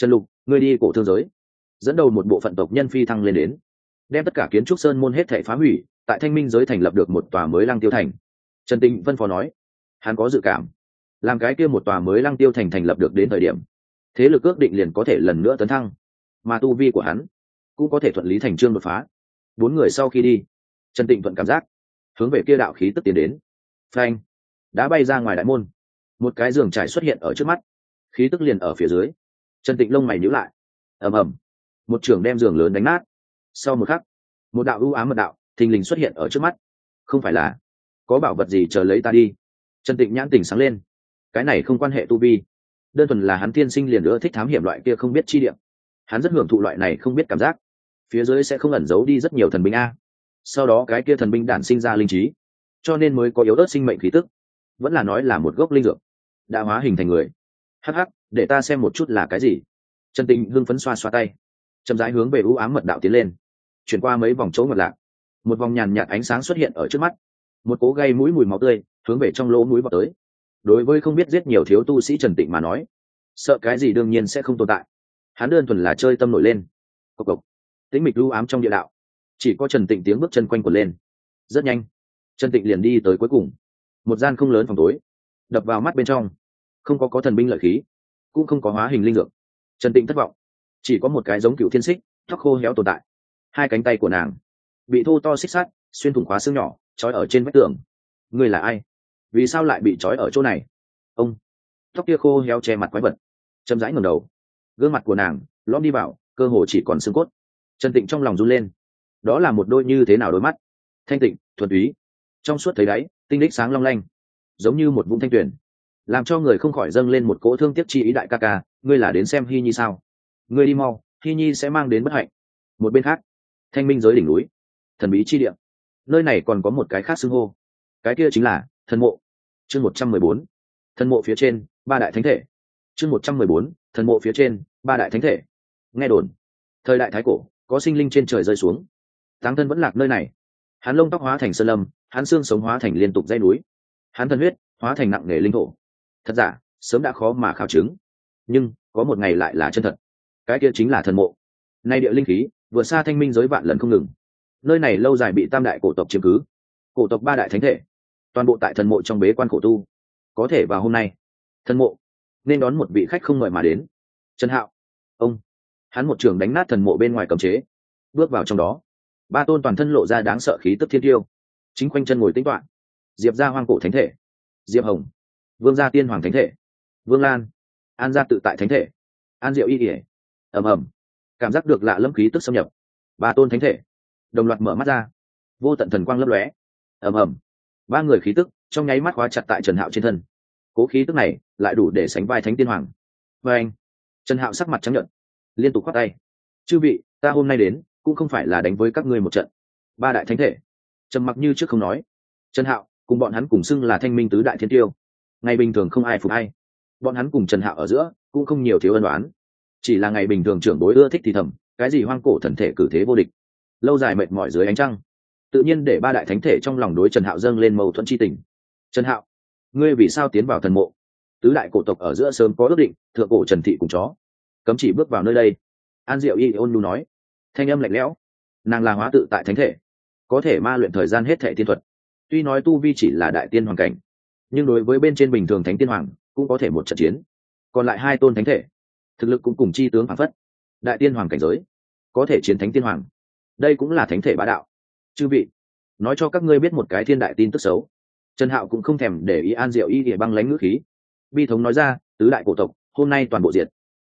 S1: trần lục, ngươi đi cổ thương giới dẫn đầu một bộ phận tộc nhân phi thăng lên đến. Đem tất cả kiến trúc sơn môn hết thể phá hủy, tại thanh minh giới thành lập được một tòa mới lăng tiêu thành. Trần tịnh vân phó nói, hắn có dự cảm, làm cái kia một tòa mới lăng tiêu thành thành lập được đến thời điểm, thế lực ước định liền có thể lần nữa tấn thăng, mà tu vi của hắn cũng có thể thuận lý thành trương đột phá. Bốn người sau khi đi, trần tịnh thuận cảm giác, hướng về kia đạo khí tức tiến đến. Phanh, đã bay ra ngoài đại môn. Một cái giường trải xuất hiện ở trước mắt, khí tức liền ở phía dưới. Trần tịnh lông mày nhíu lại. Ầm ầm một trưởng đem giường lớn đánh nát. Sau một khắc, một đạo ưu ám mật đạo, thình lình xuất hiện ở trước mắt. Không phải là, có bảo vật gì chờ lấy ta đi? Trần tịnh nhãn tỉnh sáng lên. Cái này không quan hệ tu vi. Đơn thuần là hắn tiên sinh liền nữa thích thám hiểm loại kia không biết chi điểm. Hắn rất hưởng thụ loại này không biết cảm giác. Phía dưới sẽ không ẩn giấu đi rất nhiều thần binh a. Sau đó cái kia thần binh đản sinh ra linh trí. Cho nên mới có yếu ớt sinh mệnh khí tức. Vẫn là nói là một gốc linh dược. Đã hóa hình thành người. Hắc hắc, để ta xem một chút là cái gì. Trần Tịnh hưng phấn xoa xoa tay chậm rãi hướng về u ám mật đạo tiến lên. Chuyển qua mấy vòng chỗ ngật lạc, một vòng nhàn nhạt ánh sáng xuất hiện ở trước mắt. Một cố gây mũi mùi máu tươi hướng về trong lỗ mũi vào tới. Đối với không biết giết nhiều thiếu tu sĩ trần tịnh mà nói, sợ cái gì đương nhiên sẽ không tồn tại. Hắn đơn thuần là chơi tâm nổi lên. Cộc cộc. Tĩnh mịch lưu ám trong địa đạo, chỉ có trần tịnh tiếng bước chân quanh quẩn lên. Rất nhanh, trần tịnh liền đi tới cuối cùng. Một gian không lớn phòng tối, đập vào mắt bên trong. Không có có thần binh lợi khí, cũng không có hóa hình linh dược. Trần tịnh thất vọng chỉ có một cái giống cựu thiên xích, tóc khô héo tồn tại. Hai cánh tay của nàng bị thô to xích sắt, xuyên thủng khóa xương nhỏ, trói ở trên vách tường. Người là ai? Vì sao lại bị trói ở chỗ này? Ông. Tóc kia khô héo che mặt quái vật. Châm rãi ngầm đầu. Gương mặt của nàng lõm đi vào, cơ hồ chỉ còn xương cốt. Trần tịnh trong lòng run lên. Đó là một đôi như thế nào đôi mắt? Thanh tịnh, thuần túy. Trong suốt thấy đáy, tinh đích sáng long lanh. Giống như một vũng thanh tuyển làm cho người không khỏi dâng lên một cỗ thương tiếc chi ý đại ca ca, ngươi là đến xem hy nhi sao? Ngươi đi mau hy nhi sẽ mang đến bất hạnh. Một bên khác, thanh minh giới đỉnh núi, thần bí chi địa. Nơi này còn có một cái khác xưng hô. Cái kia chính là thần mộ. Chương một trăm mười bốn, thần mộ phía trên, ba đại thánh thể. Chương một trăm mười bốn, thần mộ phía trên, ba đại thánh thể. Nghe đồn, thời đại thái cổ, có sinh linh trên trời rơi xuống. Táng thân vẫn lạc nơi này. Hắn lông tóc hóa thành sơn lâm, hắn xương sống hóa thành liên tục dây núi. Hắn thân huyết hóa thành nặng nghề linh thổ. Thật giả, sớm đã khó mà khảo chứng. Nhưng, có một ngày lại là chân thật cái kia chính là thần mộ. Nay địa linh khí vừa xa thanh minh giới vạn lần không ngừng. Nơi này lâu dài bị tam đại cổ tộc chiếm cứ. Cổ tộc ba đại thánh thể, toàn bộ tại thần mộ trong bế quan cổ tu. Có thể vào hôm nay, thần mộ, nên đón một vị khách không mời mà đến. Trần hạo, ông. Hắn một trường đánh nát thần mộ bên ngoài cấm chế, bước vào trong đó. Ba tôn toàn thân lộ ra đáng sợ khí tức thiên tiêu. Chính quanh chân ngồi tính toạn diệp ra hoang cổ thánh thể, diệp hồng. Vương gia tiên hoàng thánh thể, vương lan. An gia tự tại thánh thể, an diệu y ỉa ầm ầm. Cảm giác được lạ lâm khí tức xâm nhập. Ba tôn thánh thể. Đồng loạt mở mắt ra. Vô tận thần quang lấp lóe. Ầm ầm. Ba người khí tức trong nháy mắt khóa chặt tại trần hạo trên thân. Cố khí tức này lại đủ để sánh vai thánh tiên hoàng. Và anh, trần hạo sắc mặt trắng nhận liên tục khoác tay. Chư vị, ta hôm nay đến cũng không phải là đánh với các ngươi một trận. Ba đại thánh thể. Trầm mặc như trước không nói. Trần hạo cùng bọn hắn cùng xưng là thanh minh tứ đại thiên tiêu. Ngày bình thường không ai phục hay bọn hắn cùng trần hạo ở giữa cũng không nhiều thiếu ân đoán chỉ là ngày bình thường trưởng đối ưa thích thì thầm, cái gì hoang cổ thần thể cử thế vô địch. Lâu dài mệt mỏi dưới ánh trăng, tự nhiên để ba đại thánh thể trong lòng đối trần hạo dâng lên mâu thuẫn c h i tình. Trần hạo, ngươi vì sao tiến vào thần mộ? Tứ đại cổ tộc ở giữa sớm có ước định, thượng cổ trần thị cùng chó. Cấm chỉ bước vào nơi đây. An diệu y ôn lu nói. Thanh âm lạnh lẽo. Nàng là hóa tự tại thánh thể. Có thể ma luyện thời gian hết thệ tiên thuật. Tuy nói tu vi chỉ là đại tiên hoàng cảnh, nhưng đối với bên trên bình thường thánh tiên hoàng, cũng có thể một trận chiến. Còn lại hai tôn thánh thể thực lực cũng cùng chi tướng phản phất. Đại tiên hoàng cảnh giới, có thể chiến thánh tiên hoàng. Đây cũng là thánh thể bá đạo. Chư vị, nói cho các ngươi biết một cái thiên đại tin tức xấu. Trần hạo cũng không thèm để ý an diệu y địa băng lánh ngữ khí. Bi thống nói ra, tứ đại cổ tộc, hôm nay toàn bộ diệt.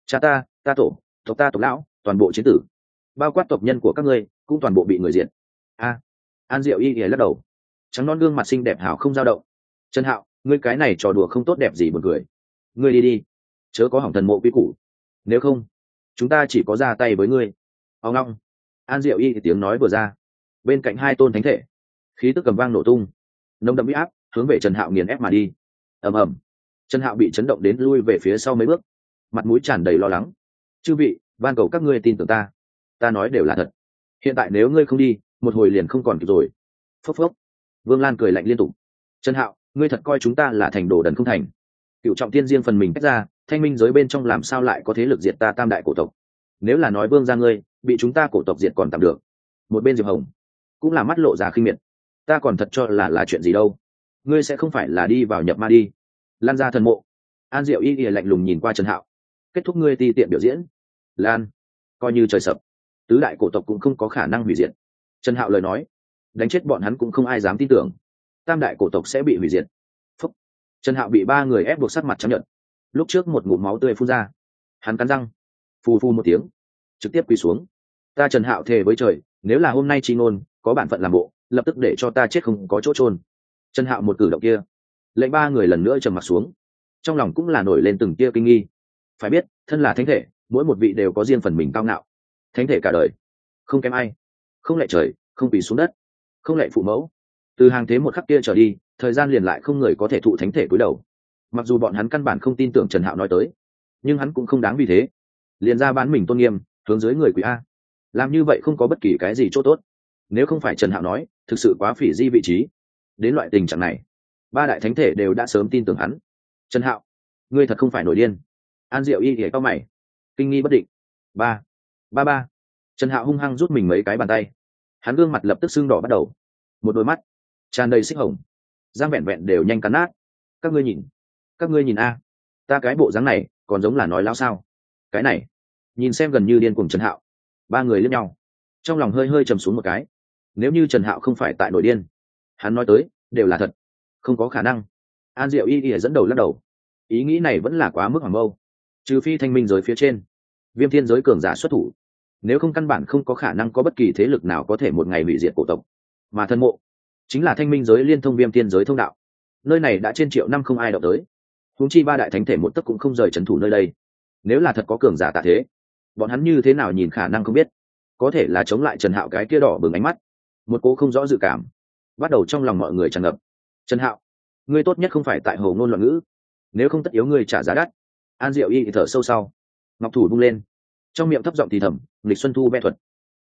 S1: Cha ta ta tổ, tộc ta tộc lão, toàn bộ chiến tử. Bao quát tộc nhân của các ngươi, cũng toàn bộ bị người diệt. A. An diệu y địa lắc đầu. Trắng non gương mặt xinh đẹp hảo không dao động. Trần hạo, ngươi cái này trò đùa không tốt đẹp gì buồn cười. Ngươi đi đi. Chớ có hỏng thần mộ quy củ nếu không, chúng ta chỉ có ra tay với ngươi. Ao ngong an diệu y thì tiếng nói vừa ra. Bên cạnh hai tôn thánh thể, khí tức cầm vang nổ tung. Nông đậm bị áp, hướng về trần hạo nghiền ép mà đi. Ầm ầm. Trần hạo bị chấn động đến lui về phía sau mấy bước. Mặt mũi tràn đầy lo lắng. Chư vị, van cầu các ngươi tin tưởng ta. Ta nói đều là thật. Hiện tại nếu ngươi không đi, một hồi liền không còn kịp rồi. Phốc phốc. Vương lan cười lạnh liên tục. Trần hạo, ngươi thật coi chúng ta là thành đồ đần không thành. Cựu trọng tiên riêng phần mình tách ra thanh minh giới bên trong làm sao lại có thế lực diệt ta tam đại cổ tộc? Nếu là nói vương ra ngươi, bị chúng ta cổ tộc diệt còn tạm được. Một bên diệp hồng cũng là mắt lộ ra khinh miệt. Ta còn thật cho là là chuyện gì đâu. Ngươi sẽ không phải là đi vào nhập ma đi. Lan ra thần mộ. An diệu y ỉa lạnh lùng nhìn qua trần hạo. Kết thúc ngươi ti tiện biểu diễn. Lan, coi như trời sập, tứ đại cổ tộc cũng không có khả năng hủy diệt. Trần hạo lời nói, đánh chết bọn hắn cũng không ai dám tin tưởng. Tam đại cổ tộc sẽ bị hủy diệt. Phúc. trần hạo bị ba người ép buộc sắc mặt chấp nhận lúc trước một ngụm máu tươi phun ra. Hắn cắn răng, phù phù một tiếng, trực tiếp quỳ xuống. Ta trần hạo thề với trời, nếu là hôm nay chi ngôn, có bản phận làm bộ, lập tức để cho ta chết không có chỗ trôn trần hạo một cử động kia, lệnh ba người lần nữa trầm mặt xuống. Trong lòng cũng là nổi lên từng tia kinh nghi. Phải biết, thân là thánh thể, mỗi một vị đều có riêng phần mình cao ngạo. Thánh thể cả đời, không kém ai. Không lệ trời, không bị xuống đất, không lệ phụ mẫu. Từ hàng thế một khắc kia trở đi, thời gian liền lại không người có thể thụ thánh thể cúi đầu mặc dù bọn hắn căn bản không tin tưởng trần hạo nói tới, nhưng hắn cũng không đáng vì thế. Liền ra bán mình tôn nghiêm, hướng dưới người quý a. Làm như vậy không có bất kỳ cái gì chỗ tốt. Nếu không phải trần hạo nói, thực sự quá phỉ di vị trí. Đến loại tình trạng này, ba đại thánh thể đều đã sớm tin tưởng hắn. Trần hạo, ngươi thật không phải nổi điên. An diệu y ghẻ cao mày. Kinh nghi bất định. Ba ba ba. Trần hạo hung hăng rút mình mấy cái bàn tay. Hắn gương mặt lập tức sưng đỏ bắt đầu. Một đôi mắt tràn đầy xích hồng. Giang vẹn vẹn đều nhanh cắn nát. Các ngươi nhìn các ngươi nhìn a, ta cái bộ dáng này còn giống là nói lao sao? Cái này, nhìn xem gần như điên cuồng trần hạo. Ba người lẫn nhau. Trong lòng hơi hơi trầm xuống một cái. Nếu như trần hạo không phải tại nội điên, hắn nói tới đều là thật. Không có khả năng. An diệu y y dẫn đầu lắc đầu. Ý nghĩ này vẫn là quá mức hoàng mâu. Trừ phi thanh minh giới phía trên, viêm thiên giới cường giả xuất thủ. Nếu không căn bản không có khả năng có bất kỳ thế lực nào có thể một ngày hủy diệt cổ tộc. Mà thân mộ, chính là thanh minh giới liên thông viêm thiên giới thông đạo. Nơi này đã trên triệu năm không ai động tới húng chi ba đại thánh thể một tấc cũng không rời trấn thủ nơi đây. Nếu là thật có cường giả tạ thế, bọn hắn như thế nào nhìn khả năng không biết. Có thể là chống lại trần hạo cái kia đỏ bừng ánh mắt. Một cô không rõ dự cảm. Bắt đầu trong lòng mọi người tràn ngập. Trần hạo, ngươi tốt nhất không phải tại hồ ngôn loạn ngữ. Nếu không tất yếu ngươi trả giá đắt. An diệu y thở sâu sau. Ngọc thủ bung lên. Trong miệng thấp giọng thì thầm lịch xuân thu vẽ thuật.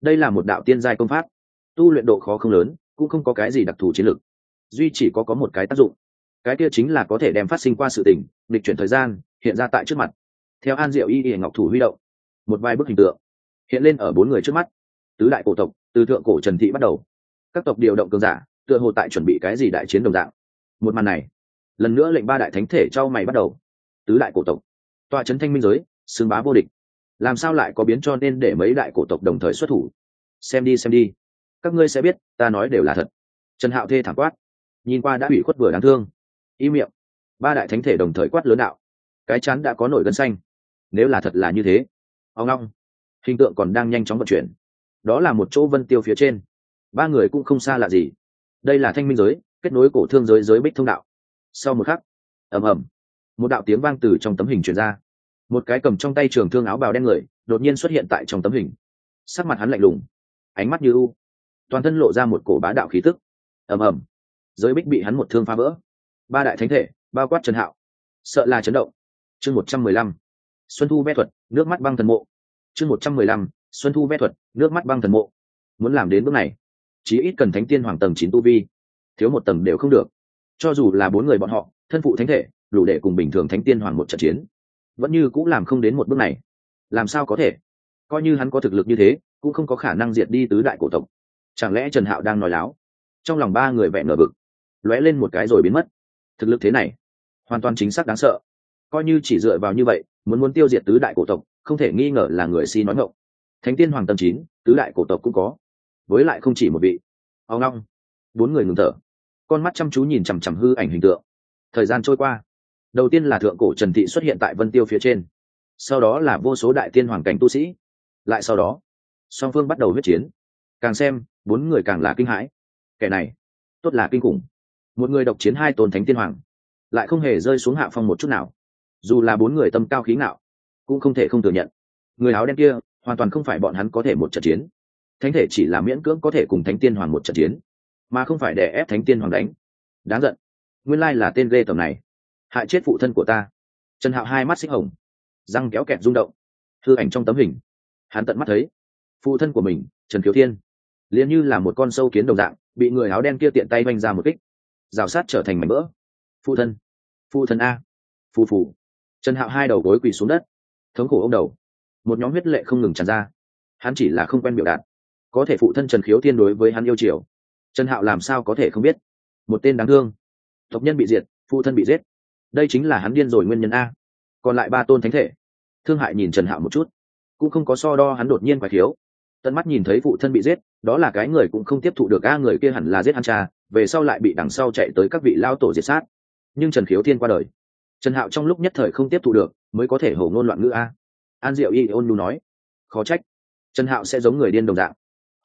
S1: Đây là một đạo tiên giai công pháp. Tu luyện độ khó không lớn, cũng không có cái gì đặc thù chiến lược. Duy chỉ có có một cái tác dụng cái kia chính là có thể đem phát sinh qua sự tình, lịch chuyển thời gian, hiện ra tại trước mặt. Theo an diệu y y ngọc thủ huy động, một vài bức hình tượng hiện lên ở bốn người trước mắt. Tứ đại cổ tộc, từ thượng cổ trần thị bắt đầu. Các tộc điều động cường giả, tựa hồ tại chuẩn bị cái gì đại chiến đồng dạng. Một màn này, lần nữa lệnh ba đại thánh thể cho mày bắt đầu. Tứ đại cổ tộc, tòa trấn thanh minh giới xương bá vô địch. Làm sao lại có biến cho nên để mấy đại cổ tộc đồng thời xuất thủ? Xem đi xem đi. Các ngươi sẽ biết, ta nói đều là thật. Trần hạo thê thảm quát, nhìn qua đã bị khuất vừa đáng thương y miệng. Ba đại thánh thể đồng thời quát lớn đạo. Cái chắn đã có nổi gân xanh. Nếu là thật là như thế, ông long hình tượng còn đang nhanh chóng vận chuyển. Đó là một chỗ vân tiêu phía trên. Ba người cũng không xa lạ gì. Đây là thanh minh giới, kết nối cổ thương giới giới bích thông đạo. Sau một khắc, ầm ầm, một đạo tiếng vang từ trong tấm hình truyền ra. Một cái cầm trong tay trường thương áo bào đen người, đột nhiên xuất hiện tại trong tấm hình. Sắc mặt hắn lạnh lùng, ánh mắt như u. Toàn thân lộ ra một cổ bá đạo khí tức. Ầm ầm, giới bích bị hắn một thương phá vỡ ba đại thánh thể, bao quát trần hạo. Sợ là chấn động. Chương một trăm mười lăm. Xuân thu vẽ thuật, nước mắt băng thần mộ. Chương một trăm mười lăm. Xuân thu vẽ thuật, nước mắt băng thần mộ. Muốn làm đến bước này, chí ít cần thánh tiên hoàng tầng chín tu vi. Thiếu một tầng đều không được. Cho dù là bốn người bọn họ, thân phụ thánh thể, đủ để cùng bình thường thánh tiên hoàng một trận chiến. Vẫn như cũng làm không đến một bước này. Làm sao có thể? Coi như hắn có thực lực như thế, cũng không có khả năng diệt đi tứ đại cổ tộc. Chẳng lẽ trần hạo đang nói láo? Trong lòng ba người vẹn ngờ vực, lóe lên một cái rồi biến mất thực lực thế này, hoàn toàn chính xác đáng sợ. Coi như chỉ dựa vào như vậy, muốn muốn tiêu diệt tứ đại cổ tộc, không thể nghi ngờ là người si nói ngộng thánh tiên hoàng tâm chín, tứ đại cổ tộc cũng có. Với lại không chỉ một vị. Ao ngong bốn người ngừng thở. Con mắt chăm chú nhìn chằm chằm hư ảnh hình tượng. Thời gian trôi qua. Đầu tiên là thượng cổ trần thị xuất hiện tại vân tiêu phía trên. Sau đó là vô số đại tiên hoàng cảnh tu sĩ. Lại sau đó, song phương bắt đầu huyết chiến. Càng xem, bốn người càng là kinh hãi. Kẻ này, tốt là kinh khủng một người độc chiến hai tôn thánh tiên hoàng, lại không hề rơi xuống hạ phong một chút nào. Dù là bốn người tâm cao khí ngạo, cũng không thể không thừa nhận. Người áo đen kia, hoàn toàn không phải bọn hắn có thể một trận chiến. Thánh thể chỉ là miễn cưỡng có thể cùng thánh tiên hoàng một trận chiến, mà không phải để ép thánh tiên hoàng đánh. Đáng giận. Nguyên lai là tên ghê tầm này. Hại chết phụ thân của ta. Trần hạo hai mắt xích hồng, răng kéo kẹt rung động. Thư ảnh trong tấm hình, hắn tận mắt thấy, phụ thân của mình, trần khiếu thiên, liền như là một con sâu kiến đồng dạng, bị người áo đen kia tiện tay oanh ra một kích rào sát trở thành mảnh vỡ. Phụ thân. Phụ thân a. Phù phù. Trần hạo hai đầu gối quỳ xuống đất. Thống khổ ông đầu. Một nhóm huyết lệ không ngừng tràn ra. Hắn chỉ là không quen biểu đạt. Có thể phụ thân trần khiếu Tiên đối với hắn yêu chiều. Trần hạo làm sao có thể không biết? Một tên đáng thương. Tộc nhân bị diệt, phụ thân bị giết. Đây chính là hắn điên rồi nguyên nhân a. Còn lại ba tôn thánh thể. Thương hại nhìn trần hạo một chút. Cũng không có so đo hắn đột nhiên phải thiếu tận mắt nhìn thấy phụ thân bị giết, đó là cái người cũng không tiếp thụ được, a, người kia hẳn là giết hắn cha, về sau lại bị đằng sau chạy tới các vị lao tổ diệt sát. Nhưng trần khiếu thiên qua đời, trần hạo trong lúc nhất thời không tiếp thụ được, mới có thể hổ ngôn loạn ngữ, a. An diệu y ôn lu nói, khó trách, trần hạo sẽ giống người điên đồng dạng.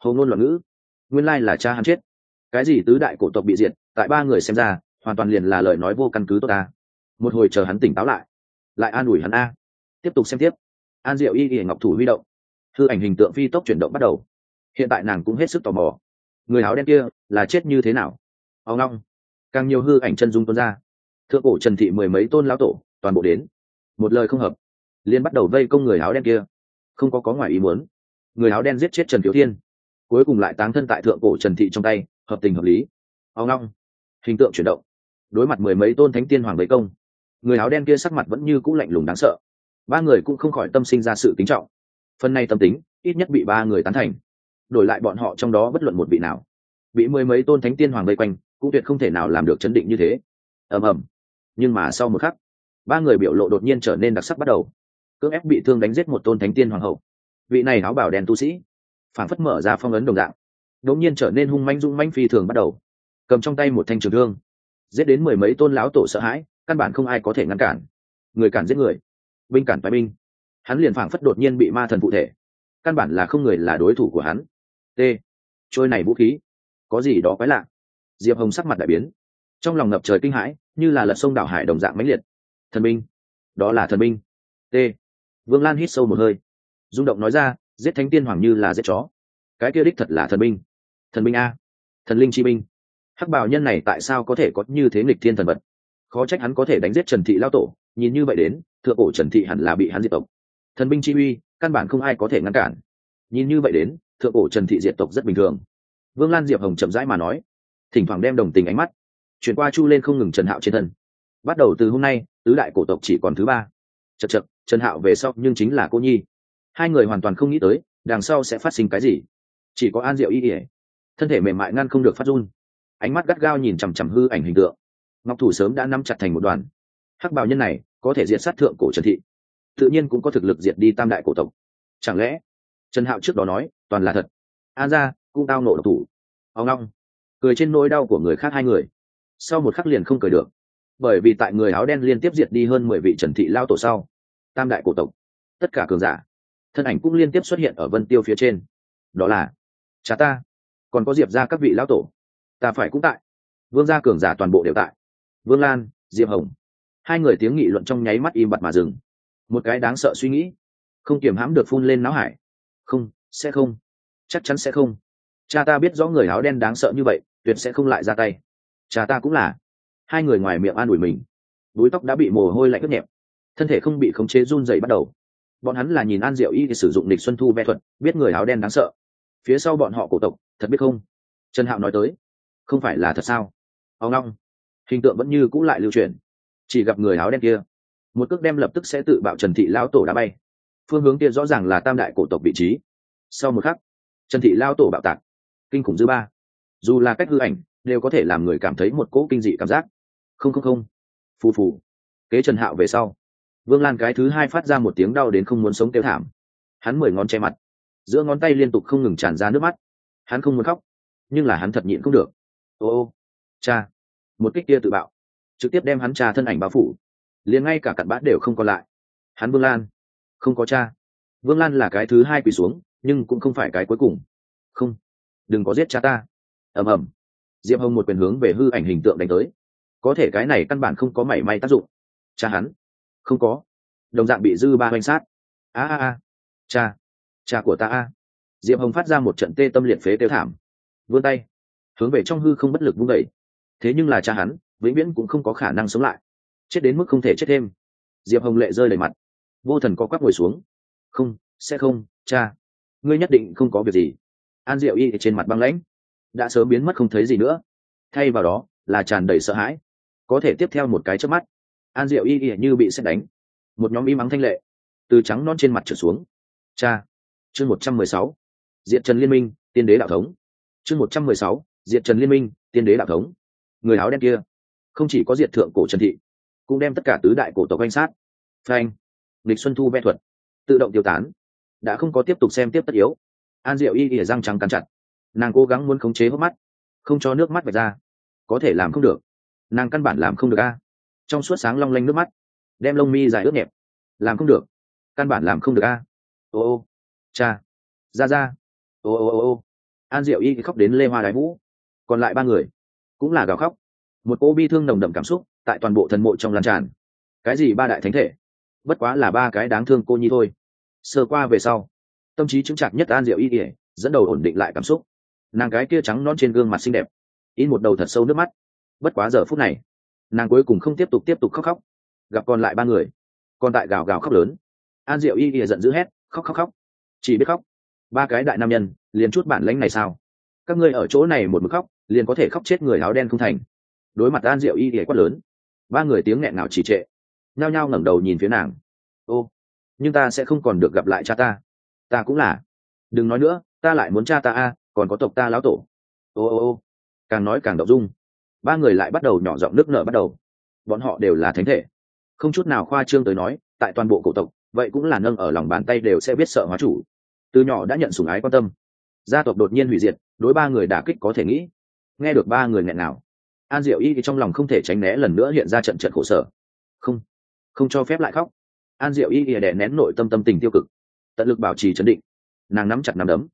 S1: Hổ ngôn loạn ngữ, nguyên lai là cha hắn chết. Cái gì tứ đại cổ tộc bị diệt, tại ba người xem ra, hoàn toàn liền là lời nói vô căn cứ tốt ta. Một hồi chờ hắn tỉnh táo lại lại an ủi hắn, a. Tiếp tục xem tiếp. An diệu y y ngọc thủ huy động hư ảnh hình tượng phi tốc chuyển động bắt đầu. Hiện tại nàng cũng hết sức tò mò. Người áo đen kia là chết như thế nào? Ao ngong càng nhiều hư ảnh chân dung tuôn ra. Thượng cổ trần thị mười mấy tôn lão tổ, toàn bộ đến. Một lời không hợp. Liên bắt đầu vây công người áo đen kia. Không có có ngoài ý muốn. Người áo đen giết chết trần thiếu thiên. Cuối cùng lại táng thân tại thượng cổ trần thị trong tay, hợp tình hợp lý. Ao ngong hình tượng chuyển động. Đối mặt mười mấy tôn thánh tiên hoàng vây công. Người áo đen kia sắc mặt vẫn như cũ lạnh lùng đáng sợ. Ba người cũng không khỏi tâm sinh ra sự kính trọng phần này tâm tính, ít nhất bị ba người tán thành. Đổi lại bọn họ trong đó bất luận một vị nào. Bị mười mấy tôn thánh tiên hoàng vây quanh, cũng tuyệt không thể nào làm được chấn định như thế. Ầm ầm. Nhưng mà sau một khắc, ba người biểu lộ đột nhiên trở nên đặc sắc bắt đầu. Cưỡng ép bị thương đánh giết một tôn thánh tiên hoàng hậu. Vị này áo bảo đen tu sĩ phản phất mở ra phong ấn đồng dạng đống nhiên trở nên hung manh dung manh phi thường bắt đầu. Cầm trong tay một thanh trường thương, giết đến mười mấy tôn lão tổ sợ hãi, căn bản không ai có thể ngăn cản. Người cản giết người, binh cản phái binh hắn liền phảng phất đột nhiên bị ma thần cụ thể. Căn bản là không người là đối thủ của hắn. T. Trôi này vũ khí. Có gì đó quái lạ. Diệp hồng sắc mặt đại biến. Trong lòng ngập trời kinh hãi, như là lật sông đảo hải đồng dạng mãnh liệt. Thần minh đó là thần minh t. Vương lan hít sâu một hơi. Rung động nói ra, giết thánh tiên hoàng như là giết chó. Cái kia đích thật là thần minh thần minh a. Thần linh chi minh hắc bảo nhân này tại sao có thể có như thế nghịch thiên thần vật? Khó trách hắn có thể đánh giết trần thị lao tổ, nhìn như vậy đến, thượng cổ trần thị hẳn là bị hắn diệt tộc thần binh chi uy, căn bản không ai có thể ngăn cản. Nhìn như vậy đến, thượng cổ trần thị diệt tộc rất bình thường. Vương lan diệp hồng chậm rãi mà nói, thỉnh thoảng đem đồng tình ánh mắt, chuyển qua chu lên không ngừng trần hạo trên thân. Bắt đầu từ hôm nay, tứ đại cổ tộc chỉ còn thứ ba. Chật chật trần hạo về sau nhưng chính là cô nhi. Hai người hoàn toàn không nghĩ tới, đằng sau sẽ phát sinh cái gì. Chỉ có an diệu y ỉa thân thể mềm mại ngăn không được phát run. Ánh mắt gắt gao nhìn chằm chằm hư ảnh hình tượng. Ngọc thủ sớm đã nắm chặt thành một đoàn. Hắc bào nhân này có thể diệt sát thượng cổ trần thị tự nhiên cũng có thực lực diệt đi tam đại cổ tộc. Chẳng lẽ, trần hạo trước đó nói, toàn là thật? An ra cũng tao nổ độc thủ. Ao long, cười trên nỗi đau của người khác hai người. Sau một khắc liền không cười được. Bởi vì tại người áo đen liên tiếp diệt đi hơn mười vị trần thị lao tổ sau, tam đại cổ tộc, tất cả cường giả, thân ảnh cũng liên tiếp xuất hiện ở vân tiêu phía trên. Đó là, cha ta, còn có diệp ra các vị lão tổ. Ta phải cũng tại. Vương gia cường giả toàn bộ đều tại. Vương lan, diệp hồng. Hai người tiếng nghị luận trong nháy mắt im bặt mà dừng một cái đáng sợ suy nghĩ. Không kiềm hãm được phun lên náo hải. Không, sẽ không. Chắc chắn sẽ không. Cha ta biết rõ người áo đen đáng sợ như vậy, tuyệt sẽ không lại ra tay. Cha ta cũng là. Hai người ngoài miệng an ủi mình. Búi tóc đã bị mồ hôi lạnh ướt nhẹp. Thân thể không bị khống chế run dày bắt đầu. Bọn hắn là nhìn an diệu y sử dụng địch xuân thu ve thuật, biết người áo đen đáng sợ. Phía sau bọn họ cổ tộc, thật biết không? Trần hạo nói tới. Không phải là thật sao? Ông long. Hình tượng vẫn như cũ lại lưu truyền. Chỉ gặp người áo đen kia một cước đem lập tức sẽ tự bạo trần thị lao tổ đá bay. Phương hướng kia rõ ràng là tam đại cổ tộc vị trí. Sau một khắc, trần thị lao tổ bạo tạc. Kinh khủng dư ba. Dù là cách hư ảnh, đều có thể làm người cảm thấy một cỗ kinh dị cảm giác. Không không không. Phù phù. Kế trần hạo về sau. Vương lan cái thứ hai phát ra một tiếng đau đến không muốn sống kêu thảm. Hắn mười ngón che mặt. Giữa ngón tay liên tục không ngừng tràn ra nước mắt. Hắn không muốn khóc, nhưng là hắn thật nhịn không được. Ô ô. Cha. Một kích kia tự bạo. Trực tiếp đem hắn cha thân ảnh bao phủ liền ngay cả cặn bã đều không còn lại. Hắn vương lan. Không có cha. Vương lan là cái thứ hai quỳ xuống, nhưng cũng không phải cái cuối cùng. Không. Đừng có giết cha ta. Ầm ầm. Diệp hồng một quyền hướng về hư ảnh hình tượng đánh tới. Có thể cái này căn bản không có mảy may tác dụng. Cha hắn. Không có. Đồng dạng bị dư ba oanh sát. A a a. Cha. Cha của ta a. Diệp hồng phát ra một trận tê tâm liệt phế tiêu thảm. Vươn tay. Hướng về trong hư không bất lực vung đẩy thế nhưng là cha hắn, vĩnh viễn cũng không có khả năng sống lại chết đến mức không thể chết thêm. Diệp hồng lệ rơi đầy mặt. Vô thần có quắc ngồi xuống. Không, sẽ không, cha. Ngươi nhất định không có việc gì. An diệu y trên mặt băng lãnh. Đã sớm biến mất không thấy gì nữa. Thay vào đó, là tràn đầy sợ hãi. Có thể tiếp theo một cái trước mắt, an diệu y như bị xét đánh. Một nhóm y mắng thanh lệ. Từ trắng non trên mặt trở xuống. Cha. Chương một trăm mười sáu. Diện trần liên minh, tiên đế đạo thống. Chương một trăm mười sáu. Diện trần liên minh, tiên đế đạo thống. Người áo đen kia. Không chỉ có diệt thượng cổ trần thị cũng đem tất cả tứ đại cổ tộc quanh sát. Phanh. Lịch xuân thu vẽ thuật. Tự động tiêu tán. Đã không có tiếp tục xem tiếp tất yếu. An diệu y ỉa răng trắng cắn chặt. Nàng cố gắng muốn khống chế hốc mắt, không cho nước mắt vạch ra. Có thể làm không được. Nàng căn bản làm không được a. Trong suốt sáng long lanh nước mắt, đem lông mi dài ướt nhẹp. Làm không được. Căn bản làm không được a. Ô ô. Cha. Ra ra. Ô ô ô ô. An diệu y khóc đến lê hoa đái vũ. Còn lại ba người, cũng là gào khóc một cô bi thương nồng đậm cảm xúc tại toàn bộ thần mộ trong lan tràn. Cái gì ba đại thánh thể? Bất quá là ba cái đáng thương cô nhi thôi. Sơ qua về sau, tâm trí chứng chạc nhất an diệu y ỉa dẫn đầu ổn định lại cảm xúc. Nàng cái kia trắng non trên gương mặt xinh đẹp, in một đầu thật sâu nước mắt. Bất quá giờ phút này, nàng cuối cùng không tiếp tục tiếp tục khóc khóc. Gặp còn lại ba người, còn tại gào gào khóc lớn. An diệu y ỉa giận dữ hét, khóc khóc khóc. Chỉ biết khóc. Ba cái đại nam nhân, liền chút bản lãnh này sao? Các ngươi ở chỗ này một mực khóc, liền có thể khóc chết người áo đen không thành đối mặt an diệu y ỉa quát lớn. Ba người tiếng nghẹn nào chỉ trệ. Nhao nhao ngẩng đầu nhìn phía nàng. Ô, nhưng ta sẽ không còn được gặp lại cha ta. Ta cũng là. Đừng nói nữa, ta lại muốn cha ta a, còn có tộc ta lão tổ. Ô ô ô. Càng nói càng đậu dung. Ba người lại bắt đầu nhỏ giọng nước nở bắt đầu. Bọn họ đều là thánh thể. Không chút nào khoa trương tới nói, tại toàn bộ cổ tộc, vậy cũng là nâng ở lòng bàn tay đều sẽ biết sợ hóa chủ. Từ nhỏ đã nhận sủng ái quan tâm. Gia tộc đột nhiên hủy diệt, đối ba người đả kích có thể nghĩ. Nghe được ba người nghẹn nào an diệu y thì trong lòng không thể tránh né lần nữa hiện ra trận trận khổ sở. Không không cho phép lại khóc. An diệu y thì đè nén nội tâm tâm tình tiêu cực. Tận lực bảo trì chấn định. Nàng nắm chặt nắm đấm.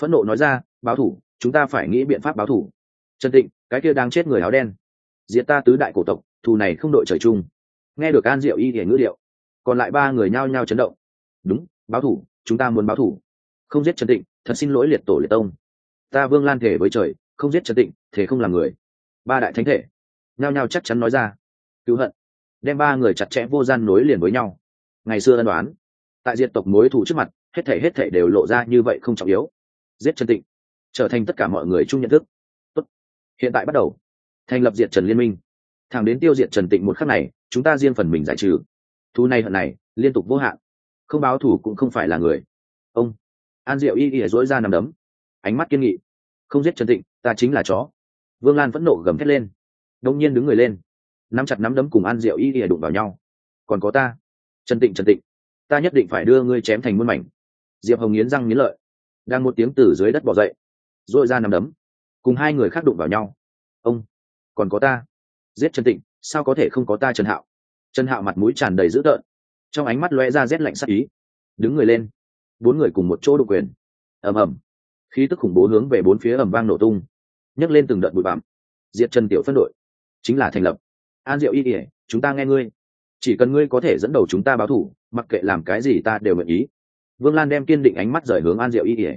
S1: Phẫn nộ nói ra, báo thủ, chúng ta phải nghĩ biện pháp báo thủ. Trần tịnh, cái kia đang chết người áo đen. Diệt ta tứ đại cổ tộc, thù này không đội trời chung. Nghe được an diệu y thì ngữ điệu, còn lại ba người nhao nhao chấn động. Đúng, báo thủ, chúng ta muốn báo thủ. Không giết trần tịnh, thật xin lỗi liệt tổ liệt tông. Ta vương lan thể với trời, không giết trần tịnh, thể không làm người ba đại thánh thể. Nhao nhao chắc chắn nói ra. Cứu hận. Đem ba người chặt chẽ vô gian nối liền với nhau. Ngày xưa ân đoán tại diện tộc mối thủ trước mặt, hết thể hết thể đều lộ ra như vậy không trọng yếu. Giết trần tịnh. Trở thành tất cả mọi người chung nhận thức. Tốt. hiện tại bắt đầu. Thành lập diệt trần liên minh. Thẳng đến tiêu diệt trần tịnh một khắc này, chúng ta riêng phần mình giải trừ. Thu này hận này, liên tục vô hạn. Không báo thủ cũng không phải là người. Ông. An diệu y y dối ra nằm đấm. Ánh mắt kiên nghị. Không giết trần tịnh, ta chính là chó vương lan vẫn nộ gầm thét lên. Đông nhiên đứng người lên. Nắm chặt nắm đấm cùng an diệu y ỉa đụng vào nhau. Còn có ta. Trần tịnh trần tịnh. Ta nhất định phải đưa ngươi chém thành muôn mảnh. Diệp hồng nghiến răng nghiến lợi. Đang một tiếng từ dưới đất bỏ dậy. Dội ra nằm đấm. Cùng hai người khác đụng vào nhau. Ông. Còn có ta. Giết trần tịnh. Sao có thể không có ta trần hạo? Trần hạo mặt mũi tràn đầy dữ tợn. Trong ánh mắt lóe ra rét lạnh sắc ý. Đứng người lên. Bốn người cùng một chỗ độc quyền. Ầm ầm. Khí tức khủng bố hướng về bốn phía ầm vang nổ tung nhấc lên từng đợt bụi bặm. Diệt trần tiểu phân đội, chính là thành lập. An diệu y ỉa chúng ta nghe ngươi. Chỉ cần ngươi có thể dẫn đầu chúng ta báo thủ, mặc kệ làm cái gì ta đều nguyện ý. Vương lan đem kiên định ánh mắt rời hướng an diệu y ỉa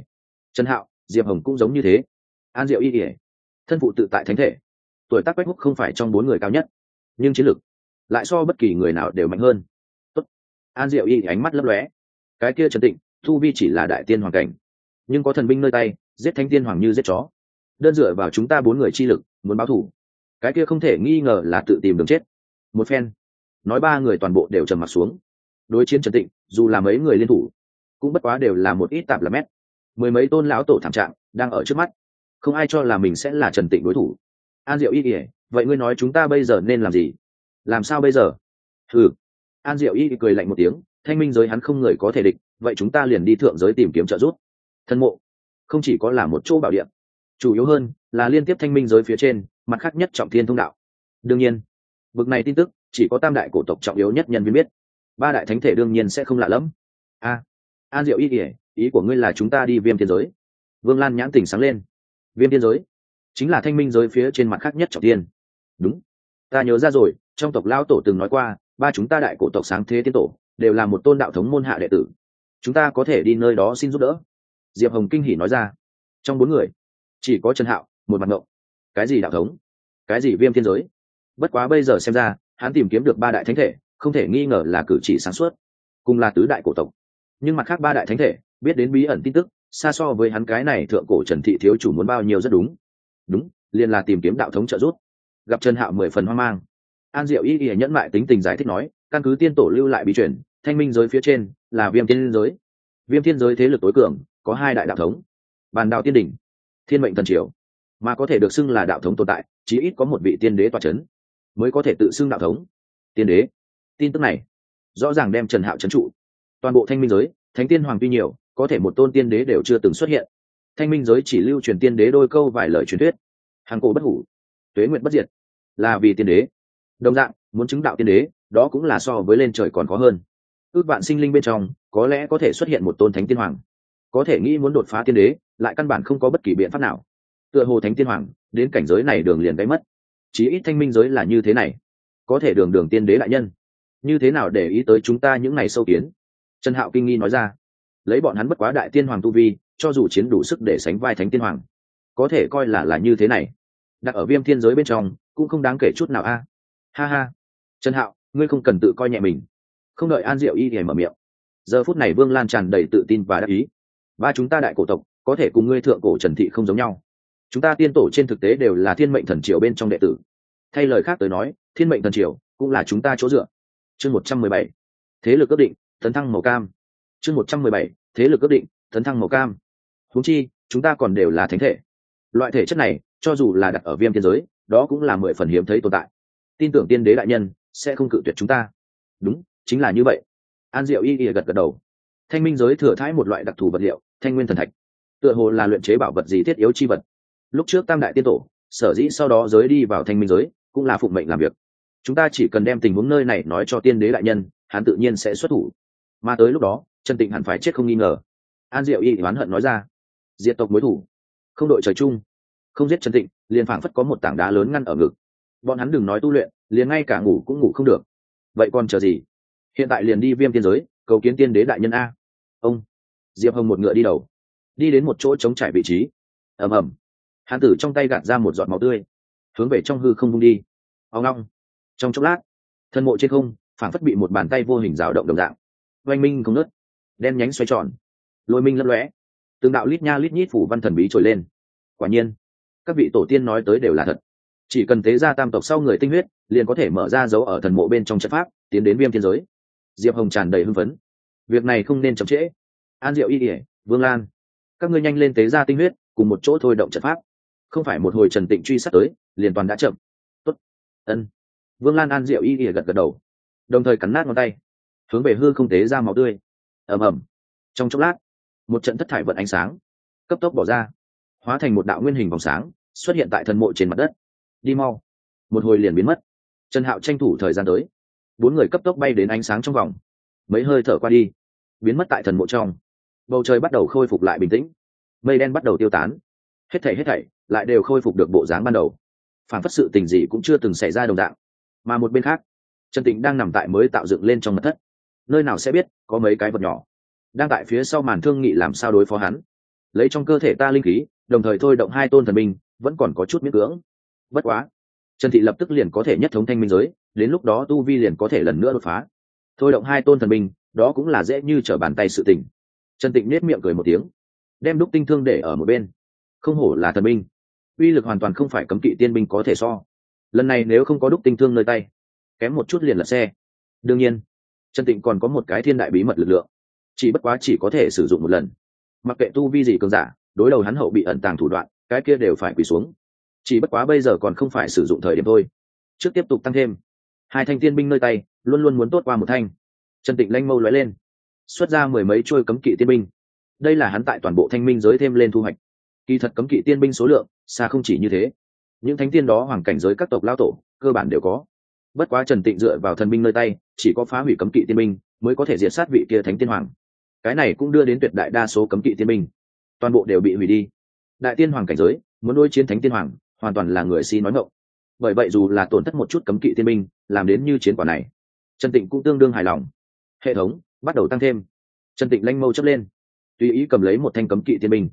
S1: trần hạo, diệp hồng cũng giống như thế. An diệu y ỉa thân phụ tự tại thánh thể. Tuổi tác quách húc không phải trong bốn người cao nhất, nhưng chiến lược lại so bất kỳ người nào đều mạnh hơn. Tốt. an diệu y ánh mắt lấp lóe. Cái kia trần tịnh thu vi chỉ là đại tiên hoàng cảnh, nhưng có thần binh nơi tay, giết thánh tiên hoàng như giết chó đơn dựa vào chúng ta bốn người chi lực, muốn báo thủ cái kia không thể nghi ngờ là tự tìm đường chết. Một phen, nói ba người toàn bộ đều trầm mặt xuống. Đối chiến trần tịnh, dù là mấy người liên thủ, cũng bất quá đều là một ít tạp là mét. Mười mấy tôn lão tổ thảm trạng đang ở trước mắt. Không ai cho là mình sẽ là trần tịnh đối thủ. An diệu y ỉa vậy ngươi nói chúng ta bây giờ nên làm gì? Làm sao bây giờ? Ừ an diệu y cười lạnh một tiếng, thanh minh giới hắn không người có thể địch, vậy chúng ta liền đi thượng giới tìm kiếm trợ giúp. Thân mộ, không chỉ có là một chỗ bảo điện chủ yếu hơn là liên tiếp thanh minh giới phía trên, mặt khác nhất trọng thiên thông đạo. Đương nhiên, bực này tin tức chỉ có tam đại cổ tộc trọng yếu nhất nhân viên biết. Ba đại thánh thể đương nhiên sẽ không lạ lẫm. A, an diệu ý kể ý của ngươi là chúng ta đi viêm thiên giới. Vương lan nhãn tỉnh sáng lên. Viêm thiên giới chính là thanh minh giới phía trên mặt khác nhất trọng tiên đúng. Ta nhớ ra rồi, trong tộc lao tổ từng nói qua, ba chúng ta đại cổ tộc sáng thế tiên tổ đều là một tôn đạo thống môn hạ đệ tử. Chúng ta có thể đi nơi đó xin giúp đỡ. Diệp hồng kinh hỉ nói ra. Trong bốn người chỉ có trần hạo, một mặt ngộng. Cái gì đạo thống? Cái gì viêm thiên giới? Bất quá bây giờ xem ra, hắn tìm kiếm được ba đại thánh thể, không thể nghi ngờ là cử chỉ sáng suốt. Cùng là tứ đại cổ tộc. Nhưng mặt khác ba đại thánh thể, biết đến bí ẩn tin tức, xa so với hắn cái này thượng cổ trần thị thiếu chủ muốn bao nhiêu rất đúng. Đúng, liền là tìm kiếm đạo thống trợ giúp. Gặp trần hạo mười phần hoang mang. An diệu y y nhẫn mại tính tình giải thích nói, căn cứ tiên tổ lưu lại bí chuyển thanh minh giới phía trên là viêm thiên giới. Viêm thiên giới thế lực tối cường, có hai đại đạo thống. Bàn đạo tiên đỉnh thiên mệnh thần triều, mà có thể được xưng là đạo thống tồn tại, chí ít có một vị tiên đế toa c h ấ n mới có thể tự xưng đạo thống. Tiên đế, tin tức này rõ ràng đem trần hạo trấn trụ. Toàn bộ thanh minh giới, thánh tiên hoàng tuy nhiều, có thể một tôn tiên đế đều chưa từng xuất hiện. Thanh minh giới chỉ lưu truyền tiên đế đôi câu vài lời truyền thuyết. Hàng cổ bất hủ, tuế nguyện bất diệt, là vì tiên đế. Đồng dạng, muốn chứng đạo tiên đế, đó cũng là so với lên trời còn khó hơn. Ước vạn sinh linh bên trong, có lẽ có thể xuất hiện một tôn thánh tiên hoàng có thể nghĩ muốn đột phá tiên đế, lại căn bản không có bất kỳ biện pháp nào. Tựa hồ thánh tiên hoàng, đến cảnh giới này đường liền đáy mất. Chí ít thanh minh giới là như thế này. Có thể đường đường tiên đế đại nhân. Như thế nào để ý tới chúng ta những ngày sâu kiến? Trần hạo kinh nghi nói ra. Lấy bọn hắn bất quá đại tiên hoàng tu vi, cho dù chiến đủ sức để sánh vai thánh tiên hoàng, có thể coi là là như thế này. Đặt ở viêm thiên giới bên trong, cũng không đáng kể chút nào a. Ha ha. Trần hạo, ngươi không cần tự coi nhẹ mình. Không đợi an diệu y để mở miệng. Giờ phút này vương lan tràn đầy tự tin và đắc ý ba chúng ta đại cổ tộc, có thể cùng ngươi thượng cổ trần thị không giống nhau. Chúng ta tiên tổ trên thực tế đều là thiên mệnh thần triều bên trong đệ tử. Thay lời khác tới nói, thiên mệnh thần triều cũng là chúng ta chỗ dựa. Chương một trăm mười bảy, thế lực ước định, tấn thăng màu cam. Chương một trăm mười bảy, thế lực ước định, tấn thăng màu cam. Húng chi, chúng ta còn đều là thánh thể. Loại thể chất này, cho dù là đặt ở viêm tiên giới, đó cũng là mười phần hiếm thấy tồn tại. Tin tưởng tiên đế đại nhân sẽ không cự tuyệt chúng ta. Đúng, chính là như vậy. An diệu y ỉa gật gật đầu thanh minh giới thừa thãi một loại đặc thù vật liệu, thanh nguyên thần thạch. Tựa hồ là luyện chế bảo vật gì thiết yếu chi vật. Lúc trước tam đại tiên tổ, sở dĩ sau đó giới đi vào thanh minh giới, cũng là phụng mệnh làm việc. Chúng ta chỉ cần đem tình huống nơi này nói cho tiên đế đại nhân, hắn tự nhiên sẽ xuất thủ. Mà tới lúc đó, trần tịnh hẳn phải chết không nghi ngờ. An diệu y oán hận nói ra, diệt tộc mối thủ, không đội trời chung, không giết trần tịnh, liền phảng phất có một tảng đá lớn ngăn ở ngực. Bọn hắn đừng nói tu luyện, liền ngay cả ngủ cũng ngủ không được. Vậy còn chờ gì? Hiện tại liền đi viêm tiên giới, cầu kiến tiên đế đại nhân a ông, diệp hồng một ngựa đi đầu, đi đến một chỗ chống trải vị trí. Ầm ầm. Hán tử trong tay gạt ra một giọt máu tươi, hướng về trong hư không vung đi. Ao ngong trong chốc lát, thân mộ trên không phản phất bị một bàn tay vô hình rào động đồng dạng. Oanh minh không nứt đen nhánh xoay tròn. Lôi minh lấp lóe. Từng đạo lít nha lít nhít phủ văn thần bí trồi lên. Quả nhiên, các vị tổ tiên nói tới đều là thật. Chỉ cần tế ra tam tộc sau người tinh huyết, liền có thể mở ra dấu ở thần mộ bên trong trận pháp, tiến đến viêm thiên giới. Diệp hồng tràn đầy hưng phấn việc này không nên chậm trễ. An diệu y ỉa vương lan, các ngươi nhanh lên tế ra tinh huyết, cùng một chỗ thôi động trận pháp. Không phải một hồi trần tịnh truy sát tới, liền toàn đã chậm. Tốt. Ân. Vương lan an diệu y ỉa gật gật đầu, đồng thời cắn nát ngón tay. Hướng về hư không tế ra máu tươi. Ầm ầm. Trong chốc lát, một trận thất thải vận ánh sáng, cấp tốc bỏ ra, hóa thành một đạo nguyên hình vòng sáng, xuất hiện tại thần mộ trên mặt đất. Đi mau. Một hồi liền biến mất. Trần hạo tranh thủ thời gian tới. Bốn người cấp tốc bay đến ánh sáng trong vòng. Mấy hơi thở qua đi biến mất tại thần mộ trong. Bầu trời bắt đầu khôi phục lại bình tĩnh. Mây đen bắt đầu tiêu tán. Hết thảy hết thảy lại đều khôi phục được bộ dáng ban đầu. Phản phất sự tình gì cũng chưa từng xảy ra đồng dạng. Mà một bên khác, trần tĩnh đang nằm tại mới tạo dựng lên trong mật thất. Nơi nào sẽ biết, có mấy cái vật nhỏ. Đang tại phía sau màn thương nghị làm sao đối phó hắn. Lấy trong cơ thể ta linh khí, đồng thời thôi động hai tôn thần minh vẫn còn có chút miễn cưỡng. Bất quá, trần thị lập tức liền có thể nhất thống thanh minh giới, đến lúc đó tu vi liền có thể lần nữa đột phá. Thôi động hai tôn thần minh đó cũng là dễ như trở bàn tay sự tình. Trần tịnh nết miệng cười một tiếng đem đúc tinh thương để ở một bên. Không hổ là thần binh, uy lực hoàn toàn không phải cấm kỵ tiên binh có thể so. Lần này nếu không có đúc tinh thương nơi tay kém một chút liền lật xe. Đương nhiên trần tịnh còn có một cái thiên đại bí mật lực lượng chỉ bất quá chỉ có thể sử dụng một lần. Mặc kệ tu vi gì cường giả đối đầu hắn hậu bị ẩn tàng thủ đoạn cái kia đều phải quỳ xuống. Chỉ bất quá bây giờ còn không phải sử dụng thời điểm thôi. Trước tiếp tục tăng thêm. Hai thanh tiên binh nơi tay luôn luôn muốn tốt qua một thanh trần tịnh lanh mâu lóe lên, xuất ra mười mấy trôi cấm kỵ tiên binh. Đây là hắn tại toàn bộ thanh minh giới thêm lên thu hoạch. Kỳ thật cấm kỵ tiên binh số lượng xa không chỉ như thế. Những thánh tiên đó hoàng cảnh giới các tộc lao tổ, cơ bản đều có. Bất quá trần tịnh dựa vào thần binh nơi tay, chỉ có phá hủy cấm kỵ tiên binh mới có thể diệt sát vị kia thánh tiên hoàng. Cái này cũng đưa đến tuyệt đại đa số cấm kỵ tiên binh. Toàn bộ đều bị hủy đi. Đại tiên hoàng cảnh giới, muốn đối chiến thánh tiên hoàng, hoàn toàn là người si nói ngộng bởi vậy dù là tổn thất một chút cấm kỵ tiên binh, làm đến như chiến quả này, trần tịnh cũng tương đương hài lòng hệ thống bắt đầu tăng thêm. Trần tịnh lanh mâu chấp lên. Tùy ý cầm lấy một thanh cấm kỵ tiên minh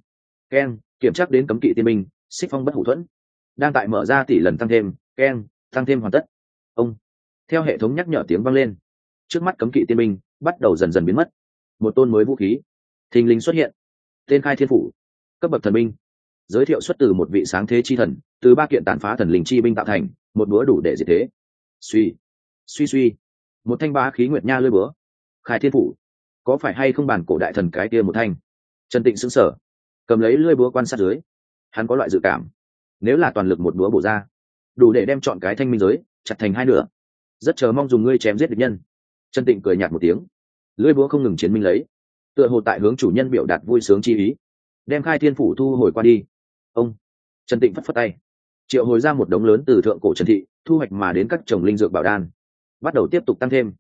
S1: keng, kiểm tra đến cấm kỵ tiên minh xích phong bất hủ thuẫn. Đang tại mở ra tỷ lần tăng thêm, keng, tăng thêm hoàn tất. Ông. Theo hệ thống nhắc nhở tiếng vang lên. Trước mắt cấm kỵ tiên minh bắt đầu dần dần biến mất. Một tôn mới vũ khí. Thình lình xuất hiện. Tên khai thiên phủ. Cấp bậc thần minh giới thiệu xuất từ một vị sáng thế chi thần, từ ba kiện tàn phá thần linh chi binh tạo thành, một búa đủ để diệt thế. Suy. Suy suy. Một thanh ba khí nguyệt nha lơi búa khai thiên phủ. Có phải hay không bàn cổ đại thần cái kia một thanh? Trần tịnh xứng sở cầm lấy lưỡi búa quan sát dưới. Hắn có loại dự cảm, nếu là toàn lực một búa bổ ra, đủ để đem chọn cái thanh minh giới chặt thành hai nửa. Rất chờ mong dùng ngươi chém giết địch nhân. Trần tịnh cười nhạt một tiếng, lưỡi búa không ngừng chiến minh lấy, tựa hồ tại hướng chủ nhân biểu đạt vui sướng chi ý. Đem khai thiên phủ thu hồi qua đi. Ông, trần tịnh phất phất tay, triệu hồi ra một đống lớn từ thượng cổ trần thị, thu hoạch mà đến các trồng linh dược bảo đan, bắt đầu tiếp tục tăng thêm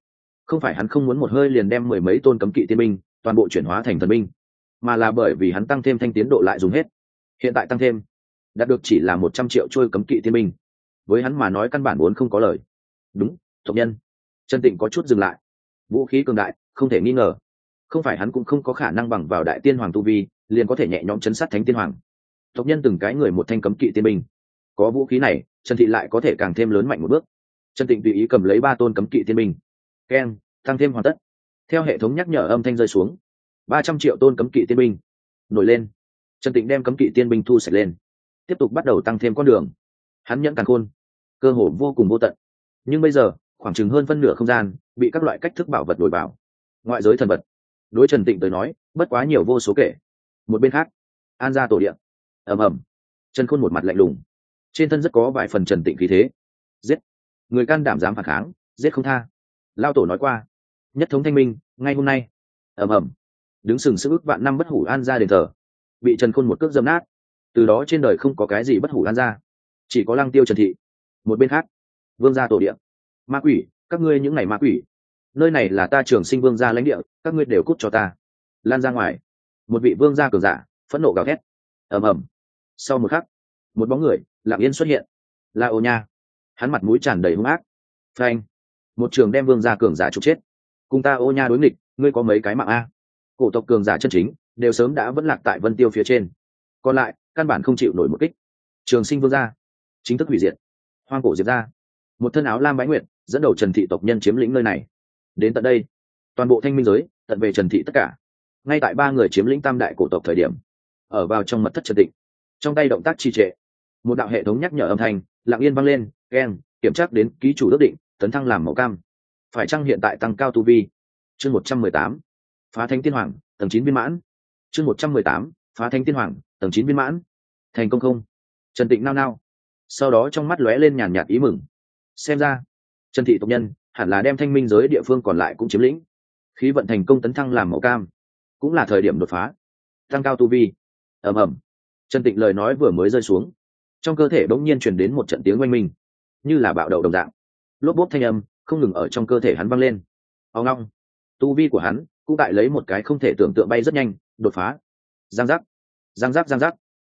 S1: không phải hắn không muốn một hơi liền đem mười mấy tôn cấm kỵ tiên binh, toàn bộ chuyển hóa thành thần binh, mà là bởi vì hắn tăng thêm thanh tiến độ lại dùng hết. Hiện tại tăng thêm, đạt được chỉ là một trăm triệu trôi cấm kỵ tiên binh. Với hắn mà nói căn bản vốn không có lời. Đúng, tộc nhân. Trần tịnh có chút dừng lại. Vũ khí cường đại, không thể nghi ngờ. Không phải hắn cũng không có khả năng bằng vào đại tiên hoàng tu vi, liền có thể nhẹ nhõm chấn sát thánh tiên hoàng. Tộc nhân từng cái người một thanh cấm kỵ tiên binh. Có vũ khí này trần thị lại có thể càng thêm lớn mạnh một bước. Trần tịnh tùy ý cầm lấy ba tôn cấm kỵ tiên binh keng tăng thêm hoàn tất. Theo hệ thống nhắc nhở âm thanh rơi xuống, ba trăm triệu tôn cấm kỵ tiên binh nổi lên. Trần tịnh đem cấm kỵ tiên binh thu sạch lên, tiếp tục bắt đầu tăng thêm con đường. Hắn nhẫn càng khôn, cơ hồ vô cùng vô tận. Nhưng bây giờ, khoảng chừng hơn phân nửa không gian bị các loại cách thức bảo vật đổi bảo ngoại giới thần vật. Đối trần tịnh tới nói, bất quá nhiều vô số kể. Một bên khác, an ra tổ điện ầm ầm. Trần khôn một mặt lạnh lùng. Trên thân rất có vài phần trần tịnh khí thế. Giết. Người can đảm dám phản kháng, giết không tha lao tổ nói qua, nhất thống thanh minh, ngay hôm nay. Ầm ầm. Đứng sừng sững ức vạn năm bất hủ an ra đền thờ, bị trần khôn một cước dâm nát. Từ đó trên đời không có cái gì bất hủ an ra chỉ có lăng tiêu trần thị, một bên khác, vương gia tổ địa. Ma quỷ, các ngươi những ngày ma quỷ, nơi này là ta trường sinh vương gia lãnh địa, các ngươi đều cút cho ta. Lan ra ngoài. Một vị vương gia cường giả, phẫn nộ gào thét. Ầm ầm. Sau một khắc, một bóng người, lặng yên xuất hiện. Là ô nha. Hắn mặt mũi tràn đầy hung ác. Phanh một trường đem vương gia cường giả trục chết. Cùng ta ô nha đối nghịch, ngươi có mấy cái mạng a? Cổ tộc cường giả chân chính, đều sớm đã vẫn lạc tại vân tiêu phía trên. Còn lại, căn bản không chịu nổi một kích. Trường sinh vương gia, chính thức hủy diệt. Hoang cổ diệt ra. Một thân áo lam bái nguyện dẫn đầu trần thị tộc nhân chiếm lĩnh nơi này. Đến tận đây, toàn bộ thanh minh giới, tận về trần thị tất cả. Ngay tại ba người chiếm lĩnh tam đại cổ tộc thời điểm, ở vào trong mật thất trần định trong tay động tác trì trệ, một đạo hệ thống nhắc nhở âm thanh, lặng yên vang lên, keng, kiểm tra đến ký chủ ước định tấn thăng làm màu cam. Phải chăng hiện tại tăng cao tu vi? Chương một trăm mười tám, phá thanh tiên hoàng, tầng chín viên mãn. Chương một trăm mười tám, phá thanh tiên hoàng, tầng chín viên mãn. Thành công không? Trần tịnh nao nao. Sau đó trong mắt lóe lên nhàn nhạt ý mừng. Xem ra, trần thị tộc nhân hẳn là đem thanh minh giới địa phương còn lại cũng chiếm lĩnh. Khí vận thành công tấn thăng làm màu cam, cũng là thời điểm đột phá. Tăng cao tu vi. Ầm ầm. Trần tịnh lời nói vừa mới rơi xuống, trong cơ thể bỗng nhiên truyền đến một trận tiếng oanh minh, như là bạo đầu đồng dạng lốp bốp thanh âm không ngừng ở trong cơ thể hắn văng lên. Ao ngong tu vi của hắn cũng tại lấy một cái không thể tưởng tượng bay rất nhanh, đột phá. Giang giác. Giang giác giang giác.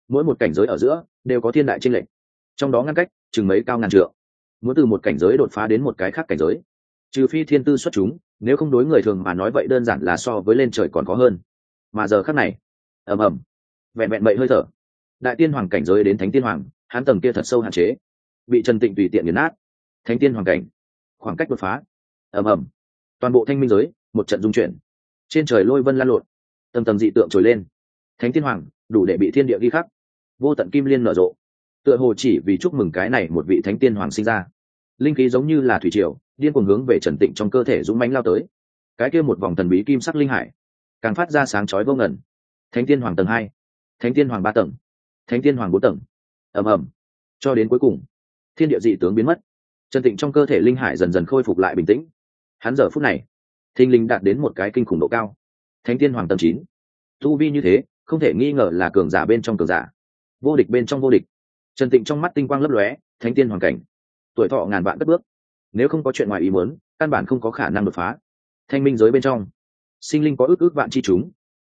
S1: Mỗi một cảnh giới ở giữa đều có thiên đại tranh lệch. Trong đó ngăn cách chừng mấy cao ngàn trượng. Muốn từ một cảnh giới đột phá đến một cái khác cảnh giới, trừ phi thiên tư xuất chúng, nếu không đối người thường mà nói vậy đơn giản là so với lên trời còn có hơn. Mà giờ khác này, ầm ầm, vẹn vẹn bậy hơi thở. Đại tiên hoàng cảnh giới đến thánh tiên hoàng, hắn tầng kia thật sâu hạn chế. Bị trần tịnh tùy tiện nghiền nát thánh tiên hoàng cảnh. Khoảng cách đột phá. Ầm ầm. Toàn bộ thanh minh giới, một trận dung chuyển. Trên trời lôi vân lan lộn. Tầng tầng dị tượng trồi lên. Thánh tiên hoàng, đủ để bị thiên địa ghi khắc. Vô tận kim liên nở rộ. Tựa hồ chỉ vì chúc mừng cái này một vị thánh tiên hoàng sinh ra. Linh khí giống như là thủy triều, điên cuồng hướng về trần tịnh trong cơ thể dũng mánh lao tới. Cái kia một vòng thần bí kim sắc linh hải, càng phát ra sáng chói vô ngẩn thánh tiên hoàng tầng hai, thánh tiên hoàng ba tầng, thánh tiên hoàng bốn tầng. Ầm ầm. Cho đến cuối cùng, thiên địa dị tướng biến mất trần tịnh trong cơ thể linh hải dần dần khôi phục lại bình tĩnh. Hắn giờ phút này thinh linh đạt đến một cái kinh khủng độ cao. Thánh tiên hoàng tầng chín. Tu vi như thế, không thể nghi ngờ là cường giả bên trong cường giả. Vô địch bên trong vô địch. Trần tịnh trong mắt tinh quang lấp lóe, thánh tiên hoàng cảnh. Tuổi thọ ngàn vạn cất bước. Nếu không có chuyện ngoài ý muốn, căn bản không có khả năng đột phá. Thanh minh giới bên trong, sinh linh có ước ước vạn chi chúng.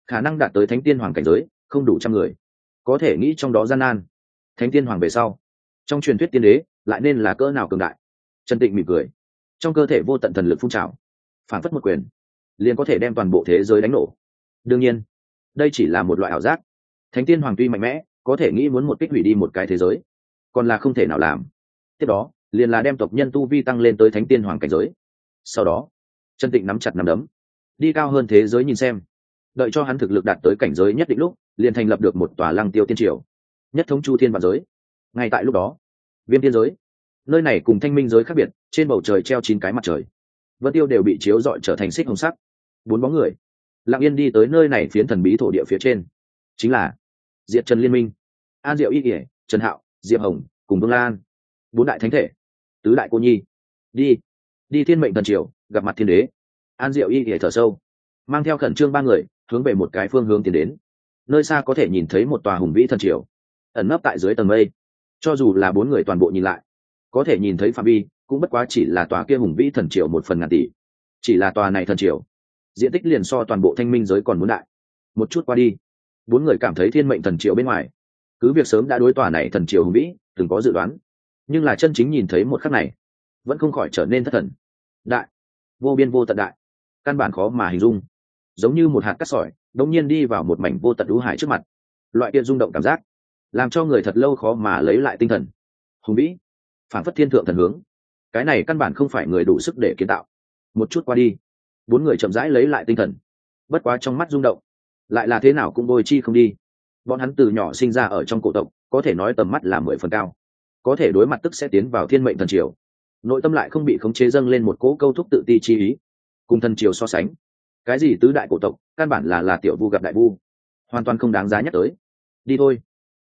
S1: Khả năng đạt tới thánh tiên hoàng cảnh giới, không đủ trăm người. Có thể nghĩ trong đó gian nan. Thánh tiên hoàng về sau, trong truyền thuyết tiên đế, lại nên là cỡ nào cường đại? Trần tịnh mỉm cười. Trong cơ thể vô tận thần lực phun trào phản phất một quyền, liền có thể đem toàn bộ thế giới đánh nổ. Đương nhiên, đây chỉ là một loại ảo giác. Thánh tiên hoàng tuy mạnh mẽ, có thể nghĩ muốn một kích hủy đi một cái thế giới, còn là không thể nào làm. Tiếp đó, liền là đem tộc nhân tu vi tăng lên tới thánh tiên hoàng cảnh giới. Sau đó chân tịnh nắm chặt nắm đấm, đi cao hơn thế giới nhìn xem. Đợi cho hắn thực lực đạt tới cảnh giới nhất định lúc, liền thành lập được một tòa lăng tiêu tiên triều, nhất thống chu thiên và giới. Ngay tại lúc đó, viêm tiên giới nơi này cùng thanh minh giới khác biệt, trên bầu trời treo chín cái mặt trời. Vân tiêu đều bị chiếu dọi trở thành xích hồng sắc. Bốn bóng người. Lặng yên đi tới nơi này phiến thần bí thổ địa phía trên. Chính là diệp trần liên minh, an diệu y kỉa trần hạo, diệp hồng, cùng vương lan. Bốn đại thánh thể. Tứ đại cô nhi. Đi. Đi thiên mệnh thần triều, gặp mặt thiên đế. An diệu y kỉa thở sâu. Mang theo khẩn trương ba người, hướng về một cái phương hướng tiến đến. Nơi xa có thể nhìn thấy một tòa hùng vĩ thần triều. Ẩn nấp tại dưới tầng mây. Cho dù là bốn người toàn bộ nhìn lại có thể nhìn thấy phạm vi, cũng bất quá chỉ là tòa kia hùng vĩ thần triều một phần ngàn tỷ. Chỉ là tòa này thần triều, diện tích liền so toàn bộ thanh minh giới còn muốn đại. Một chút qua đi, bốn người cảm thấy thiên mệnh thần triều bên ngoài. Cứ việc sớm đã đối tòa này thần triều hùng vĩ, từng có dự đoán, nhưng là chân chính nhìn thấy một khắc này, vẫn không khỏi trở nên thất thần. Đại, vô biên vô tận đại, căn bản khó mà hình dung. Giống như một hạt cát sỏi đống nhiên đi vào một mảnh vô tận đũ hải trước mặt. Loại kia rung động cảm giác, làm cho người thật lâu khó mà lấy lại tinh thần. Hùng vĩ phản phất thiên thượng thần hướng. Cái này căn bản không phải người đủ sức để kiến tạo. Một chút qua đi, bốn người chậm rãi lấy lại tinh thần. Bất quá trong mắt rung động, lại là thế nào cũng bôi chi không đi. Bọn hắn từ nhỏ sinh ra ở trong cổ tộc, có thể nói tầm mắt là mười phần cao. Có thể đối mặt tức sẽ tiến vào thiên mệnh thần triều. Nội tâm lại không bị khống chế dâng lên một cỗ câu thúc tự ti chi ý. Cùng thần triều so sánh, cái gì tứ đại cổ tộc, căn bản là là tiểu vu gặp đại vu. Hoàn toàn không đáng giá nhắc tới. Đi thôi.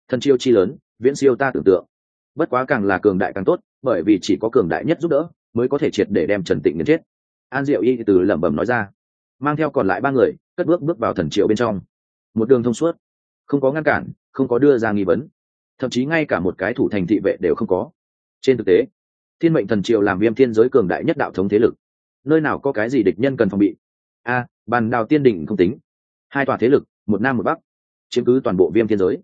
S1: Thần triều chi lớn, viễn siêu ta tưởng tượng bất quá càng là cường đại càng tốt, bởi vì chỉ có cường đại nhất giúp đỡ mới có thể triệt để đem trần tịnh nghiền chết. An diệu y từ lẩm bẩm nói ra, mang theo còn lại ba người, cất bước bước vào thần triệu bên trong. Một đường thông suốt, không có ngăn cản, không có đưa ra nghi vấn. Thậm chí ngay cả một cái thủ thành thị vệ đều không có. Trên thực tế, thiên mệnh thần triều làm viêm thiên giới cường đại nhất đạo thống thế lực. Nơi nào có cái gì địch nhân cần phòng bị? A, bàn đào tiên đỉnh không tính. Hai tòa thế lực, một nam một bắc, chiếm cứ toàn bộ viêm thiên giới.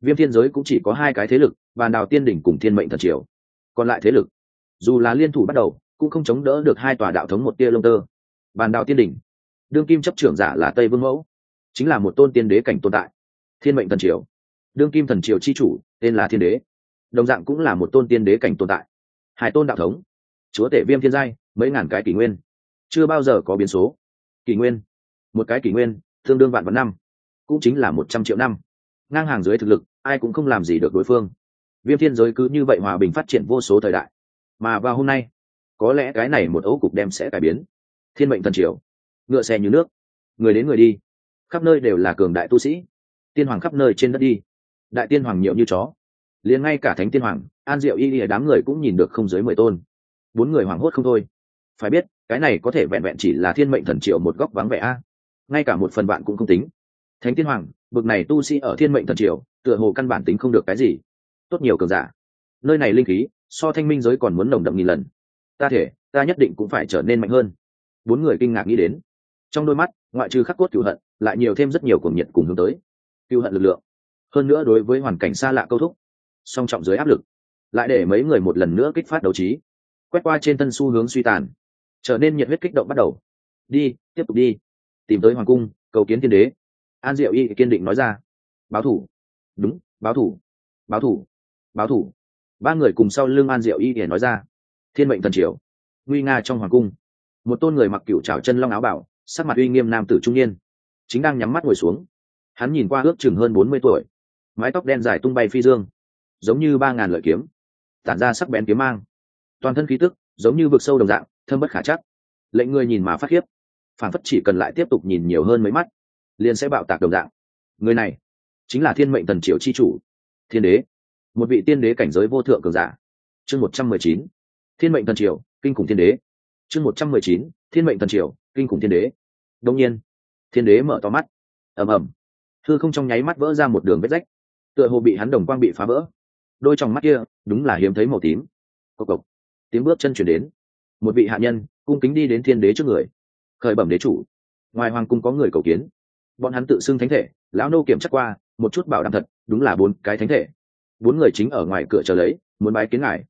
S1: Viêm thiên giới cũng chỉ có hai cái thế lực bàn đào tiên đỉnh cùng thiên mệnh thần triều. Còn lại thế lực, dù là liên thủ bắt đầu, cũng không chống đỡ được hai tòa đạo thống một tia lông tơ. Bàn đào tiên đỉnh, đương kim chấp trưởng giả là tây vương mẫu, chính là một tôn tiên đế cảnh tồn tại. Thiên mệnh thần triều, đương kim thần triều chi chủ, tên là thiên đế. Đồng dạng cũng là một tôn tiên đế cảnh tồn tại. Hai tôn đạo thống, chúa tể viêm thiên giai, mấy ngàn cái kỷ nguyên. Chưa bao giờ có biến số. Kỷ nguyên, một cái kỷ nguyên, tương đương vạn vạn năm, cũng chính là một trăm triệu năm. Ngang hàng dưới thực lực, ai cũng không làm gì được đối phương viêm thiên giới cứ như vậy hòa bình phát triển vô số thời đại. Mà vào hôm nay, có lẽ cái này một ấu cục đem sẽ cải biến. Thiên mệnh thần triều, ngựa xe như nước, người đến người đi, khắp nơi đều là cường đại tu sĩ. Tiên hoàng khắp nơi trên đất đi, đại tiên hoàng nhiều như chó. Liền ngay cả thánh tiên hoàng, an diệu y y đám người cũng nhìn được không dưới mười tôn. Bốn người hoảng hốt không thôi. Phải biết, cái này có thể vẹn vẹn chỉ là thiên mệnh thần triều một góc vắng vẻ a. Ngay cả một phần bạn cũng không tính. Thánh tiên hoàng, bực này tu sĩ ở thiên mệnh thần triều, tựa hồ căn bản tính không được cái gì tốt nhiều cường giả. Nơi này linh khí, so thanh minh giới còn muốn nồng đậm nghìn lần. Ta thể, ta nhất định cũng phải trở nên mạnh hơn. Bốn người kinh ngạc nghĩ đến. Trong đôi mắt, ngoại trừ khắc cốt cựu hận, lại nhiều thêm rất nhiều cuồng nhiệt cùng hướng tới. Cựu hận lực lượng. Hơn nữa đối với hoàn cảnh xa lạ câu thúc, song trọng dưới áp lực, lại để mấy người một lần nữa kích phát đấu trí. Quét qua trên thân xu hướng suy tàn, trở nên nhiệt huyết kích động bắt đầu. Đi, tiếp tục đi. Tìm tới hoàng cung, cầu kiến thiên đế. An diệu y kiên định nói ra. Báo thủ. Đúng, báo thủ. Báo thủ báo thủ. Ba người cùng sau lưng an diệu y để nói ra, thiên mệnh thần triều, nguy nga trong hoàng cung. Một tôn người mặc cựu trào chân long áo bảo, sắc mặt uy nghiêm nam tử trung niên, chính đang nhắm mắt ngồi xuống. Hắn nhìn qua ước chừng hơn bốn mươi tuổi, mái tóc đen dài tung bay phi dương, giống như ba ngàn lợi kiếm, tản ra sắc bén kiếm mang. Toàn thân khí tức giống như vực sâu đồng dạng, thâm bất khả chắc. Lệnh người nhìn mà phát khiếp phản phất chỉ cần lại tiếp tục nhìn nhiều hơn mấy mắt, liền sẽ bạo tạc đồng dạng. Người này chính là thiên mệnh thần triều chi chủ, thiên đế một vị tiên đế cảnh giới vô thượng cường giả. Chương một trăm mười chín, thiên mệnh thần triều, kinh khủng thiên đế. Chương một trăm mười chín, thiên mệnh thần triều, kinh khủng thiên đế. Đông nhiên, thiên đế mở to mắt. Ầm ầm. Thư không trong nháy mắt vỡ ra một đường vết rách. Tựa hồ bị hắn đồng quang bị phá vỡ. Đôi trong mắt kia, đúng là hiếm thấy màu tím. Cộc cộc. Tiếng bước chân chuyển đến. Một vị hạ nhân, cung kính đi đến thiên đế trước người. Khởi bẩm đế chủ. Ngoài hoàng cung có người cầu kiến. Bọn hắn tự xưng thánh thể, lão nô kiểm chắc qua, một chút bảo đảm thật, đúng là bốn cái thánh thể bốn người chính ở ngoài cửa chờ lấy, muốn bái kiến ngài.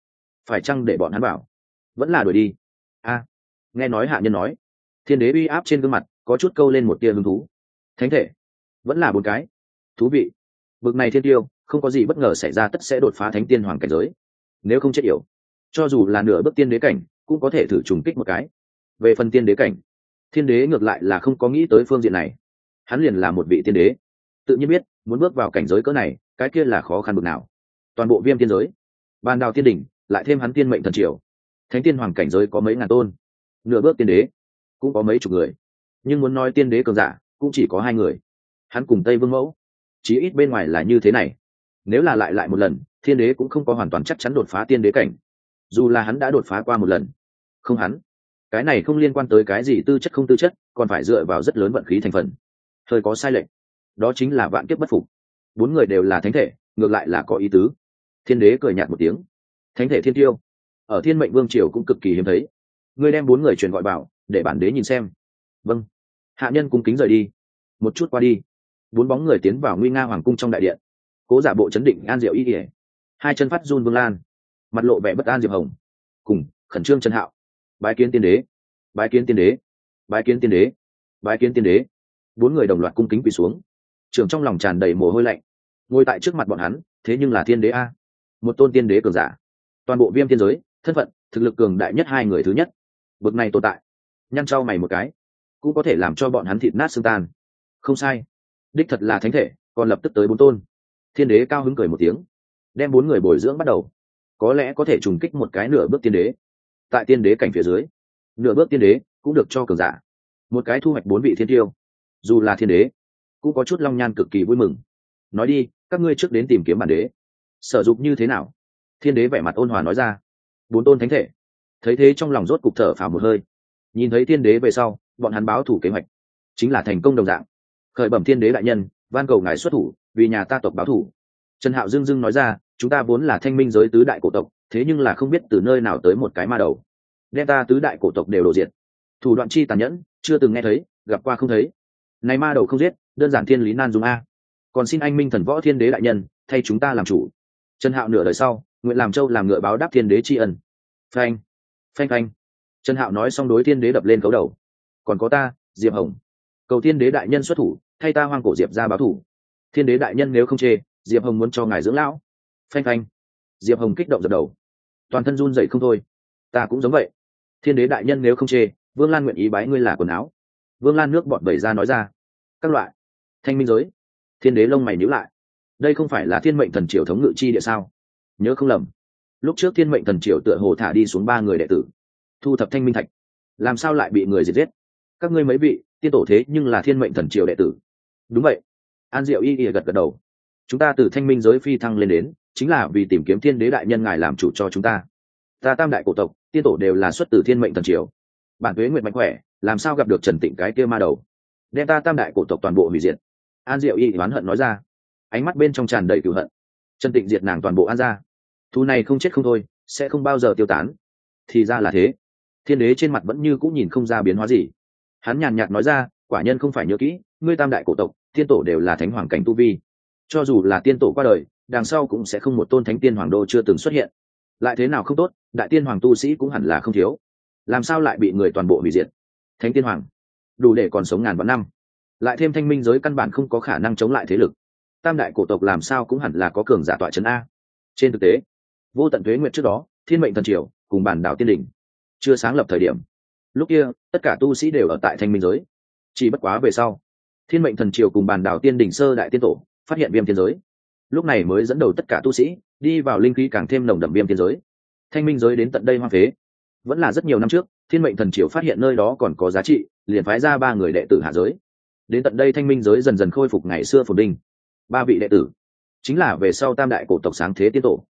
S1: Phải chăng để bọn hắn bảo? Vẫn là đuổi đi. A. Nghe nói hạ nhân nói. Thiên đế uy áp trên gương mặt, có chút câu lên một tia hứng thú. Thánh thể. Vẫn là bốn cái. Thú vị. Bực này thiên tiêu, không có gì bất ngờ xảy ra tất sẽ đột phá thánh tiên hoàng cảnh giới. Nếu không chết yểu, cho dù là nửa bước tiên đế cảnh, cũng có thể thử trùng kích một cái. Về phần tiên đế cảnh, thiên đế ngược lại là không có nghĩ tới phương diện này. Hắn liền là một vị tiên đế. Tự nhiên biết, muốn bước vào cảnh giới cỡ này, cái kia là khó khăn bực nào toàn bộ viêm tiên giới. Ban đào tiên đỉnh, lại thêm hắn tiên mệnh thần triều. Thánh tiên hoàng cảnh giới có mấy ngàn tôn, nửa bước tiên đế, cũng có mấy chục người. Nhưng muốn nói tiên đế cường giả, cũng chỉ có hai người. Hắn cùng tây vương mẫu. Chí ít bên ngoài là như thế này. Nếu là lại lại một lần thiên đế cũng không có hoàn toàn chắc chắn đột phá tiên đế cảnh. Dù là hắn đã đột phá qua một lần. Không hắn. Cái này không liên quan tới cái gì tư chất không tư chất, còn phải dựa vào rất lớn vận khí thành phần. Hơi có sai lệch. Đó chính là vạn kiếp bất phục. Bốn người đều là thánh thể, ngược lại là có ý tứ thiên đế cười nhạt một tiếng. Thánh thể thiên tiêu. Ở thiên mệnh vương triều cũng cực kỳ hiếm thấy. Ngươi đem bốn người truyền gọi bảo, để bản đế nhìn xem. Vâng. Hạ nhân cung kính rời đi. Một chút qua đi. Bốn bóng người tiến vào nguy nga hoàng cung trong đại điện. Cố giả bộ chấn định an diệu y ỉa hai chân phát run vương lan. Mặt lộ vẻ bất an diệp hồng. Cùng, khẩn trương trần hạo. Bái kiến tiên đế. Bái kiến tiên đế. Bái kiến tiên đế. Bái kiến tiên đế. Bốn người đồng loạt cung kính quỳ xuống. Trường trong lòng tràn đầy mồ hôi lạnh. Ngồi tại trước mặt bọn hắn, thế nhưng là thiên đế a một tôn tiên đế cường giả. Toàn bộ viêm tiên giới, thân phận, thực lực cường đại nhất hai người thứ nhất. Bực này tồn tại. Nhăn trao mày một cái. Cũng có thể làm cho bọn hắn thịt nát xương tan. Không sai. Đích thật là thánh thể, còn lập tức tới bốn tôn. Thiên đế cao hứng cười một tiếng. Đem bốn người bồi dưỡng bắt đầu. Có lẽ có thể trùng kích một cái nửa bước tiên đế. Tại tiên đế cảnh phía dưới, nửa bước tiên đế cũng được cho cường giả. Một cái thu hoạch bốn vị thiên tiêu. Dù là thiên đế, cũng có chút long nhan cực kỳ vui mừng. Nói đi, các ngươi trước đến tìm kiếm bản đế sở dụng như thế nào? Thiên đế vẻ mặt ôn hòa nói ra. Bốn tôn thánh thể. Thấy thế trong lòng rốt cục thở phào một hơi. Nhìn thấy thiên đế về sau, bọn hắn báo thủ kế hoạch. Chính là thành công đồng dạng. Khởi bẩm thiên đế đại nhân, van cầu ngài xuất thủ, vì nhà ta tộc báo thủ. Trần hạo dưng dưng nói ra, chúng ta vốn là thanh minh giới tứ đại cổ tộc, thế nhưng là không biết từ nơi nào tới một cái ma đầu. Đem ta tứ đại cổ tộc đều đổ diệt. Thủ đoạn chi tàn nhẫn, chưa từng nghe thấy, gặp qua không thấy. Này ma đầu không giết, đơn giản thiên lý nan dùng a. Còn xin anh minh thần võ thiên đế đại nhân, thay chúng ta làm chủ trần hạo nửa đời sau, nguyện làm châu làm ngựa báo đáp thiên đế tri ân. Phanh phanh phanh. Trần hạo nói xong đối thiên đế đập lên cấu đầu. Còn có ta, diệp hồng. Cầu thiên đế đại nhân xuất thủ, thay ta hoang cổ diệp ra báo thủ. Thiên đế đại nhân nếu không chê, diệp hồng muốn cho ngài dưỡng lão. Phanh phanh. Diệp hồng kích động dập đầu. Toàn thân run dậy không thôi. Ta cũng giống vậy. Thiên đế đại nhân nếu không chê, vương lan nguyện ý bái ngươi là quần áo. Vương lan nước bọn bẩy ra nói ra. Các loại. Thanh minh giới. Thiên đế lông mày nhíu lại đây không phải là thiên mệnh thần triều thống ngự chi địa sao? Nhớ không lầm. Lúc trước thiên mệnh thần triều tựa hồ thả đi xuống ba người đệ tử, thu thập thanh minh thạch. Làm sao lại bị người diệt giết? Các ngươi mấy vị, tiên tổ thế nhưng là thiên mệnh thần triều đệ tử. Đúng vậy. An diệu y y gật gật đầu. Chúng ta từ thanh minh giới phi thăng lên đến, chính là vì tìm kiếm thiên đế đại nhân ngài làm chủ cho chúng ta. Ta tam đại cổ tộc, tiên tổ đều là xuất từ thiên mệnh thần triều. Bản thuế nguyện mạnh khỏe, làm sao gặp được trần tịnh cái kia ma đầu? Đem ta tam đại cổ tộc toàn bộ hủy diệt. An diệu y oán hận nói ra ánh mắt bên trong tràn đầy cửu hận. Trần tịnh diệt nàng toàn bộ an ra. Thu này không chết không thôi, sẽ không bao giờ tiêu tán. Thì ra là thế. Thiên đế trên mặt vẫn như cũng nhìn không ra biến hóa gì. Hắn nhàn nhạt nói ra, quả nhân không phải nhớ kỹ, ngươi tam đại cổ tộc, tiên tổ đều là thánh hoàng cảnh tu vi. Cho dù là tiên tổ qua đời, đằng sau cũng sẽ không một tôn thánh tiên hoàng đô chưa từng xuất hiện. Lại thế nào không tốt, đại tiên hoàng tu sĩ cũng hẳn là không thiếu. Làm sao lại bị người toàn bộ hủy diệt? Thánh tiên hoàng, đủ để còn sống ngàn vạn năm. Lại thêm thanh minh giới căn bản không có khả năng chống lại thế lực tam đại cổ tộc làm sao cũng hẳn là có cường giả tọa trấn a. Trên thực tế, vô tận thuế nguyện trước đó, thiên mệnh thần triều cùng bản đảo tiên đình chưa sáng lập thời điểm. Lúc kia, tất cả tu sĩ đều ở tại thanh minh giới. Chỉ bất quá về sau, thiên mệnh thần triều cùng bản đảo tiên đình sơ đại tiên tổ phát hiện viêm thiên giới. Lúc này mới dẫn đầu tất cả tu sĩ đi vào linh khí càng thêm nồng đậm viêm thiên giới. Thanh minh giới đến tận đây hoang phế. Vẫn là rất nhiều năm trước, thiên mệnh thần triều phát hiện nơi đó còn có giá trị, liền phái ra ba người đệ tử hạ giới. Đến tận đây thanh minh giới dần dần khôi phục ngày xưa phồn đinh ba vị đệ tử. Chính là về sau tam đại cổ tộc sáng thế tiên tổ.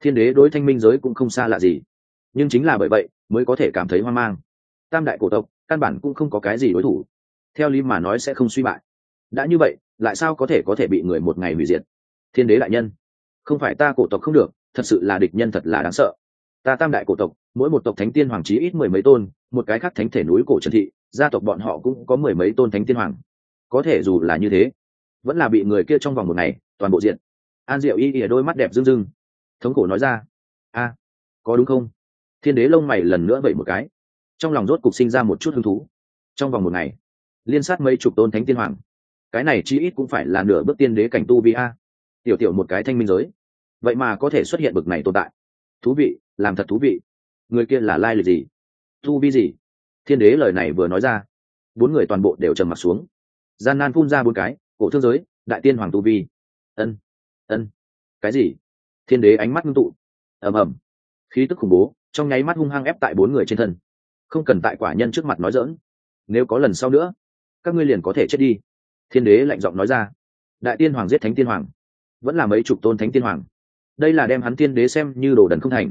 S1: Thiên đế đối thanh minh giới cũng không xa lạ gì. Nhưng chính là bởi vậy, mới có thể cảm thấy hoang mang. Tam đại cổ tộc, căn bản cũng không có cái gì đối thủ. Theo lý mà nói sẽ không suy bại. Đã như vậy, lại sao có thể có thể bị người một ngày hủy diệt? Thiên đế đại nhân, không phải ta cổ tộc không được, thật sự là địch nhân thật là đáng sợ. Ta tam đại cổ tộc, mỗi một tộc thánh tiên hoàng chí ít mười mấy tôn, một cái khác thánh thể núi cổ trần thị, gia tộc bọn họ cũng có mười mấy tôn thánh tiên hoàng. Có thể dù là như thế vẫn là bị người kia trong vòng một ngày, toàn bộ diện. An diệu y ỉa đôi mắt đẹp rưng rưng. Thống cổ nói ra, a, có đúng không? Thiên đế lông mày lần nữa vậy một cái. Trong lòng rốt cục sinh ra một chút hứng thú. Trong vòng một ngày, liên sát mấy chục tôn thánh tiên hoàng. Cái này chí ít cũng phải là nửa bước tiên đế cảnh tu vi a. Tiểu tiểu một cái thanh minh giới. Vậy mà có thể xuất hiện bực này tồn tại. Thú vị, làm thật thú vị. Người kia là lai lịch gì? Tu vi gì? Thiên đế lời này vừa nói ra, bốn người toàn bộ đều trầm mặt xuống. Gian nan phun ra bốn cái cổ thương giới, đại tiên hoàng tu vi. Ân ân. Cái gì? Thiên đế ánh mắt ngưng tụ. Ầm ầm. Khí tức khủng bố, trong nháy mắt hung hăng ép tại bốn người trên thân. Không cần tại quả nhân trước mặt nói dỡn nếu có lần sau nữa, các ngươi liền có thể chết đi. Thiên đế lạnh giọng nói ra. Đại tiên hoàng giết thánh tiên hoàng. Vẫn là mấy chục tôn thánh tiên hoàng. Đây là đem hắn tiên đế xem như đồ đần không thành.